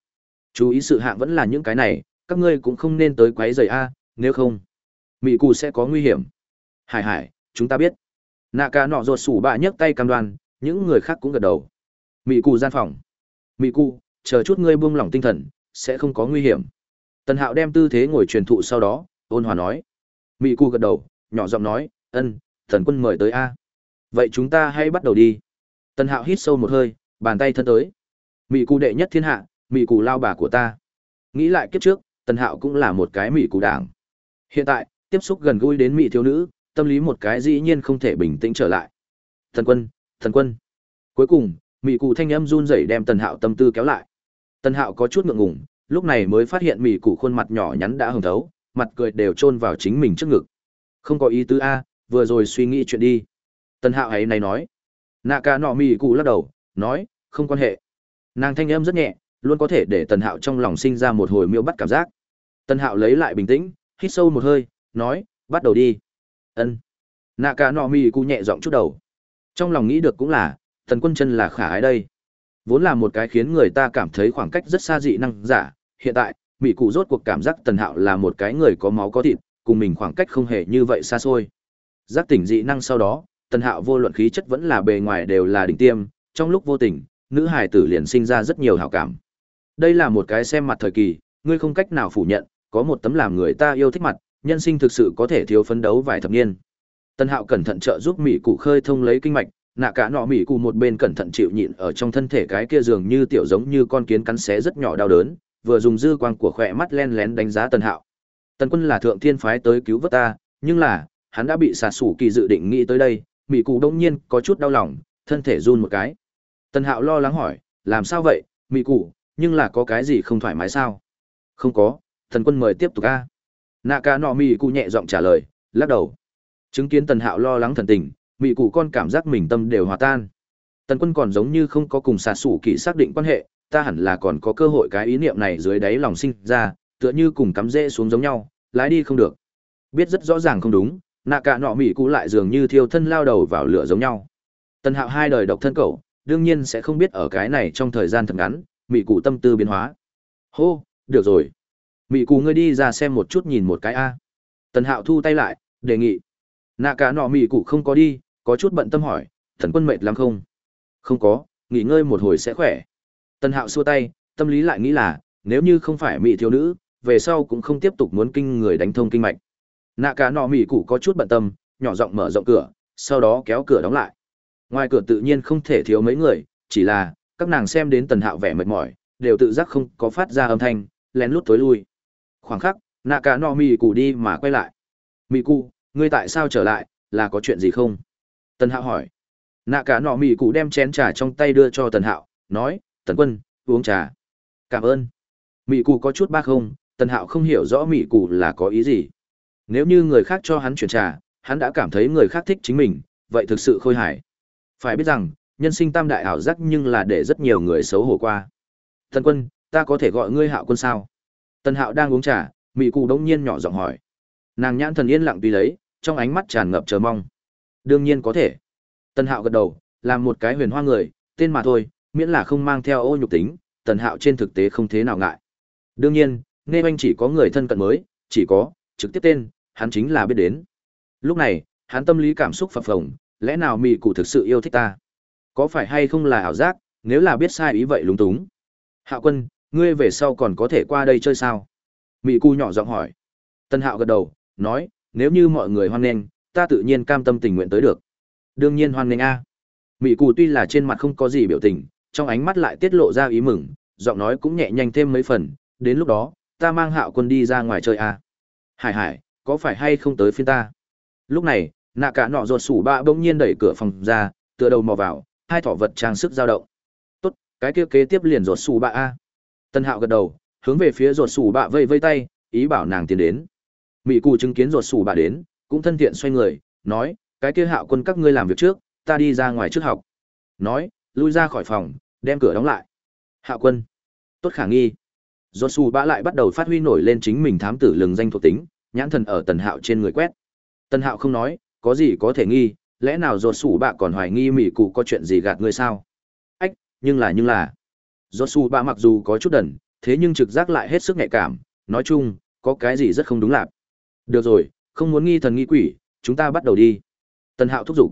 Chú ý sự hạng vẫn là những cái này, các ngươi cũng không nên tới quấy rầy a, nếu không, Mị Cù sẽ có nguy hiểm. Hải Hải, chúng ta biết. Nạ ca nọ ruột sủ bạ nhấc tay cam đoan, những người khác cũng gật đầu. Mị Cù gian phòng. Mị Cù, chờ chút ngươi buông lỏng tinh thần, sẽ không có nguy hiểm. Tần Hạo đem tư thế ngồi truyền thụ sau đó, ôn hòa nói. Mị Cù gật đầu, nhỏ giọng nói, ân, thần quân mời tới a. Vậy chúng ta hãy bắt đầu đi. Tần Hạo hít sâu một hơi, bàn tay thân tới mỹ cụ đệ nhất thiên hạ mỹ cụ lao bà của ta nghĩ lại kiếp trước tần hạo cũng là một cái mỹ cụ đảng hiện tại tiếp xúc gần gũi đến mỹ thiếu nữ tâm lý một cái dĩ nhiên không thể bình tĩnh trở lại. Thần quân thần quân. Cuối cùng mỹ cụ thanh âm run rẩy đem tần hạo tâm tư kéo lại. Tần hạo có chút ngượng ngùng, lúc này mới phát hiện mỹ cụ khuôn mặt nhỏ nhắn đã hồng thấu, mặt cười đều chôn vào chính mình trước ngực. Không có ý tứ a, vừa rồi suy nghĩ chuyện đi. Tần hạo ấy này nói. Nạ ca nọ mỹ cụ lắc đầu, nói, không quan hệ. Nàng thanh âm rất nhẹ, luôn có thể để tần hạo trong lòng sinh ra một hồi miêu bắt cảm giác. Tần hạo lấy lại bình tĩnh, hít sâu một hơi, nói, bắt đầu đi ân. Nạ cả nọ Mi cụ nhẹ giọng chút đầu. Trong lòng nghĩ được cũng là thần quân chân là khả ái đây. Vốn là một cái khiến người ta cảm thấy khoảng cách rất xa dị năng giả hiện tại mỹ cụ rốt cuộc cảm giác tần hạo là một cái người có máu có thịt cùng mình khoảng cách không hề như vậy xa xôi. Giác tỉnh dị năng sau đó tần hạo vô luận khí chất vẫn là bề ngoài đều là đỉnh tiêm trong lúc vô tình, nữ hải tử liền sinh ra rất nhiều hảo cảm. Đây là một cái xem mặt thời kỳ, ngươi không cách nào phủ nhận, có một tấm làm người ta yêu thích mặt, nhân sinh thực sự có thể thiếu phấn đấu vài thập niên. Tân Hạo cẩn thận trợ giúp mỹ cụ khơi thông lấy kinh mạch, nạ cả nọ mỹ cụ một bên cẩn thận chịu nhịn ở trong thân thể cái kia dường như tiểu giống như con kiến cắn xé rất nhỏ đau đớn, vừa dùng dư quang của khỏe mắt len lén đánh giá Tân Hạo. Tân Quân là thượng thiên phái tới cứu vớt ta, nhưng là, hắn đã bị xà sủ kỳ dự định nghĩ tới đây, mỹ cụ đông nhiên có chút đau lòng, thân thể run một cái. Tần Hạo lo lắng hỏi, làm sao vậy, mị cụ, nhưng là có cái gì không thoải mái sao? Không có, thần quân mời tiếp tục a nạ ca nọ mỹ cụ nhẹ giọng trả lời, lắc đầu. Chứng kiến Tần Hạo lo lắng thần tình, mị cụ con cảm giác mình tâm đều hòa tan. Tần Quân còn giống như không có cùng xà xủ kỹ xác định quan hệ, ta hẳn là còn có cơ hội cái ý niệm này dưới đáy lòng sinh ra, tựa như cùng cắm rễ xuống giống nhau, lái đi không được. Biết rất rõ ràng không đúng, nạ cả nọ mỹ cụ lại dường như thiêu thân lao đầu vào lửa giống nhau. Tần Hạo hai đời độc thân cậu, đương nhiên sẽ không biết ở cái này trong thời gian thật ngắn, mị cụ tâm tư biến hóa. Hô, được rồi. Mị cù ngươi đi ra xem một chút nhìn một cái a. Tần Hạo thu tay lại, đề nghị. Nạ cả nọ mị cụ không có đi, có chút bận tâm hỏi, thần quân mệt lắm không? Không có, nghỉ ngơi một hồi sẽ khỏe. Tần Hạo xua tay, tâm lý lại nghĩ là, nếu như không phải mị thiếu nữ, về sau cũng không tiếp tục muốn kinh người đánh thông kinh mạch. Nạ cả nọ mị cụ có chút bận tâm, nhỏ giọng mở rộng cửa, sau đó kéo cửa đóng lại. Ngoài cửa tự nhiên không thể thiếu mấy người, chỉ là, các nàng xem đến Tần Hạo vẻ mệt mỏi, đều tự giác không có phát ra âm thanh, lén lút tối lui. Khoảng khắc, nạ cả no mì cụ đi mà quay lại. Mị cụ, ngươi tại sao trở lại, là có chuyện gì không? Tần Hạo hỏi. Nạ cả nọ mì cụ đem chén trà trong tay đưa cho Tần Hạo, nói, Tần Quân, uống trà. Cảm ơn. Mị cụ có chút ba không, Tần Hạo không hiểu rõ mị cụ là có ý gì. Nếu như người khác cho hắn chuyển trà, hắn đã cảm thấy người khác thích chính mình, vậy thực sự khôi hài. Phải biết rằng, nhân sinh tam đại ảo giác nhưng là để rất nhiều người xấu hổ qua. Tần Quân, ta có thể gọi ngươi Hạo Quân sao? Tần Hạo đang uống trà, mị cụ đống nhiên nhỏ giọng hỏi. Nàng nhãn thần yên lặng tùy lấy, trong ánh mắt tràn ngập chờ mong. Đương nhiên có thể. Tần Hạo gật đầu, làm một cái huyền hoa người, tên mà thôi, miễn là không mang theo ô nhục tính, Tần Hạo trên thực tế không thế nào ngại. Đương nhiên, nghe anh chỉ có người thân cận mới, chỉ có, trực tiếp tên, hắn chính là biết đến. Lúc này, hắn tâm lý cảm xúc phập phồng, lẽ nào mị cụ thực sự yêu thích ta? Có phải hay không là ảo giác, nếu là biết sai ý vậy lúng túng. Hạo quân, ngươi về sau còn có thể qua đây chơi sao? Mị cu nhỏ giọng hỏi. Tân Hạo gật đầu, nói, nếu như mọi người hoan nghênh, ta tự nhiên cam tâm tình nguyện tới được. Đương nhiên hoan nghênh a. Mị cụ tuy là trên mặt không có gì biểu tình, trong ánh mắt lại tiết lộ ra ý mừng, giọng nói cũng nhẹ nhanh thêm mấy phần, đến lúc đó, ta mang hạo quân đi ra ngoài chơi a. Hải hải, có phải hay không tới phiên ta? Lúc này, nạ cả nọ ruột sủ ba bỗng nhiên đẩy cửa phòng ra, tựa đầu mò vào, hai thỏ vật trang sức dao động. Tốt, cái kia kế tiếp liền ruột sủ ba a. Tân Hạo gật đầu, hướng về phía ruột sủ bạ vây vây tay, ý bảo nàng tiến đến. Mị cụ chứng kiến ruột sủ bạ đến, cũng thân thiện xoay người, nói, cái kia hạo quân các ngươi làm việc trước, ta đi ra ngoài trước học. Nói, lui ra khỏi phòng, đem cửa đóng lại. Hạo quân, tốt khả nghi. Ruột sủ bạ lại bắt đầu phát huy nổi lên chính mình thám tử lừng danh thuộc tính, nhãn thần ở tần hạo trên người quét tần hạo không nói có gì có thể nghi lẽ nào ruột sủ bạ còn hoài nghi mỹ cụ có chuyện gì gạt ngươi sao ách nhưng là nhưng là dột bạ mặc dù có chút đần thế nhưng trực giác lại hết sức nhạy cảm. Nói chung có cái gì rất không đúng lạp. Được rồi không muốn nghi thần nghi quỷ chúng ta bắt đầu đi. Tần hạo thúc giục.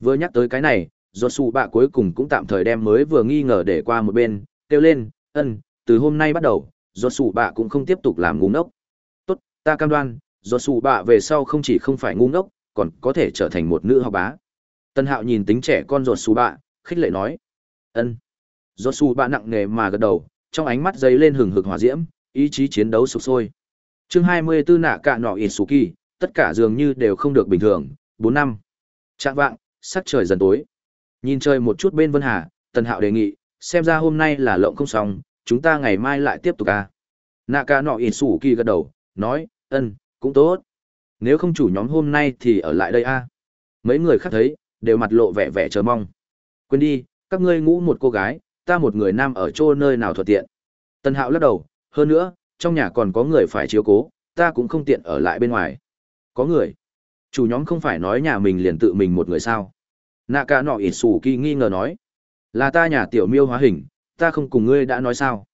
Vừa nhắc tới cái này dột bạ cuối cùng cũng tạm thời đem mới vừa nghi ngờ để qua một bên kêu lên ân từ hôm nay bắt đầu dột bạ cũng không tiếp tục làm ngu ngốc. Tốt, ta cam đoan do bạ về sau không chỉ không phải ngu ngốc còn có thể trở thành một nữ học bá. Tân hạo nhìn tính trẻ con ruột bạ khích lệ nói ân. Do su bạ nặng nề mà gật đầu, trong ánh mắt dấy lên hừng hực hỏa diễm, ý chí chiến đấu sụp sôi. Chương hai mươi tư nạ cạ nọ ít sù kỳ tất cả dường như đều không được bình thường, bốn năm. Trạng vạng, sắc trời dần tối. Nhìn trời một chút bên vân hà, tần hạo đề nghị, xem ra hôm nay là lộng không xong, chúng ta ngày mai lại tiếp tục à. nạ ca nọ ít sù kỳ gật đầu, nói ân cũng tốt. Nếu không chủ nhóm hôm nay thì ở lại đây a mấy người khác thấy, đều mặt lộ vẻ vẻ chờ mong. Quên đi, các ngươi ngủ một cô gái ta một người nam ở chỗ nơi nào thuận tiện. Tân hạo lắc đầu hơn nữa trong nhà còn có người phải chiếu cố ta cũng không tiện ở lại bên ngoài. Có người? Chủ nhóm không phải nói nhà mình liền tự mình một người sao? Nạ ca nọ ỉ xù kỳ nghi ngờ nói. Là ta nhà tiểu miêu hóa hình ta không cùng ngươi đã nói sao?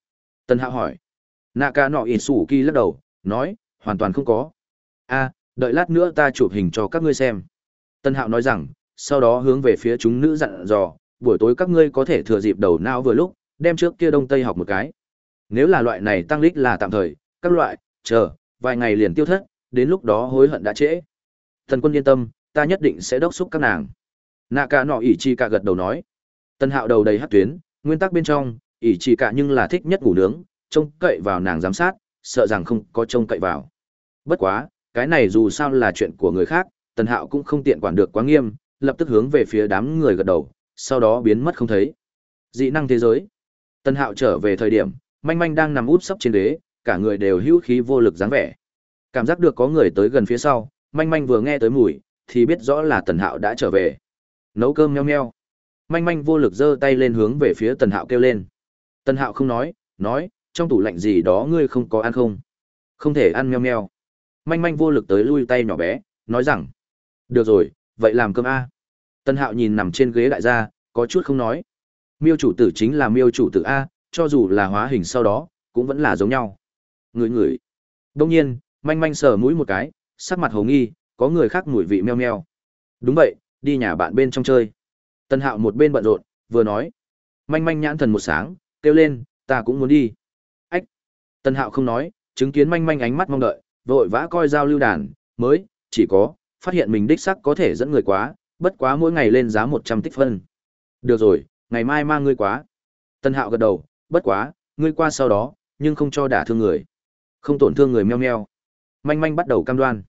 Tân hạo hỏi. Nạ ca nọ ỉ xù kỳ lắc đầu nói hoàn toàn không có. A, đợi lát nữa ta chụp hình cho các ngươi xem. Tân Hạo nói rằng, sau đó hướng về phía chúng nữ dặn dò, buổi tối các ngươi có thể thừa dịp đầu não vừa lúc, đem trước kia đông tây học một cái. Nếu là loại này tăng lích là tạm thời, các loại, chờ, vài ngày liền tiêu thất, đến lúc đó hối hận đã trễ. Thần quân yên tâm, ta nhất định sẽ đốc xúc các nàng. Nạ cả nọ ỉ chi cả gật đầu nói. Tân hạo đầu đầy hát tuyến, nguyên tắc bên trong, ỉ chi cả nhưng là thích nhất ngủ nướng, trông cậy vào nàng giám sát, sợ rằng không có trông cậy vào. Bất quá, cái này dù sao là chuyện của người khác, Tần Hạo cũng không tiện quản được quá nghiêm, lập tức hướng về phía đám người gật đầu, sau đó biến mất không thấy. Dị năng thế giới. Tần Hạo trở về thời điểm, manh manh đang nằm úp sấp trên ghế, cả người đều hữu khí vô lực dáng vẻ. Cảm giác được có người tới gần phía sau, manh manh vừa nghe tới mùi, thì biết rõ là tần hạo đã trở về nấu cơm meo meo manh manh vô lực giơ tay lên hướng về phía tần hạo kêu lên tần hạo không nói nói trong tủ lạnh gì đó ngươi không có ăn không không thể ăn meo meo manh manh vô lực tới lui tay nhỏ bé nói rằng được rồi vậy làm cơm a Tân hạo nhìn nằm trên ghế đại gia, có chút không nói. Miêu chủ tử chính là miêu chủ tử a, cho dù là hóa hình sau đó, cũng vẫn là giống nhau. Người người. đông nhiên, manh manh sờ mũi một cái, sắc mặt hồng nghi, có người khác mùi vị meo meo. Đúng vậy, đi nhà bạn bên trong chơi. Tân hạo một bên bận rộn, vừa nói. Manh manh nhãn thần một sáng, kêu lên, ta cũng muốn đi. Ách. Tân hạo không nói, chứng kiến manh manh ánh mắt mong đợi, vội vã coi giao lưu đàn, mới, chỉ có, phát hiện mình đích sắc có thể dẫn người quá bất quá mỗi ngày lên giá một trăm tích phân. Được rồi, ngày mai mang ngươi quá. Tân hạo gật đầu, bất quá, ngươi qua sau đó, nhưng không cho đả thương người. Không tổn thương người meo meo. Manh manh bắt đầu cam đoan.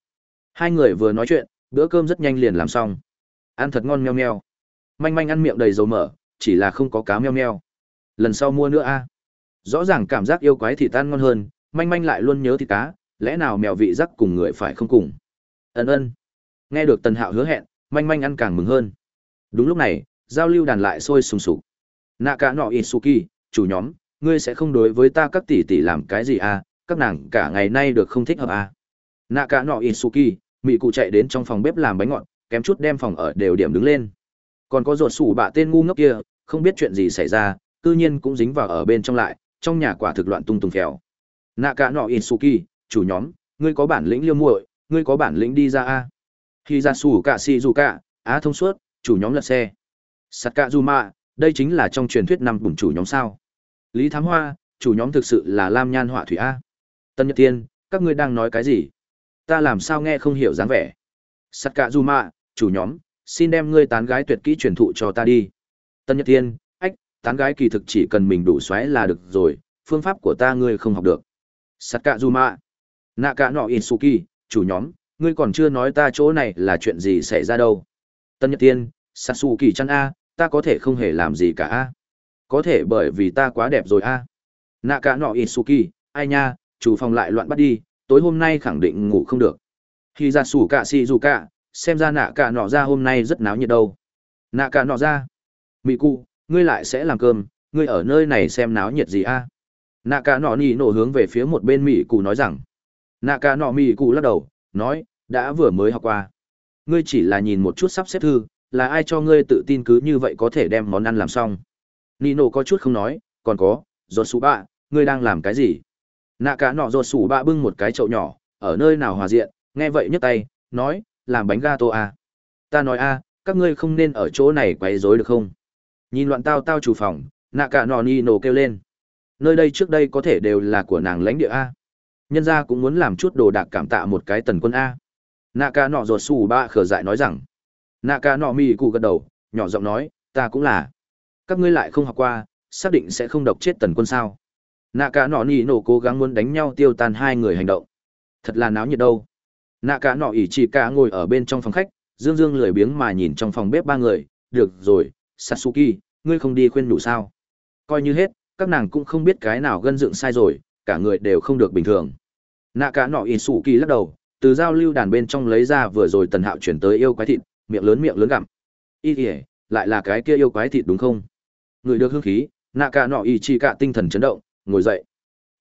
Hai người vừa nói chuyện, bữa cơm rất nhanh liền làm xong. Ăn thật ngon meo meo. Manh manh ăn miệng đầy dầu mỡ, chỉ là không có cá meo meo. Lần sau mua nữa a. Rõ ràng cảm giác yêu quái thịt tan ngon hơn, manh manh lại luôn nhớ thịt cá, lẽ nào mèo vị rắc cùng người phải không cùng? Ân ân. Nghe được tần hạo hứa hẹn manh manh ăn càng mừng hơn. Đúng lúc này, giao lưu đàn lại sôi sùng sục. Nạ cả nọ isuki chủ nhóm, ngươi sẽ không đối với ta các tỷ tỷ làm cái gì à? Các nàng cả ngày nay được không thích hợp à? Nạ cả nọ isuki mị cụ chạy đến trong phòng bếp làm bánh ngọt, kém chút đem phòng ở đều điểm đứng lên. Còn có ruột sủ bạ tên ngu ngốc kia, không biết chuyện gì xảy ra, cư nhiên cũng dính vào ở bên trong lại, trong nhà quả thực loạn tung tung phèo. Nạ cả nọ isuki chủ nhóm, ngươi có bản lĩnh liêu muội, ngươi có bản lĩnh đi ra a khi ra xù cả xì dù cả á thông suốt, chủ nhóm lật xe. Sắt cả dù mạ đây chính là trong truyền thuyết năm bùn chủ nhóm sao? Lý thám hoa, chủ nhóm thực sự là lam nhan họa thủy a. Tân nhật tiên các ngươi đang nói cái gì? Ta làm sao nghe không hiểu dáng vẻ? Sắt cả dù mạ chủ nhóm, xin đem ngươi tán gái tuyệt kỹ truyền thụ cho ta đi. Tân nhật tiên ách, tán gái kỳ thực chỉ cần mình đủ xoáy là được rồi, phương pháp của ta ngươi không học được. Sắt cả dù mạ nạ cả nọ Suki chủ nhóm ngươi còn chưa nói ta chỗ này là chuyện gì xảy ra đâu tân nhật tiên Satsuki chăn a, ta có thể không hề làm gì cả a. Có thể bởi vì ta quá đẹp rồi a. Nạ cả nọ Isuki, ai nha, chủ phòng lại loạn bắt đi, tối hôm nay khẳng định ngủ không được. Khi ra sủ cả si dù cả, xem ra nạ cả nọ ra hôm nay rất náo nhiệt đâu. Nạ cả nọ ra. Mị cụ, ngươi lại sẽ làm cơm, ngươi ở nơi này xem náo nhiệt gì a? Nạ cả nọ nỉ nổ hướng về phía một bên Mị cụ nói rằng. Nạ cả nọ Mị cụ lắc đầu, nói, đã vừa mới học qua. Ngươi chỉ là nhìn một chút sắp xếp thư, là ai cho ngươi tự tin cứ như vậy có thể đem món ăn làm xong? Nino có chút không nói còn có giọt sủ bạ ngươi đang làm cái gì? Nạ cả nọ giọt sủ bạ bưng một cái chậu nhỏ ở nơi nào hòa diện nghe vậy nhấc tay nói làm bánh ga à. ta nói a các ngươi không nên ở chỗ này quấy rối được không? Nhìn loạn tao tao chủ phòng nạ cả nọ nino kêu lên. Nơi đây trước đây có thể đều là của nàng lãnh địa a. Nhân gia cũng muốn làm chút đồ đạc cảm tạ một cái tần quân a nạ ca nọ ruột xù ba khở dại nói rằng nạ ca nọ mì cụ gật đầu nhỏ giọng nói ta cũng là. Các ngươi lại không học qua xác định sẽ không độc chết tần quân sao? Nạ cả nọ nỉ nổ cố gắng muốn đánh nhau tiêu tan hai người hành động. Thật là náo nhiệt đâu. Nạ cả nọ ỉ chỉ cả ngồi ở bên trong phòng khách dương dương lười biếng mà nhìn trong phòng bếp ba người. Được rồi Sasuki, ngươi không đi khuyên đủ sao? Coi như hết các nàng cũng không biết cái nào gân dựng sai rồi cả người đều không được bình thường. Nạ cả nọ ỉ sủ kỳ lắc đầu từ giao lưu đàn bên trong lấy ra vừa rồi tần hạo chuyển tới yêu quái thịt, miệng lớn miệng lớn gặm. Y ỉa lại là cái kia yêu quái thịt đúng không? Người được hương khí, nạ cả nọ y chi cả tinh thần chấn động, ngồi dậy.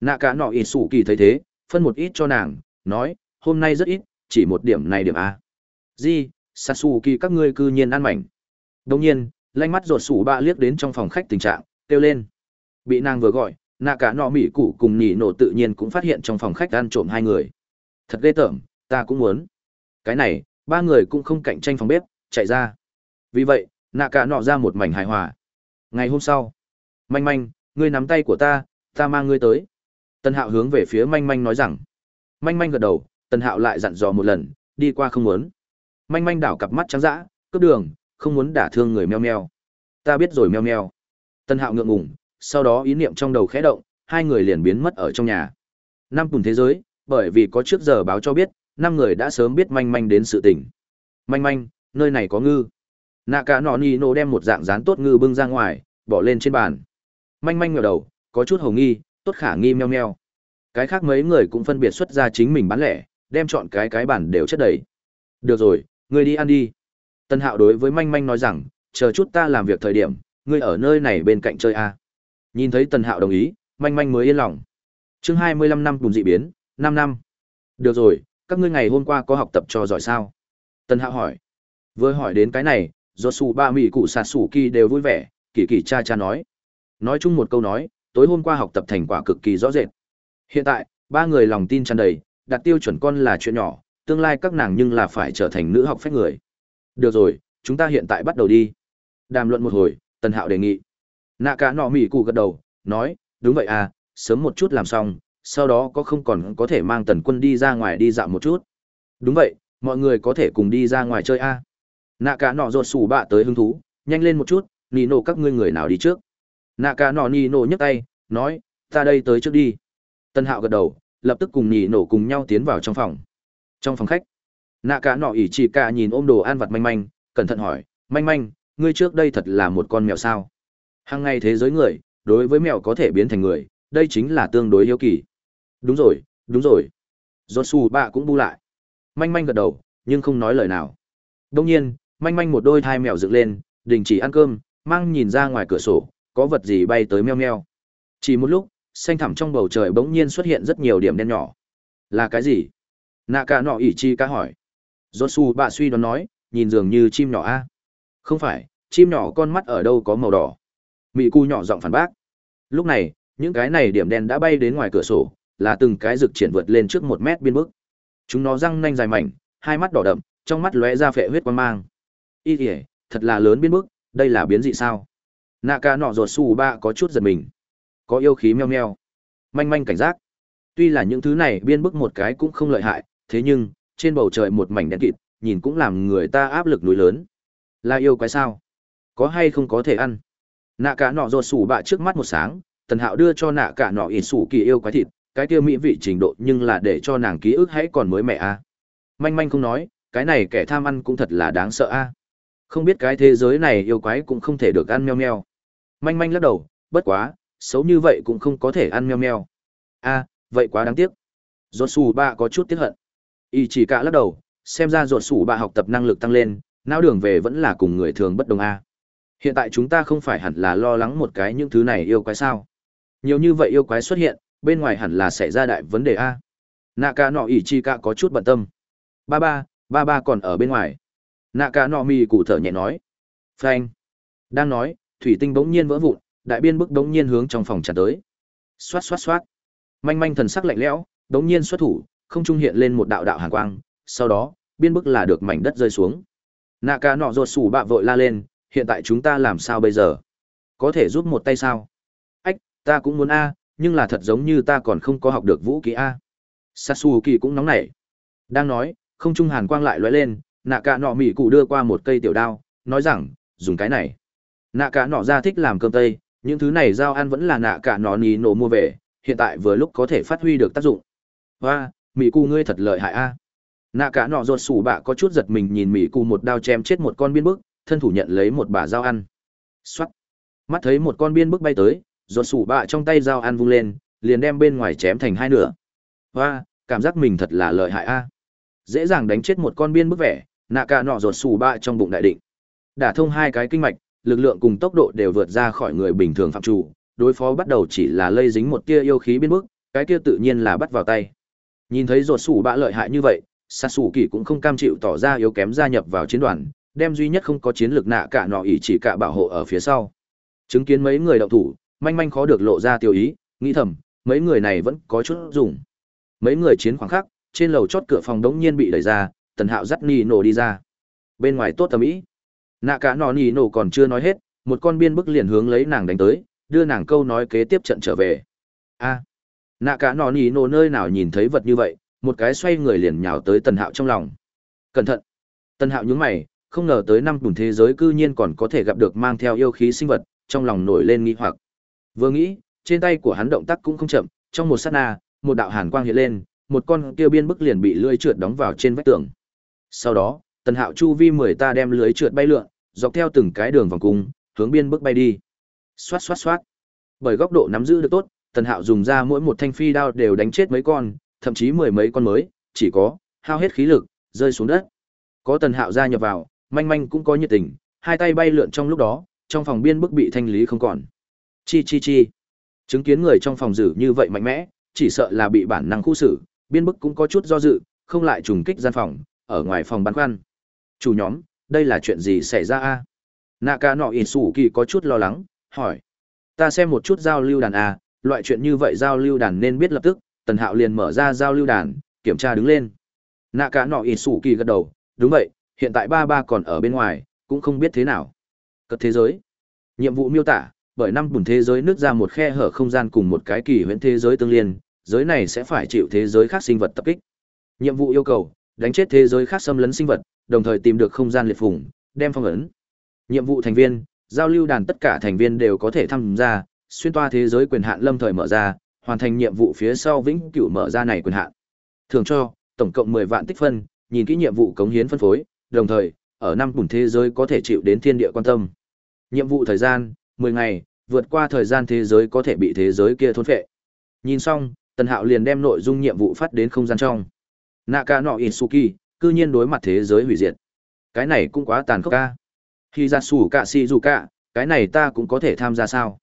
Nạ cả nọ y sủ kỳ thấy thế, phân một ít cho nàng, nói, hôm nay rất ít, chỉ một điểm này điểm a. Di sasu kỳ các ngươi cư nhiên ăn mảnh. Đông nhiên, lanh mắt ruột sủ ba liếc đến trong phòng khách tình trạng, kêu lên. Bị nàng vừa gọi, nạ cả nọ mỹ cụ cùng nhị nổ tự nhiên cũng phát hiện trong phòng khách ăn trộm hai người. Thật ghê tởm ta cũng muốn. Cái này, ba người cũng không cạnh tranh phòng bếp, chạy ra. Vì vậy, nạ cả nọ ra một mảnh hài hòa. Ngày hôm sau, manh manh, ngươi nắm tay của ta ta mang ngươi tới. Tân hạo hướng về phía manh manh nói rằng. Manh manh gật đầu, tân hạo lại dặn dò một lần, đi qua không muốn. Manh manh đảo cặp mắt trắng d ã cướp đường, không muốn đả thương người meo meo. Ta biết rồi meo meo. Tân hạo ngượng ngùng, sau đó ý niệm trong đầu khẽ động, hai người liền biến mất ở trong nhà. Năm cùng thế giới, bởi vì có trước giờ báo cho biết năm người đã sớm biết manh manh đến sự tình manh manh nơi này có ngư nạ cả nọ ni nô đem một dạng rán tốt ngư bưng ra ngoài bỏ lên trên bàn manh manh ngờ đầu có chút hầu nghi tốt khả nghi meo meo cái khác mấy người cũng phân biệt xuất ra chính mình bán lẻ đem chọn cái cái bản đều chất đầy được rồi Ngươi đi ăn đi. Tân Hạo đối với Manh Manh nói rằng, chờ chút ta làm việc thời điểm, ngươi ở nơi này bên cạnh chơi a. Nhìn thấy Tần Hạo đồng ý, Manh Manh mới yên lòng. Chương 25 năm cùng dị biến, năm năm. Được rồi, các ngươi ngày hôm qua có học tập cho giỏi sao? Tần Hạo hỏi. Vừa hỏi đến cái này, do su ba mỹ cụ sạt sủ kỳ đều vui vẻ, kỳ kỳ cha cha nói. Nói chung một câu nói, tối hôm qua học tập thành quả cực kỳ rõ rệt. Hiện tại, ba người lòng tin tràn đầy, đặt tiêu chuẩn con là chuyện nhỏ, tương lai các nàng nhưng là phải trở thành nữ học phép người. Được rồi, chúng ta hiện tại bắt đầu đi. Đàm luận một hồi, Tần Hạo đề nghị. Nạ cả nọ mỉ cụ gật đầu, nói, đúng vậy à, sớm một chút làm xong, sau đó có không còn có thể mang tần quân đi ra ngoài đi dạo một chút. Đúng vậy, mọi người có thể cùng đi ra ngoài chơi a. À. Nạ cả nọ rột xù bạ tới hứng thú, nhanh lên một chút, nị nổ các ngươi người nào đi trước. Nạ cả nọ nị nổ nhấc tay, nói, ta đây tới trước đi. Tân Hạo gật đầu, lập tức cùng nị nổ cùng nhau tiến vào trong phòng. Trong phòng khách, nạ cả nọ ỉ chỉ cả nhìn ôm đồ ăn vặt manh manh, cẩn thận hỏi, manh manh, ngươi trước đây thật là một con mèo sao? Hàng ngày thế giới người, đối với mèo có thể biến thành người, đây chính là tương đối hiếu kỳ. Đúng rồi, đúng rồi. Giọt xù bạ cũng bu lại. Manh manh gật đầu, nhưng không nói lời nào. Đông nhiên, manh manh một đôi thai mèo dựng lên, đình chỉ ăn cơm, mang nhìn ra ngoài cửa sổ, có vật gì bay tới meo meo. Chỉ một lúc, xanh thẳm trong bầu trời bỗng nhiên xuất hiện rất nhiều điểm đen nhỏ. Là cái gì? Nạ cả nọ ỉ chi ca hỏi. Giọt xù bạ suy đoán nói, nhìn dường như chim nhỏ a. Không phải, chim nhỏ con mắt ở đâu có màu đỏ. Mị cu nhỏ giọng phản bác. Lúc này, những cái này điểm đen đã bay đến ngoài cửa sổ, là từng cái rực triển vượt lên trước một mét biên bức. Chúng nó răng nanh dài mảnh, hai mắt đỏ đậm, trong mắt lóe ra phệ huyết quang mang. Y kìa, thật là lớn biên bức, đây là biến dị sao? nạ ca nọ ruột su ba có chút giật mình. Có yêu khí meo meo. Manh manh cảnh giác. Tuy là những thứ này biên bức một cái cũng không lợi hại, thế nhưng, trên bầu trời một mảnh đen kịt, nhìn cũng làm người ta áp lực núi lớn. Là yêu quái sao? Có hay không có thể ăn? Nạ cả nọ ruột sủ bạ trước mắt một sáng, tần hạo đưa cho nạ cả nọ ỉ sủ kỳ yêu quái thịt, cái kia mỹ vị trình độ nhưng là để cho nàng ký ức hãy còn mới mẹ a. À. manh manh không nói, cái này kẻ tham ăn cũng thật là đáng sợ a. Không biết cái thế giới này yêu quái cũng không thể được ăn meo meo. Manh manh lắc đầu, bất quá, xấu như vậy cũng không có thể ăn meo meo. A, vậy quá đáng tiếc. Ruột xù ba có chút tiếc hận. Y chỉ cả lắc đầu, xem ra ruột xù ba học tập năng lực tăng lên não đường về vẫn là cùng người thường bất đồng a. Hiện tại chúng ta không phải hẳn là lo lắng một cái những thứ này yêu quái sao? Nhiều như vậy yêu quái xuất hiện bên ngoài hẳn là xảy ra đại vấn đề a. Nạ ca nọ ỉ chi ca có chút bận tâm. Ba ba ba ba còn ở bên ngoài. Nạ ca nọ mì cụ thở nhẹ nói. Phanh đang nói, thủy tinh bỗng nhiên vỡ vụn, đại biên bức bỗng nhiên hướng trong phòng tràn tới. Xoát xoát xoát. Manh manh thần sắc lạnh lẽo, bỗng nhiên xuất thủ, không trung hiện lên một đạo đạo hàn quang, sau đó, biên bức là được mảnh đất rơi xuống. Nạ ca nọ ruột sủ bạ vội la lên, hiện tại chúng ta làm sao bây giờ? Có thể giúp một tay sao? Ách, ta cũng muốn a nhưng là thật giống như ta còn không có học được vũ khí a. Sasuke cũng nóng nảy. Đang nói, không trung hàn quang lại lóe lên nạ cả nọ mỹ cụ đưa qua một cây tiểu đao, nói rằng, dùng cái này. Nạ cả nọ ra thích làm cơm tây, những thứ này giao ăn vẫn là nạ cả nọ ní nổ mua về, hiện tại vừa lúc có thể phát huy được tác dụng. Hoa mỹ cụ ngươi thật lợi hại a. Nạ cả nọ ruột sủ bạ có chút giật mình nhìn mỹ cụ một đao chém chết một con biên bức, thân thủ nhận lấy một bà dao ăn. X mắt thấy một con biên bức bay tới ruột sủ bạ trong tay dao ăn vung lên, liền đem bên ngoài chém thành hai nửa. Hoa, cảm giác mình thật là lợi hại a. Dễ dàng đánh chết một con biên bức vẻ, nạ cả nọ ruột sủ bạ trong bụng đại định. Đả thông hai cái kinh mạch, lực lượng cùng tốc độ đều vượt ra khỏi người bình thường phạm chủ, đối phó bắt đầu chỉ là lây dính một tia yêu khí biên bức, cái kia tự nhiên là bắt vào tay. Nhìn thấy ruột sủ bạ lợi hại như vậy s a sủ kỳ cũng không cam chịu tỏ ra yếu kém gia nhập vào chiến đoàn, đem duy nhất không có chiến lược nạ cả nọ ỉ chỉ cả bảo hộ ở phía sau. Chứng kiến mấy người đậu thủ manh manh khó được lộ ra tiêu ý, nghĩ thầm, mấy người này vẫn có chút dùng. Mấy người chiến khoảng khắc, trên lầu chót cửa phòng đống nhiên bị đẩy ra, Tần Hạo dắt nỉ nổ đi ra. Bên ngoài tốt tầm ý. Nạ cả nọ nỉ nổ còn chưa nói hết, một con biên bức liền hướng lấy nàng đánh tới, đưa nàng câu nói kế tiếp trận trở về. A. nạ cả nọ nỉ nổ nơi nào nhìn thấy vật như vậy, một cái xoay người liền nhào tới Tần Hạo trong lòng. Cẩn thận. Tần Hạo nhướng mày, không ngờ tới năm bùn thế giới cư nhiên còn có thể gặp được mang theo yêu khí sinh vật, trong lòng nổi lên nghi hoặc. Vừa nghĩ, trên tay của hắn động tác cũng không chậm, trong một sát na, một đạo hàn quang hiện lên, một con kia biên bức liền bị lưới trượt đóng vào trên vách tường. Sau đó, Tần Hạo chu vi mười ta đem lưới trượt bay lượn, dọc theo từng cái đường vòng cung, hướng biên bức bay đi. Xoát xoát xoát. Bởi góc độ nắm giữ được tốt, Tần Hạo dùng ra mỗi một thanh phi đao đều đánh chết mấy con, thậm chí mười mấy con mới, chỉ có hao hết khí lực, rơi xuống đất. Có Tần Hạo gia nhập vào, manh manh cũng có nhiệt tình, hai tay bay lượn trong lúc đó, trong phòng biên bức bị thanh lý không còn. Chi chi chi. Chứng kiến người trong phòng giữ như vậy mạnh mẽ, chỉ sợ là bị bản năng khu xử, biên bức cũng có chút do dự, không lại trùng kích gian phòng, ở ngoài phòng băn khoăn. Chủ nhóm, đây là chuyện gì xảy ra a? Naka nọ kỳ có chút lo lắng, hỏi. Ta xem một chút giao lưu đàn a, loại chuyện như vậy giao lưu đàn nên biết lập tức, Tần Hạo liền mở ra giao lưu đàn, kiểm tra đứng lên. Naka nọ kỳ gật đầu, đúng vậy, hiện tại ba ba còn ở bên ngoài, cũng không biết thế nào. Cất thế giới. Nhiệm vụ miêu tả, bởi năm bùn thế giới nước ra một khe hở không gian cùng một cái kỳ huyễn thế giới tương liên, giới này sẽ phải chịu thế giới khác sinh vật tập kích. Nhiệm vụ yêu cầu, đánh chết thế giới khác xâm lấn sinh vật, đồng thời tìm được không gian liệt phủng, đem phong ấn. Nhiệm vụ thành viên, giao lưu đàn tất cả thành viên đều có thể tham gia, xuyên toa thế giới quyền hạn lâm thời mở ra, hoàn thành nhiệm vụ phía sau vĩnh cửu mở ra này quyền hạn. Thường cho, tổng cộng 10 vạn tích phân, nhìn kỹ nhiệm vụ cống hiến phân phối, đồng thời, ở năm bùn thế giới có thể chịu đến thiên địa quan tâm. Nhiệm vụ thời gian, 10 ngày, vượt qua thời gian thế giới có thể bị thế giới kia thôn phệ. Nhìn xong, Tần Hạo liền đem nội dung nhiệm vụ phát đến không gian trong. Naka no Isuki, cư nhiên đối mặt thế giới hủy diệt. Cái này cũng quá tàn khốc ca. Khi ra sủ cả si cái này ta cũng có thể tham gia sao?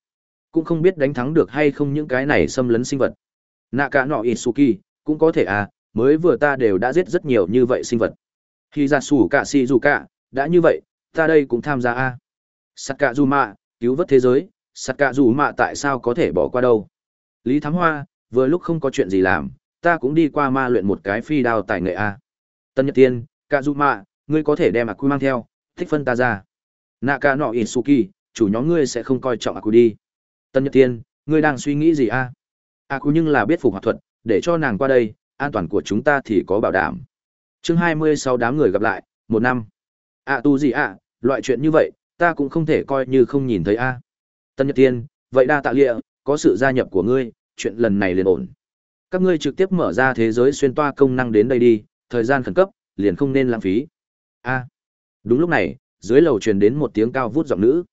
Cũng không biết đánh thắng được hay không những cái này xâm lấn sinh vật. Naka no Isuki, cũng có thể à, mới vừa ta đều đã giết rất nhiều như vậy sinh vật. Khi ra sủ cả si đã như vậy, ta đây cũng tham gia a. Sakazuma, cứu vớt thế giới, Sakazuma tại sao có thể bỏ qua đâu? Lý Thám Hoa, vừa lúc không có chuyện gì làm, ta cũng đi qua ma luyện một cái phi đao tài nghệ a. Tân Nhật Tiên, Kazuma, ngươi có thể đem Aku mang theo, thích phân ta ra. Naka no Isuki, chủ nhóm ngươi sẽ không coi trọng Aku đi. Tân Nhật Tiên, ngươi đang suy nghĩ gì a? Aku nhưng là biết phục hoạt thuật, để cho nàng qua đây, an toàn của chúng ta thì có bảo đảm. Chương 26 đám người gặp lại, một năm. À tu gì ạ, loại chuyện như vậy, ta cũng không thể coi như không nhìn thấy a. Tân Nhật Tiên, vậy đa tạ lịa, có sự gia nhập của ngươi, chuyện lần này liền ổn. Các ngươi trực tiếp mở ra thế giới xuyên toa công năng đến đây đi, thời gian khẩn cấp, liền không nên lãng phí. A. đúng lúc này, dưới lầu truyền đến một tiếng cao vút giọng nữ.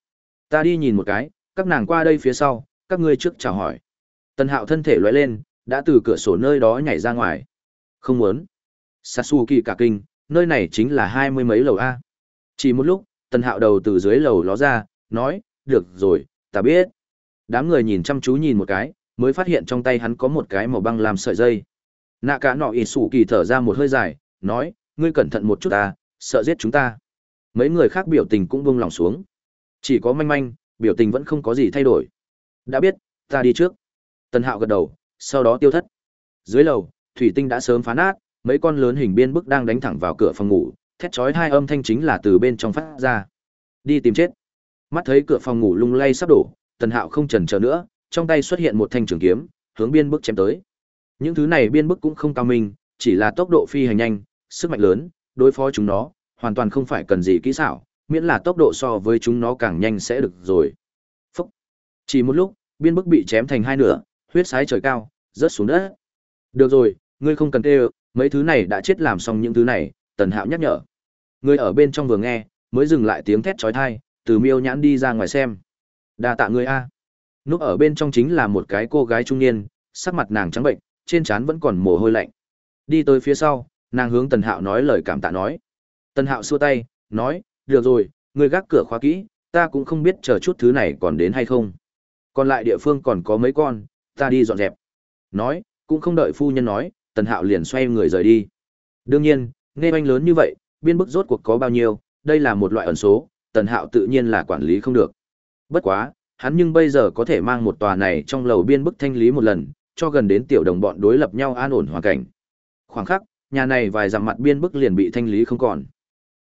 Ta đi nhìn một cái, các nàng qua đây phía sau, các ngươi trước chào hỏi. Tần Hạo thân thể lóe lên, đã từ cửa sổ nơi đó nhảy ra ngoài. Không muốn. Sasuke cả kinh, nơi này chính là hai mươi mấy lầu A. Chỉ một lúc, Tần Hạo đầu từ dưới lầu ló ra, nói, được rồi, ta biết. Đám người nhìn chăm chú nhìn một cái, mới phát hiện trong tay hắn có một cái màu băng làm sợi dây. Nạ cả nọ ỉ sủ kỳ thở ra một hơi dài, nói, ngươi cẩn thận một chút ta, sợ giết chúng ta. Mấy người khác biểu tình cũng buông lòng xuống. Chỉ có manh manh, biểu tình vẫn không có gì thay đổi. Đã biết, ta đi trước. Tần Hạo gật đầu, sau đó tiêu thất. Dưới lầu, thủy tinh đã sớm phá nát, mấy con lớn hình biên bức đang đánh thẳng vào cửa phòng ngủ, thét chói hai âm thanh chính là từ bên trong phát ra. Đi tìm chết. Mắt thấy cửa phòng ngủ lung lay sắp đổ, Tần Hạo không chần chờ nữa, trong tay xuất hiện một thanh trường kiếm, hướng biên bức chém tới. Những thứ này biên bức cũng không cao minh, chỉ là tốc độ phi hành nhanh, sức mạnh lớn, đối phó chúng nó, hoàn toàn không phải cần gì kỹ xảo, miễn là tốc độ so với chúng nó càng nhanh sẽ được rồi. Phúc. Chỉ một lúc, biên bức bị chém thành hai nửa, huyết sái trời cao, rớt xuống đất. Được rồi, ngươi không cần tê mấy thứ này đã chết làm xong những thứ này, Tần Hạo nhắc nhở. người ở bên trong vừa nghe, mới dừng lại tiếng thét chói tai, từ miêu nhãn đi ra ngoài xem. Đa tạ người a. Núp ở bên trong chính là một cái cô gái trung niên, sắc mặt nàng trắng bệnh, trên trán vẫn còn mồ hôi lạnh. Đi tới phía sau, nàng hướng Tần Hạo nói lời cảm tạ nói. Tần Hạo xua tay, nói, được rồi, người gác cửa khóa kỹ, ta cũng không biết chờ chút thứ này còn đến hay không. Còn lại địa phương còn có mấy con, ta đi dọn dẹp. Nói, cũng không đợi phu nhân nói, Tần Hạo liền xoay người rời đi. Đương nhiên, nghe anh lớn như vậy, biên bức rốt cuộc có bao nhiêu, đây là một loại ẩn số, Tần Hạo tự nhiên là quản lý không được. Bất quá, hắn nhưng bây giờ có thể mang một tòa này trong lầu biên bức thanh lý một lần, cho gần đến tiểu đồng bọn đối lập nhau an ổn hoàn cảnh. Khoảng khắc, nhà này vài dặm mặt biên bức liền bị thanh lý không còn.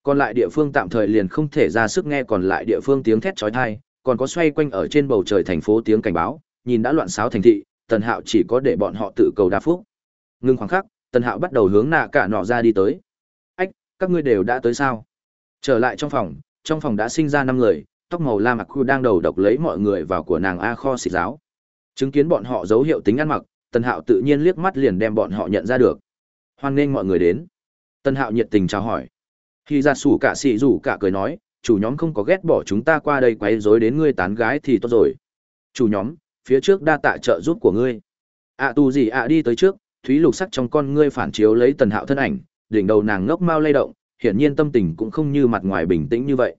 Còn lại địa phương tạm thời liền không thể ra sức nghe còn lại địa phương tiếng thét chói tai, còn có xoay quanh ở trên bầu trời thành phố tiếng cảnh báo, nhìn đã loạn xáo thành thị, Tần Hạo chỉ có để bọn họ tự cầu đa phúc. Ngưng khoảng khắc, Tần Hạo bắt đầu hướng nạ cả nọ ra đi tới. Các ngươi đều đã tới sao?" Trở lại trong phòng, trong phòng đã sinh ra năm người, tóc màu lam mặc khu đang đầu độc lấy mọi người vào của nàng A kho xịt giáo. Chứng kiến bọn họ dấu hiệu tính ăn mặc, Tần Hạo tự nhiên liếc mắt liền đem bọn họ nhận ra được. Hoan nghênh mọi người đến. Tần Hạo nhiệt tình chào hỏi. Khi ra sủ cả xị rủ cả cười nói, chủ nhóm không có ghét bỏ chúng ta qua đây quấy rối đến ngươi tán gái thì tốt rồi. Chủ nhóm, phía trước đa tạ trợ giúp của ngươi. ạ tu gì ạ đi tới trước, thúy lục sắc trong con ngươi phản chiếu lấy Tần Hạo thân ảnh, đỉnh đầu nàng ngốc mau lay động, hiển nhiên tâm tình cũng không như mặt ngoài bình tĩnh như vậy.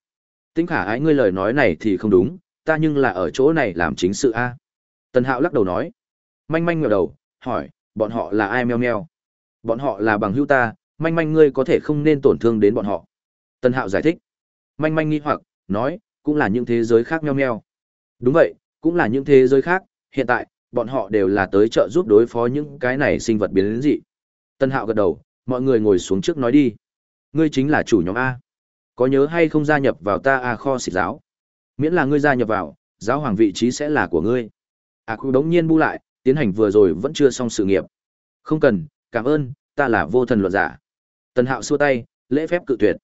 Tĩnh khả ái ngươi lời nói này thì không đúng, ta nhưng là ở chỗ này làm chính sự a. Tần Hạo lắc đầu nói. Manh manh ngửa đầu, hỏi, bọn họ là ai meo meo? Bọn họ là bằng hữu ta, manh manh ngươi có thể không nên tổn thương đến bọn họ. Tần Hạo giải thích. Manh manh nghi hoặc, nói, cũng là những thế giới khác meo meo. Đúng vậy, cũng là những thế giới khác, hiện tại, bọn họ đều là tới trợ giúp đối phó những cái này sinh vật biến dị. Tân Hạo gật đầu, mọi người ngồi xuống trước nói đi. Ngươi chính là chủ nhóm A. Có nhớ hay không gia nhập vào ta A kho xịt giáo? Miễn là ngươi gia nhập vào, giáo hoàng vị trí sẽ là của ngươi. A Khu đống nhiên bu lại, tiến hành vừa rồi vẫn chưa xong sự nghiệp. Không cần, cảm ơn, ta là vô thần luận giả. tần Hạo xua tay, lễ phép cự tuyệt.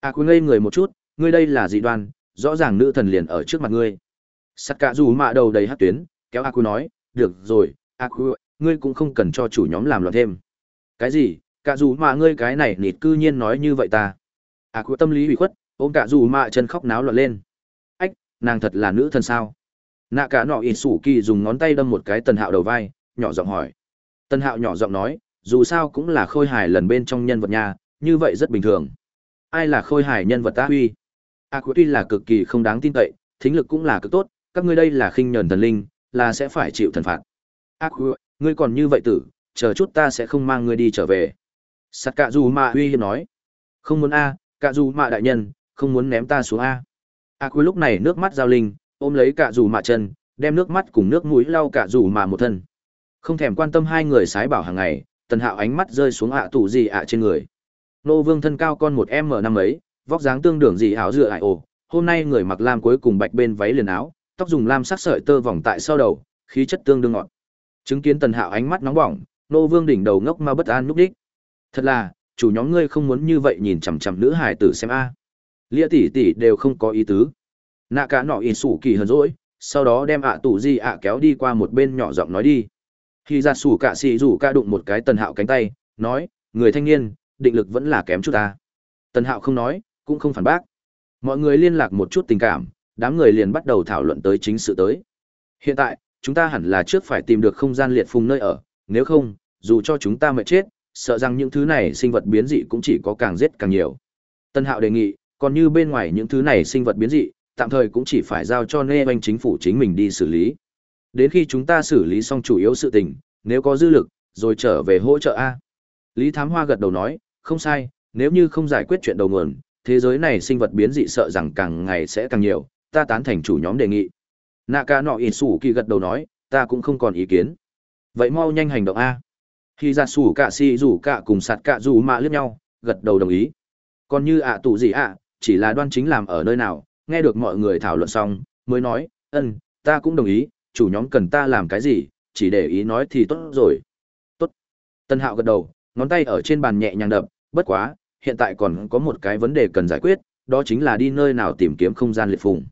A Khu ngây người một chút, ngươi đây là dị đoan, rõ ràng nữ thần liền ở trước mặt ngươi. Sắt cả dù mạ đầu đầy hát tuyến, kéo A Khu nói, được rồi, A Khu, ngươi cũng không cần cho chủ nhóm làm loạn thêm. Cái gì, cả dù mà ngươi cái này nịt cư nhiên nói như vậy ta. à Khu tâm lý ủy khuất, ôm cả dù mà chân khóc náo loạn lên. Ách, nàng thật là nữ thần sao? Nạ cả nọ ỉ sủ kỳ dùng ngón tay đâm một cái tần hạo đầu vai, nhỏ giọng hỏi. Tần hạo nhỏ giọng nói, dù sao cũng là khôi hài lần bên trong nhân vật nhà, như vậy rất bình thường. Ai là khôi hài nhân vật ta huy? À, A quý tuy là cực kỳ không đáng tin cậy, thính lực cũng là cực tốt, các ngươi đây là khinh nhờn thần linh, là sẽ phải chịu thần phạt. À, A quý ngươi còn như vậy tử, chờ chút ta sẽ không mang ngươi đi trở về. Sắt cạ dù Mạ uy hiếp nói. Không muốn A, cạ dù mạ đại nhân, không muốn ném ta xuống A. A cuối lúc này nước mắt giao linh, ôm lấy cạ dù mạ chân, đem nước mắt cùng nước mũi lau cạ dù mạ một thân. Không thèm quan tâm hai người sái bảo hàng ngày, tần hạo ánh mắt rơi xuống ạ tủ gì ạ trên người. Nô vương thân cao con một m năm ấy, vóc dáng tương đương gì áo dựa ải ồ, hôm nay người mặc lam cuối cùng bạch bên váy liền áo, tóc dùng lam sắc sợi tơ vòng tại sau đầu, khí chất tương đương ngọt. Chứng kiến Tần Hạo ánh mắt nóng bỏng, nô vương đỉnh đầu ngốc ma bất an núp đích. Thật là, chủ nhóm ngươi không muốn như vậy nhìn chằm chằm nữ hài tử xem a. À. Lia tỷ tỷ đều không có ý tứ. Nạ cả nọ ỉ sủ kỳ hờn dỗi, sau đó đem ạ tủ gì ạ kéo đi qua một bên nhỏ giọng nói đi. Khi ra sủ cả xì rủ ca đụng một cái Tần Hạo cánh tay, nói, người thanh niên, định lực vẫn là kém chút ta. Tần Hạo không nói, cũng không phản bác. Mọi người liên lạc một chút tình cảm, đám người liền bắt đầu thảo luận tới chính sự tới. Hiện tại, chúng ta hẳn là trước phải tìm được không gian liệt phùng nơi ở, nếu không, dù cho chúng ta mệt chết, sợ rằng những thứ này sinh vật biến dị cũng chỉ có càng giết càng nhiều. Tân Hạo đề nghị, còn như bên ngoài những thứ này sinh vật biến dị, tạm thời cũng chỉ phải giao cho nê banh chính phủ chính mình đi xử lý. Đến khi chúng ta xử lý xong chủ yếu sự tình, nếu có dư lực, rồi trở về hỗ trợ A. Lý Thám Hoa gật đầu nói, không sai, nếu như không giải quyết chuyện đầu nguồn, thế giới này sinh vật biến dị sợ rằng càng ngày sẽ càng nhiều, ta tán thành chủ nhóm đề nghị. Naka nọ ịt sủ kỳ gật đầu nói, ta cũng không còn ý kiến. Vậy mau nhanh hành động A. Khi ra sủ cả si rủ cả cùng sạt cả rủ mạ liếc nhau, gật đầu đồng ý. Còn như ạ tụ gì ạ, chỉ là đoan chính làm ở nơi nào, nghe được mọi người thảo luận xong, mới nói, ân, ta cũng đồng ý, chủ nhóm cần ta làm cái gì, chỉ để ý nói thì tốt rồi. Tốt. Tân hạo gật đầu, ngón tay ở trên bàn nhẹ nhàng đập, bất quá, hiện tại còn có một cái vấn đề cần giải quyết, đó chính là đi nơi nào tìm kiếm không gian liệt phùng.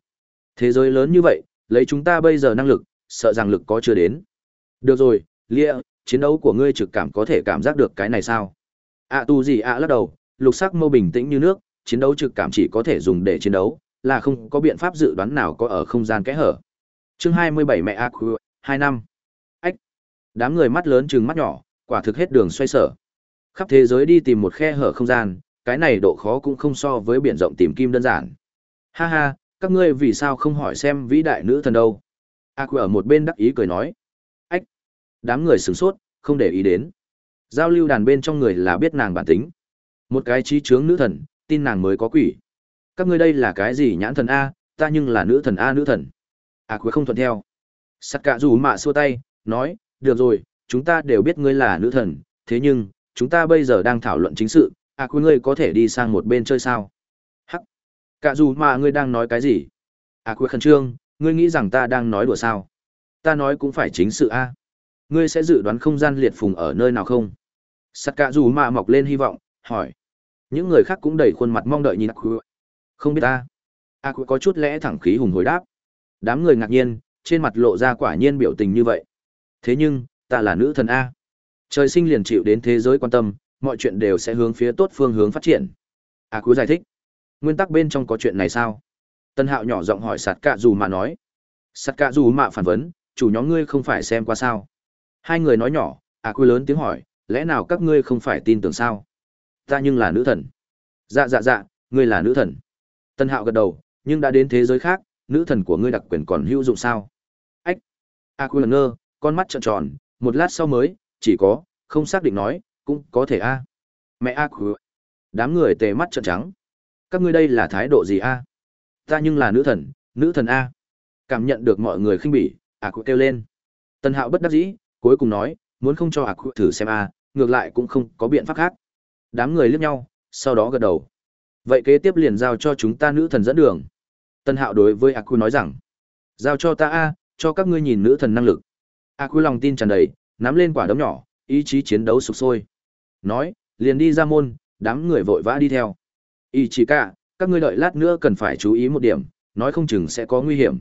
Thế giới lớn như vậy, lấy chúng ta bây giờ năng lực, sợ rằng lực có chưa đến. Được rồi, Lia, chiến đấu của ngươi trực cảm có thể cảm giác được cái này sao? À tu gì ạ lắc đầu, lục sắc mâu bình tĩnh như nước, chiến đấu trực cảm chỉ có thể dùng để chiến đấu, là không có biện pháp dự đoán nào có ở không gian kẽ hở. Chương 27 mẹ ác hai năm. Ách. Đám người mắt lớn chừng mắt nhỏ, quả thực hết đường xoay sở. Khắp thế giới đi tìm một khe hở không gian, cái này độ khó cũng không so với biển rộng tìm kim đơn giản. Ha ha, các ngươi vì sao không hỏi xem vĩ đại nữ thần đâu? A à, ở một bên đắc ý cười nói. Đám người sửng sốt, không để ý đến. Giao lưu đàn bên trong người là biết nàng bản tính. Một cái trí chướng nữ thần, tin nàng mới có quỷ. Các ngươi đây là cái gì nhãn thần A, ta nhưng là nữ thần A nữ thần. A à, không thuận theo. Sắt cạ dù mạ xua tay, nói, được rồi, chúng ta đều biết ngươi là nữ thần, thế nhưng, chúng ta bây giờ đang thảo luận chính sự, à quý ngươi có thể đi sang một bên chơi sao? Hắc! cạ dù mà ngươi đang nói cái gì? À quý khẩn trương, ngươi nghĩ rằng ta đang nói đùa sao? Ta nói cũng phải chính sự a. Ngươi sẽ dự đoán không gian liệt phùng ở nơi nào không? Sắt cả dù mạ mọc lên hy vọng, hỏi. Những người khác cũng đầy khuôn mặt mong đợi nhìn Aku. Không biết ta. Aku có chút lẽ thẳng khí hùng hồi đáp. Đám người ngạc nhiên, trên mặt lộ ra quả nhiên biểu tình như vậy. Thế nhưng, ta là nữ thần A. Trời sinh liền chịu đến thế giới quan tâm, mọi chuyện đều sẽ hướng phía tốt phương hướng phát triển. À giải thích. Nguyên tắc bên trong có chuyện này sao? Tân hạo nhỏ giọng hỏi sạt cạ dù mà nói. Sạt cạ dù mạ phản vấn, chủ nhóm ngươi không phải xem qua sao? Hai người nói nhỏ, à quy lớn tiếng hỏi, lẽ nào các ngươi không phải tin tưởng sao? Ta nhưng là nữ thần. Dạ dạ dạ, ngươi là nữ thần. Tân Hạo gật đầu, nhưng đã đến thế giới khác, nữ thần của ngươi đặc quyền còn hữu dụng sao? Ách. A Quy ngơ, con mắt trợn tròn, một lát sau mới, chỉ có, không xác định nói, cũng có thể a. Mẹ A Quy. Đám người tề mắt trợn trắng. Các ngươi đây là thái độ gì a? Ta nhưng là nữ thần, nữ thần a. Cảm nhận được mọi người khinh bỉ, A Quy kêu lên. Tân Hạo bất đắc dĩ, cuối cùng nói, muốn không cho ạc thử xem a, ngược lại cũng không có biện pháp khác. Đám người liếc nhau, sau đó gật đầu. Vậy kế tiếp liền giao cho chúng ta nữ thần dẫn đường. Tân Hạo đối với ạc Quy nói rằng, giao cho ta a, cho các ngươi nhìn nữ thần năng lực. ạc Quy lòng tin tràn đầy, nắm lên quả đấm nhỏ, ý chí chiến đấu sục sôi. Nói, liền đi ra môn, đám người vội vã đi theo. Ý chí cả, các ngươi đợi lát nữa cần phải chú ý một điểm, nói không chừng sẽ có nguy hiểm.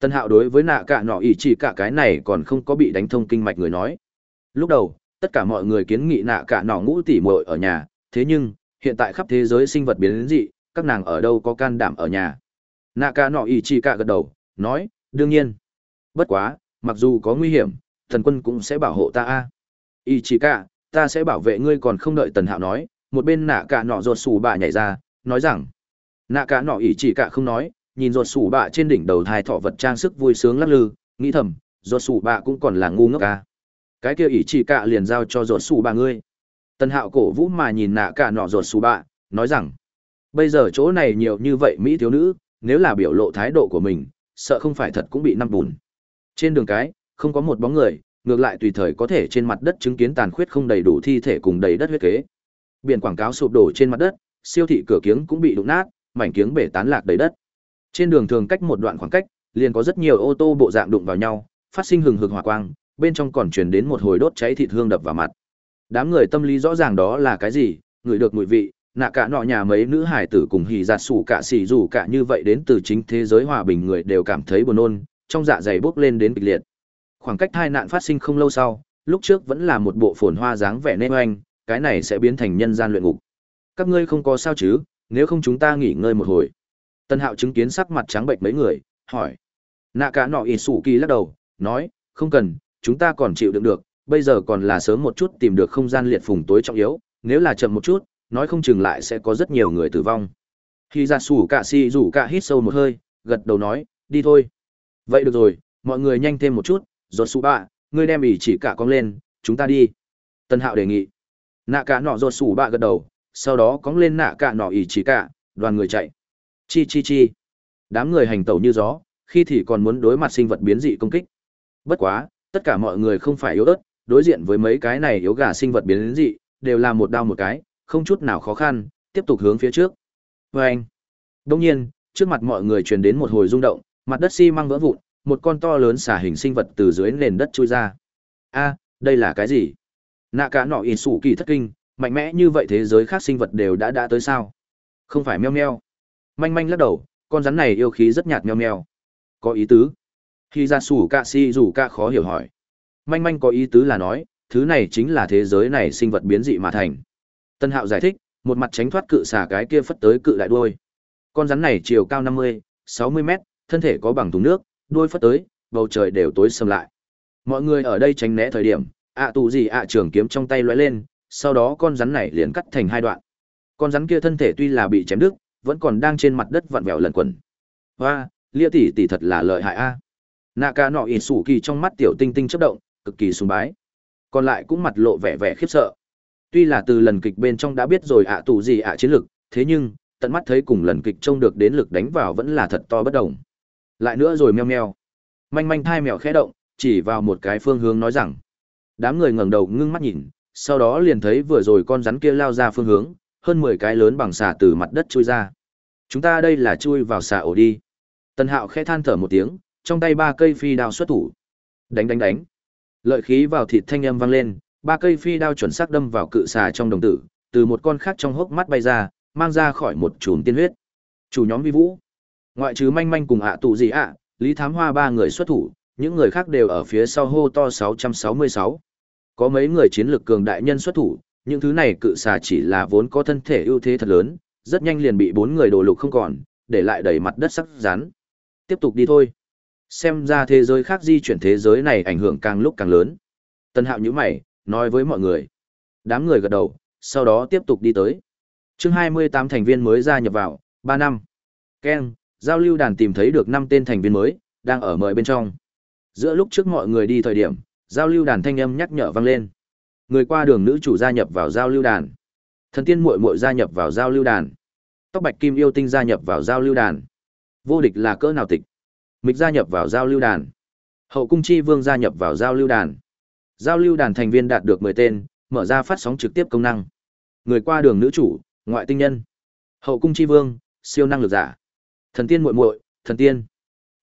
Tân Hạo đối với nạ cả nọ ý chỉ cả cái này còn không có bị đánh thông kinh mạch người nói. Lúc đầu, tất cả mọi người kiến nghị nạ cả nọ ngũ tỷ muội ở nhà, thế nhưng, hiện tại khắp thế giới sinh vật biến đến dị, các nàng ở đâu có can đảm ở nhà. Nạ cả nọ ý chỉ cả gật đầu, nói, đương nhiên. Bất quá, mặc dù có nguy hiểm, thần quân cũng sẽ bảo hộ ta a. Ý chỉ cả, ta sẽ bảo vệ ngươi còn không đợi tần hạo nói, một bên nạ cả nọ ruột sủ bà nhảy ra, nói rằng, nạ cả nọ ý chỉ cả không nói, nhìn ruột sủ bạ trên đỉnh đầu thai thọ vật trang sức vui sướng lắc lư, nghĩ thầm, ruột sủ bạ cũng còn là ngu ngốc ca Cái kia ý chỉ cạ liền giao cho ruột sủ bạ ngươi. tân hạo cổ vũ mà nhìn nạ cả nọ ruột sủ bạ, nói rằng, bây giờ chỗ này nhiều như vậy mỹ thiếu nữ, nếu là biểu lộ thái độ của mình, sợ không phải thật cũng bị năm bùn. Trên đường cái, không có một bóng người, ngược lại tùy thời có thể trên mặt đất chứng kiến tàn khuyết không đầy đủ thi thể cùng đầy đất huyết kế. Biển quảng cáo sụp đổ trên mặt đất, siêu thị cửa kiếng cũng bị đụng nát, mảnh kiếng bể tán lạc đầy đất. Trên đường thường cách một đoạn khoảng cách, liền có rất nhiều ô tô bộ dạng đụng vào nhau, phát sinh hừng hực hỏa quang, bên trong còn truyền đến một hồi đốt cháy thịt hương đập vào mặt. Đám người tâm lý rõ ràng đó là cái gì, người được mùi vị, nạ cả nọ nhà mấy nữ hải tử cùng hỉ giạt sủ cả xỉ rủ cả như vậy đến từ chính thế giới hòa bình người đều cảm thấy buồn nôn, trong dạ dày bốc lên đến kịch liệt. Khoảng cách hai nạn phát sinh không lâu sau, lúc trước vẫn là một bộ phồn hoa dáng vẻ nên oanh, cái này sẽ biến thành nhân gian luyện ngục. Các ngươi không có sao chứ, nếu không chúng ta nghỉ ngơi một hồi. Tân Hạo chứng kiến sắc mặt trắng bệnh mấy người, hỏi. Nạ cả nọ ỉ sủ kỳ lắc đầu, nói, không cần, chúng ta còn chịu đựng được, bây giờ còn là sớm một chút tìm được không gian liệt phùng tối trọng yếu, nếu là chậm một chút, nói không chừng lại sẽ có rất nhiều người tử vong. Khi ra sủ cả si rủ cả hít sâu một hơi, gật đầu nói, đi thôi. Vậy được rồi, mọi người nhanh thêm một chút, rột sủ bạ, ngươi đem ỉ chỉ cả con lên, chúng ta đi. Tân hạo đề nghị. Nạ cả nọ rột sủ bạ gật đầu, sau đó cóng lên nạ cả nọ ỉ chỉ cả, đoàn người chạy. Chi chi chi. Đám người hành tẩu như gió, khi thì còn muốn đối mặt sinh vật biến dị công kích. Bất quá, tất cả mọi người không phải yếu ớt, đối diện với mấy cái này yếu gà sinh vật biến dị, đều là một đao một cái, không chút nào khó khăn, tiếp tục hướng phía trước. Và anh. Đông nhiên, trước mặt mọi người truyền đến một hồi rung động, mặt đất xi măng vỡ vụn, một con to lớn xả hình sinh vật từ dưới nền đất chui ra. A, đây là cái gì? Nạ cả nọ ỉ sủ kỳ thất kinh, mạnh mẽ như vậy thế giới khác sinh vật đều đã đã tới sao? Không phải meo meo. Manh manh lắc đầu, con rắn này yêu khí rất nhạt nheo nheo Có ý tứ. Khi ra sủ cạ si rủ cạ khó hiểu hỏi. Manh manh có ý tứ là nói, thứ này chính là thế giới này sinh vật biến dị mà thành. Tân Hạo giải thích, một mặt tránh thoát cự xà cái kia phất tới cự đại đuôi. Con rắn này chiều cao 50, 60 mét, thân thể có bằng thùng nước, đuôi phất tới, bầu trời đều tối sầm lại. Mọi người ở đây tránh né thời điểm, ạ tù gì ạ trường kiếm trong tay lóe lên, sau đó con rắn này liền cắt thành hai đoạn. Con rắn kia thân thể tuy là bị chém đứt, vẫn còn đang trên mặt đất vặn vẹo lần quẩn. Hoa, Lia tỷ tỷ thật là lợi hại a. Nạ ca nọ ỉ sủ kỳ trong mắt tiểu tinh tinh chất động, cực kỳ sùng bái. Còn lại cũng mặt lộ vẻ vẻ khiếp sợ. Tuy là từ lần kịch bên trong đã biết rồi ạ tù gì ạ chiến lực, thế nhưng, tận mắt thấy cùng lần kịch trông được đến lực đánh vào vẫn là thật to bất đồng. Lại nữa rồi meo meo. Manh manh thai mèo khẽ động, chỉ vào một cái phương hướng nói rằng. Đám người ngẩng đầu ngưng mắt nhìn, sau đó liền thấy vừa rồi con rắn kia lao ra phương hướng, hơn 10 cái lớn bằng xà từ mặt đất chui ra. Chúng ta đây là chui vào xà ổ đi. Tần Hạo khẽ than thở một tiếng, trong tay ba cây phi đao xuất thủ. Đánh đánh đánh. Lợi khí vào thịt thanh âm vang lên, ba cây phi đao chuẩn xác đâm vào cự xà trong đồng tử, từ một con khác trong hốc mắt bay ra, mang ra khỏi một chùm tiên huyết. Chủ nhóm Vi Vũ, ngoại trừ manh manh cùng ạ tụ gì ạ, Lý Thám Hoa ba người xuất thủ, những người khác đều ở phía sau hô to 666. Có mấy người chiến lực cường đại nhân xuất thủ, những thứ này cự xà chỉ là vốn có thân thể ưu thế thật lớn, rất nhanh liền bị bốn người đổ lục không còn, để lại đầy mặt đất sắc rắn. Tiếp tục đi thôi. Xem ra thế giới khác di chuyển thế giới này ảnh hưởng càng lúc càng lớn. Tân hạo nhữ mày, nói với mọi người. Đám người gật đầu, sau đó tiếp tục đi tới. Chương 28 thành viên mới gia nhập vào, Ba năm. Ken, giao lưu đàn tìm thấy được năm tên thành viên mới, đang ở mời bên trong. Giữa lúc trước mọi người đi thời điểm, giao lưu đàn thanh âm nhắc nhở vang lên. Người qua đường nữ chủ gia nhập vào giao lưu đàn. Thần tiên muội muội gia nhập vào giao lưu đàn. Tóc bạch kim yêu tinh gia nhập vào giao lưu đàn. Vô địch là cỡ nào tịch? Mịch gia nhập vào giao lưu đàn. Hậu cung chi vương gia nhập vào giao lưu đàn. Giao lưu đàn thành viên đạt được 10 tên, mở ra phát sóng trực tiếp công năng. Người qua đường nữ chủ, ngoại tinh nhân. Hậu cung chi vương, siêu năng lực giả. Thần tiên muội muội, thần tiên.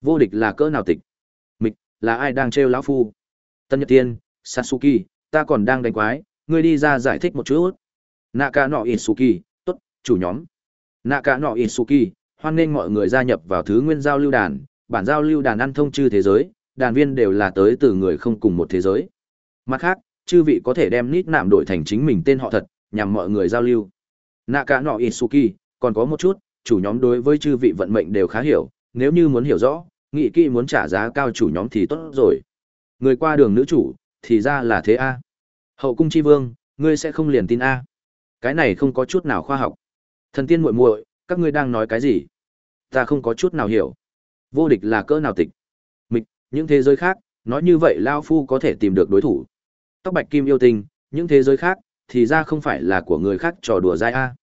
Vô địch là cỡ nào tịch? Mịch, là ai đang trêu lão phu? Tân Nhật Tiên, Sasuke, ta còn đang đánh quái, ngươi đi ra giải thích một chút. Nạ cả nọ Ishuki, tốt, chủ nhóm. nạ cả nọ ít su kỳ hoan nghênh mọi người gia nhập vào thứ nguyên giao lưu đàn, bản giao lưu đàn ăn thông chư thế giới, đàn viên đều là tới từ người không cùng một thế giới. Mặt khác, chư vị có thể đem nít nạm đổi thành chính mình tên họ thật, nhằm mọi người giao lưu. nạ cả nọ ít su kỳ còn có một chút, chủ nhóm đối với chư vị vận mệnh đều khá hiểu, nếu như muốn hiểu rõ, nghị kỹ muốn trả giá cao chủ nhóm thì tốt rồi. Người qua đường nữ chủ, thì ra là thế a. Hậu cung chi vương, ngươi sẽ không liền tin a. Cái này không có chút nào khoa học. Thần tiên muội muội, các ngươi đang nói cái gì? Ta không có chút nào hiểu. Vô địch là cỡ nào tịch? Mịch, những thế giới khác, nói như vậy lao phu có thể tìm được đối thủ. Tóc bạch kim yêu tinh, những thế giới khác, thì ra không phải là của người khác trò đùa dai a.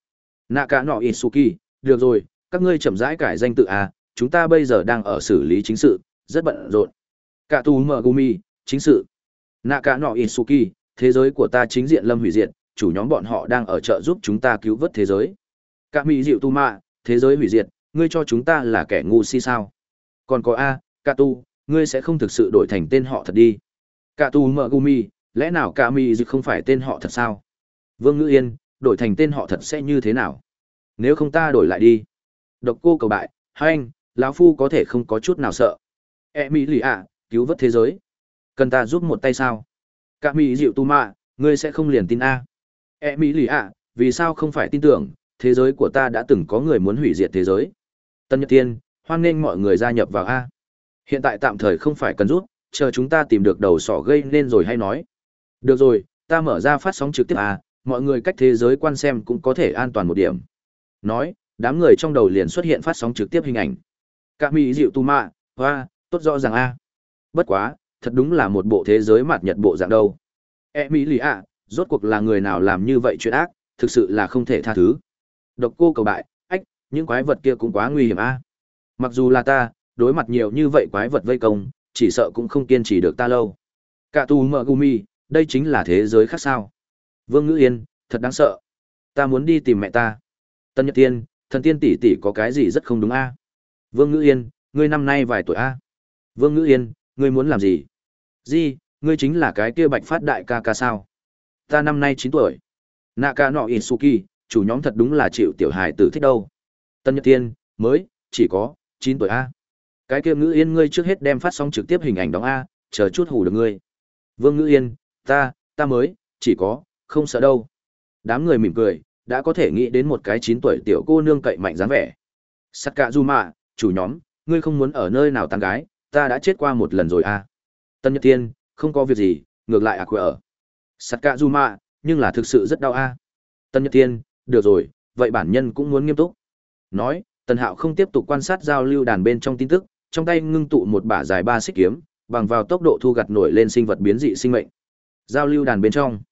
nà cả nọ Isuki, được rồi, các ngươi chậm rãi cải danh tự a, chúng ta bây giờ đang ở xử lý chính sự, rất bận rộn. Cả tù mở gumi, chính sự. Nạ cạ nọ In Isuki, thế giới của ta chính diện lâm hủy diệt, chủ nhóm bọn họ đang ở chợ giúp chúng ta cứu vớt thế giới. Cả mỹ dịu tu mạ, thế giới hủy diệt, ngươi cho chúng ta là kẻ ngu si sao? Còn có A, Cả tu, ngươi sẽ không thực sự đổi thành tên họ thật đi. Cả tu mở gumi, lẽ nào cả mỹ dịu không phải tên họ thật sao? Vương Ngữ Yên, đổi thành tên họ thật sẽ như thế nào? Nếu không ta đổi lại đi. Độc cô cầu bại, hai anh, lão phu có thể không có chút nào sợ. E mỹ lì ạ, cứu vớt thế giới. Cần ta giúp một tay sao? Cả mỹ dịu tu mạ, ngươi sẽ không liền tin A. E mỹ lì ạ, vì sao không phải tin tưởng, thế giới của ta đã từng có người muốn hủy diệt thế giới. Tân Nhật Tiên, hoan nghênh mọi người gia nhập vào A. Hiện tại tạm thời không phải cần rút, chờ chúng ta tìm được đầu sỏ gây nên rồi hay nói. Được rồi, ta mở ra phát sóng trực tiếp A, mọi người cách thế giới quan xem cũng có thể an toàn một điểm. Nói, đám người trong đầu liền xuất hiện phát sóng trực tiếp hình ảnh. Cả mỹ dịu tu mạ, hoa, tốt rõ ràng A. Bất quá, thật đúng là một bộ thế giới mạt nhật bộ dạng đâu. E mỹ lì ạ, rốt cuộc là người nào làm như vậy chuyện ác, thực sự là không thể tha thứ. Độc cô cầu bại, ách, những quái vật kia cũng quá nguy hiểm a. Mặc dù là ta, đối mặt nhiều như vậy quái vật vây công, chỉ sợ cũng không kiên trì được ta lâu. Cả tù mở gumi, đây chính là thế giới khác sao. Vương Ngữ Yên, thật đáng sợ. Ta muốn đi tìm mẹ ta. Tân Nhật Tiên, thần tiên tỷ tỷ có cái gì rất không đúng a? Vương Ngữ Yên, ngươi năm nay vài tuổi a? Vương Ngữ Yên, ngươi muốn làm gì? Di, ngươi chính là cái kia bạch phát đại ca ca sao? Ta năm nay 9 tuổi. Naka no Isuki, chủ nhóm thật đúng là chịu tiểu hài tử thích đâu. Tân Nhật Thiên, mới, chỉ có, 9 tuổi A. Cái kia ngữ yên ngươi trước hết đem phát sóng trực tiếp hình ảnh đóng A, chờ chút hù được ngươi. Vương ngữ yên, ta, ta mới, chỉ có, không sợ đâu. Đám người mỉm cười, đã có thể nghĩ đến một cái 9 tuổi tiểu cô nương cậy mạnh dáng vẻ. Sakazuma, chủ nhóm, ngươi không muốn ở nơi nào tán gái, ta đã chết qua một lần rồi a. Tân Nhật Thiên, không có việc gì, ngược lại à quệ ở. Sakazuma, nhưng là thực sự rất đau a. Tân Nhật Thiên, được rồi, vậy bản nhân cũng muốn nghiêm túc. Nói, Tần Hạo không tiếp tục quan sát giao lưu đàn bên trong tin tức, trong tay ngưng tụ một bả dài ba xích kiếm, bằng vào tốc độ thu gặt nổi lên sinh vật biến dị sinh mệnh. Giao lưu đàn bên trong.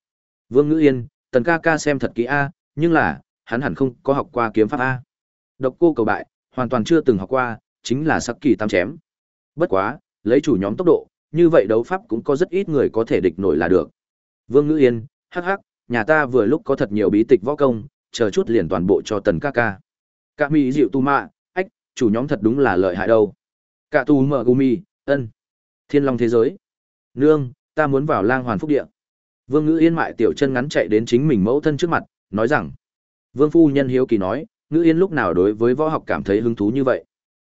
Vương Ngữ Yên, Tần ca ca xem thật kỹ a, nhưng là, hắn hẳn không có học qua kiếm pháp a. Độc cô cầu bại, hoàn toàn chưa từng học qua, chính là sắc kỳ tam chém. Bất quá, lấy chủ nhóm tốc độ, như vậy đấu pháp cũng có rất ít người có thể địch nổi là được. Vương Ngữ Yên, hắc hắc, nhà ta vừa lúc có thật nhiều bí tịch võ công, chờ chút liền toàn bộ cho tần ca ca. Cả mỹ dịu tu mạ, ách, chủ nhóm thật đúng là lợi hại đâu. Cả tu mở gumi, ân. Thiên long thế giới. Nương, ta muốn vào lang hoàn phúc địa. Vương ngữ yên mại tiểu chân ngắn chạy đến chính mình mẫu thân trước mặt, nói rằng. Vương phu nhân hiếu kỳ nói, ngữ yên lúc nào đối với võ học cảm thấy hứng thú như vậy.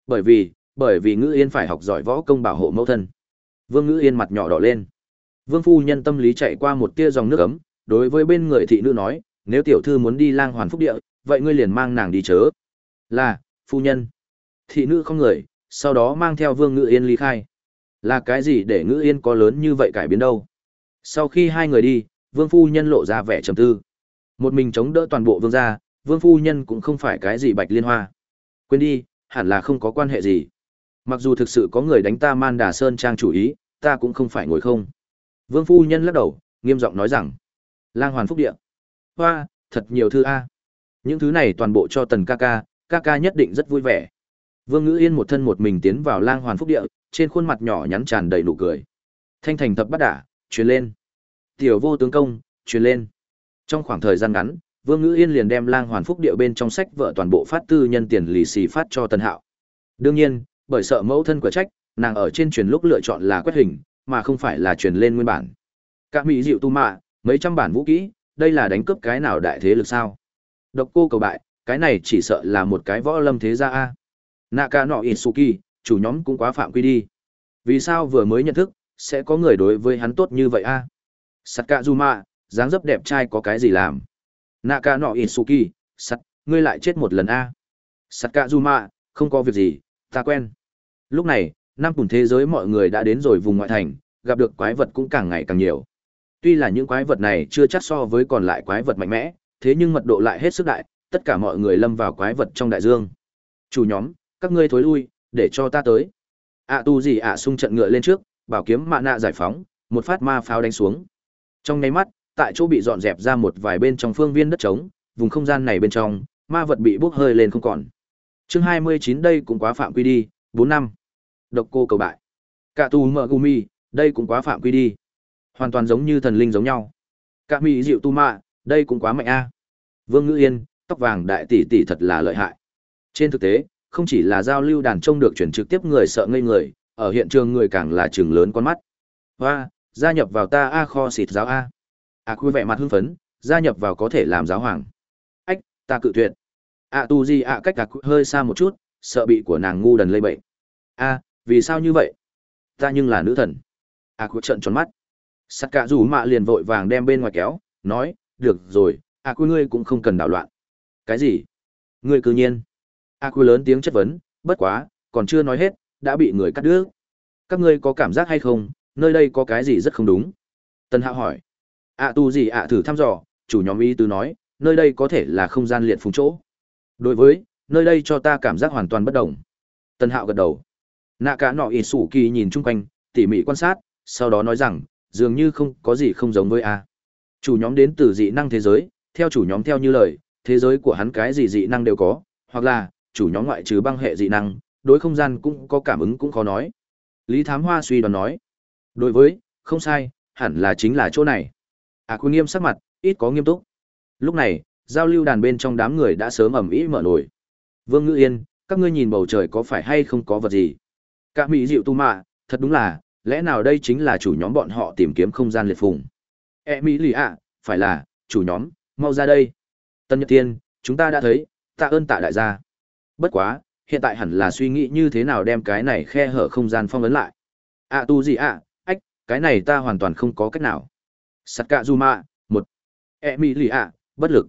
Bởi vì, bởi vì ngữ yên phải học giỏi võ công bảo hộ mẫu thân. Vương ngữ yên mặt nhỏ đỏ lên. Vương phu nhân tâm lý chạy qua một tia dòng nước ấm, đối với bên người thị nữ nói, nếu tiểu thư muốn đi lang hoàn phúc địa, vậy ngươi liền mang nàng đi chớ. Là, phu nhân. Thị nữ không người, sau đó mang theo vương ngữ yên ly khai. Là cái gì để ngữ yên có lớn như vậy cải biến đâu? Sau khi hai người đi, vương phu nhân lộ ra vẻ trầm tư. Một mình chống đỡ toàn bộ vương gia, vương phu nhân cũng không phải cái gì bạch liên hoa. Quên đi, hẳn là không có quan hệ gì. Mặc dù thực sự có người đánh ta man đà sơn trang chủ ý, ta cũng không phải ngồi không. Vương phu nhân lắc đầu, nghiêm giọng nói rằng, lang hoàn phúc địa. Hoa, thật nhiều thư A. Những thứ này toàn bộ cho tần ca ca, ca ca nhất định rất vui vẻ. Vương Ngữ Yên một thân một mình tiến vào lang hoàn phúc địa, trên khuôn mặt nhỏ nhắn tràn đầy nụ cười. Thanh thành thập bắt đả, truyền lên. Tiểu vô tướng công, truyền lên. Trong khoảng thời gian ngắn, Vương Ngữ Yên liền đem lang hoàn phúc địa bên trong sách vợ toàn bộ phát tư nhân tiền lì xì phát cho Tần Hạo. Đương nhiên, bởi sợ mẫu thân của trách, nàng ở trên truyền lúc lựa chọn là quét hình, mà không phải là truyền lên nguyên bản. Cả mỹ dịu tu mạ, mấy trăm bản vũ kỹ, đây là đánh cướp cái nào đại thế lực sao? Độc cô cầu bại, cái này chỉ sợ là một cái võ lâm thế gia a. Naka no Itsuki, chủ nhóm cũng quá phạm quy đi. Vì sao vừa mới nhận thức, sẽ có người đối với hắn tốt như vậy a? Sakazuma, dáng dấp đẹp trai có cái gì làm? Naka no Itsuki, sắt, ngươi lại chết một lần a. Sakazuma, không có việc gì, ta quen. Lúc này, năm cùng thế giới mọi người đã đến rồi vùng ngoại thành, gặp được quái vật cũng càng ngày càng nhiều. Tuy là những quái vật này chưa chắc so với còn lại quái vật mạnh mẽ, thế nhưng mật độ lại hết sức đại, tất cả mọi người lâm vào quái vật trong đại dương. Chủ nhóm, các ngươi thối lui, để cho ta tới. ạ tu gì ạ xung trận ngựa lên trước, bảo kiếm mạ nạ giải phóng, một phát ma pháo đánh xuống. Trong nháy mắt, tại chỗ bị dọn dẹp ra một vài bên trong phương viên đất trống, vùng không gian này bên trong, ma vật bị bốc hơi lên không còn. Chương 29 đây cũng quá phạm quy đi, 4 năm. Độc cô cầu bại. Cả tù mở gumi, đây cũng quá phạm quy đi. Hoàn toàn giống như thần linh giống nhau. Cả mỹ dịu tu mạ, đây cũng quá mạnh a. Vương Ngữ Yên, tóc vàng đại tỷ tỷ thật là lợi hại. Trên thực tế, không chỉ là giao lưu đàn trông được chuyển trực tiếp người sợ ngây người, ở hiện trường người càng là trường lớn con mắt. Hoa, gia nhập vào ta A kho xịt giáo A. À quy vẻ mặt hưng phấn, gia nhập vào có thể làm giáo hoàng. Ách, ta cự tuyệt ạ tu Di, ạ cách gạc hơi xa một chút, sợ bị của nàng ngu đần lây bệnh. A, vì sao như vậy? Ta nhưng là nữ thần. À, ạ quy trợn tròn mắt. Sắt cả rủ mạ liền vội vàng đem bên ngoài kéo, nói, được rồi, ạ quy ngươi cũng không cần đảo loạn. Cái gì? Ngươi cư nhiên. A Quy lớn tiếng chất vấn, bất quá, còn chưa nói hết, đã bị người cắt đứt. Các ngươi có cảm giác hay không, nơi đây có cái gì rất không đúng? Tần Hạo hỏi. ạ tu gì ạ thử thăm dò, chủ nhóm ý tứ nói, nơi đây có thể là không gian liệt phùng chỗ. Đối với, nơi đây cho ta cảm giác hoàn toàn bất đồng. Tần Hạo gật đầu. Nạ cả nọ ỉ sủ kỳ nhìn chung quanh, tỉ mỉ quan sát, sau đó nói rằng, dường như không có gì không giống với A. Chủ nhóm đến từ dị năng thế giới, theo chủ nhóm theo như lời, thế giới của hắn cái gì dị năng đều có, hoặc là, chủ nhóm ngoại trừ băng hệ dị năng, đối không gian cũng có cảm ứng cũng khó nói. Lý Thám Hoa suy đoán nói. Đối với, không sai, hẳn là chính là chỗ này. À Quy nghiêm sắc mặt, ít có nghiêm túc. Lúc này, giao lưu đàn bên trong đám người đã sớm ẩm ĩ mở nổi. Vương Ngữ Yên, các ngươi nhìn bầu trời có phải hay không có vật gì? Cả mỹ dịu tu mạ, thật đúng là, lẽ nào đây chính là chủ nhóm bọn họ tìm kiếm không gian liệt phùng? E mỹ lì ạ, phải là, chủ nhóm, mau ra đây. Tân Nhật Thiên, chúng ta đã thấy, tạ ơn tạ đại gia. Bất quá, hiện tại hẳn là suy nghĩ như thế nào đem cái này khe hở không gian phong ấn lại. À tu gì ạ, ách, cái này ta hoàn toàn không có cách nào. Sắt cạ du mạ, một. E mỹ lì ạ, bất lực.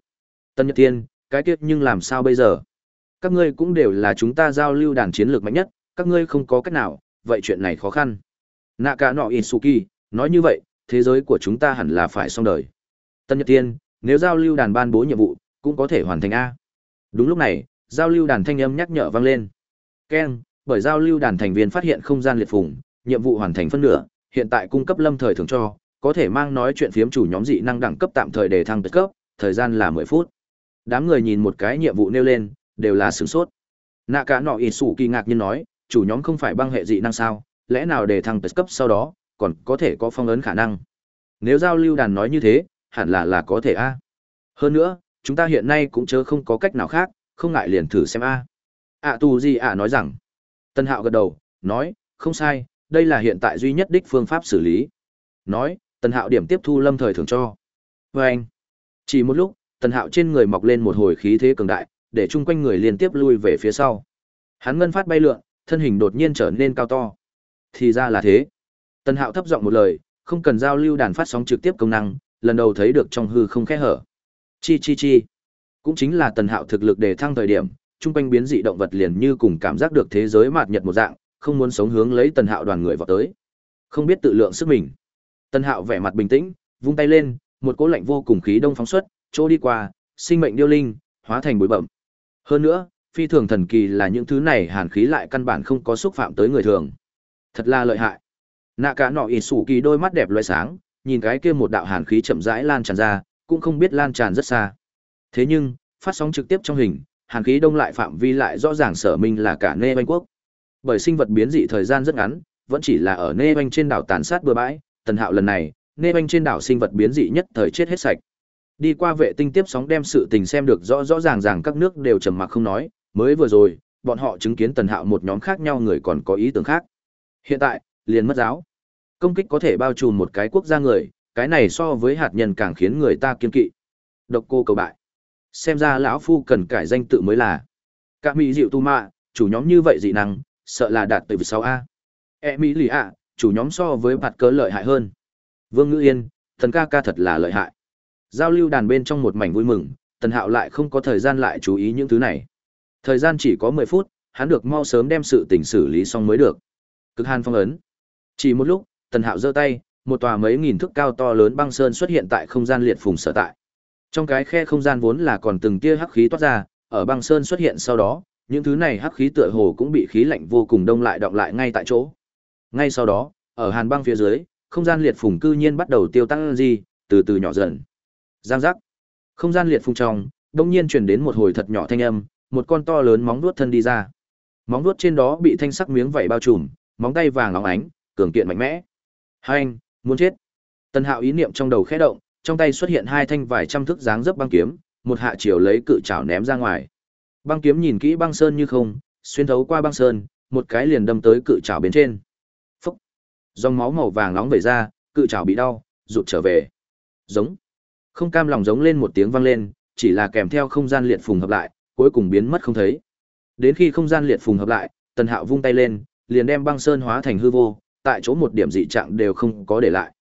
Tân Nhật Thiên, cái kiếp nhưng làm sao bây giờ? Các ngươi cũng đều là chúng ta giao lưu đàn chiến lược mạnh nhất, các ngươi không có cách nào, vậy chuyện này khó khăn. Nạ cả nọ Isuki, nói như vậy, thế giới của chúng ta hẳn là phải xong đời. Tân Nhật Thiên, nếu giao lưu đàn ban bố nhiệm vụ, cũng có thể hoàn thành A. Đúng lúc này, giao lưu đàn thanh âm nhắc nhở vang lên. Ken, bởi giao lưu đàn thành viên phát hiện không gian liệt phùng, nhiệm vụ hoàn thành phân nửa, hiện tại cung cấp lâm thời thưởng cho, có thể mang nói chuyện phiếm chủ nhóm dị năng đẳng cấp tạm thời để thăng cấp, thời gian là 10 phút. Đám người nhìn một cái nhiệm vụ nêu lên, đều là sửng sốt. Nạ cả nọ sủ kỳ ngạc nhiên nói, chủ nhóm không phải băng hệ dị năng sao, lẽ nào để thăng tới cấp sau đó, còn có thể có phong ấn khả năng. Nếu giao lưu đàn nói như thế, hẳn là là có thể a. Hơn nữa, chúng ta hiện nay cũng chớ không có cách nào khác, không ngại liền thử xem a à. ạ tù gì ạ nói rằng tân hạo gật đầu nói không sai đây là hiện tại duy nhất đích phương pháp xử lý nói tân hạo điểm tiếp thu lâm thời thường cho vê anh chỉ một lúc tần hạo trên người mọc lên một hồi khí thế cường đại để chung quanh người liên tiếp lui về phía sau. Hắn ngân phát bay lượn thân hình đột nhiên trở nên cao to. Thì ra là thế. Tần hạo thấp giọng một lời không cần giao lưu đàn phát sóng trực tiếp công năng lần đầu thấy được trong hư không khẽ hở. Chi chi chi. Cũng chính là tần hạo thực lực để thăng thời điểm, trung quanh biến dị động vật liền như cùng cảm giác được thế giới mạt nhật một dạng, không muốn sống hướng lấy tần hạo đoàn người vào tới. Không biết tự lượng sức mình. Tần hạo vẻ mặt bình tĩnh, vung tay lên, một cỗ lạnh vô cùng khí đông phóng xuất, chỗ đi qua, sinh mệnh điêu linh, hóa thành bụi bậm. Hơn nữa, phi thường thần kỳ là những thứ này hàn khí lại căn bản không có xúc phạm tới người thường. Thật là lợi hại. Nạ cả nọ ỉ sủ kỳ đôi mắt đẹp loé sáng, nhìn cái kia một đạo hàn khí chậm rãi lan tràn ra, cũng không biết lan tràn rất xa. Thế nhưng, phát sóng trực tiếp trong hình, hàn khí đông lại phạm vi lại rõ ràng sở minh là cả nê banh quốc. Bởi sinh vật biến dị thời gian rất ngắn, vẫn chỉ là ở nê banh trên đảo tàn sát bừa bãi, tần hạo lần này, nê banh trên đảo sinh vật biến dị nhất thời chết hết sạch. Đi qua vệ tinh tiếp sóng đem sự tình xem được rõ rõ ràng ràng các nước đều trầm mặc không nói, mới vừa rồi, bọn họ chứng kiến tần hạo một nhóm khác nhau người còn có ý tưởng khác. Hiện tại, liền mất giáo. Công kích có thể bao trùm một cái quốc gia người, cái này so với hạt nhân càng khiến người ta kiên kỵ. Độc cô cầu bại. Xem ra lão phu cần cải danh tự mới là. Cả mỹ dịu tu mạ, chủ nhóm như vậy dị năng, sợ là đạt từ 6A. E mỹ lì ạ, chủ nhóm so với bạt cớ lợi hại hơn. Vương Ngữ Yên, thần ca ca thật là lợi hại. Giao lưu đàn bên trong một mảnh vui mừng, Tần Hạo lại không có thời gian lại chú ý những thứ này. Thời gian chỉ có 10 phút, hắn được mau sớm đem sự tình xử lý xong mới được. Cực Hàn phong ấn. Chỉ một lúc, Tần Hạo giơ tay, một tòa mấy nghìn thước cao to lớn băng sơn xuất hiện tại không gian liệt phùng sở tại. Trong cái khe không gian vốn là còn từng tia hắc khí toát ra, ở băng sơn xuất hiện sau đó, những thứ này hắc khí tựa hồ cũng bị khí lạnh vô cùng đông lại đọng lại ngay tại chỗ. Ngay sau đó, ở hàn băng phía dưới, không gian liệt phùng cư nhiên bắt đầu tiêu tăng gì, từ từ nhỏ dần. Giang giác. Không gian liệt phung trong, đông nhiên truyền đến một hồi thật nhỏ thanh âm, một con to lớn móng vuốt thân đi ra. Móng vuốt trên đó bị thanh sắc miếng vảy bao trùm, móng tay vàng óng ánh, cường kiện mạnh mẽ. Hai anh, muốn chết. Tần Hạo ý niệm trong đầu khẽ động, trong tay xuất hiện hai thanh vài trăm thước dáng dấp băng kiếm, một hạ chiều lấy cự trảo ném ra ngoài. Băng kiếm nhìn kỹ băng sơn như không, xuyên thấu qua băng sơn, một cái liền đâm tới cự trảo bên trên. Phúc. Dòng máu màu vàng nóng vẩy ra, cự trảo bị đau, rụt trở về. Giống. Không cam lòng giống lên một tiếng vang lên, chỉ là kèm theo không gian liệt phùng hợp lại, cuối cùng biến mất không thấy. Đến khi không gian liệt phùng hợp lại, Tần Hạo vung tay lên, liền đem băng sơn hóa thành hư vô, tại chỗ một điểm dị trạng đều không có để lại.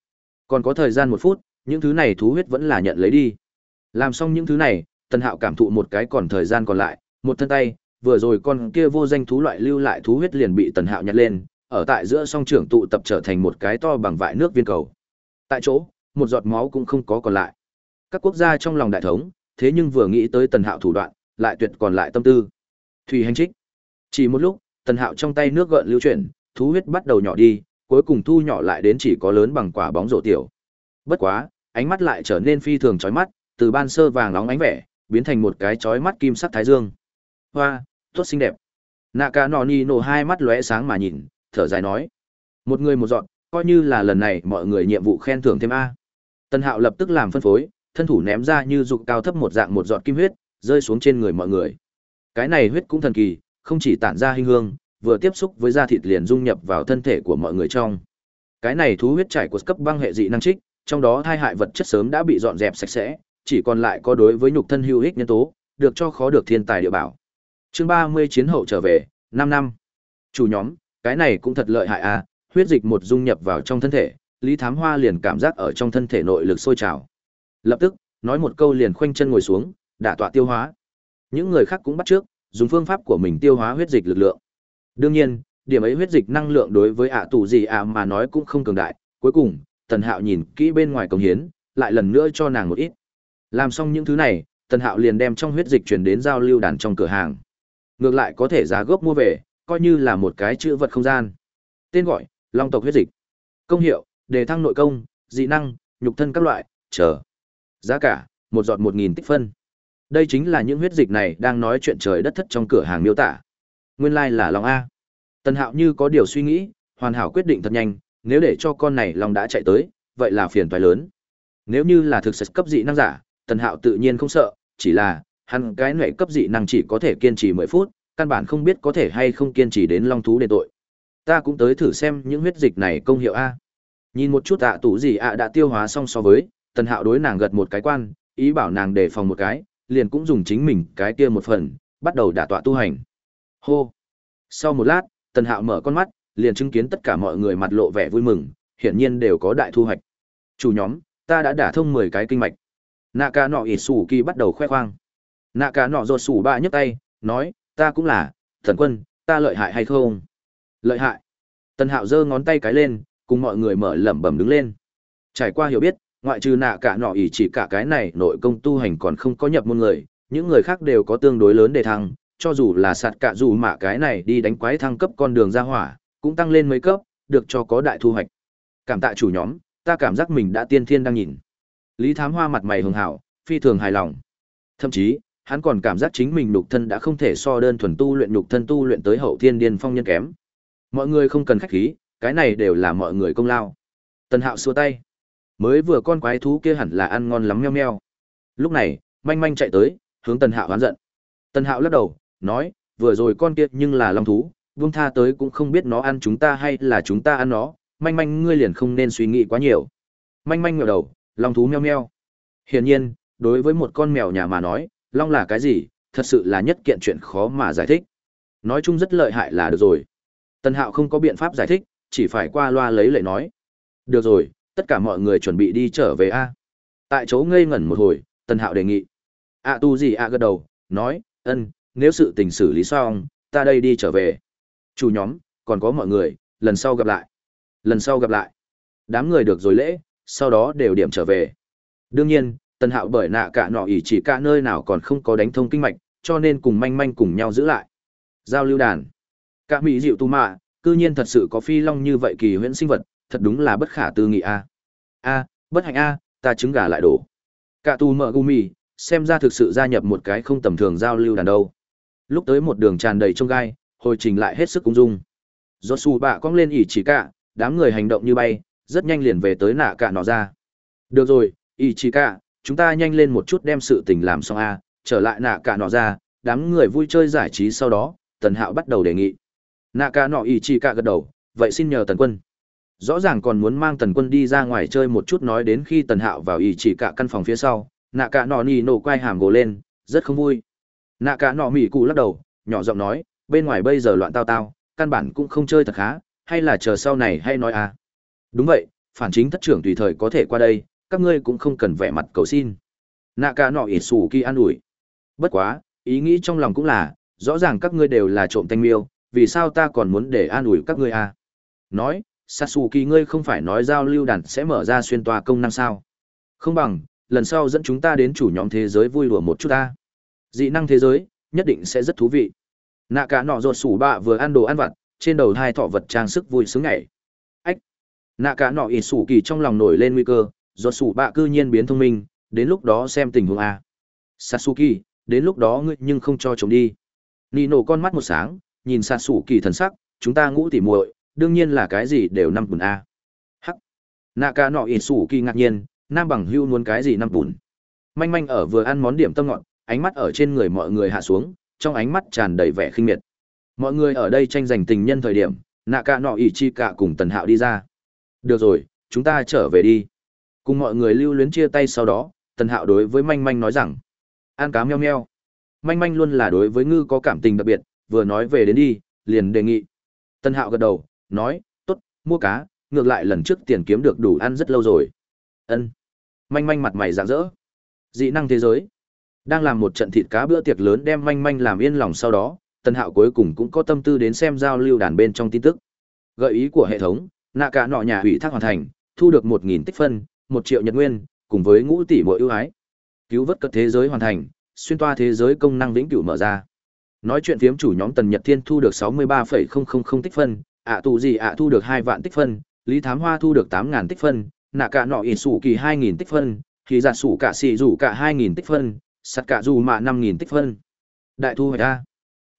Còn có thời gian một phút, những thứ này thú huyết vẫn là nhận lấy đi. Làm xong những thứ này, Tần Hạo cảm thụ một cái còn thời gian còn lại, một thân tay, vừa rồi con kia vô danh thú loại lưu lại thú huyết liền bị Tần Hạo nhặt lên, ở tại giữa song trưởng tụ tập trở thành một cái to bằng vại nước viên cầu. Tại chỗ, một giọt máu cũng không có còn lại. Các quốc gia trong lòng đại thống, thế nhưng vừa nghĩ tới Tần Hạo thủ đoạn, lại tuyệt còn lại tâm tư. Thủy hành trích. Chỉ một lúc, Tần Hạo trong tay nước gợn lưu chuyển, thú huyết bắt đầu nhỏ đi, cuối cùng thu nhỏ lại đến chỉ có lớn bằng quả bóng rổ tiểu. Bất quá, ánh mắt lại trở nên phi thường chói mắt, từ ban sơ vàng nóng ánh vẻ, biến thành một cái chói mắt kim sắc thái dương. Hoa, tốt xinh đẹp. Naka Noni nổ hai mắt lóe sáng mà nhìn, thở dài nói: "Một người một dọn, coi như là lần này mọi người nhiệm vụ khen thưởng thêm a." Tân Hạo lập tức làm phân phối, thân thủ ném ra như dục cao thấp một dạng một giọt kim huyết, rơi xuống trên người mọi người. Cái này huyết cũng thần kỳ, không chỉ tản ra hình hương, vừa tiếp xúc với da thịt liền dung nhập vào thân thể của mọi người trong. Cái này thú huyết trải của cấp băng hệ dị năng trích, trong đó thai hại vật chất sớm đã bị dọn dẹp sạch sẽ, chỉ còn lại có đối với nhục thân hữu ích nhân tố, được cho khó được thiên tài địa bảo. Chương 30 chiến hậu trở về, 5 năm. Chủ nhóm, cái này cũng thật lợi hại à, huyết dịch một dung nhập vào trong thân thể, Lý Thám Hoa liền cảm giác ở trong thân thể nội lực sôi trào. Lập tức, nói một câu liền khoanh chân ngồi xuống, đả tọa tiêu hóa. Những người khác cũng bắt trước, dùng phương pháp của mình tiêu hóa huyết dịch lực lượng. Đương nhiên, điểm ấy huyết dịch năng lượng đối với ạ tù gì ạ mà nói cũng không cường đại, cuối cùng, Tần Hạo nhìn kỹ bên ngoài công hiến, lại lần nữa cho nàng một ít. Làm xong những thứ này, Tần Hạo liền đem trong huyết dịch truyền đến giao lưu đàn trong cửa hàng. Ngược lại có thể giá gốc mua về, coi như là một cái chữ vật không gian. Tên gọi: Long tộc huyết dịch. Công hiệu: đề thăng nội công, dị năng, nhục thân các loại, chờ. Giá cả: một giọt một nghìn tích phân. Đây chính là những huyết dịch này đang nói chuyện trời đất thất trong cửa hàng miêu tả. Nguyên lai lòng là Long A. Tần Hạo như có điều suy nghĩ, hoàn hảo quyết định thật nhanh, nếu để cho con này Long đã chạy tới, vậy là phiền toái lớn. Nếu như là thực sự cấp dị năng giả, Tần Hạo tự nhiên không sợ, chỉ là, hắn cái nệ cấp dị năng chỉ có thể kiên trì 10 phút, căn bản không biết có thể hay không kiên trì đến Long thú để tội. Ta cũng tới thử xem những huyết dịch này công hiệu A. Nhìn một chút ạ tủ gì ạ đã tiêu hóa xong so với, Tần Hạo đối nàng gật một cái quan, ý bảo nàng đề phòng một cái, liền cũng dùng chính mình cái kia một phần, bắt đầu đả tọa tu hành. Hô. Sau một lát, Tần Hạo mở con mắt, liền chứng kiến tất cả mọi người mặt lộ vẻ vui mừng, hiển nhiên đều có đại thu hoạch. Chủ nhóm, ta đã đả thông 10 cái kinh mạch. Nạ ca nọ ịt sủ kỳ bắt đầu khoe khoang. Nạ ca nọ rột sủ ba nhấc tay, nói, ta cũng là, thần quân, ta lợi hại hay không? Lợi hại. Tần Hạo giơ ngón tay cái lên, cùng mọi người mở lẩm bẩm đứng lên. Trải qua hiểu biết, ngoại trừ nạ cả nọ ỉ chỉ cả cái này nội công tu hành còn không có nhập môn người, những người khác đều có tương đối lớn để thăng, cho dù là sạt cả dù mạ cái này đi đánh quái thăng cấp con đường ra hỏa, cũng tăng lên mấy cấp, được cho có đại thu hoạch. Cảm tạ chủ nhóm, ta cảm giác mình đã tiên thiên đang nhìn. Lý Thám Hoa mặt mày hường hảo, phi thường hài lòng. Thậm chí, hắn còn cảm giác chính mình nhục thân đã không thể so đơn thuần tu luyện nhục thân tu luyện tới hậu thiên điên phong nhân kém. Mọi người không cần khách khí, cái này đều là mọi người công lao. Tần Hạo xua tay. Mới vừa con quái thú kia hẳn là ăn ngon lắm meo meo. Lúc này, manh manh chạy tới, hướng Tần Hạo oán giận. Tần Hạo lắc đầu, nói, vừa rồi con kia nhưng là long thú, buông tha tới cũng không biết nó ăn chúng ta hay là chúng ta ăn nó, manh manh ngươi liền không nên suy nghĩ quá nhiều. Manh manh ngẩng đầu, long thú meo meo. Hiển nhiên, đối với một con mèo nhà mà nói, long là cái gì, thật sự là nhất kiện chuyện khó mà giải thích. Nói chung rất lợi hại là được rồi. Tần Hạo không có biện pháp giải thích, chỉ phải qua loa lấy lệ nói. Được rồi, tất cả mọi người chuẩn bị đi trở về a. Tại chỗ ngây ngẩn một hồi, Tần Hạo đề nghị. A tu gì a gật đầu, nói, ân, nếu sự tình xử lý xong, ta đây đi trở về. Chủ nhóm, còn có mọi người, lần sau gặp lại. Lần sau gặp lại. Đám người được rồi lễ, sau đó đều điểm trở về. Đương nhiên, Tần Hạo bởi nạ cả nọ ỉ chỉ cả nơi nào còn không có đánh thông kinh mạch, cho nên cùng manh manh cùng nhau giữ lại. Giao lưu đàn. Cả mỹ dịu tu mạ, cư nhiên thật sự có phi long như vậy kỳ huyễn sinh vật, thật đúng là bất khả tư nghị a. A, bất hạnh a, ta trứng gà lại đổ. Cả tu mở gumi, xem ra thực sự gia nhập một cái không tầm thường giao lưu đàn đâu. Lúc tới một đường tràn đầy trông gai, hồi trình lại hết sức cung dung. Do su bạ cong lên ỉ chỉ cả, đám người hành động như bay, rất nhanh liền về tới nạ cả nọ ra. Được rồi, ỉ chỉ cả, chúng ta nhanh lên một chút đem sự tình làm xong a, trở lại nạ cả nọ ra, đám người vui chơi giải trí sau đó, Tần Hạo bắt đầu đề nghị. Nạ cả nọ ỉ chỉ cả gật đầu, vậy xin nhờ Tần Quân. Rõ ràng còn muốn mang Tần Quân đi ra ngoài chơi một chút nói đến khi Tần Hạo vào ý chỉ cả căn phòng phía sau, nạ cả nọ nỉ nổ quay hàm gồ lên, rất không vui. Nạ cả nọ mỉ cụ lắc đầu, nhỏ giọng nói, bên ngoài bây giờ loạn tao tao, căn bản cũng không chơi thật khá, hay là chờ sau này hay nói à. Đúng vậy, phản chính thất trưởng tùy thời có thể qua đây, các ngươi cũng không cần vẻ mặt cầu xin. Nạ cả nọ ỉ xù kỳ an ủi. Bất quá, ý nghĩ trong lòng cũng là, rõ ràng các ngươi đều là trộm thanh miêu, vì sao ta còn muốn để an ủi các ngươi à? Nói, Sasuke ngươi không phải nói giao lưu đàn sẽ mở ra xuyên tòa công năng sao? Không bằng, lần sau dẫn chúng ta đến chủ nhóm thế giới vui đùa một chút ta. Dị năng thế giới, nhất định sẽ rất thú vị. Nạ cả nọ ruột sủ bạ vừa ăn đồ ăn vặt, trên đầu hai thọ vật trang sức vui sướng nhảy. Ách! Nạ cả nọ ỉ sủ kỳ trong lòng nổi lên nguy cơ, ruột sủ bạ cư nhiên biến thông minh, đến lúc đó xem tình huống A. Sasuke, đến lúc đó ngươi nhưng không cho chồng đi. Nino con mắt một sáng, nhìn Sasuke thần sắc, chúng ta ngũ tỉ muội, đương nhiên là cái gì đều năm bùn A. Hắc! Nạ ca nọ ỉ sủ kỳ ngạc nhiên, nam bằng hưu muốn cái gì năm bùn. Manh manh ở vừa ăn món điểm tâm ngọt, ánh mắt ở trên người mọi người hạ xuống, trong ánh mắt tràn đầy vẻ khinh miệt. Mọi người ở đây tranh giành tình nhân thời điểm, nạ ca nọ ỉ chi cả cùng tần hạo đi ra. Được rồi, chúng ta trở về đi. Cùng mọi người lưu luyến chia tay sau đó, tần hạo đối với manh manh nói rằng, ăn cá meo meo. Manh manh luôn là đối với ngư có cảm tình đặc biệt, vừa nói về đến đi, liền đề nghị. Tần hạo gật đầu, nói, tốt, mua cá, ngược lại lần trước tiền kiếm được đủ ăn rất lâu rồi. ân Manh manh mặt mày rạng rỡ. Dị năng thế giới. Đang làm một trận thịt cá bữa tiệc lớn đem manh manh làm yên lòng sau đó, Tân Hạo cuối cùng cũng có tâm tư đến xem giao lưu đàn bên trong tin tức. Gợi ý của hệ thống, nạ cả nọ nhà hủy thác hoàn thành, thu được 1000 tích phân, 1 triệu nhật nguyên, cùng với ngũ tỷ mỗi ưu ái. Cứu vớt cất thế giới hoàn thành, xuyên toa thế giới công năng vĩnh cửu mở ra. Nói chuyện phiếm chủ nhóm Tần Nhật Thiên thu được 63,000 tích phân, ạ tù gì ạ thu được hai vạn tích phân, Lý Thám Hoa thu được tám ngàn tích phân, nạ cả nọ ỉ sủ kỳ 2000 tích phân, thì giả sủ cả xì rủ cả 2000 tích phân, sắt cả dù mạ năm nghìn tích phân. Đại thu hoạch a.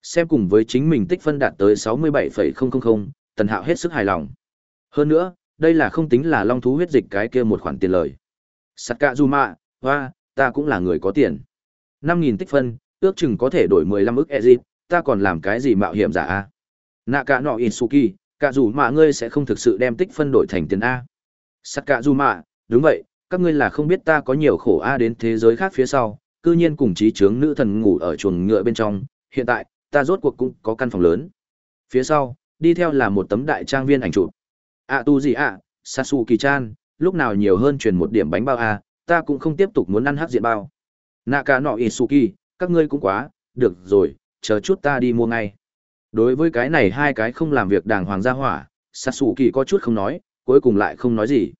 Xem cùng với chính mình tích phân đạt tới sáu mươi bảy phẩy không không không tần hạo hết sức hài lòng. Hơn nữa đây là không tính là long thú huyết dịch cái kia một khoản tiền lời. Sắt cả dù mạ hoa ta cũng là người có tiền. năm nghìn tích phân ước chừng có thể đổi mười lăm ức exit ta còn làm cái gì mạo hiểm giả a? Nạ cả nọ insuki cả dù mạ ngươi sẽ không thực sự đem tích phân đổi thành tiền a sắt cả dù mạ đúng vậy các ngươi là không biết ta có nhiều khổ a đến thế giới khác phía sau cư nhiên cùng trí trướng nữ thần ngủ ở chuồng ngựa bên trong, hiện tại, ta rốt cuộc cũng có căn phòng lớn. Phía sau, đi theo là một tấm đại trang viên ảnh chụp. À tu gì ạ, à, Sasuke-chan, lúc nào nhiều hơn truyền một điểm bánh bao à, ta cũng không tiếp tục muốn ăn hát diện bao. Nạ cả nọ Isuki, các ngươi cũng quá, được rồi, chờ chút ta đi mua ngay. Đối với cái này hai cái không làm việc đàng hoàng gia hỏa, Sasuke có chút không nói, cuối cùng lại không nói gì.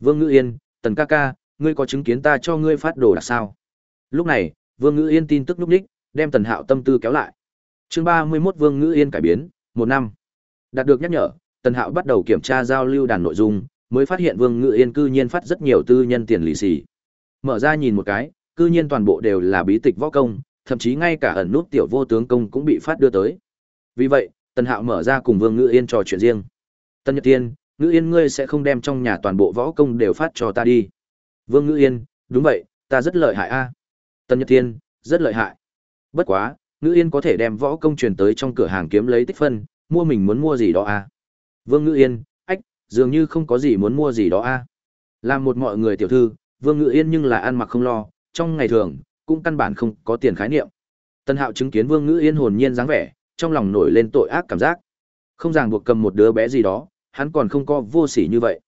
Vương Ngữ Yên, Tần ca ca, ngươi có chứng kiến ta cho ngươi phát đồ là sao? Lúc này, Vương Ngữ Yên tin tức lúc ních, đem Tần Hạo tâm tư kéo lại. Chương 31 Vương Ngữ Yên cải biến, một năm. Đạt được nhắc nhở, Tần Hạo bắt đầu kiểm tra giao lưu đàn nội dung, mới phát hiện Vương Ngữ Yên cư nhiên phát rất nhiều tư nhân tiền lì xì. Mở ra nhìn một cái, cư nhiên toàn bộ đều là bí tịch võ công, thậm chí ngay cả ẩn nút tiểu vô tướng công cũng bị phát đưa tới. Vì vậy, Tần Hạo mở ra cùng Vương Ngữ Yên trò chuyện riêng. Tân Nhật Tiên, Ngữ Yên ngươi sẽ không đem trong nhà toàn bộ võ công đều phát cho ta đi. Vương Ngữ Yên, đúng vậy, ta rất lợi hại a. Tân Nhật Tiên, rất lợi hại. Bất quá, Ngữ Yên có thể đem võ công truyền tới trong cửa hàng kiếm lấy tích phân, mua mình muốn mua gì đó a. Vương Ngữ Yên, ách, dường như không có gì muốn mua gì đó a. Làm một mọi người tiểu thư, Vương Ngữ Yên nhưng là ăn mặc không lo, trong ngày thường cũng căn bản không có tiền khái niệm. Tân Hạo chứng kiến Vương Ngữ Yên hồn nhiên dáng vẻ, trong lòng nổi lên tội ác cảm giác. Không ràng buộc cầm một đứa bé gì đó, hắn còn không có vô sỉ như vậy.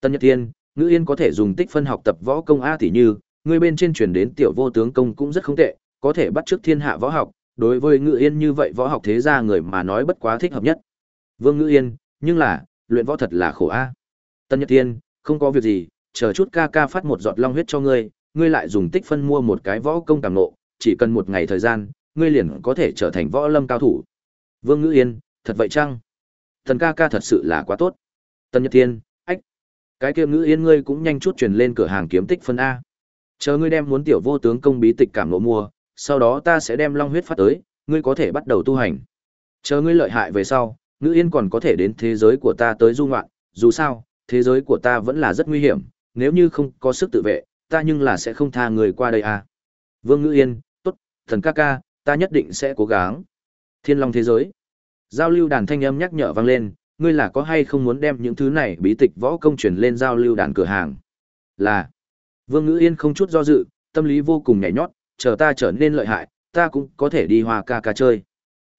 Tân Nhật Thiên, Ngữ Yên có thể dùng tích phân học tập võ công a tỷ như, người bên trên truyền đến tiểu vô tướng công cũng rất không tệ, có thể bắt chước thiên hạ võ học, đối với Ngữ Yên như vậy võ học thế gia người mà nói bất quá thích hợp nhất. Vương Ngữ Yên, nhưng là, luyện võ thật là khổ a. Tân Nhật Thiên, không có việc gì, chờ chút ca ca phát một giọt long huyết cho ngươi, ngươi lại dùng tích phân mua một cái võ công cảm nộ, chỉ cần một ngày thời gian, ngươi liền có thể trở thành võ lâm cao thủ. Vương Ngữ Yên, thật vậy chăng? Thần ca ca thật sự là quá tốt. Tần Nhật Thiên, ách. Cái kia Ngữ Yên ngươi cũng nhanh chút truyền lên cửa hàng kiếm tích phân A. Chờ ngươi đem muốn tiểu vô tướng công bí tịch cảm ngộ mua, sau đó ta sẽ đem long huyết phát tới, ngươi có thể bắt đầu tu hành. Chờ ngươi lợi hại về sau, Ngữ Yên còn có thể đến thế giới của ta tới du ngoạn, dù sao, thế giới của ta vẫn là rất nguy hiểm, nếu như không có sức tự vệ, ta nhưng là sẽ không tha người qua đây à. Vương Ngữ Yên, tốt, thần ca ca, ta nhất định sẽ cố gắng. Thiên Long thế giới. Giao lưu đàn thanh âm nhắc nhở vang lên, ngươi là có hay không muốn đem những thứ này bí tịch võ công truyền lên giao lưu đàn cửa hàng? Là. Vương Ngữ Yên không chút do dự, tâm lý vô cùng nhảy nhót, chờ ta trở nên lợi hại, ta cũng có thể đi hòa ca ca chơi.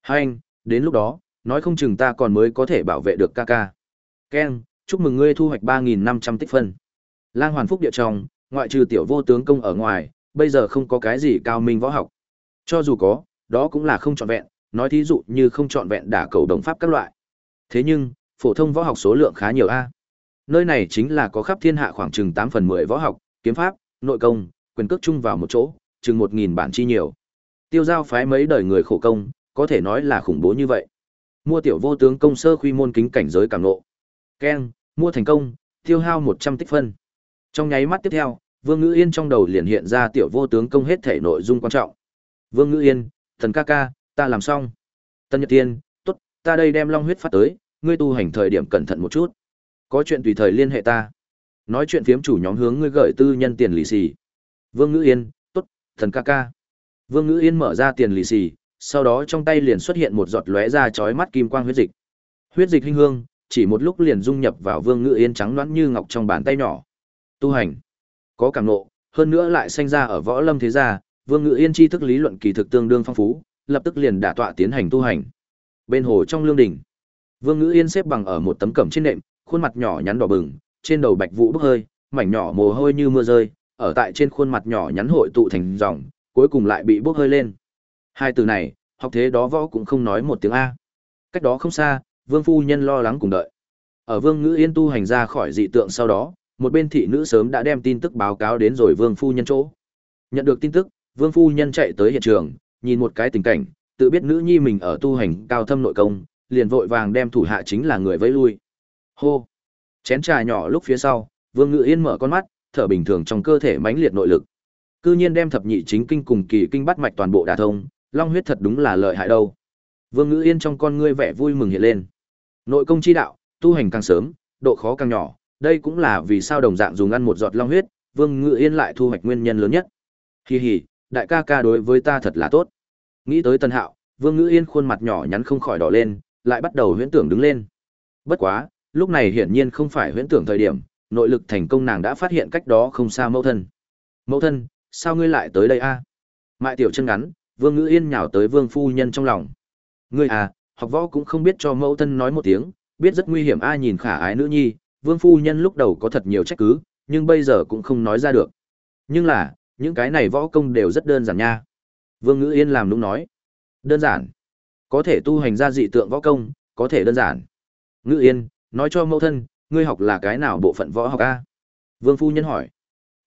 Hai anh, đến lúc đó, nói không chừng ta còn mới có thể bảo vệ được ca ca. Ken, chúc mừng ngươi thu hoạch 3.500 tích phân. Lang hoàn phúc địa trong, ngoại trừ tiểu vô tướng công ở ngoài, bây giờ không có cái gì cao minh võ học. Cho dù có, đó cũng là không trọn vẹn, nói thí dụ như không trọn vẹn đả cầu đồng pháp các loại. Thế nhưng, phổ thông võ học số lượng khá nhiều a. Nơi này chính là có khắp thiên hạ khoảng chừng tám phần 10 võ học, kiếm pháp, nội công, quyền cước chung vào một chỗ, chừng 1000 bản chi nhiều. Tiêu giao phái mấy đời người khổ công, có thể nói là khủng bố như vậy. Mua tiểu vô tướng công sơ khuy môn kính cảnh giới cảm ngộ. Keng, mua thành công, tiêu hao 100 tích phân. Trong nháy mắt tiếp theo, Vương Ngữ Yên trong đầu liền hiện ra tiểu vô tướng công hết thể nội dung quan trọng. Vương Ngữ Yên, thần ca ca, ta làm xong. Tân Nhật Tiên, tốt, ta đây đem long huyết phát tới, ngươi tu hành thời điểm cẩn thận một chút. Có chuyện tùy thời liên hệ ta. Nói chuyện phiếm chủ nhóm hướng ngươi gửi tư nhân tiền lì xì. Vương Ngữ Yên, tốt, thần ca ca. Vương Ngữ Yên mở ra tiền lì xì, sau đó trong tay liền xuất hiện một giọt lóe ra chói mắt kim quang huyết dịch. Huyết dịch hinh hương, chỉ một lúc liền dung nhập vào Vương Ngữ Yên trắng loãng như ngọc trong bàn tay nhỏ. Tu hành, có cảm nộ, hơn nữa lại sinh ra ở võ lâm thế gia, Vương Ngữ Yên tri thức lý luận kỳ thực tương đương phong phú, lập tức liền đả tọa tiến hành tu hành. Bên hồ trong lương đỉnh, Vương Ngữ Yên xếp bằng ở một tấm cẩm trên nệm, khuôn mặt nhỏ nhắn đỏ bừng, trên đầu bạch vụ bốc hơi, mảnh nhỏ mồ hôi như mưa rơi, ở tại trên khuôn mặt nhỏ nhắn hội tụ thành dòng, cuối cùng lại bị bốc hơi lên. Hai từ này, học thế đó võ cũng không nói một tiếng a. Cách đó không xa, Vương phu nhân lo lắng cùng đợi. Ở Vương Ngữ Yên tu hành ra khỏi dị tượng sau đó, một bên thị nữ sớm đã đem tin tức báo cáo đến rồi Vương phu nhân chỗ. Nhận được tin tức, Vương phu nhân chạy tới hiện trường, nhìn một cái tình cảnh, tự biết nữ nhi mình ở tu hành cao thâm nội công, liền vội vàng đem thủ hạ chính là người vẫy lui. Hô. Chén trà nhỏ lúc phía sau, Vương Ngự Yên mở con mắt, thở bình thường trong cơ thể mãnh liệt nội lực. Cư nhiên đem thập nhị chính kinh cùng kỳ kinh bắt mạch toàn bộ đả thông, long huyết thật đúng là lợi hại đâu. Vương Ngự Yên trong con ngươi vẻ vui mừng hiện lên. Nội công chi đạo, tu hành càng sớm, độ khó càng nhỏ, đây cũng là vì sao đồng dạng dùng ăn một giọt long huyết, Vương Ngự Yên lại thu hoạch nguyên nhân lớn nhất. Kỳ hỉ, đại ca ca đối với ta thật là tốt. Nghĩ tới Tân Hạo, Vương Ngữ Yên khuôn mặt nhỏ nhắn không khỏi đỏ lên, lại bắt đầu huyễn tưởng đứng lên. Bất quá, lúc này hiển nhiên không phải huyễn tưởng thời điểm, nội lực thành công nàng đã phát hiện cách đó không xa mẫu thân. Mẫu thân, sao ngươi lại tới đây a? Mại tiểu chân ngắn, Vương Ngữ Yên nhào tới Vương phu nhân trong lòng. Ngươi à, học võ cũng không biết cho mẫu thân nói một tiếng, biết rất nguy hiểm a nhìn khả ái nữ nhi, Vương phu nhân lúc đầu có thật nhiều trách cứ, nhưng bây giờ cũng không nói ra được. Nhưng là, những cái này võ công đều rất đơn giản nha. Vương Ngữ Yên làm đúng nói. Đơn giản. Có thể tu hành ra dị tượng võ công, có thể đơn giản. Ngữ Yên, nói cho mẫu thân, ngươi học là cái nào bộ phận võ học A? Vương Phu Nhân hỏi.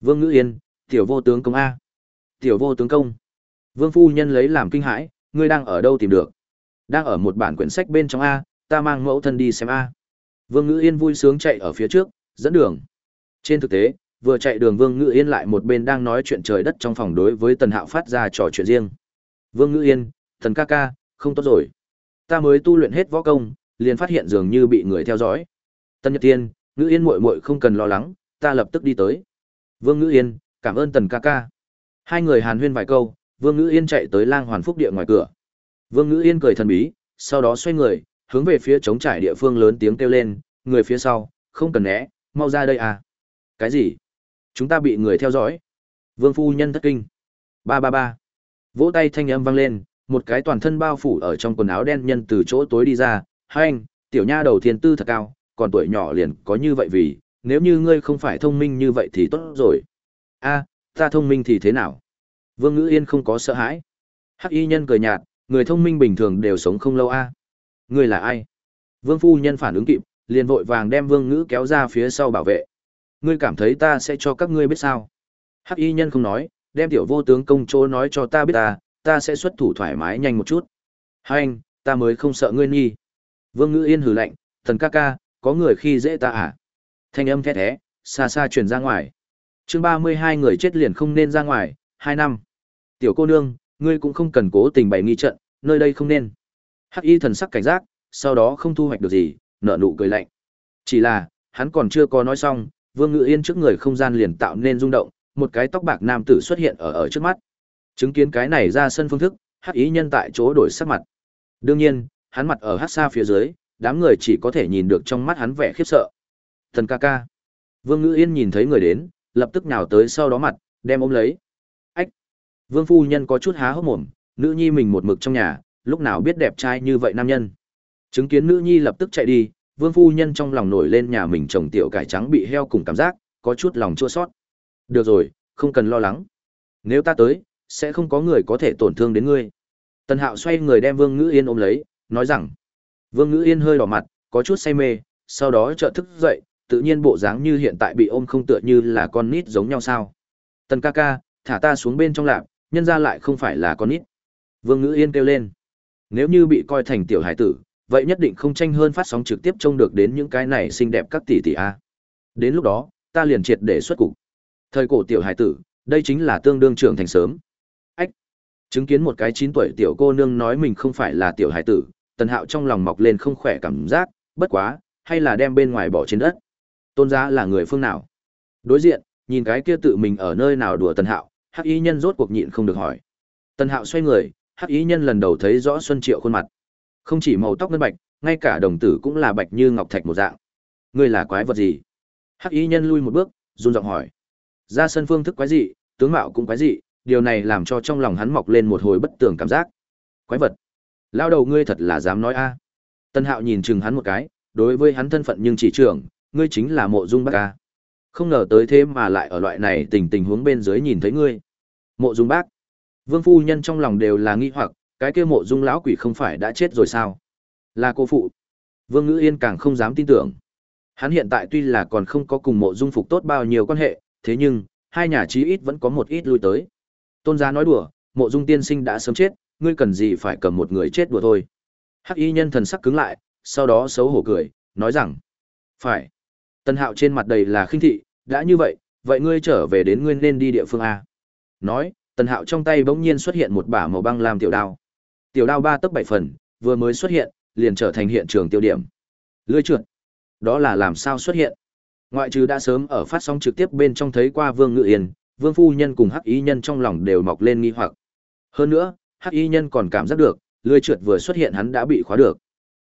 Vương Ngữ Yên, tiểu vô tướng công A. Tiểu vô tướng công. Vương phu nhân lấy làm kinh hãi, ngươi đang ở đâu tìm được? Đang ở một bản quyển sách bên trong a, ta mang mẫu thân đi xem a. Vương Ngữ Yên vui sướng chạy ở phía trước, dẫn đường. Trên thực tế, vừa chạy đường Vương Ngữ Yên lại một bên đang nói chuyện trời đất trong phòng đối với Tần Hạo phát ra trò chuyện riêng. Vương Ngữ Yên, thần ca ca, không tốt rồi. Ta mới tu luyện hết võ công, liền phát hiện dường như bị người theo dõi. Tân Nhật Tiên, Ngữ Yên muội muội không cần lo lắng, ta lập tức đi tới. Vương Ngữ Yên, cảm ơn Tần ca ca. Hai người hàn huyên vài câu, Vương Ngữ Yên chạy tới Lang Hoàn Phúc địa ngoài cửa. Vương Ngữ Yên cười thần bí, sau đó xoay người, hướng về phía trống trải địa phương lớn tiếng kêu lên, người phía sau, không cần né, mau ra đây à. Cái gì? Chúng ta bị người theo dõi. Vương phu nhân thất kinh. Ba ba ba. Vỗ tay thanh âm vang lên, một cái toàn thân bao phủ ở trong quần áo đen nhân từ chỗ tối đi ra. Hai anh, tiểu nha đầu thiên tư thật cao, còn tuổi nhỏ liền có như vậy vì, nếu như ngươi không phải thông minh như vậy thì tốt rồi. A, ta thông minh thì thế nào? Vương Ngữ Yên không có sợ hãi. Hắc y nhân cười nhạt, người thông minh bình thường đều sống không lâu a. Ngươi là ai? Vương phu nhân phản ứng kịp, liền vội vàng đem Vương Ngữ kéo ra phía sau bảo vệ. Ngươi cảm thấy ta sẽ cho các ngươi biết sao? Hắc y nhân không nói, đem tiểu vô tướng công chỗ nói cho ta biết ta, ta sẽ xuất thủ thoải mái nhanh một chút. Hai anh, ta mới không sợ ngươi nghi. Vương Ngữ Yên hừ lạnh, thần ca ca, có người khi dễ ta à? Thanh âm thét thé, xa xa truyền ra ngoài. chương ba mươi hai người chết liền không nên ra ngoài, hai năm. Tiểu cô nương, ngươi cũng không cần cố tình bày nghi trận, nơi đây không nên. Hắc y thần sắc cảnh giác, sau đó không thu hoạch được gì, nợ nụ cười lạnh. Chỉ là, hắn còn chưa có nói xong, Vương Ngự Yên trước người không gian liền tạo nên rung động, một cái tóc bạc nam tử xuất hiện ở ở trước mắt. Chứng kiến cái này ra sân phương thức, Hắc ý nhân tại chỗ đổi sắc mặt. Đương nhiên, hắn mặt ở Hắc xa phía dưới, đám người chỉ có thể nhìn được trong mắt hắn vẻ khiếp sợ. Thần ca ca. Vương Ngự Yên nhìn thấy người đến, lập tức nhào tới sau đó mặt, đem ôm lấy. Ách. Vương phu nhân có chút há hốc mồm, nữ nhi mình một mực trong nhà, lúc nào biết đẹp trai như vậy nam nhân. Chứng kiến nữ nhi lập tức chạy đi, vương phu nhân trong lòng nổi lên nhà mình trồng tiểu cải trắng bị heo cùng cảm giác, có chút lòng chua sót. Được rồi, không cần lo lắng. Nếu ta tới, sẽ không có người có thể tổn thương đến ngươi. Tần Hạo xoay người đem Vương Ngữ Yên ôm lấy, nói rằng. Vương Ngữ Yên hơi đỏ mặt, có chút say mê, sau đó chợt thức dậy, tự nhiên bộ dáng như hiện tại bị ôm không tựa như là con nít giống nhau sao. Tần ca ca, thả ta xuống bên trong lạp, nhân ra lại không phải là con nít. Vương Ngữ Yên kêu lên. Nếu như bị coi thành tiểu hải tử, vậy nhất định không tranh hơn phát sóng trực tiếp trông được đến những cái này xinh đẹp các tỷ tỷ a. Đến lúc đó, ta liền triệt để xuất cục. Thời cổ tiểu hải tử, đây chính là tương đương trưởng thành sớm. Ách. Chứng kiến một cái 9 tuổi tiểu cô nương nói mình không phải là tiểu hải tử, Tần Hạo trong lòng mọc lên không khỏe cảm giác, bất quá, hay là đem bên ngoài bỏ trên đất. Tôn giá là người phương nào? Đối diện, nhìn cái kia tự mình ở nơi nào đùa Tần Hạo, Hắc Y nhân rốt cuộc nhịn không được hỏi. Tần Hạo xoay người, Hắc Y nhân lần đầu thấy rõ Xuân Triệu khuôn mặt. Không chỉ màu tóc ngân bạch, ngay cả đồng tử cũng là bạch như ngọc thạch một dạng. Ngươi là quái vật gì? Hắc Y nhân lui một bước, run giọng hỏi. Ra sân phương thức quái dị, tướng mạo cũng quái dị, điều này làm cho trong lòng hắn mọc lên một hồi bất tường cảm giác. Quái vật. Lao đầu ngươi thật là dám nói a. Tân Hạo nhìn chừng hắn một cái, đối với hắn thân phận nhưng chỉ trưởng, ngươi chính là Mộ Dung Bác a. Không ngờ tới thế mà lại ở loại này tình tình huống bên dưới nhìn thấy ngươi. Mộ Dung Bác. Vương phu nhân trong lòng đều là nghi hoặc, cái kia Mộ Dung lão quỷ không phải đã chết rồi sao? Là cô phụ. Vương Ngữ Yên càng không dám tin tưởng. Hắn hiện tại tuy là còn không có cùng Mộ Dung phục tốt bao nhiêu quan hệ, thế nhưng hai nhà chí ít vẫn có một ít lui tới. Tôn giá nói đùa, Mộ Dung tiên sinh đã sớm chết, ngươi cần gì phải cầm một người chết đùa thôi. Hắc y nhân thần sắc cứng lại, sau đó xấu hổ cười, nói rằng, phải. Tân hạo trên mặt đầy là khinh thị, đã như vậy, vậy ngươi trở về đến ngươi nên đi địa phương A. Nói, tần hạo trong tay bỗng nhiên xuất hiện một bả màu băng làm tiểu đao. Tiểu đao ba tấc bảy phần, vừa mới xuất hiện, liền trở thành hiện trường tiêu điểm. Lưỡi trượt. Đó là làm sao xuất hiện? Ngoại trừ đã sớm ở phát sóng trực tiếp bên trong thấy qua Vương Ngự Yên, Vương phu nhân cùng Hắc Y nhân trong lòng đều mọc lên nghi hoặc. Hơn nữa, Hắc Y nhân còn cảm giác được, lưỡi trượt vừa xuất hiện hắn đã bị khóa được.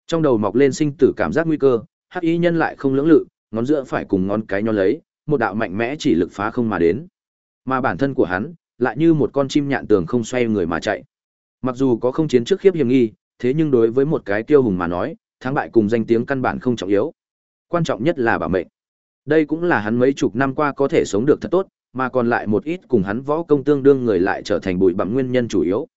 Trong đầu mọc lên sinh tử cảm giác nguy cơ, Hắc Y nhân lại không lưỡng lự, ngón giữa phải cùng ngón cái nhón lấy, một đạo mạnh mẽ chỉ lực phá không mà đến. Mà bản thân của hắn, lại như một con chim nhạn tường không xoay người mà chạy. Mặc dù có không chiến trước khiếp hiểm nghi, thế nhưng đối với một cái tiêu hùng mà nói, thắng bại cùng danh tiếng căn bản không trọng yếu. Quan trọng nhất là bảo mệnh. Đây cũng là hắn mấy chục năm qua có thể sống được thật tốt, mà còn lại một ít cùng hắn võ công tương đương người lại trở thành bụi bặm nguyên nhân chủ yếu.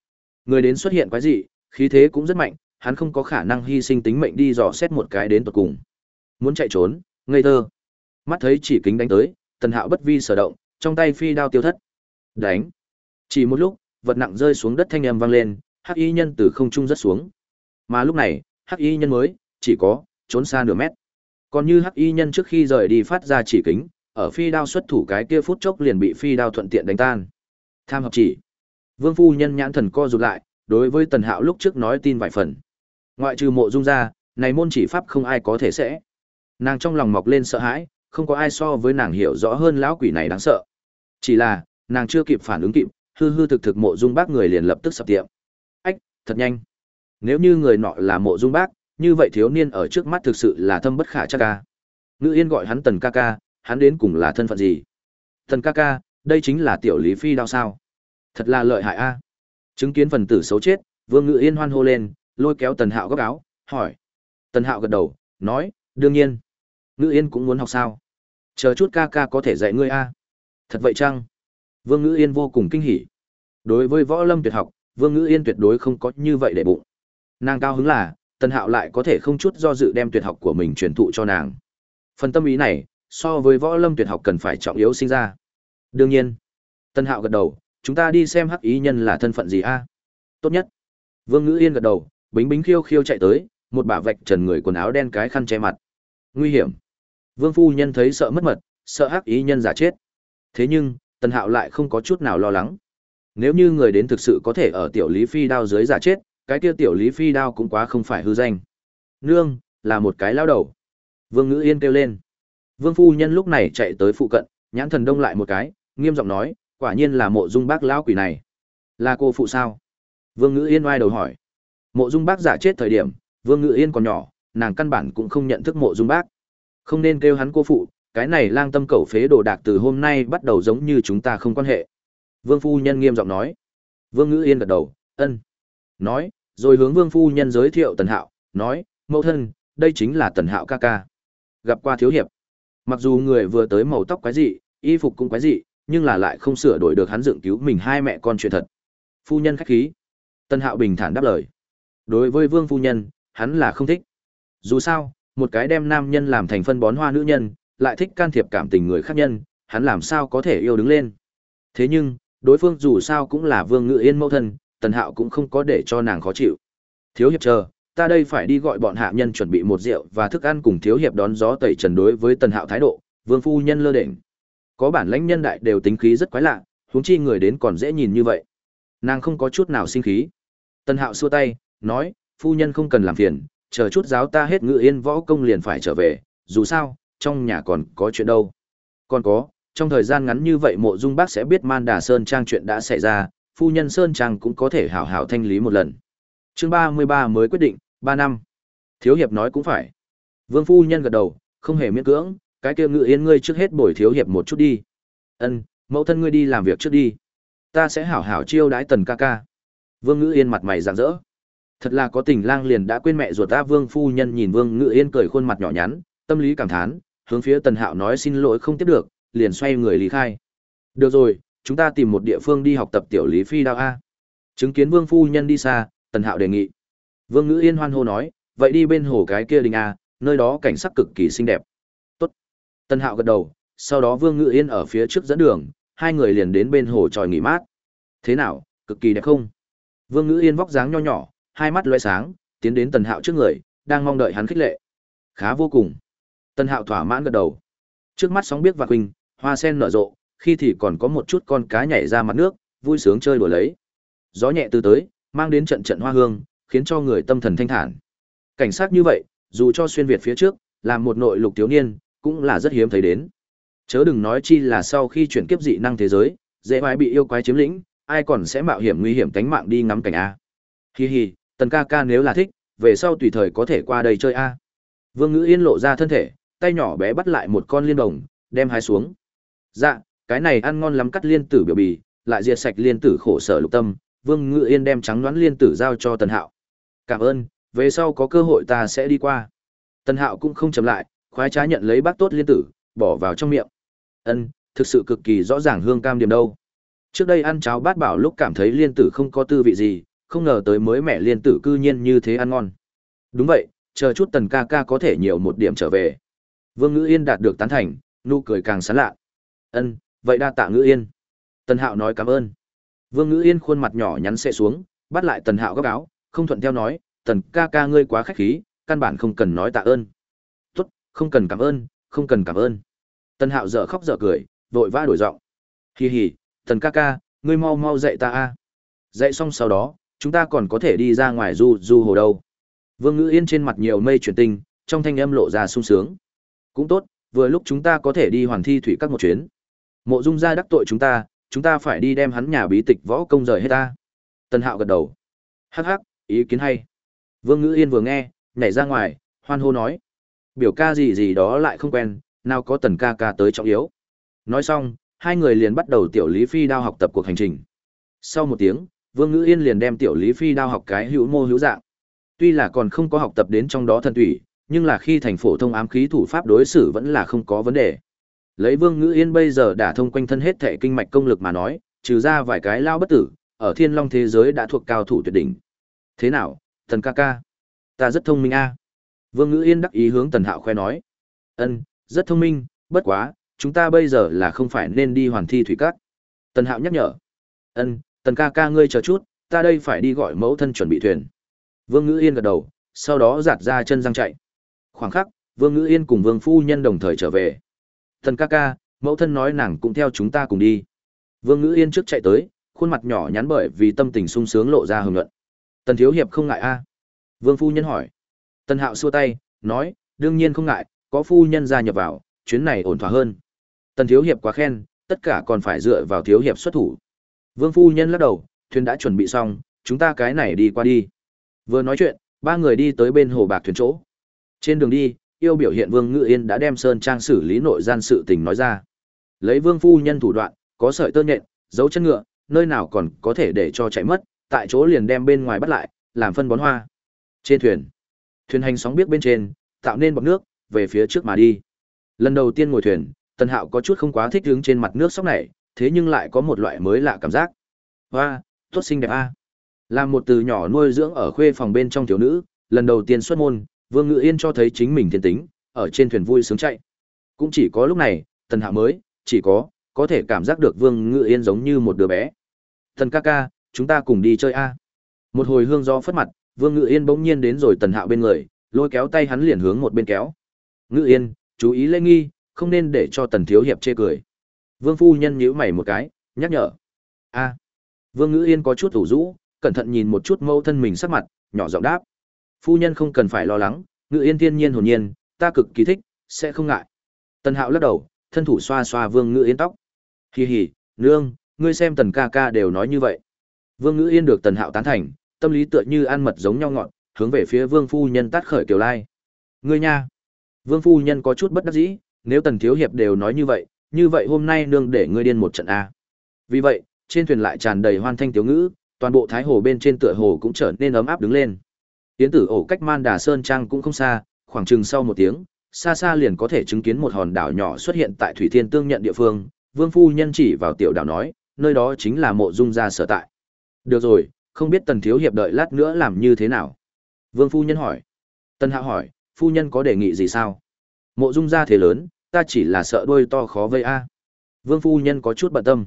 Người đến xuất hiện quái dị, khí thế cũng rất mạnh, hắn không có khả năng hy sinh tính mệnh đi dò xét một cái đến tận cùng. Muốn chạy trốn, ngây thơ. Mắt thấy chỉ kính đánh tới, Tần Hạo bất vi sở động, trong tay phi đao tiêu thất. Đánh. Chỉ một lúc, vật nặng rơi xuống đất thanh âm vang lên, hắc y nhân từ không trung rất xuống. Mà lúc này, hắc y nhân mới chỉ có trốn xa nửa mét. Còn như hắc y nhân trước khi rời đi phát ra chỉ kính, ở phi đao xuất thủ cái kia phút chốc liền bị phi đao thuận tiện đánh tan. Tham hợp chỉ. Vương phu nhân nhãn thần co rụt lại, đối với Tần Hạo lúc trước nói tin vài phần. Ngoại trừ mộ dung ra, này môn chỉ pháp không ai có thể sẽ. Nàng trong lòng mọc lên sợ hãi, không có ai so với nàng hiểu rõ hơn lão quỷ này đáng sợ. Chỉ là, nàng chưa kịp phản ứng kịp, hư hư thực thực mộ dung bác người liền lập tức sập tiệm. Ách, thật nhanh. Nếu như người nọ là mộ dung bác, như vậy thiếu niên ở trước mắt thực sự là thâm bất khả chắc ca. Ngữ yên gọi hắn tần ca ca, hắn đến cùng là thân phận gì? Tần ca ca, đây chính là tiểu lý phi đao sao? Thật là lợi hại a. Chứng kiến phần tử xấu chết, Vương Ngự Yên hoan hô lên, lôi kéo Tần Hạo góc áo, hỏi. Tần Hạo gật đầu, nói, đương nhiên. Ngự Yên cũng muốn học sao? Chờ chút ca ca có thể dạy ngươi a. Thật vậy chăng? Vương Ngữ Yên vô cùng kinh hỉ. Đối với võ lâm tuyệt học, Vương Ngữ Yên tuyệt đối không có như vậy để bụng. Nàng cao hứng là, Tần Hạo lại có thể không chút do dự đem tuyệt học của mình truyền thụ cho nàng. Phần tâm ý này, so với võ lâm tuyệt học cần phải trọng yếu sinh ra. Đương nhiên, Tần Hạo gật đầu, chúng ta đi xem hắc ý nhân là thân phận gì a? Tốt nhất. Vương Ngữ Yên gật đầu, bính bính khiêu khiêu chạy tới, một bả vạch trần người quần áo đen cái khăn che mặt. Nguy hiểm. Vương phu nhân thấy sợ mất mật, sợ hắc ý nhân giả chết. Thế nhưng, Tần Hạo lại không có chút nào lo lắng. Nếu như người đến thực sự có thể ở tiểu Lý Phi đao dưới giả chết, cái kia tiểu Lý Phi đao cũng quá không phải hư danh. Nương, là một cái lao đầu. Vương Ngữ Yên kêu lên. Vương phu nhân lúc này chạy tới phụ cận, nhãn thần đông lại một cái, nghiêm giọng nói, quả nhiên là mộ dung bác lão quỷ này. Là cô phụ sao? Vương Ngữ Yên oai đầu hỏi. Mộ dung bác giả chết thời điểm, Vương Ngữ Yên còn nhỏ, nàng căn bản cũng không nhận thức mộ dung bác. Không nên kêu hắn cô phụ, cái này lang tâm cẩu phế đồ đạc từ hôm nay bắt đầu giống như chúng ta không quan hệ. Vương phu nhân nghiêm giọng nói. Vương Ngữ Yên gật đầu, ân. Nói, rồi hướng Vương phu nhân giới thiệu Tần Hạo, nói, mẫu thân, đây chính là Tần Hạo ca ca. Gặp qua thiếu hiệp. Mặc dù người vừa tới màu tóc quái dị, y phục cũng quái dị, nhưng là lại không sửa đổi được hắn dựng cứu mình hai mẹ con chuyện thật. Phu nhân khách khí. Tần Hạo bình thản đáp lời. Đối với Vương phu nhân, hắn là không thích. Dù sao, một cái đem nam nhân làm thành phân bón hoa nữ nhân, lại thích can thiệp cảm tình người khác nhân, hắn làm sao có thể yêu đứng lên. Thế nhưng, đối phương dù sao cũng là Vương Ngự Yên mẫu thân, Tần Hạo cũng không có để cho nàng khó chịu. Thiếu hiệp chờ, ta đây phải đi gọi bọn hạ nhân chuẩn bị một rượu và thức ăn cùng thiếu hiệp đón gió tẩy trần đối với Tần Hạo thái độ, Vương phu nhân lơ đễnh. Có bản lãnh nhân đại đều tính khí rất quái lạ, huống chi người đến còn dễ nhìn như vậy. Nàng không có chút nào sinh khí. Tần Hạo xua tay, nói, phu nhân không cần làm phiền, chờ chút giáo ta hết ngự yên võ công liền phải trở về, dù sao, trong nhà còn có chuyện đâu. Còn có, trong thời gian ngắn như vậy mộ dung bác sẽ biết man đà Sơn Trang chuyện đã xảy ra, phu nhân Sơn Trang cũng có thể hảo hảo thanh lý một lần. chương ba mươi ba mới quyết định, ba năm. Thiếu hiệp nói cũng phải. Vương phu nhân gật đầu, không hề miễn cưỡng, cái kia ngự yên ngươi trước hết bồi thiếu hiệp một chút đi. Ân, mẫu thân ngươi đi làm việc trước đi. Ta sẽ hảo hảo chiêu đãi tần ca ca. Vương ngự yên mặt mày rạng rỡ. Thật là có tình lang liền đã quên mẹ ruột ta Vương phu nhân nhìn Vương ngự yên cười khuôn mặt nhỏ nhắn, tâm lý cảm thán, hướng phía Tần Hạo nói xin lỗi không tiếp được, liền xoay người lý khai. Được rồi, chúng ta tìm một địa phương đi học tập tiểu lý phi đao A. Chứng kiến Vương Phu Nhân đi xa, Tần Hạo đề nghị. Vương Ngữ Yên hoan hô nói, vậy đi bên hồ cái kia đình A, nơi đó cảnh sắc cực kỳ xinh đẹp. Tốt. Tần Hạo gật đầu, sau đó Vương Ngữ Yên ở phía trước dẫn đường, hai người liền đến bên hồ tròi nghỉ mát. Thế nào, cực kỳ đẹp không? Vương Ngữ Yên vóc dáng nho nhỏ, hai mắt lóe sáng, tiến đến Tần Hạo trước người, đang mong đợi hắn khích lệ. Khá vô cùng. Tân Hạo thỏa mãn gật đầu. Trước mắt sóng biết và quỳnh, hoa sen nở rộ, khi thì còn có một chút con cá nhảy ra mặt nước, vui sướng chơi đùa lấy. Gió nhẹ từ tới, mang đến trận trận hoa hương, khiến cho người tâm thần thanh thản. Cảnh sát như vậy, dù cho xuyên việt phía trước, làm một nội lục thiếu niên, cũng là rất hiếm thấy đến. Chớ đừng nói chi là sau khi chuyển kiếp dị năng thế giới, dễ vai bị yêu quái chiếm lĩnh, ai còn sẽ mạo hiểm nguy hiểm cánh mạng đi ngắm cảnh a. Hi hi, Tần ca ca nếu là thích, về sau tùy thời có thể qua đây chơi a. Vương Ngữ Yên lộ ra thân thể, tay nhỏ bé bắt lại một con liên đồng, đem hái xuống. Dạ, cái này ăn ngon lắm cắt liên tử biểu bì, lại diệt sạch liên tử khổ sở lục tâm, Vương Ngự Yên đem trắng đoán liên tử giao cho Tần Hạo. Cảm ơn, về sau có cơ hội ta sẽ đi qua. Tần Hạo cũng không chậm lại, khoái trá nhận lấy bát tốt liên tử, bỏ vào trong miệng. Ân, thực sự cực kỳ rõ ràng hương cam điểm đâu. Trước đây ăn cháo bát bảo lúc cảm thấy liên tử không có tư vị gì, không ngờ tới mới mẹ liên tử cư nhiên như thế ăn ngon. Đúng vậy, chờ chút tần ca ca có thể nhiều một điểm trở về. Vương Ngữ Yên đạt được tán thành, nụ cười càng sán lạ. Ân, vậy đa tạ Ngữ Yên. Tần Hạo nói cảm ơn. Vương Ngữ Yên khuôn mặt nhỏ nhắn sẽ xuống, bắt lại Tần Hạo góc áo, không thuận theo nói, "Tần ca ca ngươi quá khách khí, căn bản không cần nói tạ ơn." "Tốt, không cần cảm ơn, không cần cảm ơn." Tần Hạo dở khóc dở cười, vội vã đổi giọng. "Hi hi, Tần ca ca, ngươi mau mau dạy ta a." Dạy xong sau đó, chúng ta còn có thể đi ra ngoài du du hồ đâu. Vương Ngữ Yên trên mặt nhiều mây chuyển tình, trong thanh âm lộ ra sung sướng. Cũng tốt, vừa lúc chúng ta có thể đi hoàn thi thủy các một chuyến. Mộ Dung gia đắc tội chúng ta, chúng ta phải đi đem hắn nhà bí tịch võ công rời hết ta. Tần Hạo gật đầu. Hắc hắc, ý kiến hay. Vương Ngữ Yên vừa nghe, nhảy ra ngoài, hoan hô nói. Biểu ca gì gì đó lại không quen, nào có tần ca ca tới trọng yếu. Nói xong, hai người liền bắt đầu tiểu lý phi đao học tập cuộc hành trình. Sau một tiếng, Vương Ngữ Yên liền đem tiểu lý phi đao học cái hữu mô hữu dạng. Tuy là còn không có học tập đến trong đó thân thủy nhưng là khi thành phổ thông ám khí thủ pháp đối xử vẫn là không có vấn đề. Lấy Vương Ngữ Yên bây giờ đã thông quanh thân hết thể kinh mạch công lực mà nói, trừ ra vài cái lao bất tử, ở thiên long thế giới đã thuộc cao thủ tuyệt đỉnh. Thế nào, thần ca ca? Ta rất thông minh a. Vương Ngữ Yên đắc ý hướng Tần Hạo khoe nói. Ân, rất thông minh, bất quá, chúng ta bây giờ là không phải nên đi hoàn thi thủy cát. Tần Hạo nhắc nhở. Ân, Tần ca ca ngươi chờ chút, ta đây phải đi gọi mẫu thân chuẩn bị thuyền. Vương Ngữ Yên gật đầu, sau đó giạt ra chân răng chạy. Khoảng khắc, Vương Ngữ Yên cùng Vương Phu Nhân đồng thời trở về. Thần ca ca, mẫu thân nói nàng cũng theo chúng ta cùng đi. Vương Ngữ Yên trước chạy tới, khuôn mặt nhỏ nhắn bởi vì tâm tình sung sướng lộ ra hưởng luận. Tần Thiếu Hiệp không ngại a Vương Phu Nhân hỏi. Tần Hạo xua tay, nói, đương nhiên không ngại, có Phu Nhân gia nhập vào, chuyến này ổn thỏa hơn. Tần Thiếu Hiệp quá khen, tất cả còn phải dựa vào Thiếu Hiệp xuất thủ. Vương Phu Nhân lắc đầu, thuyền đã chuẩn bị xong, chúng ta cái này đi qua đi. Vừa nói chuyện, ba người đi tới bên hồ bạc thuyền chỗ. Trên đường đi, yêu biểu hiện Vương Ngự Yên đã đem Sơn Trang xử lý nội gian sự tình nói ra. Lấy Vương phu nhân thủ đoạn, có sợi tơ nhện, dấu chân ngựa, nơi nào còn có thể để cho chạy mất, tại chỗ liền đem bên ngoài bắt lại, làm phân bón hoa. Trên thuyền, thuyền hành sóng biết bên trên, tạo nên bọt nước, về phía trước mà đi. Lần đầu tiên ngồi thuyền, Tần Hạo có chút không quá thích đứng trên mặt nước sóc này, thế nhưng lại có một loại mới lạ cảm giác. Hoa, tốt xinh đẹp a. Là một từ nhỏ nuôi dưỡng ở khuê phòng bên trong thiếu nữ, lần đầu tiên xuất môn, Vương Ngự Yên cho thấy chính mình thiên tính, ở trên thuyền vui sướng chạy. Cũng chỉ có lúc này, Tần Hạ mới, chỉ có, có thể cảm giác được Vương Ngự Yên giống như một đứa bé. Tần ca ca, chúng ta cùng đi chơi a. Một hồi hương gió phất mặt, Vương Ngự Yên bỗng nhiên đến rồi Tần Hạ bên người, lôi kéo tay hắn liền hướng một bên kéo. Ngự Yên, chú ý lễ nghi, không nên để cho Tần Thiếu Hiệp chê cười. Vương Phu Nhân nhíu mày một cái, nhắc nhở. a Vương Ngự Yên có chút ủ rũ, cẩn thận nhìn một chút mâu thân mình sắc mặt, nhỏ giọng đáp phu nhân không cần phải lo lắng, ngự yên thiên nhiên hồn nhiên, ta cực kỳ thích, sẽ không ngại. Tần hạo lắc đầu, thân thủ xoa xoa vương ngự yên tóc. Hì hì, nương, ngươi xem tần ca ca đều nói như vậy. Vương ngự yên được tần hạo tán thành, tâm lý tựa như ăn mật giống nhau ngọn, hướng về phía vương phu nhân tát khởi kiều lai. Ngươi nha. Vương phu nhân có chút bất đắc dĩ, nếu tần thiếu hiệp đều nói như vậy như vậy hôm nay nương để ngươi điên một trận a. Vì vậy, trên thuyền lại tràn đầy hoan thanh tiếu ngữ, toàn bộ thái hồ bên trên tựa hồ cũng trở nên ấm áp đứng lên. Yến tử ổ cách Man Đà Sơn Trang cũng không xa, khoảng chừng sau một tiếng, xa xa liền có thể chứng kiến một hòn đảo nhỏ xuất hiện tại Thủy Thiên Tương nhận địa phương. Vương Phu Nhân chỉ vào tiểu đảo nói, nơi đó chính là mộ dung gia sở tại. Được rồi, không biết Tần Thiếu Hiệp đợi lát nữa làm như thế nào? Vương Phu Nhân hỏi. Tần Hạ hỏi, Phu Nhân có đề nghị gì sao? Mộ dung gia thế lớn, ta chỉ là sợ đôi to khó vây a. Vương Phu Nhân có chút bận tâm.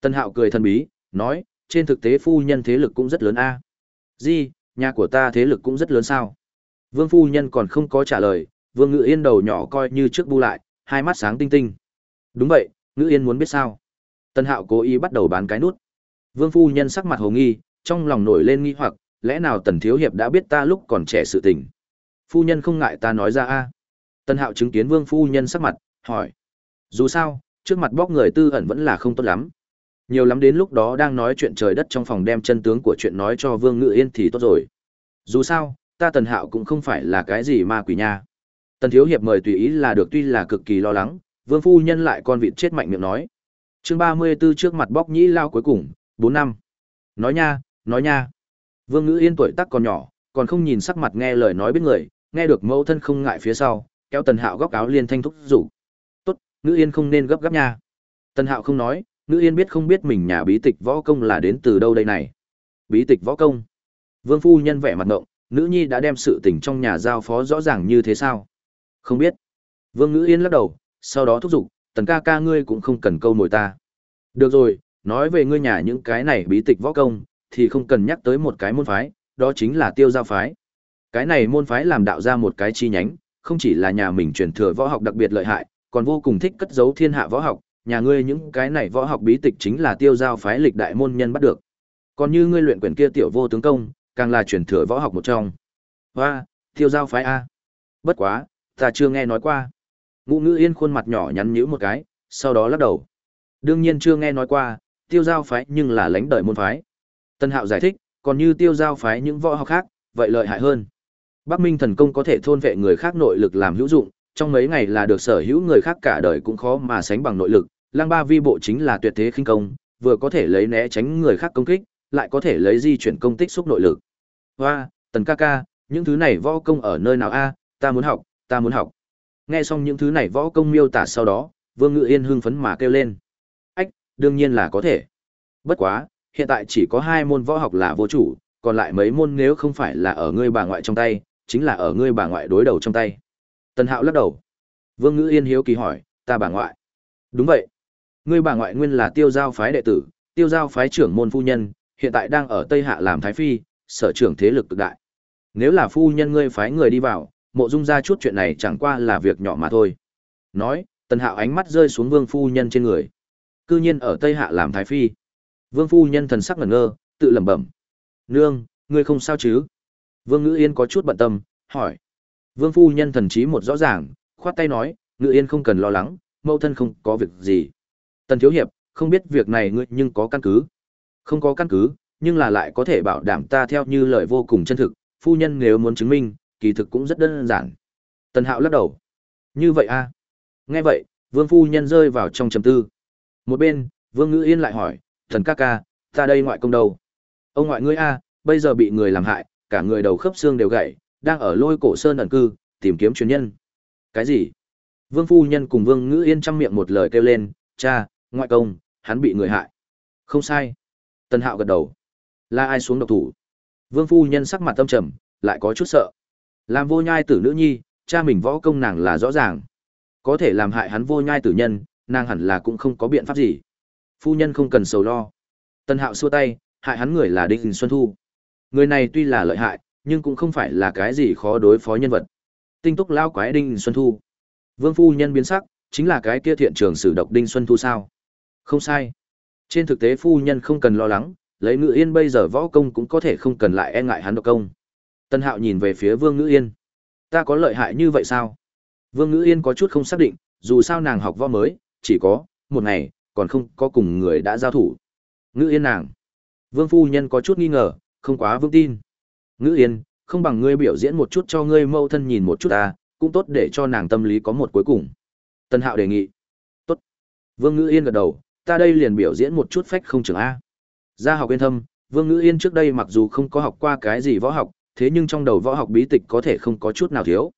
Tần Hạo cười thần bí, nói, trên thực tế Phu Nhân thế lực cũng rất lớn a. À. Gì, nhà của ta thế lực cũng rất lớn sao? Vương phu nhân còn không có trả lời, vương ngự yên đầu nhỏ coi như trước bu lại, hai mắt sáng tinh tinh. Đúng vậy, ngự yên muốn biết sao? Tân hạo cố ý bắt đầu bán cái nút. Vương phu nhân sắc mặt hồ nghi, trong lòng nổi lên nghi hoặc, lẽ nào tần thiếu hiệp đã biết ta lúc còn trẻ sự tình? Phu nhân không ngại ta nói ra a. Tân hạo chứng kiến vương phu nhân sắc mặt, hỏi. Dù sao, trước mặt bóc người tư ẩn vẫn là không tốt lắm nhiều lắm đến lúc đó đang nói chuyện trời đất trong phòng đem chân tướng của chuyện nói cho Vương Ngự Yên thì tốt rồi. Dù sao, ta Tần Hạo cũng không phải là cái gì ma quỷ nha. Tần Thiếu Hiệp mời tùy ý là được tuy là cực kỳ lo lắng, Vương Phu Nhân lại con vịt chết mạnh miệng nói. chương ba mươi 34 trước mặt bóc nhĩ lao cuối cùng, bốn năm. Nói nha, nói nha. Vương Ngữ Yên tuổi tác còn nhỏ, còn không nhìn sắc mặt nghe lời nói biết người, nghe được mẫu thân không ngại phía sau, kéo Tần Hạo góc áo liên thanh thúc rủ. Tốt, Ngữ Yên không nên gấp gáp nha. Tần Hạo không nói, Nữ Yên biết không biết mình nhà bí tịch võ công là đến từ đâu đây này. Bí tịch võ công. Vương phu nhân vẻ mặt ngộng, nữ nhi đã đem sự tình trong nhà giao phó rõ ràng như thế sao? Không biết. Vương Nữ Yên lắc đầu, sau đó thúc giục, tần ca ca ngươi cũng không cần câu mồi ta. Được rồi, nói về ngươi nhà những cái này bí tịch võ công, thì không cần nhắc tới một cái môn phái, đó chính là tiêu giao phái. Cái này môn phái làm đạo ra một cái chi nhánh, không chỉ là nhà mình truyền thừa võ học đặc biệt lợi hại, còn vô cùng thích cất giấu thiên hạ võ học, nhà ngươi những cái này võ học bí tịch chính là tiêu giao phái lịch đại môn nhân bắt được. Còn như ngươi luyện quyển kia tiểu vô tướng công, càng là truyền thừa võ học một trong. Hoa, tiêu giao phái a. Bất quá, ta chưa nghe nói qua. Ngũ Ngữ Yên khuôn mặt nhỏ nhắn nhíu một cái, sau đó lắc đầu. Đương nhiên chưa nghe nói qua, tiêu giao phái nhưng là lãnh đời môn phái. Tân Hạo giải thích, còn như tiêu giao phái những võ học khác, vậy lợi hại hơn. Bắc Minh thần công có thể thôn vệ người khác nội lực làm hữu dụng, trong mấy ngày là được sở hữu người khác cả đời cũng khó mà sánh bằng nội lực, Lang Ba Vi bộ chính là tuyệt thế khinh công, vừa có thể lấy né tránh người khác công kích, lại có thể lấy di chuyển công tích xúc nội lực. Hoa, Tần ca ca, những thứ này võ công ở nơi nào a? ta muốn học, ta muốn học. Nghe xong những thứ này võ công miêu tả sau đó, Vương Ngự Yên hưng phấn mà kêu lên. Ách, đương nhiên là có thể. Bất quá, hiện tại chỉ có hai môn võ học là vô chủ, còn lại mấy môn nếu không phải là ở ngươi bà ngoại trong tay, chính là ở ngươi bà ngoại đối đầu trong tay. Tần Hạo lắc đầu. Vương Ngữ Yên hiếu kỳ hỏi, ta bà ngoại. Đúng vậy. Ngươi bà ngoại nguyên là tiêu giao phái đệ tử, tiêu giao phái trưởng môn phu nhân, hiện tại đang ở Tây Hạ làm thái phi, sở trưởng thế lực cực đại. Nếu là phu nhân ngươi phái người đi vào, mộ dung ra chút chuyện này chẳng qua là việc nhỏ mà thôi. Nói, Tần Hạo ánh mắt rơi xuống Vương phu nhân trên người. Cư nhiên ở Tây Hạ làm thái phi. Vương phu nhân thần sắc ngẩn ngơ, tự lẩm bẩm. Nương, ngươi không sao chứ? Vương Ngữ Yên có chút bận tâm, hỏi. Vương phu nhân thần trí một rõ ràng, khoát tay nói, Ngự Yên không cần lo lắng, mẫu thân không có việc gì. Tần Thiếu Hiệp, không biết việc này ngươi nhưng có căn cứ. Không có căn cứ, nhưng là lại có thể bảo đảm ta theo như lời vô cùng chân thực, phu nhân nếu muốn chứng minh, kỳ thực cũng rất đơn giản. Tần Hạo lắc đầu. Như vậy a à? Nghe vậy, Vương phu nhân rơi vào trong trầm tư. Một bên, Vương Ngữ Yên lại hỏi, thần ca ca, ta đây ngoại công đâu? Ông ngoại ngươi a, bây giờ bị người làm hại, cả người đầu khớp xương đều gãy, đang ở lôi cổ sơn ẩn cư, tìm kiếm truyền nhân. Cái gì? Vương phu nhân cùng Vương Ngữ Yên trong miệng một lời kêu lên, cha, ngoại công, hắn bị người hại. Không sai. Tân Hạo gật đầu. Là ai xuống độc thủ? Vương phu nhân sắc mặt tâm trầm, lại có chút sợ. Làm vô nhai tử nữ nhi, cha mình võ công nàng là rõ ràng. Có thể làm hại hắn vô nhai tử nhân, nàng hẳn là cũng không có biện pháp gì. Phu nhân không cần sầu lo. Tân Hạo xua tay, hại hắn người là Đinh Xuân Thu. Người này tuy là lợi hại, nhưng cũng không phải là cái gì khó đối phó nhân vật. Tinh túc lao quái Đinh Xuân Thu. Vương phu nhân biến sắc, chính là cái kia thiện trường sử độc Đinh Xuân Thu sao? Không sai. Trên thực tế phu nhân không cần lo lắng, lấy Ngự Yên bây giờ võ công cũng có thể không cần lại e ngại hắn độc công. Tân Hạo nhìn về phía Vương Ngự Yên. Ta có lợi hại như vậy sao? Vương Ngự Yên có chút không xác định, dù sao nàng học võ mới, chỉ có một ngày, còn không có cùng người đã giao thủ. Ngự Yên nàng. Vương phu nhân có chút nghi ngờ, không quá vững tin. Ngữ Yên, không bằng ngươi biểu diễn một chút cho ngươi mâu thân nhìn một chút ta, cũng tốt để cho nàng tâm lý có một cuối cùng. Tân Hạo đề nghị. Tốt. Vương Ngữ Yên gật đầu, ta đây liền biểu diễn một chút phách không trưởng A. Gia học yên thâm, Vương Ngữ Yên trước đây mặc dù không có học qua cái gì võ học, thế nhưng trong đầu võ học bí tịch có thể không có chút nào thiếu.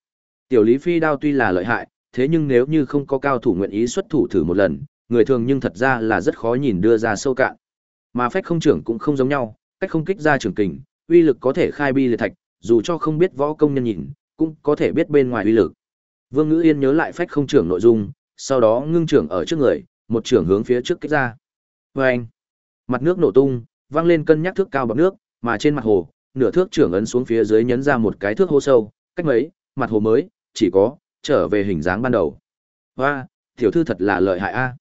Tiểu Lý Phi đao tuy là lợi hại, thế nhưng nếu như không có cao thủ nguyện ý xuất thủ thử một lần, người thường nhưng thật ra là rất khó nhìn đưa ra sâu cạn. Mà phách không trưởng cũng không giống nhau, cách không kích ra trường kình, uy lực có thể khai bi liệt thạch, dù cho không biết võ công nhân nhìn, cũng có thể biết bên ngoài uy lực. Vương Ngữ Yên nhớ lại phách không trưởng nội dung, sau đó ngưng trưởng ở trước người, một trưởng hướng phía trước kích ra. Oeng! anh, mặt nước nổ tung, vang lên cân nhắc thước cao bằng nước, mà trên mặt hồ, nửa thước trưởng ấn xuống phía dưới nhấn ra một cái thước hô sâu, cách mấy, mặt hồ mới, chỉ có, trở về hình dáng ban đầu. Hoa, tiểu thư thật là lợi hại a.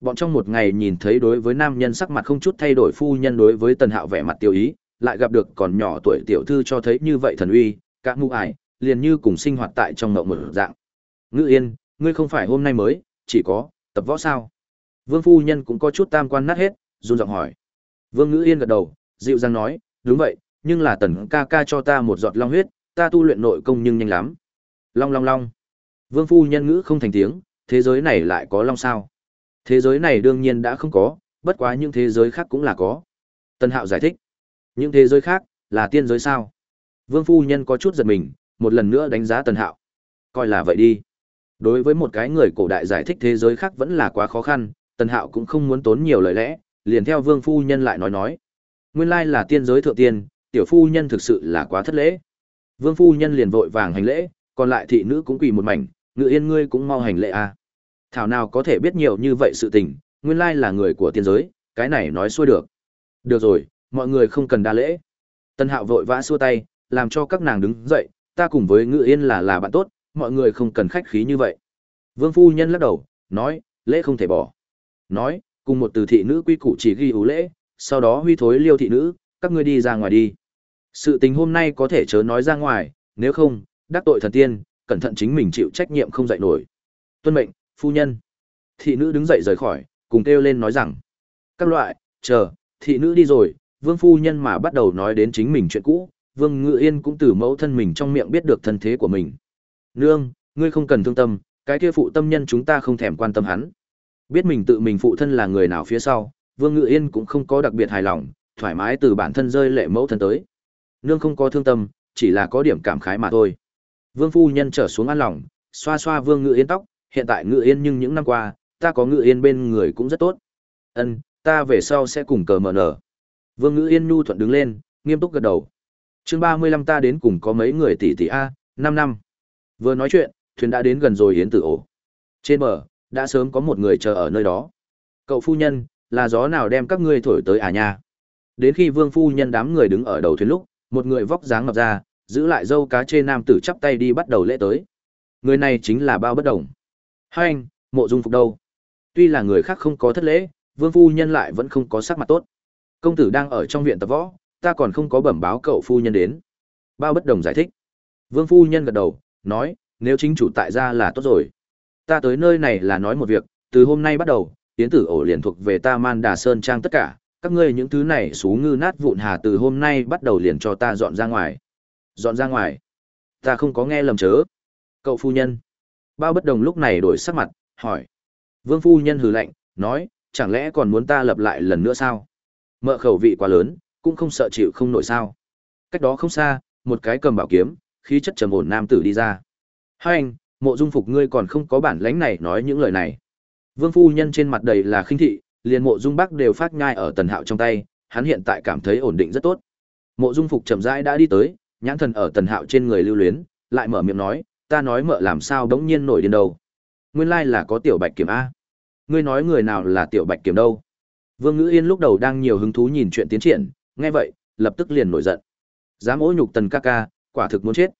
Bọn trong một ngày nhìn thấy đối với nam nhân sắc mặt không chút thay đổi phu nhân đối với tần hạo vẻ mặt tiêu ý, lại gặp được còn nhỏ tuổi tiểu thư cho thấy như vậy thần uy, các ngũ ải, liền như cùng sinh hoạt tại trong mộng một dạng. Ngữ yên, ngươi không phải hôm nay mới, chỉ có, tập võ sao? Vương phu nhân cũng có chút tam quan nát hết, run giọng hỏi. Vương Ngữ Yên gật đầu, dịu dàng nói, đúng vậy, nhưng là tần ca ca cho ta một giọt long huyết, ta tu luyện nội công nhưng nhanh lắm. Long long long. Vương phu nhân ngữ không thành tiếng, thế giới này lại có long sao? Thế giới này đương nhiên đã không có, bất quá những thế giới khác cũng là có. Tân Hạo giải thích. Những thế giới khác, là tiên giới sao? Vương phu nhân có chút giật mình, một lần nữa đánh giá Tần Hạo. Coi là vậy đi. Đối với một cái người cổ đại giải thích thế giới khác vẫn là quá khó khăn, Tần Hạo cũng không muốn tốn nhiều lời lẽ, liền theo Vương phu nhân lại nói nói. Nguyên lai là tiên giới thượng tiên, tiểu phu nhân thực sự là quá thất lễ. Vương phu nhân liền vội vàng hành lễ, còn lại thị nữ cũng quỳ một mảnh, ngự yên ngươi cũng mau hành lễ a. À. Thảo nào có thể biết nhiều như vậy sự tình, nguyên lai là người của tiên giới, cái này nói xuôi được. Được rồi, mọi người không cần đa lễ. Tân Hạo vội vã xua tay, làm cho các nàng đứng dậy, ta cùng với Ngự Yên là là bạn tốt, mọi người không cần khách khí như vậy. Vương phu nhân lắc đầu, nói, lễ không thể bỏ. Nói, cùng một từ thị nữ quy củ chỉ ghi ủ lễ, sau đó huy thối liêu thị nữ, các ngươi đi ra ngoài đi. Sự tình hôm nay có thể chớ nói ra ngoài, nếu không, đắc tội thần tiên, cẩn thận chính mình chịu trách nhiệm không dạy nổi. Tuân mệnh, phu nhân. Thị nữ đứng dậy rời khỏi, cùng kêu lên nói rằng, các loại, chờ, thị nữ đi rồi, vương phu nhân mà bắt đầu nói đến chính mình chuyện cũ, vương ngự yên cũng từ mẫu thân mình trong miệng biết được thân thế của mình. Nương, ngươi không cần thương tâm, cái kia phụ tâm nhân chúng ta không thèm quan tâm hắn. Biết mình tự mình phụ thân là người nào phía sau, vương ngự yên cũng không có đặc biệt hài lòng, thoải mái từ bản thân rơi lệ mẫu thân tới. Nương không có thương tâm, chỉ là có điểm cảm khái mà thôi. Vương phu nhân trở xuống an lòng, xoa xoa Vương Ngự Yên tóc, hiện tại Ngự Yên nhưng những năm qua, ta có Ngự Yên bên người cũng rất tốt. Ân, ta về sau sẽ cùng cờ mở nở. Vương ngữ Yên nhu thuận đứng lên, nghiêm túc gật đầu. Chương ba mươi lăm ta đến cùng có mấy người tỷ tỷ a, năm năm. Vừa nói chuyện, thuyền đã đến gần rồi Yến Tử ổ. Trên bờ, đã sớm có một người chờ ở nơi đó. Cậu phu nhân, là gió nào đem các ngươi thổi tới à nha? Đến khi Vương phu nhân đám người đứng ở đầu thuyền lúc, một người vóc dáng ngập ra, giữ lại dâu cá chê nam tử chắp tay đi bắt đầu lễ tới. Người này chính là bao bất đồng. Hai anh, mộ dung phục đâu? Tuy là người khác không có thất lễ, vương phu nhân lại vẫn không có sắc mặt tốt. Công tử đang ở trong viện tập võ, ta còn không có bẩm báo cậu phu nhân đến. Bao bất đồng giải thích. Vương phu nhân gật đầu, nói, nếu chính chủ tại gia là tốt rồi. Ta tới nơi này là nói một việc, từ hôm nay bắt đầu, tiến tử ổ liền thuộc về ta man đà sơn trang tất cả, các ngươi những thứ này xú ngư nát vụn hà từ hôm nay bắt đầu liền cho ta dọn ra ngoài. Dọn ra ngoài. Ta không có nghe lầm chớ. Cậu phu nhân. Bao bất đồng lúc này đổi sắc mặt, hỏi. Vương phu nhân hừ lạnh, nói, chẳng lẽ còn muốn ta lập lại lần nữa sao? Mợ khẩu vị quá lớn, cũng không sợ chịu không nổi sao. Cách đó không xa, một cái cầm bảo kiếm, khí chất trầm ổn nam tử đi ra. Hai anh, mộ dung phục ngươi còn không có bản lãnh này nói những lời này. Vương phu nhân trên mặt đầy là khinh thị, liền mộ dung bắc đều phát nhai ở tần hạo trong tay, hắn hiện tại cảm thấy ổn định rất tốt. Mộ dung phục chậm rãi đã đi tới, nhãn thần ở tần hạo trên người lưu luyến, lại mở miệng nói, ta nói mợ làm sao đống nhiên nổi điên đầu. Nguyên lai là có tiểu bạch kiểm A. Ngươi nói người nào là tiểu bạch kiểm đâu? Vương Ngữ Yên lúc đầu đang nhiều hứng thú nhìn chuyện tiến triển, nghe vậy, lập tức liền nổi giận. Dám ố nhục tần ca ca, quả thực muốn chết.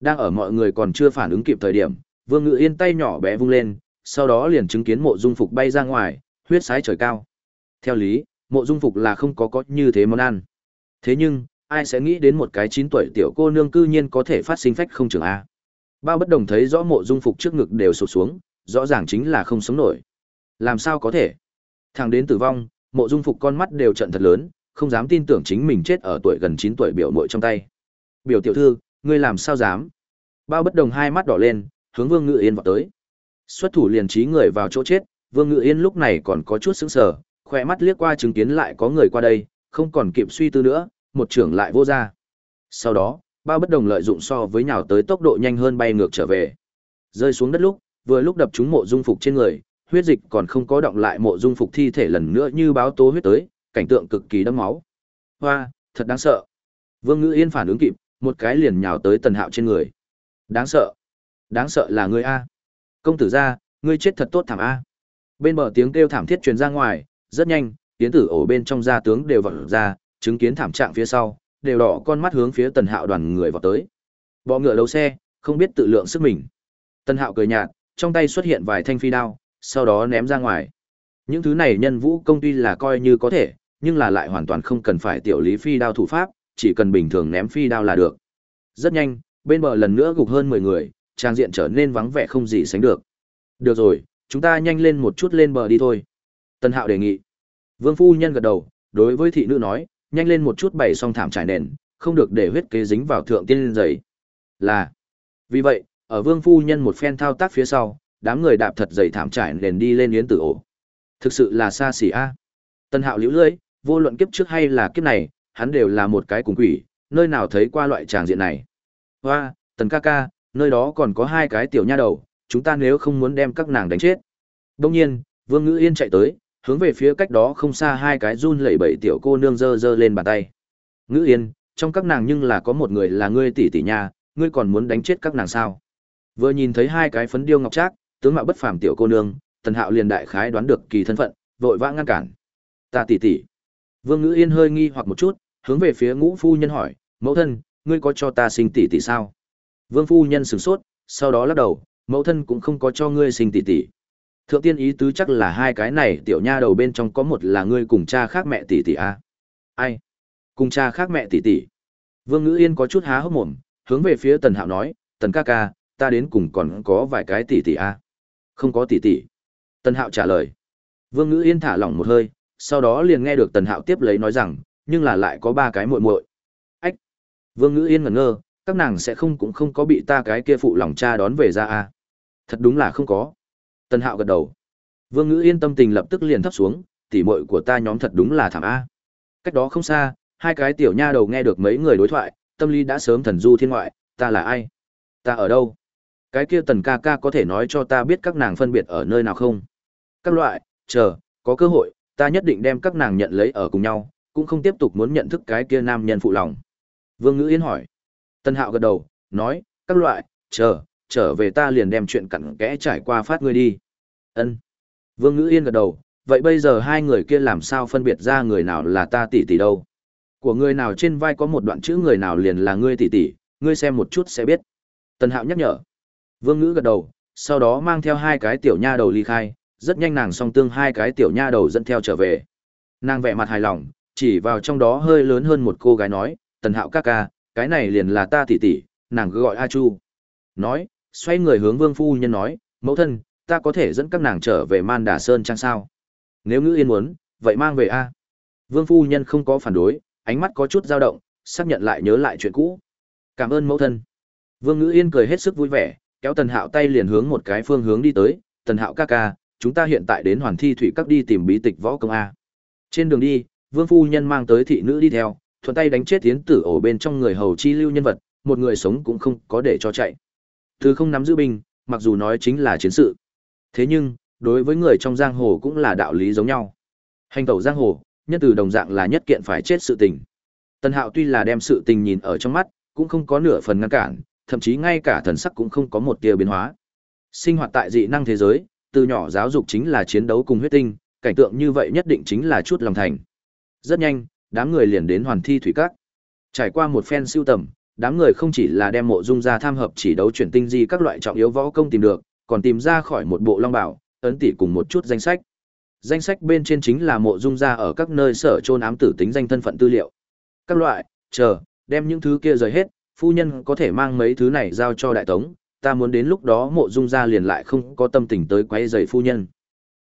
Đang ở mọi người còn chưa phản ứng kịp thời điểm, Vương Ngữ Yên tay nhỏ bé vung lên, sau đó liền chứng kiến mộ dung phục bay ra ngoài, huyết sái trời cao. Theo lý, mộ dung phục là không có có như thế món ăn. Thế nhưng, ai sẽ nghĩ đến một cái 9 tuổi tiểu cô nương cư nhiên có thể phát sinh phách không trường A. Bao bất đồng thấy rõ mộ dung phục trước ngực đều sụt xuống, rõ ràng chính là không sống nổi. Làm sao có thể? Thằng đến tử vong, mộ dung phục con mắt đều trận thật lớn, không dám tin tưởng chính mình chết ở tuổi gần chín tuổi biểu muội trong tay. Biểu tiểu thư, ngươi làm sao dám? Bao bất đồng hai mắt đỏ lên, hướng Vương Ngự Yên vào tới. Xuất thủ liền trí người vào chỗ chết, Vương Ngự Yên lúc này còn có chút sững sờ, khoe mắt liếc qua chứng kiến lại có người qua đây, không còn kịp suy tư nữa, một trưởng lại vô ra. Sau đó, bao bất đồng lợi dụng so với nhào tới tốc độ nhanh hơn bay ngược trở về. Rơi xuống đất lúc, vừa lúc đập trúng mộ dung phục trên người, huyết dịch còn không có động lại mộ dung phục thi thể lần nữa như báo tố huyết tới, cảnh tượng cực kỳ đẫm máu. Hoa, thật đáng sợ. Vương Ngữ Yên phản ứng kịp, một cái liền nhào tới Tần Hạo trên người. Đáng sợ. Đáng sợ là ngươi a. Công tử gia, ngươi chết thật tốt thảm a. Bên bờ tiếng kêu thảm thiết truyền ra ngoài, rất nhanh, tiến tử ổ bên trong gia tướng đều vọt ra, chứng kiến thảm trạng phía sau, đều đỏ con mắt hướng phía Tần Hạo đoàn người vọt tới. Bọ ngựa đấu xe, không biết tự lượng sức mình. Tần Hạo cười nhạt, trong tay xuất hiện vài thanh phi đao, sau đó ném ra ngoài. Những thứ này nhân vũ công tuy là coi như có thể, nhưng là lại hoàn toàn không cần phải tiểu lý phi đao thủ pháp, chỉ cần bình thường ném phi đao là được. Rất nhanh, bên bờ lần nữa gục hơn 10 người, trang diện trở nên vắng vẻ không gì sánh được. Được rồi, chúng ta nhanh lên một chút lên bờ đi thôi. Tân Hạo đề nghị. Vương phu nhân gật đầu, đối với thị nữ nói, nhanh lên một chút bày xong thảm trải nền, không được để huyết kế dính vào thượng tiên giày. Là. Vì vậy, ở Vương phu nhân một phen thao tác phía sau, đám người đạp thật dày thảm trải nền đi lên yến tử ổ. Thực sự là xa xỉ a. Tân Hạo liễu lưỡi, vô luận kiếp trước hay là kiếp này, hắn đều là một cái cùng quỷ, nơi nào thấy qua loại tràng diện này. Hoa, Tần ca ca, nơi đó còn có hai cái tiểu nha đầu, chúng ta nếu không muốn đem các nàng đánh chết. Đông nhiên, Vương Ngữ Yên chạy tới, hướng về phía cách đó không xa hai cái run lẩy bẩy tiểu cô nương dơ dơ lên bàn tay. Ngữ Yên, trong các nàng nhưng là có một người là ngươi tỷ tỷ nha, ngươi còn muốn đánh chết các nàng sao? Vừa nhìn thấy hai cái phấn điêu ngọc trác, tướng mạo bất phàm tiểu cô nương, Tần Hạo liền đại khái đoán được kỳ thân phận, vội vã ngăn cản. Ta tỷ tỷ. Vương Ngữ Yên hơi nghi hoặc một chút, hướng về phía Ngũ phu nhân hỏi, "Mẫu thân, ngươi có cho ta sinh tỷ tỷ sao?" Vương phu nhân sửng sốt, sau đó lắc đầu, "Mẫu thân cũng không có cho ngươi sinh tỷ tỷ." Thượng tiên ý tứ chắc là hai cái này tiểu nha đầu bên trong có một là ngươi cùng cha khác mẹ tỷ tỷ a. Ai? Cùng cha khác mẹ tỷ tỷ. Vương Ngữ Yên có chút há hốc mồm, hướng về phía Tần Hạo nói, "Tần ca ca, ta đến cùng còn có vài cái tỷ tỷ a." Không có tỷ tỷ. Tần Hạo trả lời. Vương Ngữ Yên thả lỏng một hơi, sau đó liền nghe được Tần Hạo tiếp lấy nói rằng, nhưng là lại có ba cái muội muội. Ách. Vương Ngữ Yên ngẩn ngơ, các nàng sẽ không cũng không có bị ta cái kia phụ lòng cha đón về ra a. Thật đúng là không có. Tần Hạo gật đầu. Vương Ngữ Yên tâm tình lập tức liền thấp xuống, tỷ muội của ta nhóm thật đúng là thảm a. Cách đó không xa, hai cái tiểu nha đầu nghe được mấy người đối thoại, tâm lý đã sớm thần du thiên ngoại, ta là ai? Ta ở đâu? Cái kia Tần ca ca có thể nói cho ta biết các nàng phân biệt ở nơi nào không? Các loại, chờ, có cơ hội, ta nhất định đem các nàng nhận lấy ở cùng nhau, cũng không tiếp tục muốn nhận thức cái kia nam nhân phụ lòng. Vương Ngữ Yên hỏi. Tân Hạo gật đầu, nói, các loại, chờ, trở về ta liền đem chuyện cặn kẽ trải qua phát ngươi đi. Ân. Vương Ngữ Yên gật đầu, vậy bây giờ hai người kia làm sao phân biệt ra người nào là ta tỷ tỷ đâu? Của người nào trên vai có một đoạn chữ người nào liền là ngươi tỷ tỷ, ngươi xem một chút sẽ biết. Tân Hạo nhắc nhở. Vương Ngữ gật đầu, sau đó mang theo hai cái tiểu nha đầu ly khai, rất nhanh nàng song tương hai cái tiểu nha đầu dẫn theo trở về. Nàng vẻ mặt hài lòng, chỉ vào trong đó hơi lớn hơn một cô gái nói, Tần Hạo ca ca, cái này liền là ta tỷ tỷ, nàng cứ gọi A Chu. Nói, xoay người hướng Vương phu nhân nói, mẫu thân, ta có thể dẫn các nàng trở về Man Đà Sơn chăng sao? Nếu ngữ yên muốn, vậy mang về A. Vương phu nhân không có phản đối, ánh mắt có chút dao động, xác nhận lại nhớ lại chuyện cũ. Cảm ơn mẫu thân. Vương ngữ yên cười hết sức vui vẻ, kéo Tần Hạo tay liền hướng một cái phương hướng đi tới, Tần Hạo ca ca, chúng ta hiện tại đến Hoàn Thi Thủy Các đi tìm bí tịch võ công a. Trên đường đi, Vương phu nhân mang tới thị nữ đi theo, thuận tay đánh chết tiến tử ổ bên trong người hầu chi lưu nhân vật, một người sống cũng không có để cho chạy. thứ không nắm giữ binh, mặc dù nói chính là chiến sự. Thế nhưng, đối với người trong giang hồ cũng là đạo lý giống nhau. Hành tẩu giang hồ, nhân từ đồng dạng là nhất kiện phải chết sự tình. tần Hạo tuy là đem sự tình nhìn ở trong mắt, cũng không có nửa phần ngăn cản, thậm chí ngay cả thần sắc cũng không có một tia biến hóa. Sinh hoạt tại dị năng thế giới, từ nhỏ giáo dục chính là chiến đấu cùng huyết tinh, cảnh tượng như vậy nhất định chính là chút lòng thành. Rất nhanh, đám người liền đến Hoàn Thi Thủy Các. Trải qua một phen siêu tầm, đám người không chỉ là đem mộ dung ra tham hợp chỉ đấu chuyển tinh di các loại trọng yếu võ công tìm được, còn tìm ra khỏi một bộ long bảo, ấn tỷ cùng một chút danh sách. Danh sách bên trên chính là mộ dung ra ở các nơi sở trôn ám tử tính danh thân phận tư liệu. Các loại, chờ, đem những thứ kia rời hết, phu nhân có thể mang mấy thứ này giao cho đại tống, ta muốn đến lúc đó mộ dung ra liền lại không có tâm tình tới quấy rầy phu nhân.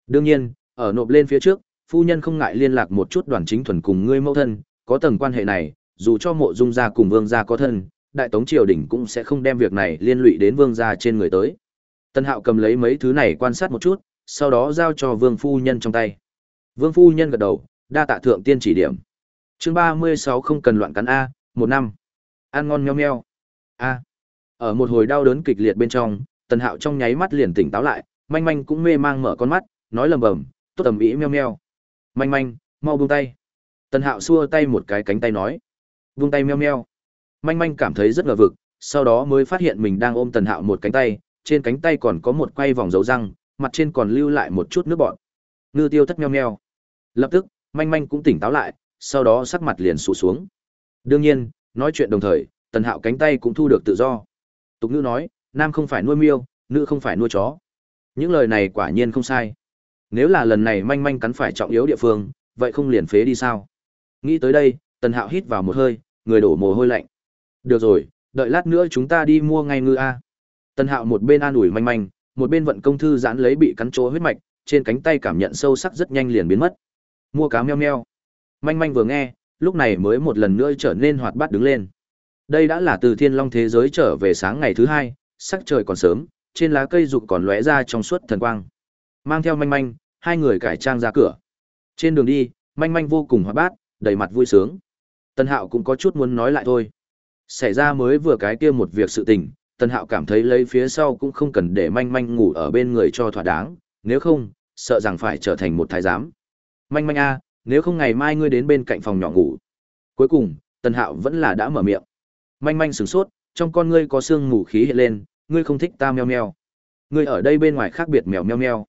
Đương nhiên, ở nộp lên phía trước, phu nhân không ngại liên lạc một chút đoàn chính thuần cùng ngươi mẫu thân, có tầng quan hệ này, dù cho mộ dung gia cùng vương gia có thân, đại tống triều đình cũng sẽ không đem việc này liên lụy đến vương gia trên người tới. Tân Hạo cầm lấy mấy thứ này quan sát một chút, sau đó giao cho vương phu nhân trong tay. Vương phu nhân gật đầu, đa tạ thượng tiên chỉ điểm. Chương ba mươi sáu không cần loạn cắn a, một năm. Ăn ngon nheo nheo. A. Ở một hồi đau đớn kịch liệt bên trong, Tần Hạo trong nháy mắt liền tỉnh táo lại, manh manh cũng mê mang mở con mắt, nói lầm bầm, tốt tầm ý meo meo. Manh manh, mau buông tay. Tần Hạo xua tay một cái cánh tay nói, buông tay meo meo. Manh manh cảm thấy rất ngờ vực, sau đó mới phát hiện mình đang ôm Tần Hạo một cánh tay, trên cánh tay còn có một quay vòng dấu răng, mặt trên còn lưu lại một chút nước bọt. Ngư tiêu thất meo meo. Lập tức, manh manh cũng tỉnh táo lại, sau đó sắc mặt liền sụ xuống. Đương nhiên, nói chuyện đồng thời, Tần Hạo cánh tay cũng thu được tự do. Tục ngữ nói, nam không phải nuôi miêu, nữ không phải nuôi chó. Những lời này quả nhiên không sai. Nếu là lần này manh manh cắn phải trọng yếu địa phương, vậy không liền phế đi sao? Nghĩ tới đây, Tần Hạo hít vào một hơi, người đổ mồ hôi lạnh. Được rồi, đợi lát nữa chúng ta đi mua ngay ngư a. Tần Hạo một bên an ủi manh manh, một bên vận công thư giãn lấy bị cắn chỗ huyết mạch, trên cánh tay cảm nhận sâu sắc rất nhanh liền biến mất. Mua cá meo meo. Manh manh vừa nghe, lúc này mới một lần nữa trở nên hoạt bát đứng lên. Đây đã là từ thiên long thế giới trở về sáng ngày thứ hai, sắc trời còn sớm, trên lá cây rụng còn lóe ra trong suốt thần quang. Mang theo manh manh, hai người cải trang ra cửa. Trên đường đi, manh manh vô cùng hoạt bát, đầy mặt vui sướng. Tân Hạo cũng có chút muốn nói lại thôi. Xảy ra mới vừa cái kia một việc sự tình, Tân Hạo cảm thấy lấy phía sau cũng không cần để manh manh ngủ ở bên người cho thỏa đáng, nếu không, sợ rằng phải trở thành một thái giám. Manh manh a, nếu không ngày mai ngươi đến bên cạnh phòng nhỏ ngủ. Cuối cùng, tần Hạo vẫn là đã mở miệng. Manh manh sửng sốt, trong con ngươi có sương mù khí hiện lên, ngươi không thích ta meo meo. Ngươi ở đây bên ngoài khác biệt mèo meo meo.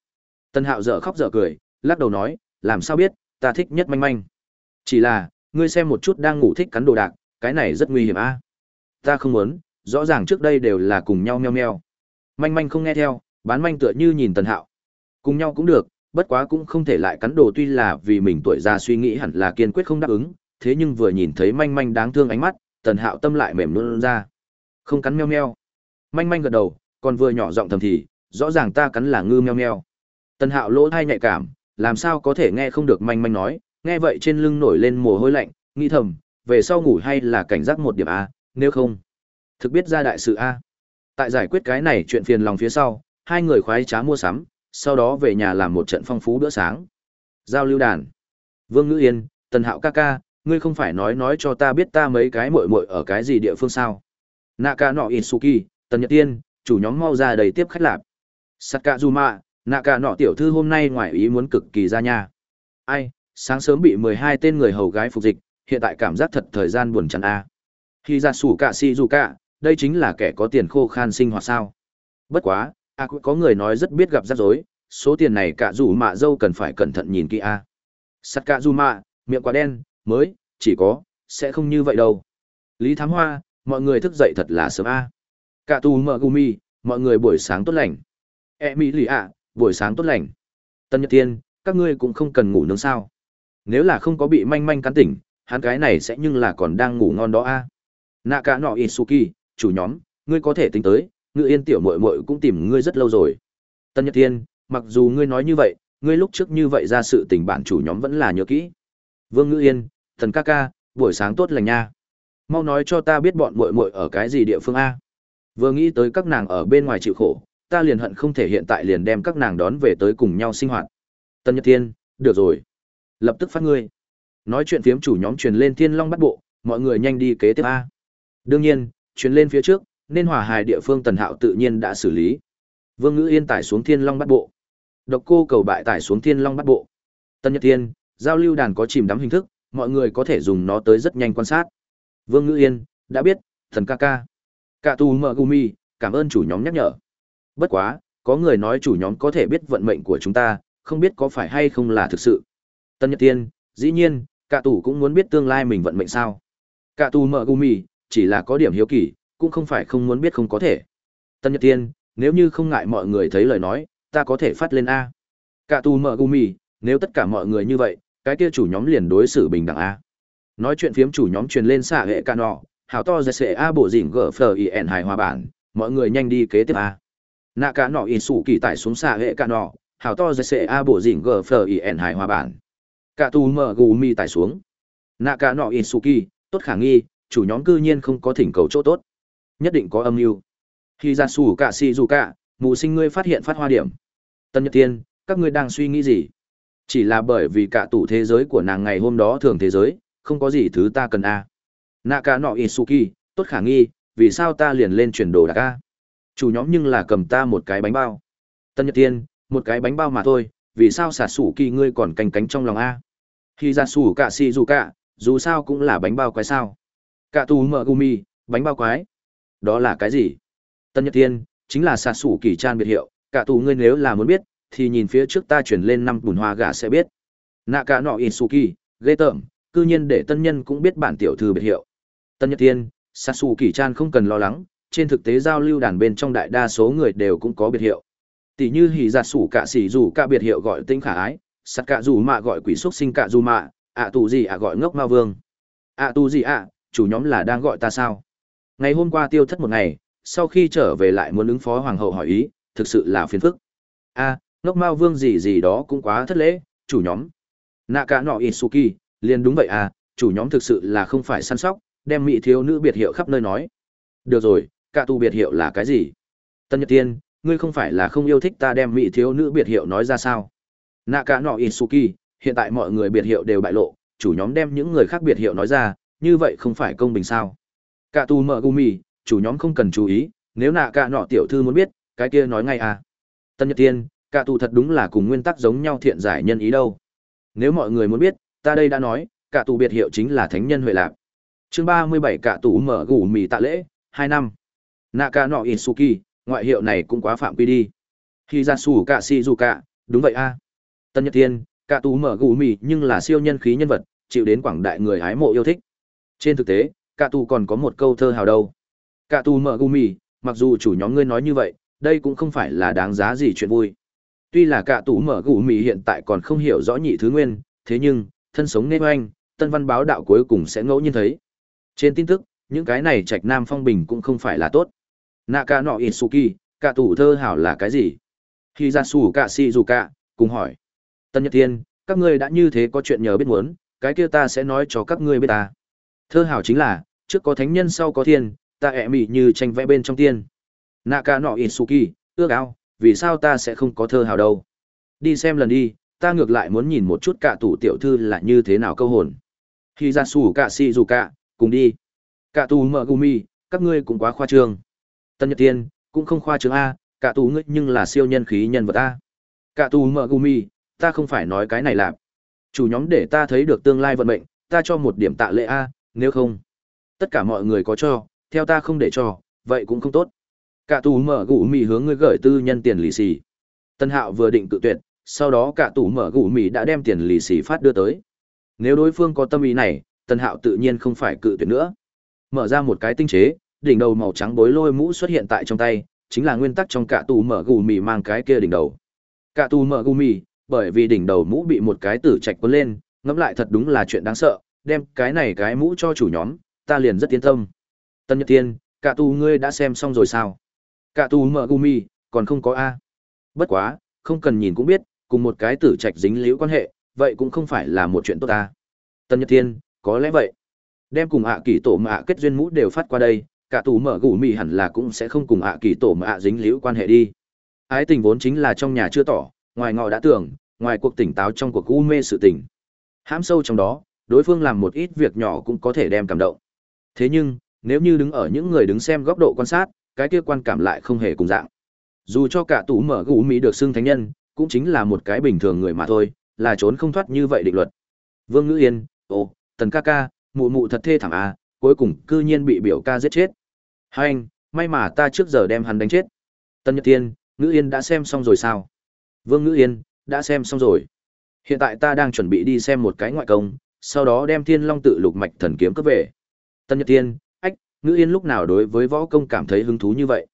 tần Hạo dở khóc dở cười, lắc đầu nói, làm sao biết, ta thích nhất manh manh. Chỉ là, ngươi xem một chút đang ngủ thích cắn đồ đạc, cái này rất nguy hiểm a. Ta không muốn, rõ ràng trước đây đều là cùng nhau meo meo. Manh manh không nghe theo, bán manh tựa như nhìn Tần Hạo. Cùng nhau cũng được, bất quá cũng không thể lại cắn đồ tuy là vì mình tuổi già suy nghĩ hẳn là kiên quyết không đáp ứng, thế nhưng vừa nhìn thấy manh manh đáng thương ánh mắt, Tần Hạo tâm lại mềm luôn ra. Không cắn meo meo. Manh manh gật đầu, còn vừa nhỏ giọng thầm thì, rõ ràng ta cắn là ngư meo meo. Tần Hạo lỗ thai nhạy cảm, làm sao có thể nghe không được manh manh nói, nghe vậy trên lưng nổi lên mồ hôi lạnh, nghĩ thầm, về sau ngủ hay là cảnh giác một điểm a, nếu không, thực biết ra đại sự a. Tại giải quyết cái này chuyện phiền lòng phía sau, hai người khoái trá mua sắm, sau đó về nhà làm một trận phong phú bữa sáng. Giao lưu đàn. Vương Ngữ Yên, Tần Hạo ca ca, ngươi không phải nói nói cho ta biết ta mấy cái muội muội ở cái gì địa phương sao? Naka nọ Isuki, Tần Nhật Tiên, chủ nhóm mau ra đầy tiếp khách lạp. Sakazuma, Naka nọ tiểu thư hôm nay ngoài ý muốn cực kỳ ra nha. Ai, sáng sớm bị 12 tên người hầu gái phục dịch, hiện tại cảm giác thật thời gian buồn chán a. Khi ra sủ cả si dù cả, đây chính là kẻ có tiền khô khan sinh hoạt sao. Bất quá, à, có người nói rất biết gặp rắc rối, số tiền này cả dù mạ dâu cần phải cẩn thận nhìn kỹ a. À. Sắt cả dù mạ, miệng quá đen, mới, chỉ có, sẽ không như vậy đâu. Lý Thám Hoa, mọi người thức dậy thật là sớm a. Cả tù mở gumi, mọi người buổi sáng tốt lành. E mỹ lì ạ, buổi sáng tốt lành. Tân Nhật Tiên, các ngươi cũng không cần ngủ nướng sao. Nếu là không có bị manh manh cắn tỉnh, hắn cái này sẽ nhưng là còn đang ngủ ngon đó a. Nạ cả nọ Isuki, chủ nhóm, ngươi có thể tính tới, ngự yên tiểu muội muội cũng tìm ngươi rất lâu rồi. Tân Nhật Thiên, mặc dù ngươi nói như vậy, ngươi lúc trước như vậy ra sự tình bản chủ nhóm vẫn là nhớ kỹ. Vương Ngự Yên, Thần ca ca, buổi sáng tốt lành nha. Mau nói cho ta biết bọn muội muội ở cái gì địa phương a? Vừa nghĩ tới các nàng ở bên ngoài chịu khổ, ta liền hận không thể hiện tại liền đem các nàng đón về tới cùng nhau sinh hoạt. Tân Nhật Thiên, được rồi. Lập tức phát ngươi. Nói chuyện phiếm chủ nhóm truyền lên Thiên Long bắt bộ, mọi người nhanh đi kế tiếp a. Đương nhiên, truyền lên phía trước, nên hòa hài địa phương Tần Hạo tự nhiên đã xử lý. Vương Ngữ Yên tải xuống Thiên Long bắt bộ. Độc Cô cầu bại tải xuống Thiên Long bắt bộ. Tân Nhật Thiên, giao lưu đàn có chìm đắm hình thức, mọi người có thể dùng nó tới rất nhanh quan sát. Vương Ngữ Yên, đã biết, thần ca ca. Cả tù mở gumi, cảm ơn chủ nhóm nhắc nhở. Bất quá, có người nói chủ nhóm có thể biết vận mệnh của chúng ta, không biết có phải hay không là thực sự. Tân Nhật thiên dĩ nhiên, cả tù cũng muốn biết tương lai mình vận mệnh sao. Cả tù mở gumi, chỉ là có điểm hiếu kỳ, cũng không phải không muốn biết không có thể. Tân Nhật Tiên, nếu như không ngại mọi người thấy lời nói, ta có thể phát lên A. Cả tù mở gumi, nếu tất cả mọi người như vậy, cái kia chủ nhóm liền đối xử bình đẳng A. Nói chuyện phiếm chủ nhóm truyền lên xạ hệ ca nọ, hào to dạy sẽ A bộ dịnh gở phờ y ẻn hài hòa bản, mọi người nhanh đi kế tiếp A. Nạ cả nọ in sủ kỳ tải xuống xạ hệ ca nọ, hào to dạy sẽ A bộ dịnh gở phờ y ẻn hài hòa bản. Cả tù mở gumi tải xuống. Nạ cả nọ in sủ kỳ, tốt khả nghi, chủ nhóm cư nhiên không có thỉnh cầu chỗ tốt nhất định có âm mưu. Khi ra xù cả xì dù cả, mù sinh ngươi phát hiện phát hoa điểm. Tân nhật tiên các ngươi đang suy nghĩ gì? Chỉ là bởi vì cả tủ thế giới của nàng ngày hôm đó thường thế giới, không có gì thứ ta cần a. À. nạ cả nọ isuki, tốt khả nghi, vì sao ta liền lên chuyển đồ đạc a? Chủ nhóm nhưng là cầm ta một cái bánh bao. Tân nhật tiên một cái bánh bao mà thôi, vì sao xả sủ kỳ ngươi còn canh cánh trong lòng a? Khi ra sủ cả xì dù cả, dù sao cũng là bánh bao quái sao? Cả tù mờ gumi, bánh bao quái đó là cái gì? Tân nhật thiên, chính là xạ sủ kỳ trang biệt hiệu, cả tù ngươi nếu là muốn biết, thì nhìn phía trước ta chuyển lên năm bùn hoa gà sẽ biết. Nạ cả nọ isuki ghê tởm, cư nhiên để tân nhân cũng biết bản tiểu thư biệt hiệu. Tân nhật thiên, xạ sủ kỳ trang không cần lo lắng, trên thực tế giao lưu đàn bên trong đại đa số người đều cũng có biệt hiệu. Tỷ như hỉ giạt sủ cả xỉ dù cả biệt hiệu gọi tinh khả ái, sắt cả dù mạ gọi quỷ xúc sinh cả dù mạ, ạ tù gì ạ gọi ngốc ma vương. Ạ tù gì ạ, chủ nhóm là đang gọi ta sao? Ngày hôm qua tiêu thất một ngày, sau khi trở về lại muốn ứng phó hoàng hậu hỏi ý, thực sự là phiền phức. A, ngốc mao vương gì gì đó cũng quá thất lễ, chủ nhóm. Nạ cả nọ Isuki, liền đúng vậy à, chủ nhóm thực sự là không phải săn sóc, đem mỹ thiếu nữ biệt hiệu khắp nơi nói. Được rồi, cả tu biệt hiệu là cái gì? Tân Nhật Tiên, ngươi không phải là không yêu thích ta đem mỹ thiếu nữ biệt hiệu nói ra sao? Nạ cả nọ Isuki, hiện tại mọi người biệt hiệu đều bại lộ, chủ nhóm đem những người khác biệt hiệu nói ra, như vậy không phải công bình sao? Cả tù mở gumi, chủ nhóm không cần chú ý, nếu nạ cả nọ tiểu thư muốn biết, cái kia nói ngay à. Tân Nhật Tiên, cả tù thật đúng là cùng nguyên tắc giống nhau thiện giải nhân ý đâu. Nếu mọi người muốn biết, ta đây đã nói, cả tù biệt hiệu chính là thánh nhân huệ lạc. Chương ba mươi bảy cả tù mở gù mì tạ lễ, hai năm. Nạ cả nọ Isuki, ngoại hiệu này cũng quá phạm quy đi. Khi ra sủ cả si dù cả, đúng vậy a. Tân Nhật Tiên, cả tù mở gù mì nhưng là siêu nhân khí nhân vật chịu đến quảng đại người hái mộ yêu thích trên thực tế cả tù còn có một câu thơ hào đâu. Cả tù mở gù mì mặc dù chủ nhóm ngươi nói như vậy đây cũng không phải là đáng giá gì chuyện vui. Tuy là cả tù mở gù mì hiện tại còn không hiểu rõ nhị thứ nguyên thế nhưng thân sống nên oanh tân văn báo đạo cuối cùng sẽ ngẫu nhiên thấy. Trên tin tức những cái này trạch nam phong bình cũng không phải là tốt. Naka no isuki cả tù thơ hảo là cái gì? Khi ra xù cả si dù cả cùng hỏi. Tân nhật Thiên, các ngươi đã như thế có chuyện nhờ biết muốn cái kia ta sẽ nói cho các ngươi biết ta. Thơ hảo chính là trước có thánh nhân, sau có thiên, ta ẹ mị như tranh vẽ bên trong tiên. Naka no isuki ước ao, vì sao ta sẽ không có thơ hảo đâu? Đi xem lần đi, ta ngược lại muốn nhìn một chút cả tủ tiểu thư là như thế nào câu hồn. Khi ra xù cả si dù cả cùng đi. Cả tù mợ gumi các ngươi cũng quá khoa trương. Tân nhật tiên, cũng không khoa trương a, cả tù ngươi nhưng là siêu nhân khí nhân vật a. Cả tù mợ gumi ta không phải nói cái này làm chủ nhóm để ta thấy được tương lai vận mệnh, ta cho một điểm tạ lệ a, nếu không tất cả mọi người có cho, theo ta không để cho, vậy cũng không tốt. Cả tù mở gù mì hướng ngươi gửi tư nhân tiền lì xì. Tân hạo vừa định cự tuyệt, sau đó cả tù mở gù mì đã đem tiền lì xì phát đưa tới. Nếu đối phương có tâm ý này, tân hạo tự nhiên không phải cự tuyệt nữa. Mở ra một cái tinh chế, đỉnh đầu màu trắng bối lôi mũ xuất hiện tại trong tay, chính là nguyên tắc trong cả tù mở gù mì mang cái kia đỉnh đầu. Cả tù mở gù mì, bởi vì đỉnh đầu mũ bị một cái tử trạch quấn lên, ngẫm lại thật đúng là chuyện đáng sợ, đem cái này cái mũ cho chủ nhóm ta liền rất yên tâm. Tân nhật tiên cả tù ngươi đã xem xong rồi sao? Cả tù mở gumi, còn không có a. Bất quá không cần nhìn cũng biết cùng một cái tử trạch dính liễu quan hệ vậy cũng không phải là một chuyện tốt ta. Tân nhật tiên có lẽ vậy. Đem cùng ạ kỳ tổ mà ạ kết duyên mũ đều phát qua đây cả tù mở gù mì hẳn là cũng sẽ không cùng ạ kỳ tổ mà ạ dính liễu quan hệ đi. Ái tình vốn chính là trong nhà chưa tỏ ngoài ngọ đã tưởng ngoài cuộc tỉnh táo trong cuộc u mê sự tình. Hãm sâu trong đó đối phương làm một ít việc nhỏ cũng có thể đem cảm động thế nhưng nếu như đứng ở những người đứng xem góc độ quan sát cái kia quan cảm lại không hề cùng dạng dù cho cả tủ mở gũ mỹ được xưng thánh nhân cũng chính là một cái bình thường người mà thôi là trốn không thoát như vậy định luật vương ngữ yên ồ tần ca ca mụ mụ thật thê thảm à, cuối cùng cư nhiên bị biểu ca giết chết. Hai anh, may mà ta trước giờ đem hắn đánh chết. Tân Nhật Tiên, Ngữ Yên đã xem xong rồi sao? Vương Ngữ Yên, đã xem xong rồi. Hiện tại ta đang chuẩn bị đi xem một cái ngoại công, sau đó đem Thiên Long tự lục mạch thần kiếm cấp về. Tân Nhật Tiên, ách, Ngữ Yên lúc nào đối với võ công cảm thấy hứng thú như vậy?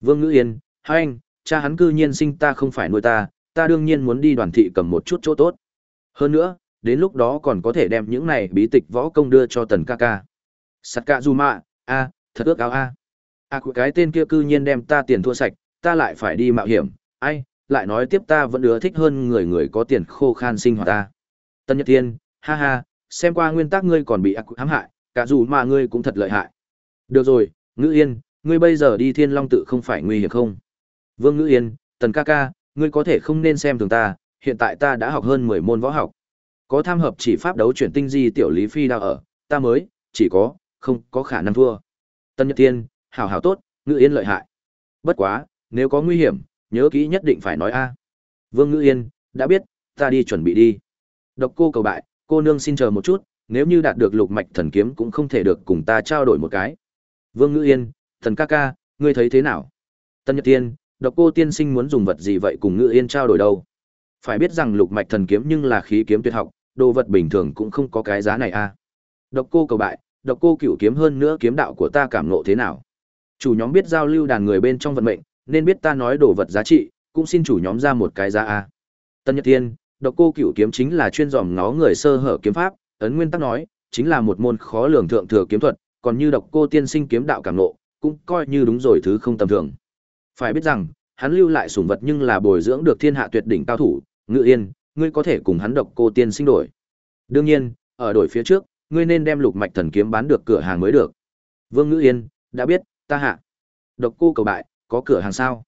Vương Ngữ Yên, hai anh, cha hắn cư nhiên sinh ta không phải nuôi ta, ta đương nhiên muốn đi đoàn thị cầm một chút chỗ tốt. Hơn nữa, đến lúc đó còn có thể đem những này bí tịch võ công đưa cho tần ca ca. Sắt ca du mạ a thật ước áo a. A à, cái tên kia cư nhiên đem ta tiền thua sạch ta lại phải đi mạo hiểm. Ai lại nói tiếp ta vẫn ưa thích hơn người người có tiền khô khan sinh hoạt ta. Tân nhật Thiên, ha ha xem qua nguyên tắc ngươi còn bị ác hãm hại cả dù mà ngươi cũng thật lợi hại được rồi ngữ yên ngươi bây giờ đi thiên long tự không phải nguy hiểm không vương ngữ yên tần ca ca ngươi có thể không nên xem thường ta hiện tại ta đã học hơn mười môn võ học có tham hợp chỉ pháp đấu chuyển tinh di tiểu Lý Phi đang ở, ta mới, chỉ có, không có khả năng thua. Tân Nhật Tiên, hảo hảo tốt, Ngữ Yên lợi hại. Bất quá, nếu có nguy hiểm, nhớ kỹ nhất định phải nói a. Vương Ngữ Yên, đã biết, ta đi chuẩn bị đi. Độc cô cầu bại, cô nương xin chờ một chút, nếu như đạt được lục mạch thần kiếm cũng không thể được cùng ta trao đổi một cái. Vương Ngữ Yên, thần ca ca, ngươi thấy thế nào? Tân Nhật Tiên, độc cô tiên sinh muốn dùng vật gì vậy cùng Ngữ Yên trao đổi đâu? Phải biết rằng lục mạch thần kiếm nhưng là khí kiếm tuyệt học, đồ vật bình thường cũng không có cái giá này a. Độc cô cầu bại, độc cô cửu kiếm hơn nữa kiếm đạo của ta cảm ngộ thế nào? Chủ nhóm biết giao lưu đàn người bên trong vận mệnh, nên biết ta nói đồ vật giá trị, cũng xin chủ nhóm ra một cái giá a. Tân Nhật Tiên, độc cô cửu kiếm chính là chuyên dòm ngó người sơ hở kiếm pháp, ấn nguyên tắc nói, chính là một môn khó lường thượng thừa kiếm thuật, còn như độc cô tiên sinh kiếm đạo cảm ngộ, cũng coi như đúng rồi thứ không tầm thường. Phải biết rằng, hắn lưu lại sủng vật nhưng là bồi dưỡng được thiên hạ tuyệt đỉnh cao thủ, Ngự Yên, ngươi có thể cùng hắn độc cô tiên sinh đổi. Đương nhiên, ở đổi phía trước, ngươi nên đem lục mạch thần kiếm bán được cửa hàng mới được. Vương Ngữ Yên, đã biết, ta hạ. Độc cô cầu bại, có cửa hàng sao?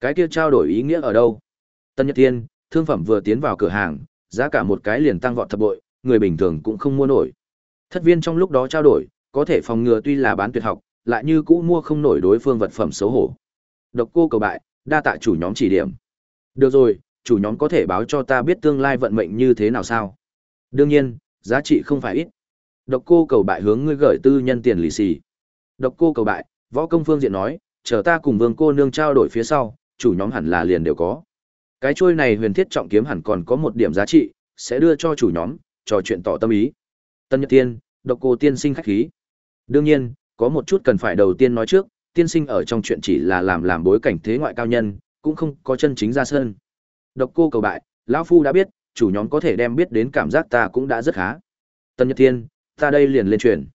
Cái kia trao đổi ý nghĩa ở đâu? Tân Nhật Tiên, thương phẩm vừa tiến vào cửa hàng, giá cả một cái liền tăng vọt thập bội, người bình thường cũng không mua nổi. Thất viên trong lúc đó trao đổi, có thể phòng ngừa tuy là bán tuyệt học, lại như cũ mua không nổi đối phương vật phẩm xấu hổ. Độc cô cầu bại, đa tạ chủ nhóm chỉ điểm. Được rồi, chủ nhóm có thể báo cho ta biết tương lai vận mệnh như thế nào sao? Đương nhiên, giá trị không phải ít. Độc cô cầu bại hướng ngươi gửi tư nhân tiền lì xì. Độc cô cầu bại, võ công phương diện nói, chờ ta cùng vương cô nương trao đổi phía sau, chủ nhóm hẳn là liền đều có. Cái trôi này huyền thiết trọng kiếm hẳn còn có một điểm giá trị, sẽ đưa cho chủ nhóm, trò chuyện tỏ tâm ý. Tân Nhật Tiên, độc cô tiên sinh khách khí. Đương nhiên, có một chút cần phải đầu tiên nói trước, tiên sinh ở trong chuyện chỉ là làm làm bối cảnh thế ngoại cao nhân, cũng không có chân chính ra sân. Độc cô cầu bại, lão phu đã biết, chủ nhóm có thể đem biết đến cảm giác ta cũng đã rất khá. Tân Nhật Tiên, ta đây liền lên truyền.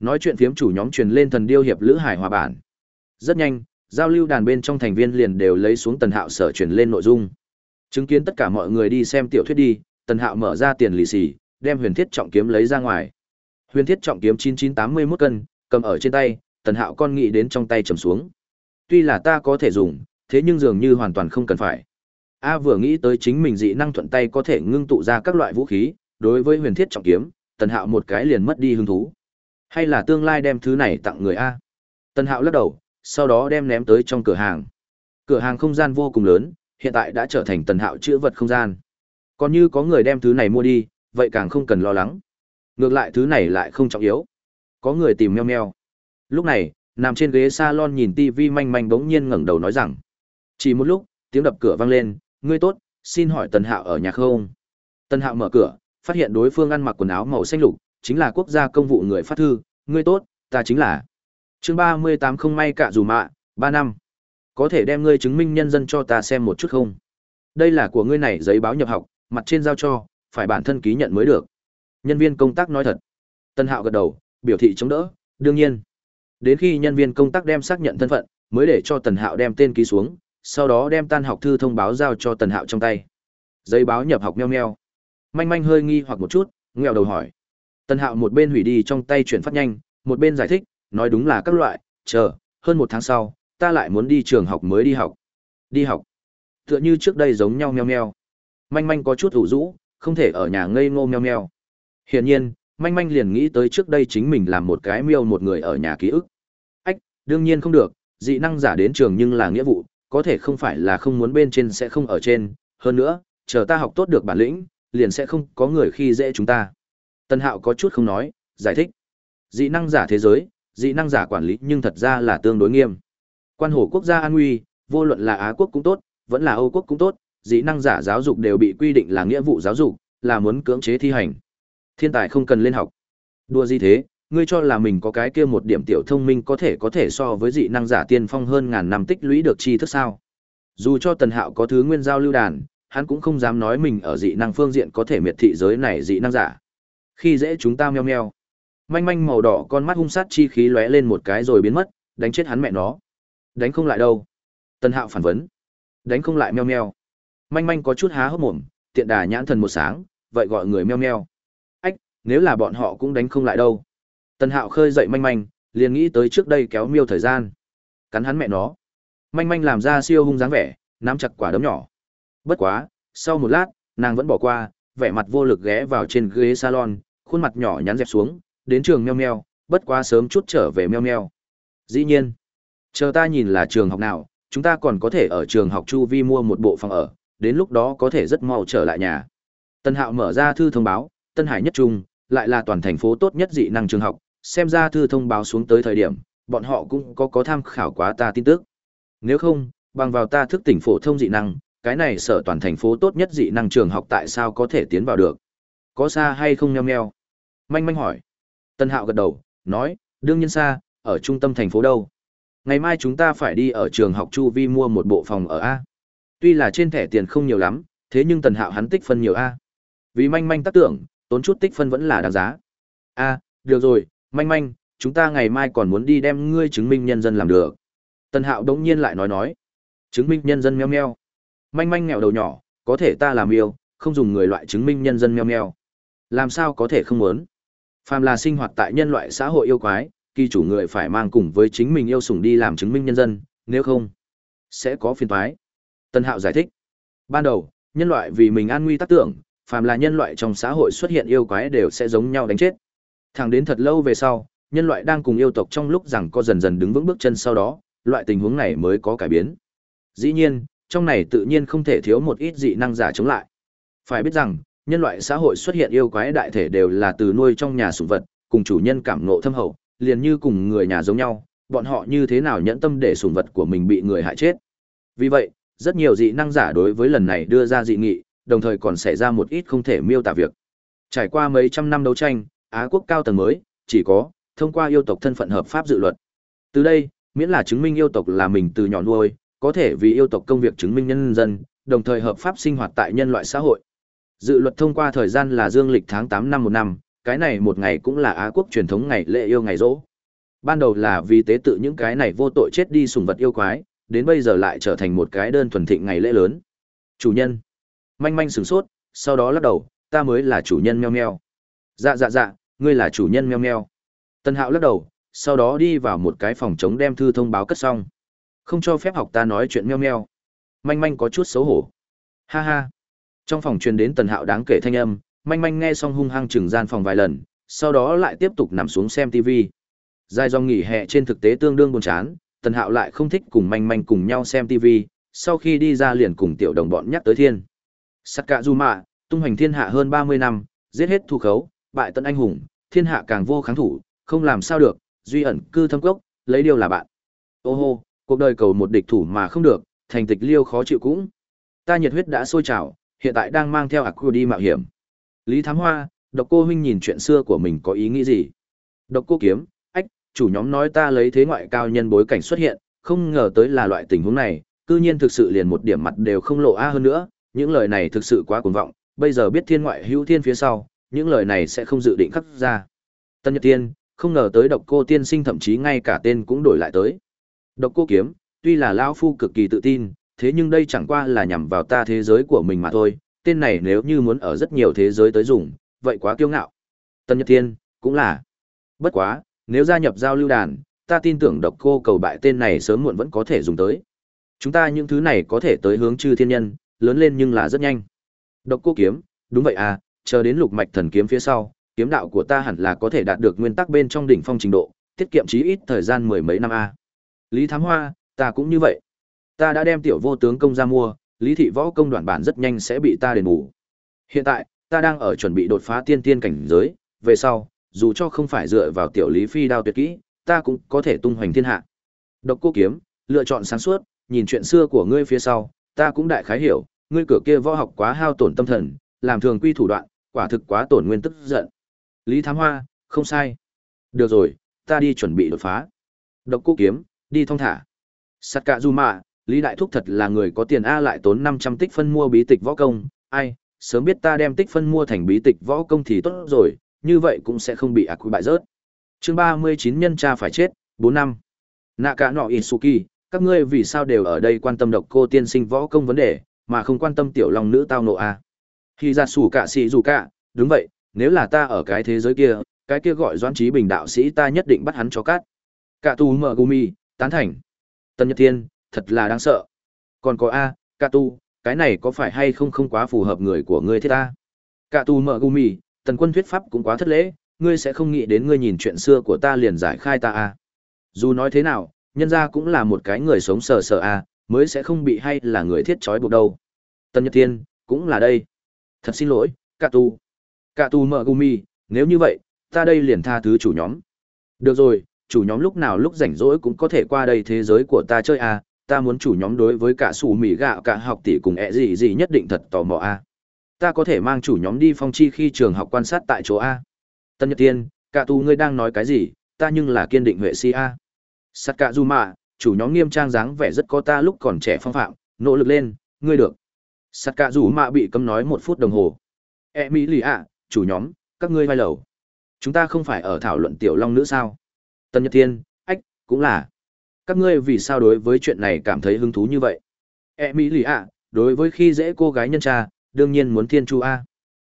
Nói chuyện phiếm chủ nhóm truyền lên thần điêu hiệp lữ hải hòa bản. Rất nhanh, giao lưu đàn bên trong thành viên liền đều lấy xuống tần hạo sở truyền lên nội dung. Chứng kiến tất cả mọi người đi xem tiểu thuyết đi, tần hạo mở ra tiền lì xì, đem huyền thiết trọng kiếm lấy ra ngoài. Huyền thiết trọng kiếm 9981 cân, cầm ở trên tay, tần hạo con nghĩ đến trong tay trầm xuống. Tuy là ta có thể dùng, thế nhưng dường như hoàn toàn không cần phải. A vừa nghĩ tới chính mình dị năng thuận tay có thể ngưng tụ ra các loại vũ khí, đối với huyền thiết trọng kiếm, tần hạo một cái liền mất đi hứng thú. Hay là tương lai đem thứ này tặng người A? Tần hạo lắc đầu, sau đó đem ném tới trong cửa hàng. Cửa hàng không gian vô cùng lớn, hiện tại đã trở thành tần hạo chữa vật không gian. Còn như có người đem thứ này mua đi, vậy càng không cần lo lắng. Ngược lại thứ này lại không trọng yếu. Có người tìm meo meo. Lúc này, nằm trên ghế salon nhìn tivi manh manh bỗng nhiên ngẩng đầu nói rằng. Chỉ một lúc, tiếng đập cửa vang lên, ngươi tốt, xin hỏi tần hạo ở nhà không? Tần hạo mở cửa, phát hiện đối phương ăn mặc quần áo màu xanh lục, chính là quốc gia công vụ người phát thư, ngươi tốt, ta chính là. chương ba mươi tám không may cả dù mạ, ba năm. Có thể đem ngươi chứng minh nhân dân cho ta xem một chút không? Đây là của ngươi này giấy báo nhập học, mặt trên giao cho, phải bản thân ký nhận mới được. Nhân viên công tác nói thật. Tân Hạo gật đầu, biểu thị chống đỡ, đương nhiên. Đến khi nhân viên công tác đem xác nhận thân phận, mới để cho Tần Hạo đem tên ký xuống, sau đó đem tan học thư thông báo giao cho Tần Hạo trong tay. Giấy báo nhập học meo meo. Manh manh hơi nghi hoặc một chút, nghèo đầu hỏi. Tần Hạo một bên hủy đi trong tay chuyển phát nhanh, một bên giải thích, nói đúng là các loại, chờ, hơn một tháng sau, ta lại muốn đi trường học mới đi học. Đi học. Tựa như trước đây giống nhau meo meo. Manh manh có chút ủ rũ, không thể ở nhà ngây ngô meo meo. Hiển nhiên, manh manh liền nghĩ tới trước đây chính mình làm một cái miêu một người ở nhà ký ức. Ách, đương nhiên không được, dị năng giả đến trường nhưng là nghĩa vụ, có thể không phải là không muốn bên trên sẽ không ở trên, hơn nữa, chờ ta học tốt được bản lĩnh, liền sẽ không có người khi dễ chúng ta. Tân Hạo có chút không nói, giải thích. Dị năng giả thế giới, dị năng giả quản lý nhưng thật ra là tương đối nghiêm. Quan hổ quốc gia an nguy, vô luận là Á quốc cũng tốt, vẫn là Âu quốc cũng tốt, dị năng giả giáo dục đều bị quy định là nghĩa vụ giáo dục, là muốn cưỡng chế thi hành. Thiên tài không cần lên học. Đùa gì thế, ngươi cho là mình có cái kia một điểm tiểu thông minh có thể có thể so với dị năng giả tiên phong hơn ngàn năm tích lũy được tri thức sao? Dù cho Tần Hạo có thứ nguyên giao lưu đàn, hắn cũng không dám nói mình ở dị năng phương diện có thể miệt thị giới này dị năng giả. Khi dễ chúng ta meo meo. Manh manh màu đỏ con mắt hung sát chi khí lóe lên một cái rồi biến mất, đánh chết hắn mẹ nó. Đánh không lại đâu. Tần Hạo phản vấn. Đánh không lại meo meo. Manh manh có chút há hốc mồm, tiện đà nhãn thần một sáng, vậy gọi người meo meo. Ách, nếu là bọn họ cũng đánh không lại đâu. Tần Hạo khơi dậy manh manh, liền nghĩ tới trước đây kéo miêu thời gian. Cắn hắn mẹ nó. Manh manh làm ra siêu hung dáng vẻ, nắm chặt quả đấm nhỏ. Bất quá, sau một lát, nàng vẫn bỏ qua, vẻ mặt vô lực ghé vào trên ghế salon, khuôn mặt nhỏ nhắn dẹp xuống, đến trường meo meo, bất quá sớm chút trở về meo meo. Dĩ nhiên, chờ ta nhìn là trường học nào, chúng ta còn có thể ở trường học Chu Vi mua một bộ phòng ở, đến lúc đó có thể rất mau trở lại nhà. Tân Hạo mở ra thư thông báo, Tân Hải nhất trung, lại là toàn thành phố tốt nhất dị năng trường học, xem ra thư thông báo xuống tới thời điểm, bọn họ cũng có có tham khảo quá ta tin tức. Nếu không, bằng vào ta thức tỉnh phổ thông dị năng, cái này sở toàn thành phố tốt nhất dị năng trường học tại sao có thể tiến vào được? Có xa hay không nheo nheo? Manh manh hỏi. Tân Hạo gật đầu, nói, đương nhiên xa, ở trung tâm thành phố đâu? Ngày mai chúng ta phải đi ở trường học Chu Vi mua một bộ phòng ở A. Tuy là trên thẻ tiền không nhiều lắm, thế nhưng Tần Hạo hắn tích phân nhiều A. Vì manh manh tác tưởng, tốn chút tích phân vẫn là đáng giá. A, được rồi, manh manh, chúng ta ngày mai còn muốn đi đem ngươi chứng minh nhân dân làm được. Tần Hạo đống nhiên lại nói nói. Chứng minh nhân dân meo meo. Manh manh nghèo đầu nhỏ, có thể ta làm yêu, không dùng người loại chứng minh nhân dân meo meo. Làm sao có thể không muốn? Phàm là sinh hoạt tại nhân loại xã hội yêu quái, kỳ chủ người phải mang cùng với chính mình yêu sủng đi làm chứng minh nhân dân, nếu không, sẽ có phiền toái. Tân Hạo giải thích. Ban đầu, nhân loại vì mình an nguy tác tưởng, phàm là nhân loại trong xã hội xuất hiện yêu quái đều sẽ giống nhau đánh chết. Thẳng đến thật lâu về sau, nhân loại đang cùng yêu tộc trong lúc rằng có dần dần đứng vững bước chân sau đó, loại tình huống này mới có cải biến. Dĩ nhiên, trong này tự nhiên không thể thiếu một ít dị năng giả chống lại. Phải biết rằng, nhân loại xã hội xuất hiện yêu quái đại thể đều là từ nuôi trong nhà sủng vật, cùng chủ nhân cảm ngộ thâm hậu, liền như cùng người nhà giống nhau, bọn họ như thế nào nhẫn tâm để sủng vật của mình bị người hại chết. Vì vậy, rất nhiều dị năng giả đối với lần này đưa ra dị nghị, đồng thời còn xảy ra một ít không thể miêu tả việc. Trải qua mấy trăm năm đấu tranh, Á quốc cao tầng mới, chỉ có thông qua yêu tộc thân phận hợp pháp dự luật. Từ đây, miễn là chứng minh yêu tộc là mình từ nhỏ nuôi, có thể vì yêu tộc công việc chứng minh nhân dân, đồng thời hợp pháp sinh hoạt tại nhân loại xã hội. Dự luật thông qua thời gian là dương lịch tháng 8 năm một năm, cái này một ngày cũng là Á quốc truyền thống ngày lễ yêu ngày rỗ. Ban đầu là vì tế tự những cái này vô tội chết đi sùng vật yêu quái, đến bây giờ lại trở thành một cái đơn thuần thịnh ngày lễ lớn. Chủ nhân. Manh manh sửng sốt, sau đó lắc đầu, ta mới là chủ nhân meo meo. Dạ dạ dạ, ngươi là chủ nhân meo meo. Tân Hạo lắc đầu, sau đó đi vào một cái phòng chống đem thư thông báo cất xong. Không cho phép học ta nói chuyện meo meo. Manh manh có chút xấu hổ. Ha ha. Trong phòng truyền đến Tần Hạo đáng kể thanh âm, manh manh nghe xong hung hăng trừng gian phòng vài lần, sau đó lại tiếp tục nằm xuống xem TV. Dài dòng nghỉ hè trên thực tế tương đương buồn chán, Tần Hạo lại không thích cùng manh manh cùng nhau xem TV, sau khi đi ra liền cùng tiểu đồng bọn nhắc tới thiên. sắt cạ du mạ, tung hoành thiên hạ hơn 30 năm, giết hết thu khấu, bại tận anh hùng, thiên hạ càng vô kháng thủ, không làm sao được, duy ẩn cư thâm cốc, lấy điều là bạn. Ô hô, cuộc đời cầu một địch thủ mà không được, thành tịch liêu khó chịu cũng. Ta nhiệt huyết đã sôi trào, hiện tại đang mang theo Aku đi mạo hiểm. Lý Thám Hoa, Độc Cô huynh nhìn chuyện xưa của mình có ý nghĩ gì? Độc Cô kiếm, chủ nhóm nói ta lấy thế ngoại cao nhân bối cảnh xuất hiện, không ngờ tới là loại tình huống này, cư nhiên thực sự liền một điểm mặt đều không lộ a hơn nữa, những lời này thực sự quá cuồng vọng, bây giờ biết thiên ngoại hữu thiên phía sau, những lời này sẽ không dự định khắc ra. Tân Nhật Tiên, không ngờ tới độc cô tiên sinh thậm chí ngay cả tên cũng đổi lại tới. Độc cô kiếm, tuy là lão phu cực kỳ tự tin, thế nhưng đây chẳng qua là nhằm vào ta thế giới của mình mà thôi, tên này nếu như muốn ở rất nhiều thế giới tới dùng, vậy quá kiêu ngạo. Tân Nhật Tiên, cũng là. Bất quá, nếu gia nhập giao lưu đàn, ta tin tưởng độc cô cầu bại tên này sớm muộn vẫn có thể dùng tới. Chúng ta những thứ này có thể tới hướng chư thiên nhân, lớn lên nhưng là rất nhanh. Độc cô kiếm, đúng vậy à, chờ đến lục mạch thần kiếm phía sau, kiếm đạo của ta hẳn là có thể đạt được nguyên tắc bên trong đỉnh phong trình độ, tiết kiệm chí ít thời gian mười mấy năm a. Lý Thám Hoa, ta cũng như vậy. Ta đã đem tiểu vô tướng công ra mua, Lý thị võ công đoạn bản rất nhanh sẽ bị ta đền bù. Hiện tại, ta đang ở chuẩn bị đột phá tiên tiên cảnh giới, về sau, dù cho không phải dựa vào tiểu Lý Phi đao tuyệt kỹ, ta cũng có thể tung hoành thiên hạ. Độc Cô Kiếm, lựa chọn sáng suốt, nhìn chuyện xưa của ngươi phía sau, ta cũng đại khái hiểu, ngươi cửa kia võ học quá hao tổn tâm thần, làm thường quy thủ đoạn, quả thực quá tổn nguyên tức giận. Lý Thám Hoa, không sai. Được rồi, ta đi chuẩn bị đột phá. Độc Cô Kiếm, đi thong thả. Sát Cạ Du Mạ, Lý Đại Thúc thật là người có tiền A lại tốn 500 tích phân mua bí tịch võ công, ai, sớm biết ta đem tích phân mua thành bí tịch võ công thì tốt rồi, như vậy cũng sẽ không bị ác quy bại rớt. Chương 39 nhân cha phải chết, 4 năm. Nạ cả nọ Isuki, các ngươi vì sao đều ở đây quan tâm độc cô tiên sinh võ công vấn đề, mà không quan tâm tiểu long nữ tao nộ a? Khi ra sủ cả sĩ dù cả, đúng vậy, nếu là ta ở cái thế giới kia, cái kia gọi doãn trí bình đạo sĩ ta nhất định bắt hắn cho cát. Cả tu mở gumi, tán thành. Tân Nhật Thiên, thật là đáng sợ. Còn có A, Cả tu, cái này có phải hay không không quá phù hợp người của ngươi thế ta? Cả tu mở gumi, tần quân thuyết pháp cũng quá thất lễ, ngươi sẽ không nghĩ đến ngươi nhìn chuyện xưa của ta liền giải khai ta à? Dù nói thế nào, nhân ra cũng là một cái người sống sờ sờ à, mới sẽ không bị hay là người thiết trói buộc đâu. Tần Nhật Thiên, cũng là đây. Thật xin lỗi, Cả tu. Cả tu mở gumi, nếu như vậy, ta đây liền tha thứ chủ nhóm. Được rồi, chủ nhóm lúc nào lúc rảnh rỗi cũng có thể qua đây thế giới của ta chơi à, ta muốn chủ nhóm đối với cả sủ mì gạo cả học tỷ cùng ẹ gì gì nhất định thật tò mò à. Ta có thể mang chủ nhóm đi phong chi khi trường học quan sát tại chỗ A. Tân Nhật Tiên, cả tu ngươi đang nói cái gì, ta nhưng là kiên định huệ si A. sắt cả du mạ, chủ nhóm nghiêm trang dáng vẻ rất có ta lúc còn trẻ phong phạm, nỗ lực lên, ngươi được. sắt cả du mạ bị cấm nói một phút đồng hồ. E mỹ lì ạ, chủ nhóm, các ngươi vai lầu. Chúng ta không phải ở thảo luận tiểu long nữ sao? Tân Nhật Thiên, ách, cũng là. Các ngươi vì sao đối với chuyện này cảm thấy hứng thú như vậy? E mỹ lì ạ, đối với khi dễ cô gái nhân cha, đương nhiên muốn thiên chu A.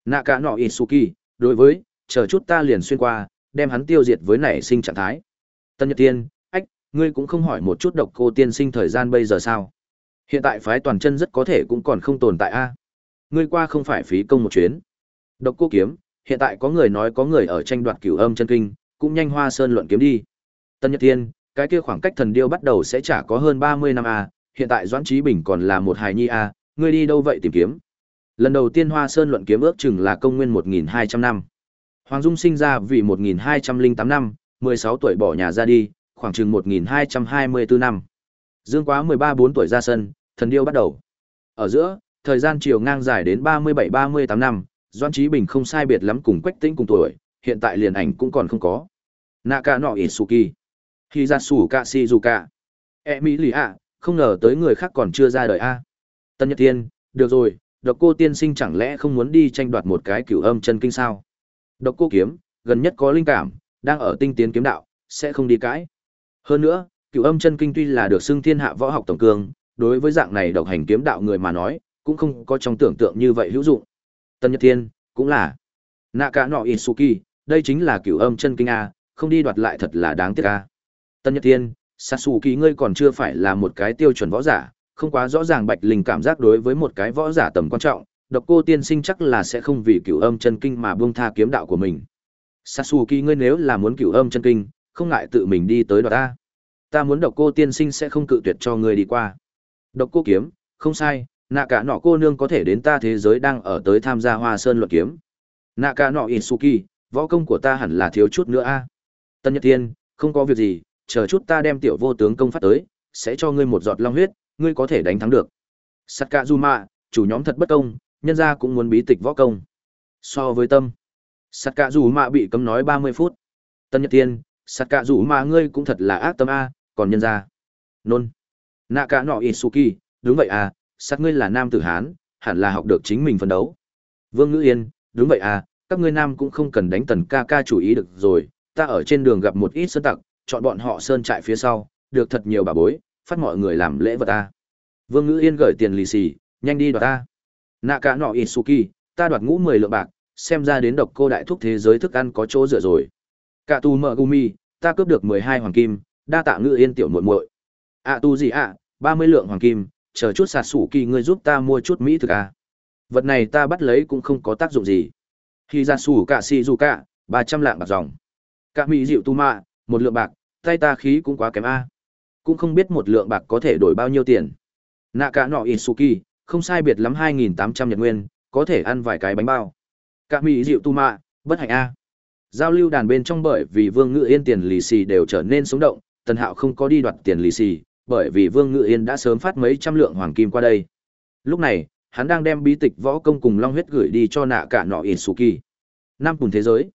Nạ cả nọ Isuki, đối với, chờ chút ta liền xuyên qua, đem hắn tiêu diệt với nảy sinh trạng thái. Tân Nhật Thiên, ách, ngươi cũng không hỏi một chút độc cô tiên sinh thời gian bây giờ sao? Hiện tại phái toàn chân rất có thể cũng còn không tồn tại A. Ngươi qua không phải phí công một chuyến. Độc cô kiếm, hiện tại có người nói có người ở tranh đoạt cửu âm chân kinh, cũng nhanh hoa sơn luận kiếm đi. Tân Nhật Tiên, cái kia khoảng cách thần điêu bắt đầu sẽ chả có hơn 30 năm a, hiện tại Doãn trí Bình còn là một hài nhi a, ngươi đi đâu vậy tìm kiếm? Lần đầu tiên Hoa Sơn luận kiếm ước chừng là công nguyên 1200 năm. Hoàng Dung sinh ra vì 1208 năm, 16 tuổi bỏ nhà ra đi, khoảng chừng 1224 năm. Dương Quá 13-4 tuổi ra sân, thần điêu bắt đầu. Ở giữa, thời gian chiều ngang dài đến 37-38 năm, Doan Trí Bình không sai biệt lắm cùng Quách Tĩnh cùng tuổi, hiện tại liền ảnh cũng còn không có. Naka no Isuki. Hizasu Kashizuka. Emilia, không ngờ tới người khác còn chưa ra đời a. Tân Nhật Thiên, được rồi, độc cô tiên sinh chẳng lẽ không muốn đi tranh đoạt một cái cửu âm chân kinh sao? Độc cô kiếm, gần nhất có linh cảm, đang ở tinh tiến kiếm đạo, sẽ không đi cãi. Hơn nữa, cửu âm chân kinh tuy là được xưng thiên hạ võ học tổng cương, đối với dạng này độc hành kiếm đạo người mà nói, cũng không có trong tưởng tượng như vậy hữu dụng. Tân Nhật Thiên, cũng là. nã cả nọ Isuki, đây chính là cửu âm chân kinh a, không đi đoạt lại thật là đáng tiếc a. Tân Nhật Thiên, Sasuke ngươi còn chưa phải là một cái tiêu chuẩn võ giả, không quá rõ ràng Bạch Linh cảm giác đối với một cái võ giả tầm quan trọng, độc cô tiên sinh chắc là sẽ không vì cửu âm chân kinh mà buông tha kiếm đạo của mình. Sasuke ngươi nếu là muốn cửu âm chân kinh, không ngại tự mình đi tới đoạt ta. Ta muốn độc cô tiên sinh sẽ không cự tuyệt cho ngươi đi qua. Độc cô kiếm, không sai, nạ cả nọ cô nương có thể đến ta thế giới đang ở tới tham gia hoa sơn luận kiếm. Nạ cả nọ Isuki, võ công của ta hẳn là thiếu chút nữa a. Tân Nhật Tiên, không có việc gì, chờ chút ta đem tiểu vô tướng công phát tới, sẽ cho ngươi một giọt long huyết, ngươi có thể đánh thắng được. Sakazuma, chủ nhóm thật bất công, nhân gia cũng muốn bí tịch võ công. So với tâm, Sakazuma bị cấm nói 30 phút. Tân Nhật Tiên, Sakazuma ngươi cũng thật là ác tâm a, còn nhân gia. Nôn. Naka Nọ Isuki, đúng vậy à, sát ngươi là nam tử Hán, hẳn là học được chính mình phấn đấu. Vương Ngữ Yên, đúng vậy à, các ngươi nam cũng không cần đánh tần ca ca chủ ý được rồi, ta ở trên đường gặp một ít sơn tặc, chọn bọn họ sơn trại phía sau, được thật nhiều bà bối, phát mọi người làm lễ vật ta. Vương Ngữ Yên gửi tiền lì xì, nhanh đi đoạt ta. Nạ cả nọ Isuki, ta đoạt ngũ 10 lượng bạc, xem ra đến độc cô đại thúc thế giới thức ăn có chỗ dựa rồi. Cả tu mợ gumi, ta cướp được 12 hoàng kim, đa tạ Ngữ Yên tiểu muội muội. À tu gì ạ, ba mươi lượng hoàng kim, chờ chút sạt sủ kỳ ngươi giúp ta mua chút mỹ thực à. Vật này ta bắt lấy cũng không có tác dụng gì. Khi ra sủ cả si du cả, 300 lạng bạc dòng. Cả mỹ dịu tu mạ, một lượng bạc, tay ta khí cũng quá kém a. Cũng không biết một lượng bạc có thể đổi bao nhiêu tiền. Nạ cả nọ Isuki, không sai biệt lắm 2.800 nhật nguyên, có thể ăn vài cái bánh bao. Cả mỹ dịu tu mạ, bất hạnh a. Giao lưu đàn bên trong bởi vì Vương Ngự Yên tiền lì xì đều trở nên sống động, Tần Hạo không có đi đoạt tiền lì xì, bởi vì Vương Ngự Yên đã sớm phát mấy trăm lượng hoàng kim qua đây. Lúc này, hắn đang đem bí tịch võ công cùng long huyết gửi đi cho nạ cả nọ Isuki. Năm cùng thế giới.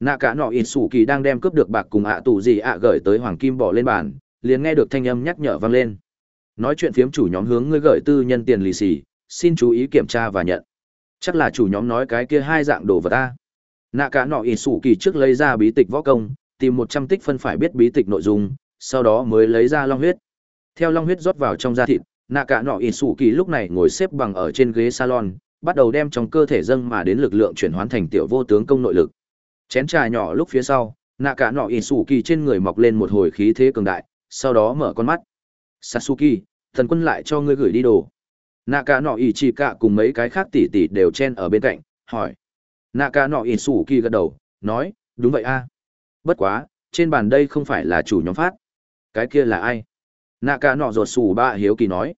Nạ cả nọ Isuki đang đem cướp được bạc cùng ạ tù gì ạ gửi tới hoàng kim bỏ lên bàn, liền nghe được thanh âm nhắc nhở vang lên. Nói chuyện phiếm chủ nhóm hướng ngươi gửi tư nhân tiền lì xì, xin chú ý kiểm tra và nhận. Chắc là chủ nhóm nói cái kia hai dạng đồ vật ta. Nạ cả nọ Isuki trước lấy ra bí tịch võ công, tìm 100 tích phân phải biết bí tịch nội dung, sau đó mới lấy ra long huyết. Theo long huyết rót vào trong da thịt, nạ cả nọ ỉ sủ kỳ lúc này ngồi xếp bằng ở trên ghế salon, bắt đầu đem trong cơ thể dâng mà đến lực lượng chuyển hóa thành tiểu vô tướng công nội lực. Chén trà nhỏ lúc phía sau, nạ cả nọ ỉ sủ kỳ trên người mọc lên một hồi khí thế cường đại, sau đó mở con mắt. Sasuki, thần quân lại cho ngươi gửi đi đồ. Nạ cả nọ ỉ chỉ cả cùng mấy cái khác tỷ tỷ đều chen ở bên cạnh, hỏi. Nạ cả nọ ỉ sủ kỳ gật đầu, nói, đúng vậy a. Bất quá, trên bàn đây không phải là chủ nhóm phát. Cái kia là ai? nạ cả nọ ruột sủ ba hiếu kỳ nói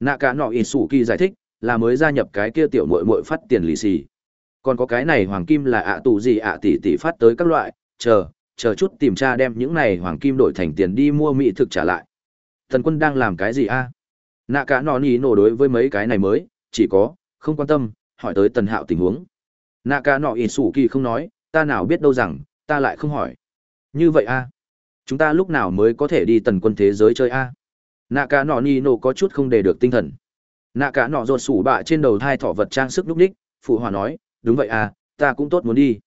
nạ cả nọ ỉ sủ kỳ giải thích là mới gia nhập cái kia tiểu mội mội phát tiền lì xì còn có cái này hoàng kim là ạ tù gì ạ tỷ tỷ phát tới các loại chờ chờ chút tìm cha đem những này hoàng kim đổi thành tiền đi mua mỹ thực trả lại. Thần quân đang làm cái gì a? Nạ cả nọ nỉ nổ đối với mấy cái này mới, chỉ có, không quan tâm, hỏi tới tần hạo tình huống. Nạ cả nọ ỉ sủ kỳ không nói, ta nào biết đâu rằng, ta lại không hỏi. Như vậy a? Chúng ta lúc nào mới có thể đi tần quân thế giới chơi a? Nạ cả nọ nỉ nổ có chút không để được tinh thần. Nạ cả nọ ruột sủ bạ trên đầu thai thỏ vật trang sức núc ních phụ hòa nói, đúng vậy à ta cũng tốt muốn đi.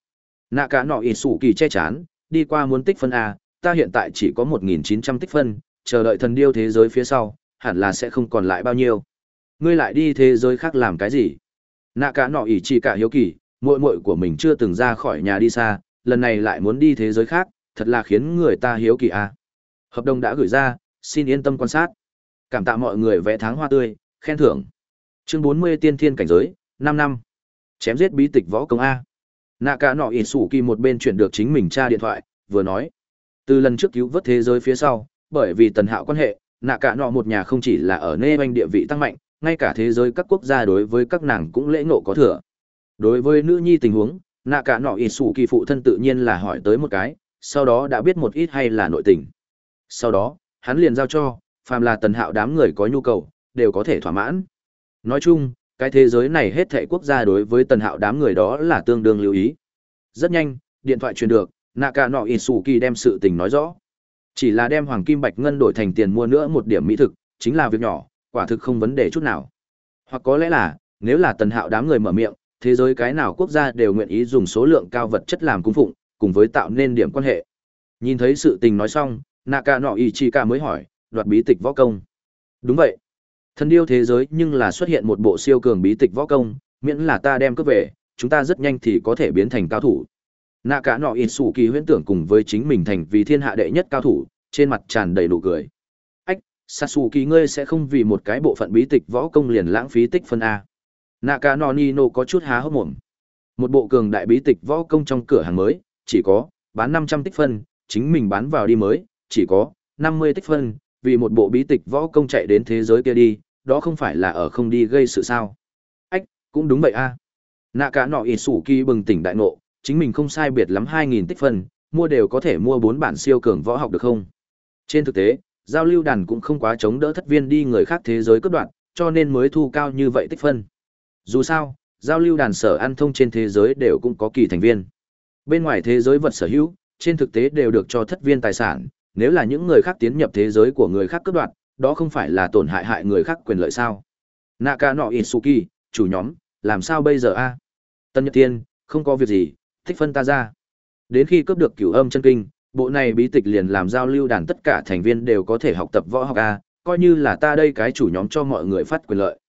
Nạ cả nọ ỉ sủ kỳ che chán đi qua muốn tích phân a, ta hiện tại chỉ có một nghìn chín trăm tích phân chờ đợi thần điêu thế giới phía sau hẳn là sẽ không còn lại bao nhiêu ngươi lại đi thế giới khác làm cái gì nạ cả nọ ỉ chỉ cả hiếu kỳ muội muội của mình chưa từng ra khỏi nhà đi xa lần này lại muốn đi thế giới khác thật là khiến người ta hiếu kỳ à. hợp đồng đã gửi ra xin yên tâm quan sát. Cảm tạ mọi người vẽ tháng hoa tươi, khen thưởng. Chương 40 tiên thiên cảnh giới, 5 năm. Chém giết bí tịch võ công A. Nạ cả nọ sủ kỳ một bên chuyển được chính mình tra điện thoại, vừa nói. Từ lần trước cứu vớt thế giới phía sau, bởi vì tần hạo quan hệ, nạ cả nọ một nhà không chỉ là ở nê banh địa vị tăng mạnh, ngay cả thế giới các quốc gia đối với các nàng cũng lễ ngộ có thừa. Đối với nữ nhi tình huống, nạ cả nọ sủ kỳ phụ thân tự nhiên là hỏi tới một cái, sau đó đã biết một ít hay là nội tình. Sau đó, hắn liền giao cho, phàm là tần hạo đám người có nhu cầu, đều có thể thỏa mãn. Nói chung, cái thế giới này hết thảy quốc gia đối với Tần Hạo đám người đó là tương đương lưu ý. Rất nhanh, điện thoại truyền được, Naka no Isuki đem sự tình nói rõ. Chỉ là đem hoàng kim bạch ngân đổi thành tiền mua nữa một điểm mỹ thực, chính là việc nhỏ, quả thực không vấn đề chút nào. Hoặc có lẽ là, nếu là Tần Hạo đám người mở miệng, thế giới cái nào quốc gia đều nguyện ý dùng số lượng cao vật chất làm cung phụng, cùng với tạo nên điểm quan hệ. Nhìn thấy sự tình nói xong, Naka no Ichika mới hỏi, đoạt bí tịch võ công. Đúng vậy. Thần điêu thế giới nhưng là xuất hiện một bộ siêu cường bí tịch võ công, miễn là ta đem cướp về, chúng ta rất nhanh thì có thể biến thành cao thủ. Nạ cả nọ ịt sủ kỳ huyễn tưởng cùng với chính mình thành vì thiên hạ đệ nhất cao thủ, trên mặt tràn đầy nụ cười. Ách, Sasuke ngươi sẽ không vì một cái bộ phận bí tịch võ công liền lãng phí tích phân A. Nạ cả nọ Nino có chút há hốc mồm. Một bộ cường đại bí tịch võ công trong cửa hàng mới, chỉ có, bán 500 tích phân, chính mình bán vào đi mới, chỉ có, 50 tích phân, vì một bộ bí tịch võ công chạy đến thế giới kia đi, đó không phải là ở không đi gây sự sao. Ách, cũng đúng vậy a. Nạ cả nọ ịt sủ kỳ bừng tỉnh đại ngộ, chính mình không sai biệt lắm 2.000 tích phân, mua đều có thể mua bốn bản siêu cường võ học được không? Trên thực tế, giao lưu đàn cũng không quá chống đỡ thất viên đi người khác thế giới cấp đoạn, cho nên mới thu cao như vậy tích phân. Dù sao, giao lưu đàn sở ăn thông trên thế giới đều cũng có kỳ thành viên. Bên ngoài thế giới vật sở hữu, trên thực tế đều được cho thất viên tài sản, nếu là những người khác tiến nhập thế giới của người khác cướp đoạt, đó không phải là tổn hại hại người khác quyền lợi sao? Naka no Isuki, chủ nhóm, làm sao bây giờ a? Tân Nhật Tiên, không có việc gì, thích phân ta ra. Đến khi cướp được cửu âm chân kinh, bộ này bí tịch liền làm giao lưu đàn tất cả thành viên đều có thể học tập võ học a, coi như là ta đây cái chủ nhóm cho mọi người phát quyền lợi.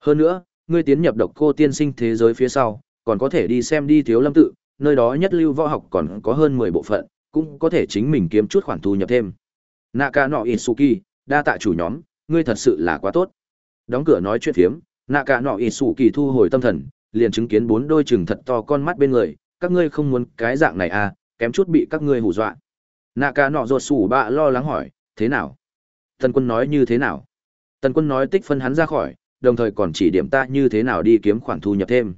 Hơn nữa, ngươi tiến nhập độc cô tiên sinh thế giới phía sau, còn có thể đi xem đi thiếu lâm tự, nơi đó nhất lưu võ học còn có hơn 10 bộ phận, cũng có thể chính mình kiếm chút khoản thu nhập thêm. Naka no Isuki, đa tạ chủ nhóm, ngươi thật sự là quá tốt. Đóng cửa nói chuyện phiếm, Naka no Isuki thu hồi tâm thần, liền chứng kiến bốn đôi trừng thật to con mắt bên người, các ngươi không muốn cái dạng này à, kém chút bị các ngươi hù dọa. Naka no ruột sủ bạ lo lắng hỏi, thế nào? Tần quân nói như thế nào? Tần quân nói tích phân hắn ra khỏi, đồng thời còn chỉ điểm ta như thế nào đi kiếm khoản thu nhập thêm.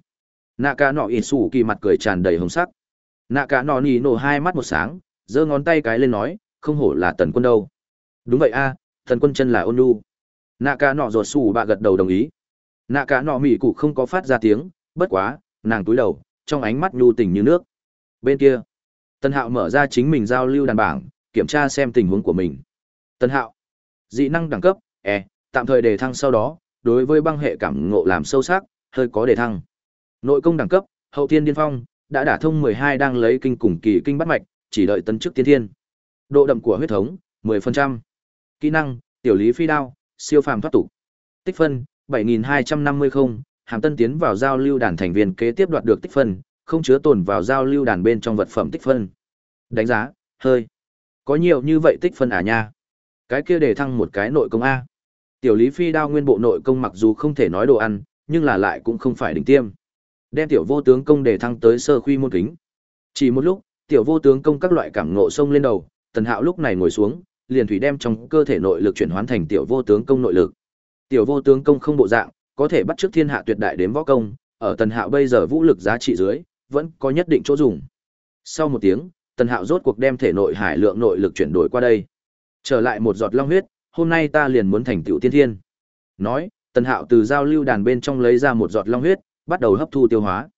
Naka nọ Isuki mặt cười tràn đầy hồng sắc nạ cả nọ nỉ nổ hai mắt một sáng, giơ ngón tay cái lên nói, không hổ là tần quân đâu. Đúng vậy a thần quân chân là ôn nhu. Nạ cả nọ ruột xù bạ gật đầu đồng ý. Nạ cả nọ mỉ cụ không có phát ra tiếng, bất quá, nàng túi đầu, trong ánh mắt nhu tình như nước. Bên kia tân hạo mở ra chính mình giao lưu đàn bảng, kiểm tra xem tình huống của mình. Tân hạo, dị năng đẳng cấp e tạm thời đề thăng sau đó, đối với băng hệ cảm ngộ làm sâu sắc, hơi có đề thăng. Nội công đẳng cấp, hậu thiên điên phong đã đả thông 12 đang lấy kinh cùng kỳ kinh bắt mạch, chỉ đợi tấn chức tiên thiên. Độ đậm của huyết thống, 10%. Kỹ năng, tiểu lý phi đao, siêu phàm thoát tục. Tích phân, 7250 không, hàm tân tiến vào giao lưu đàn thành viên kế tiếp đoạt được tích phân, không chứa tồn vào giao lưu đàn bên trong vật phẩm tích phân. Đánh giá, hơi. Có nhiều như vậy tích phân à nha. Cái kia để thăng một cái nội công A. Tiểu lý phi đao nguyên bộ nội công mặc dù không thể nói đồ ăn, nhưng là lại cũng không phải đỉnh tiêm đem tiểu vô tướng công để thăng tới sơ khuy môn kính. Chỉ một lúc, tiểu vô tướng công các loại cảm ngộ sông lên đầu, Tần Hạo lúc này ngồi xuống, liền thủy đem trong cơ thể nội lực chuyển hóa thành tiểu vô tướng công nội lực. Tiểu vô tướng công không bộ dạng, có thể bắt trước thiên hạ tuyệt đại đến võ công, ở Tần Hạo bây giờ vũ lực giá trị dưới, vẫn có nhất định chỗ dùng. Sau một tiếng, Tần Hạo rốt cuộc đem thể nội hải lượng nội lực chuyển đổi qua đây. Trở lại một giọt long huyết, hôm nay ta liền muốn thành tiểu tiên thiên. Nói, Tần Hạo từ giao lưu đàn bên trong lấy ra một giọt long huyết, bắt đầu hấp thu tiêu hóa.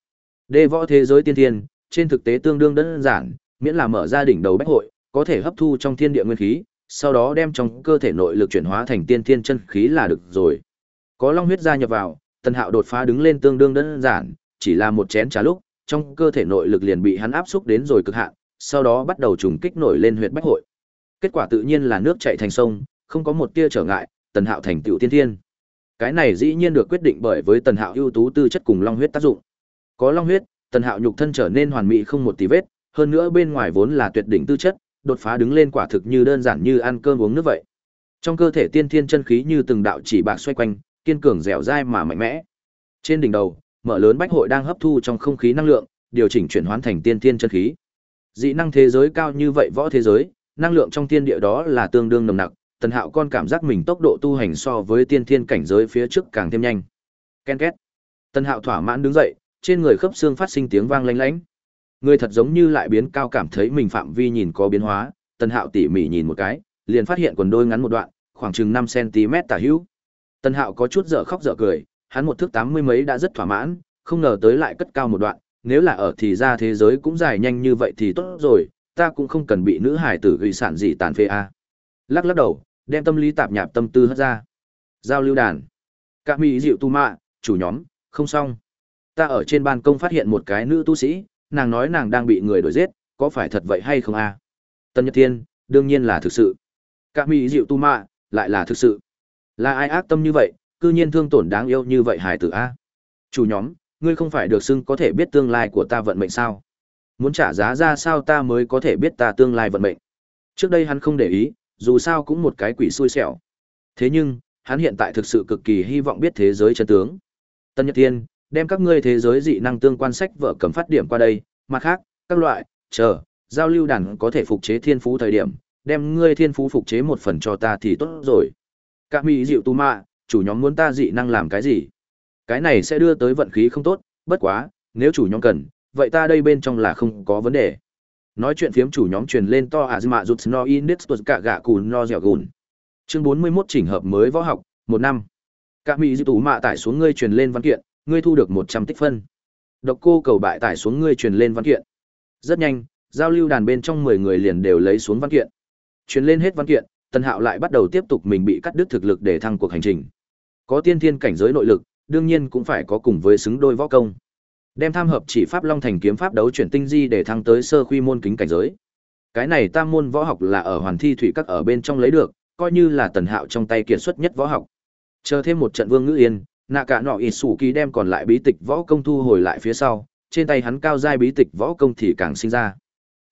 Đê võ thế giới tiên thiên, trên thực tế tương đương đơn giản, miễn là mở ra đỉnh đầu bách hội, có thể hấp thu trong thiên địa nguyên khí, sau đó đem trong cơ thể nội lực chuyển hóa thành tiên thiên chân khí là được rồi. Có long huyết gia nhập vào, Tần Hạo đột phá đứng lên tương đương đơn giản, chỉ là một chén trà lúc, trong cơ thể nội lực liền bị hắn áp xúc đến rồi cực hạn, sau đó bắt đầu trùng kích nổi lên huyệt bách hội. Kết quả tự nhiên là nước chảy thành sông, không có một tia trở ngại, Tần Hạo thành tựu tiên thiên. Cái này dĩ nhiên được quyết định bởi với Tần Hạo ưu tú tư chất cùng long huyết tác dụng. Có long huyết, Tần Hạo nhục thân trở nên hoàn mỹ không một tí vết, hơn nữa bên ngoài vốn là tuyệt đỉnh tư chất, đột phá đứng lên quả thực như đơn giản như ăn cơm uống nước vậy. Trong cơ thể tiên thiên chân khí như từng đạo chỉ bạc xoay quanh, kiên cường dẻo dai mà mạnh mẽ. Trên đỉnh đầu, mở lớn bách hội đang hấp thu trong không khí năng lượng, điều chỉnh chuyển hóa thành tiên thiên chân khí. Dị năng thế giới cao như vậy võ thế giới, năng lượng trong thiên địa đó là tương đương nồng nặc, tần hạo con cảm giác mình tốc độ tu hành so với tiên thiên cảnh giới phía trước càng thêm nhanh. Ken két. Tần hạo thỏa mãn đứng dậy trên người khớp xương phát sinh tiếng vang lanh lánh người thật giống như lại biến cao cảm thấy mình phạm vi nhìn có biến hóa. Tần hạo tỉ mỉ nhìn một cái liền phát hiện quần đôi ngắn một đoạn khoảng chừng năm cm tả hữu. Tần hạo có chút dở khóc dở cười hắn một thước tám mươi mấy đã rất thỏa mãn, không ngờ tới lại cất cao một đoạn, nếu là ở thì ra thế giới cũng dài nhanh như vậy thì tốt rồi, ta cũng không cần bị nữ hải tử gửi sản gì tàn phê a. Lắc lắc đầu, đem tâm lý tạp nhạp tâm tư hất ra. Giao lưu đàn. Cả mỹ dịu tu mạ, chủ nhóm, không xong. Ta ở trên ban công phát hiện một cái nữ tu sĩ, nàng nói nàng đang bị người đuổi giết, có phải thật vậy hay không a? Tân Nhật Thiên, đương nhiên là thực sự. Cả mỹ dịu tu mạ, lại là thực sự. Là ai ác tâm như vậy, cư nhiên thương tổn đáng yêu như vậy hài tử a? Chủ nhóm, ngươi không phải được xưng có thể biết tương lai của ta vận mệnh sao? Muốn trả giá ra sao ta mới có thể biết ta tương lai vận mệnh? Trước đây hắn không để ý, dù sao cũng một cái quỷ xui xẻo. Thế nhưng, hắn hiện tại thực sự cực kỳ hy vọng biết thế giới chân tướng. Tân Nhật Thiên, đem các ngươi thế giới dị năng tương quan sách vợ cầm phát điểm qua đây, mặt khác, các loại, chờ, giao lưu đàn có thể phục chế thiên phú thời điểm, đem ngươi thiên phú phục chế một phần cho ta thì tốt rồi. Các mỹ dịu tu mạ, chủ nhóm muốn ta dị năng làm cái gì? Cái này sẽ đưa tới vận khí không tốt, bất quá, nếu chủ nhóm cần, vậy ta đây bên trong là không có vấn đề. Nói chuyện phiếm chủ nhóm truyền lên to à mạ rụt no nít tuột cả gạ cùn no dẻo gùn. Chương 41 chỉnh hợp mới võ học, một năm. Cả mỹ dư tú mạ tải xuống ngươi truyền lên văn kiện, ngươi thu được 100 tích phân. Độc cô cầu bại tải xuống ngươi truyền lên văn kiện. Rất nhanh, giao lưu đàn bên trong 10 người liền đều lấy xuống văn kiện. Truyền lên hết văn kiện, Tần Hạo lại bắt đầu tiếp tục mình bị cắt đứt thực lực để thăng cuộc hành trình. Có tiên thiên cảnh giới nội lực, đương nhiên cũng phải có cùng với xứng đôi võ công. Đem tham hợp chỉ pháp Long Thành kiếm pháp đấu chuyển tinh di để thăng tới sơ quy môn kính cảnh giới. Cái này tam môn võ học là ở Hoàn Thi Thủy Các ở bên trong lấy được, coi như là Tần Hạo trong tay kiệt xuất nhất võ học. Chờ thêm một trận Vương Ngữ Yên, nạ cả nọ ít sủ ký đem còn lại bí tịch võ công thu hồi lại phía sau, trên tay hắn cao giai bí tịch võ công thì càng sinh ra.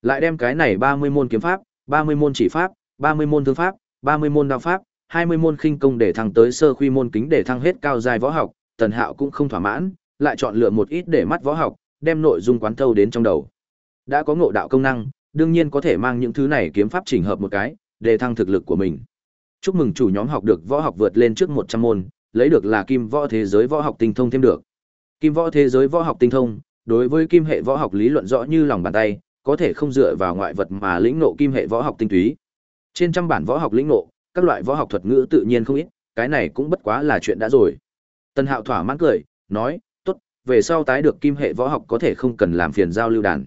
Lại đem cái này 30 môn kiếm pháp, 30 môn chỉ pháp, 30 môn thương pháp, 30 môn đao pháp, 20 môn khinh công để thăng tới sơ quy môn kính để thăng hết cao giai võ học, Tần Hạo cũng không thỏa mãn, lại chọn lựa một ít để mắt võ học, đem nội dung quán thâu đến trong đầu. Đã có ngộ đạo công năng, đương nhiên có thể mang những thứ này kiếm pháp chỉnh hợp một cái, để thăng thực lực của mình. Chúc mừng chủ nhóm học được võ học vượt lên trước 100 môn, lấy được là kim võ thế giới võ học tinh thông thêm được. Kim võ thế giới võ học tinh thông, đối với kim hệ võ học lý luận rõ như lòng bàn tay, có thể không dựa vào ngoại vật mà lĩnh ngộ kim hệ võ học tinh túy. Trên trăm bản võ học lĩnh ngộ, các loại võ học thuật ngữ tự nhiên không ít, cái này cũng bất quá là chuyện đã rồi. Tân Hạo thỏa mãn cười, nói, về sau tái được kim hệ võ học có thể không cần làm phiền giao lưu đàn.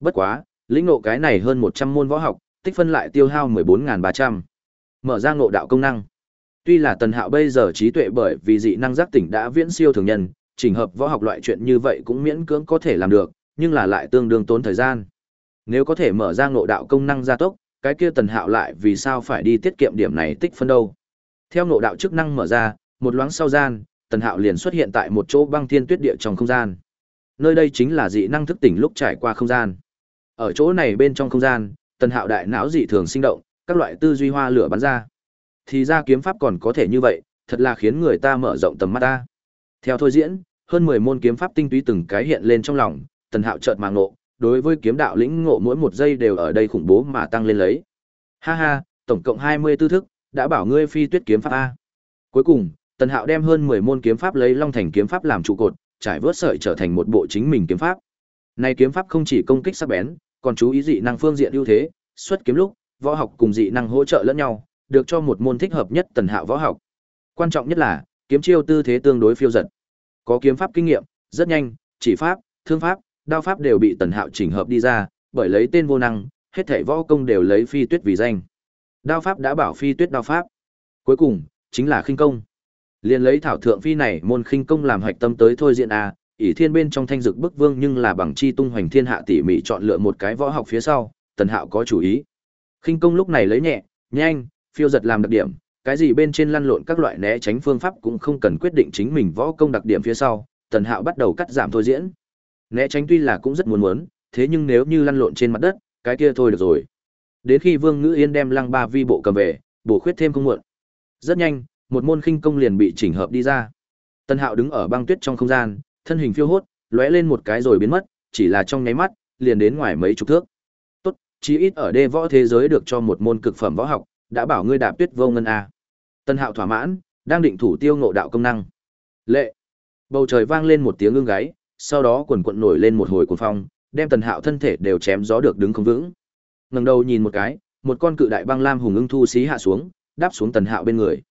Bất quá, lĩnh ngộ cái này hơn 100 môn võ học, tích phân lại tiêu hao 14.300. Mở ra ngộ đạo công năng. Tuy là Tần Hạo bây giờ trí tuệ bởi vì dị năng giác tỉnh đã viễn siêu thường nhân, chỉnh hợp võ học loại chuyện như vậy cũng miễn cưỡng có thể làm được, nhưng là lại tương đương tốn thời gian. Nếu có thể mở ra ngộ đạo công năng gia tốc, cái kia Tần Hạo lại vì sao phải đi tiết kiệm điểm này tích phân đâu? Theo ngộ đạo chức năng mở ra, một loáng sau gian, Tần Hạo liền xuất hiện tại một chỗ băng thiên tuyết địa trong không gian. Nơi đây chính là dị năng thức tỉnh lúc trải qua không gian. Ở chỗ này bên trong không gian, Tần Hạo đại não dị thường sinh động, các loại tư duy hoa lửa bắn ra. Thì ra kiếm pháp còn có thể như vậy, thật là khiến người ta mở rộng tầm mắt ta. Theo thôi diễn, hơn 10 môn kiếm pháp tinh túy từng cái hiện lên trong lòng, Tần Hạo chợt mà ngộ, đối với kiếm đạo lĩnh ngộ mỗi một giây đều ở đây khủng bố mà tăng lên lấy. Ha ha, tổng cộng 24 thức, đã bảo ngươi phi tuyết kiếm pháp a. Cuối cùng, Tần Hạo đem hơn 10 môn kiếm pháp lấy Long Thành kiếm pháp làm trụ cột, trải vớt sợi trở thành một bộ chính mình kiếm pháp. Này kiếm pháp không chỉ công kích sắc bén, còn chú ý dị năng phương diện ưu thế, xuất kiếm lúc, võ học cùng dị năng hỗ trợ lẫn nhau, được cho một môn thích hợp nhất Tần Hạo võ học. Quan trọng nhất là, kiếm chiêu tư thế tương đối phiêu dật. Có kiếm pháp kinh nghiệm, rất nhanh, chỉ pháp, thương pháp, đao pháp đều bị Tần Hạo chỉnh hợp đi ra, bởi lấy tên vô năng, hết thảy võ công đều lấy phi tuyết vì danh. Đao pháp đã bảo phi tuyết đao pháp. Cuối cùng, chính là khinh công. Liên lấy thảo thượng phi này môn khinh công làm hạch tâm tới thôi diện a, ỷ thiên bên trong thanh dực bức vương nhưng là bằng chi tung hoành thiên hạ tỉ mỉ chọn lựa một cái võ học phía sau, Tần Hạo có chủ ý. Khinh công lúc này lấy nhẹ, nhanh, phiêu giật làm đặc điểm, cái gì bên trên lăn lộn các loại né tránh phương pháp cũng không cần quyết định chính mình võ công đặc điểm phía sau, Tần Hạo bắt đầu cắt giảm thôi diễn. Né tránh tuy là cũng rất muốn muốn, thế nhưng nếu như lăn lộn trên mặt đất, cái kia thôi được rồi. Đến khi Vương Ngữ Yên đem Lăng Ba Vi bộ cầm về, bổ khuyết thêm không muộn. Rất nhanh, một môn khinh công liền bị chỉnh hợp đi ra. Tân Hạo đứng ở băng tuyết trong không gian, thân hình phiêu hốt, lóe lên một cái rồi biến mất, chỉ là trong nháy mắt, liền đến ngoài mấy chục thước. Tốt, chí ít ở đê võ thế giới được cho một môn cực phẩm võ học, đã bảo ngươi đạp tuyết vô ngân a. Tân Hạo thỏa mãn, đang định thủ tiêu ngộ đạo công năng. Lệ. Bầu trời vang lên một tiếng ưng gáy, sau đó quần quật nổi lên một hồi cuồng phong, đem Tần Hạo thân thể đều chém gió được đứng không vững. Ngẩng đầu nhìn một cái, một con cự đại băng lam hùng ưng thu xí hạ xuống, đáp xuống Tần Hạo bên người.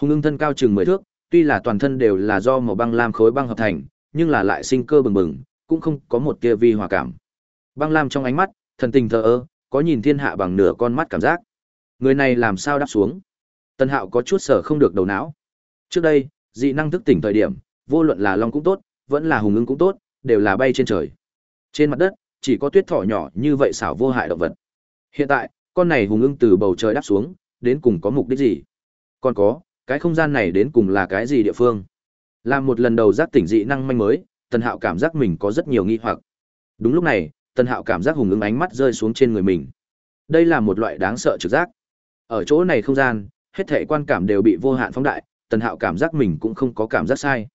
Hùng ưng thân cao chừng mười thước, tuy là toàn thân đều là do màu băng lam khối băng hợp thành, nhưng là lại sinh cơ bừng bừng, cũng không có một tia vi hòa cảm. Băng lam trong ánh mắt, thần tình thờ ơ, có nhìn thiên hạ bằng nửa con mắt cảm giác. Người này làm sao đáp xuống? Tân Hạo có chút sở không được đầu não. Trước đây, dị năng thức tỉnh thời điểm, vô luận là long cũng tốt, vẫn là hùng ưng cũng tốt, đều là bay trên trời. Trên mặt đất, chỉ có tuyết thỏ nhỏ như vậy xảo vô hại động vật. Hiện tại, con này hùng ưng từ bầu trời đáp xuống, đến cùng có mục đích gì? Còn có, cái không gian này đến cùng là cái gì địa phương? Làm một lần đầu giác tỉnh dị năng manh mới, Tần Hạo cảm giác mình có rất nhiều nghi hoặc. Đúng lúc này, Tần Hạo cảm giác hùng ứng ánh mắt rơi xuống trên người mình. Đây là một loại đáng sợ trực giác. Ở chỗ này không gian, hết thể quan cảm đều bị vô hạn phóng đại, Tần Hạo cảm giác mình cũng không có cảm giác sai.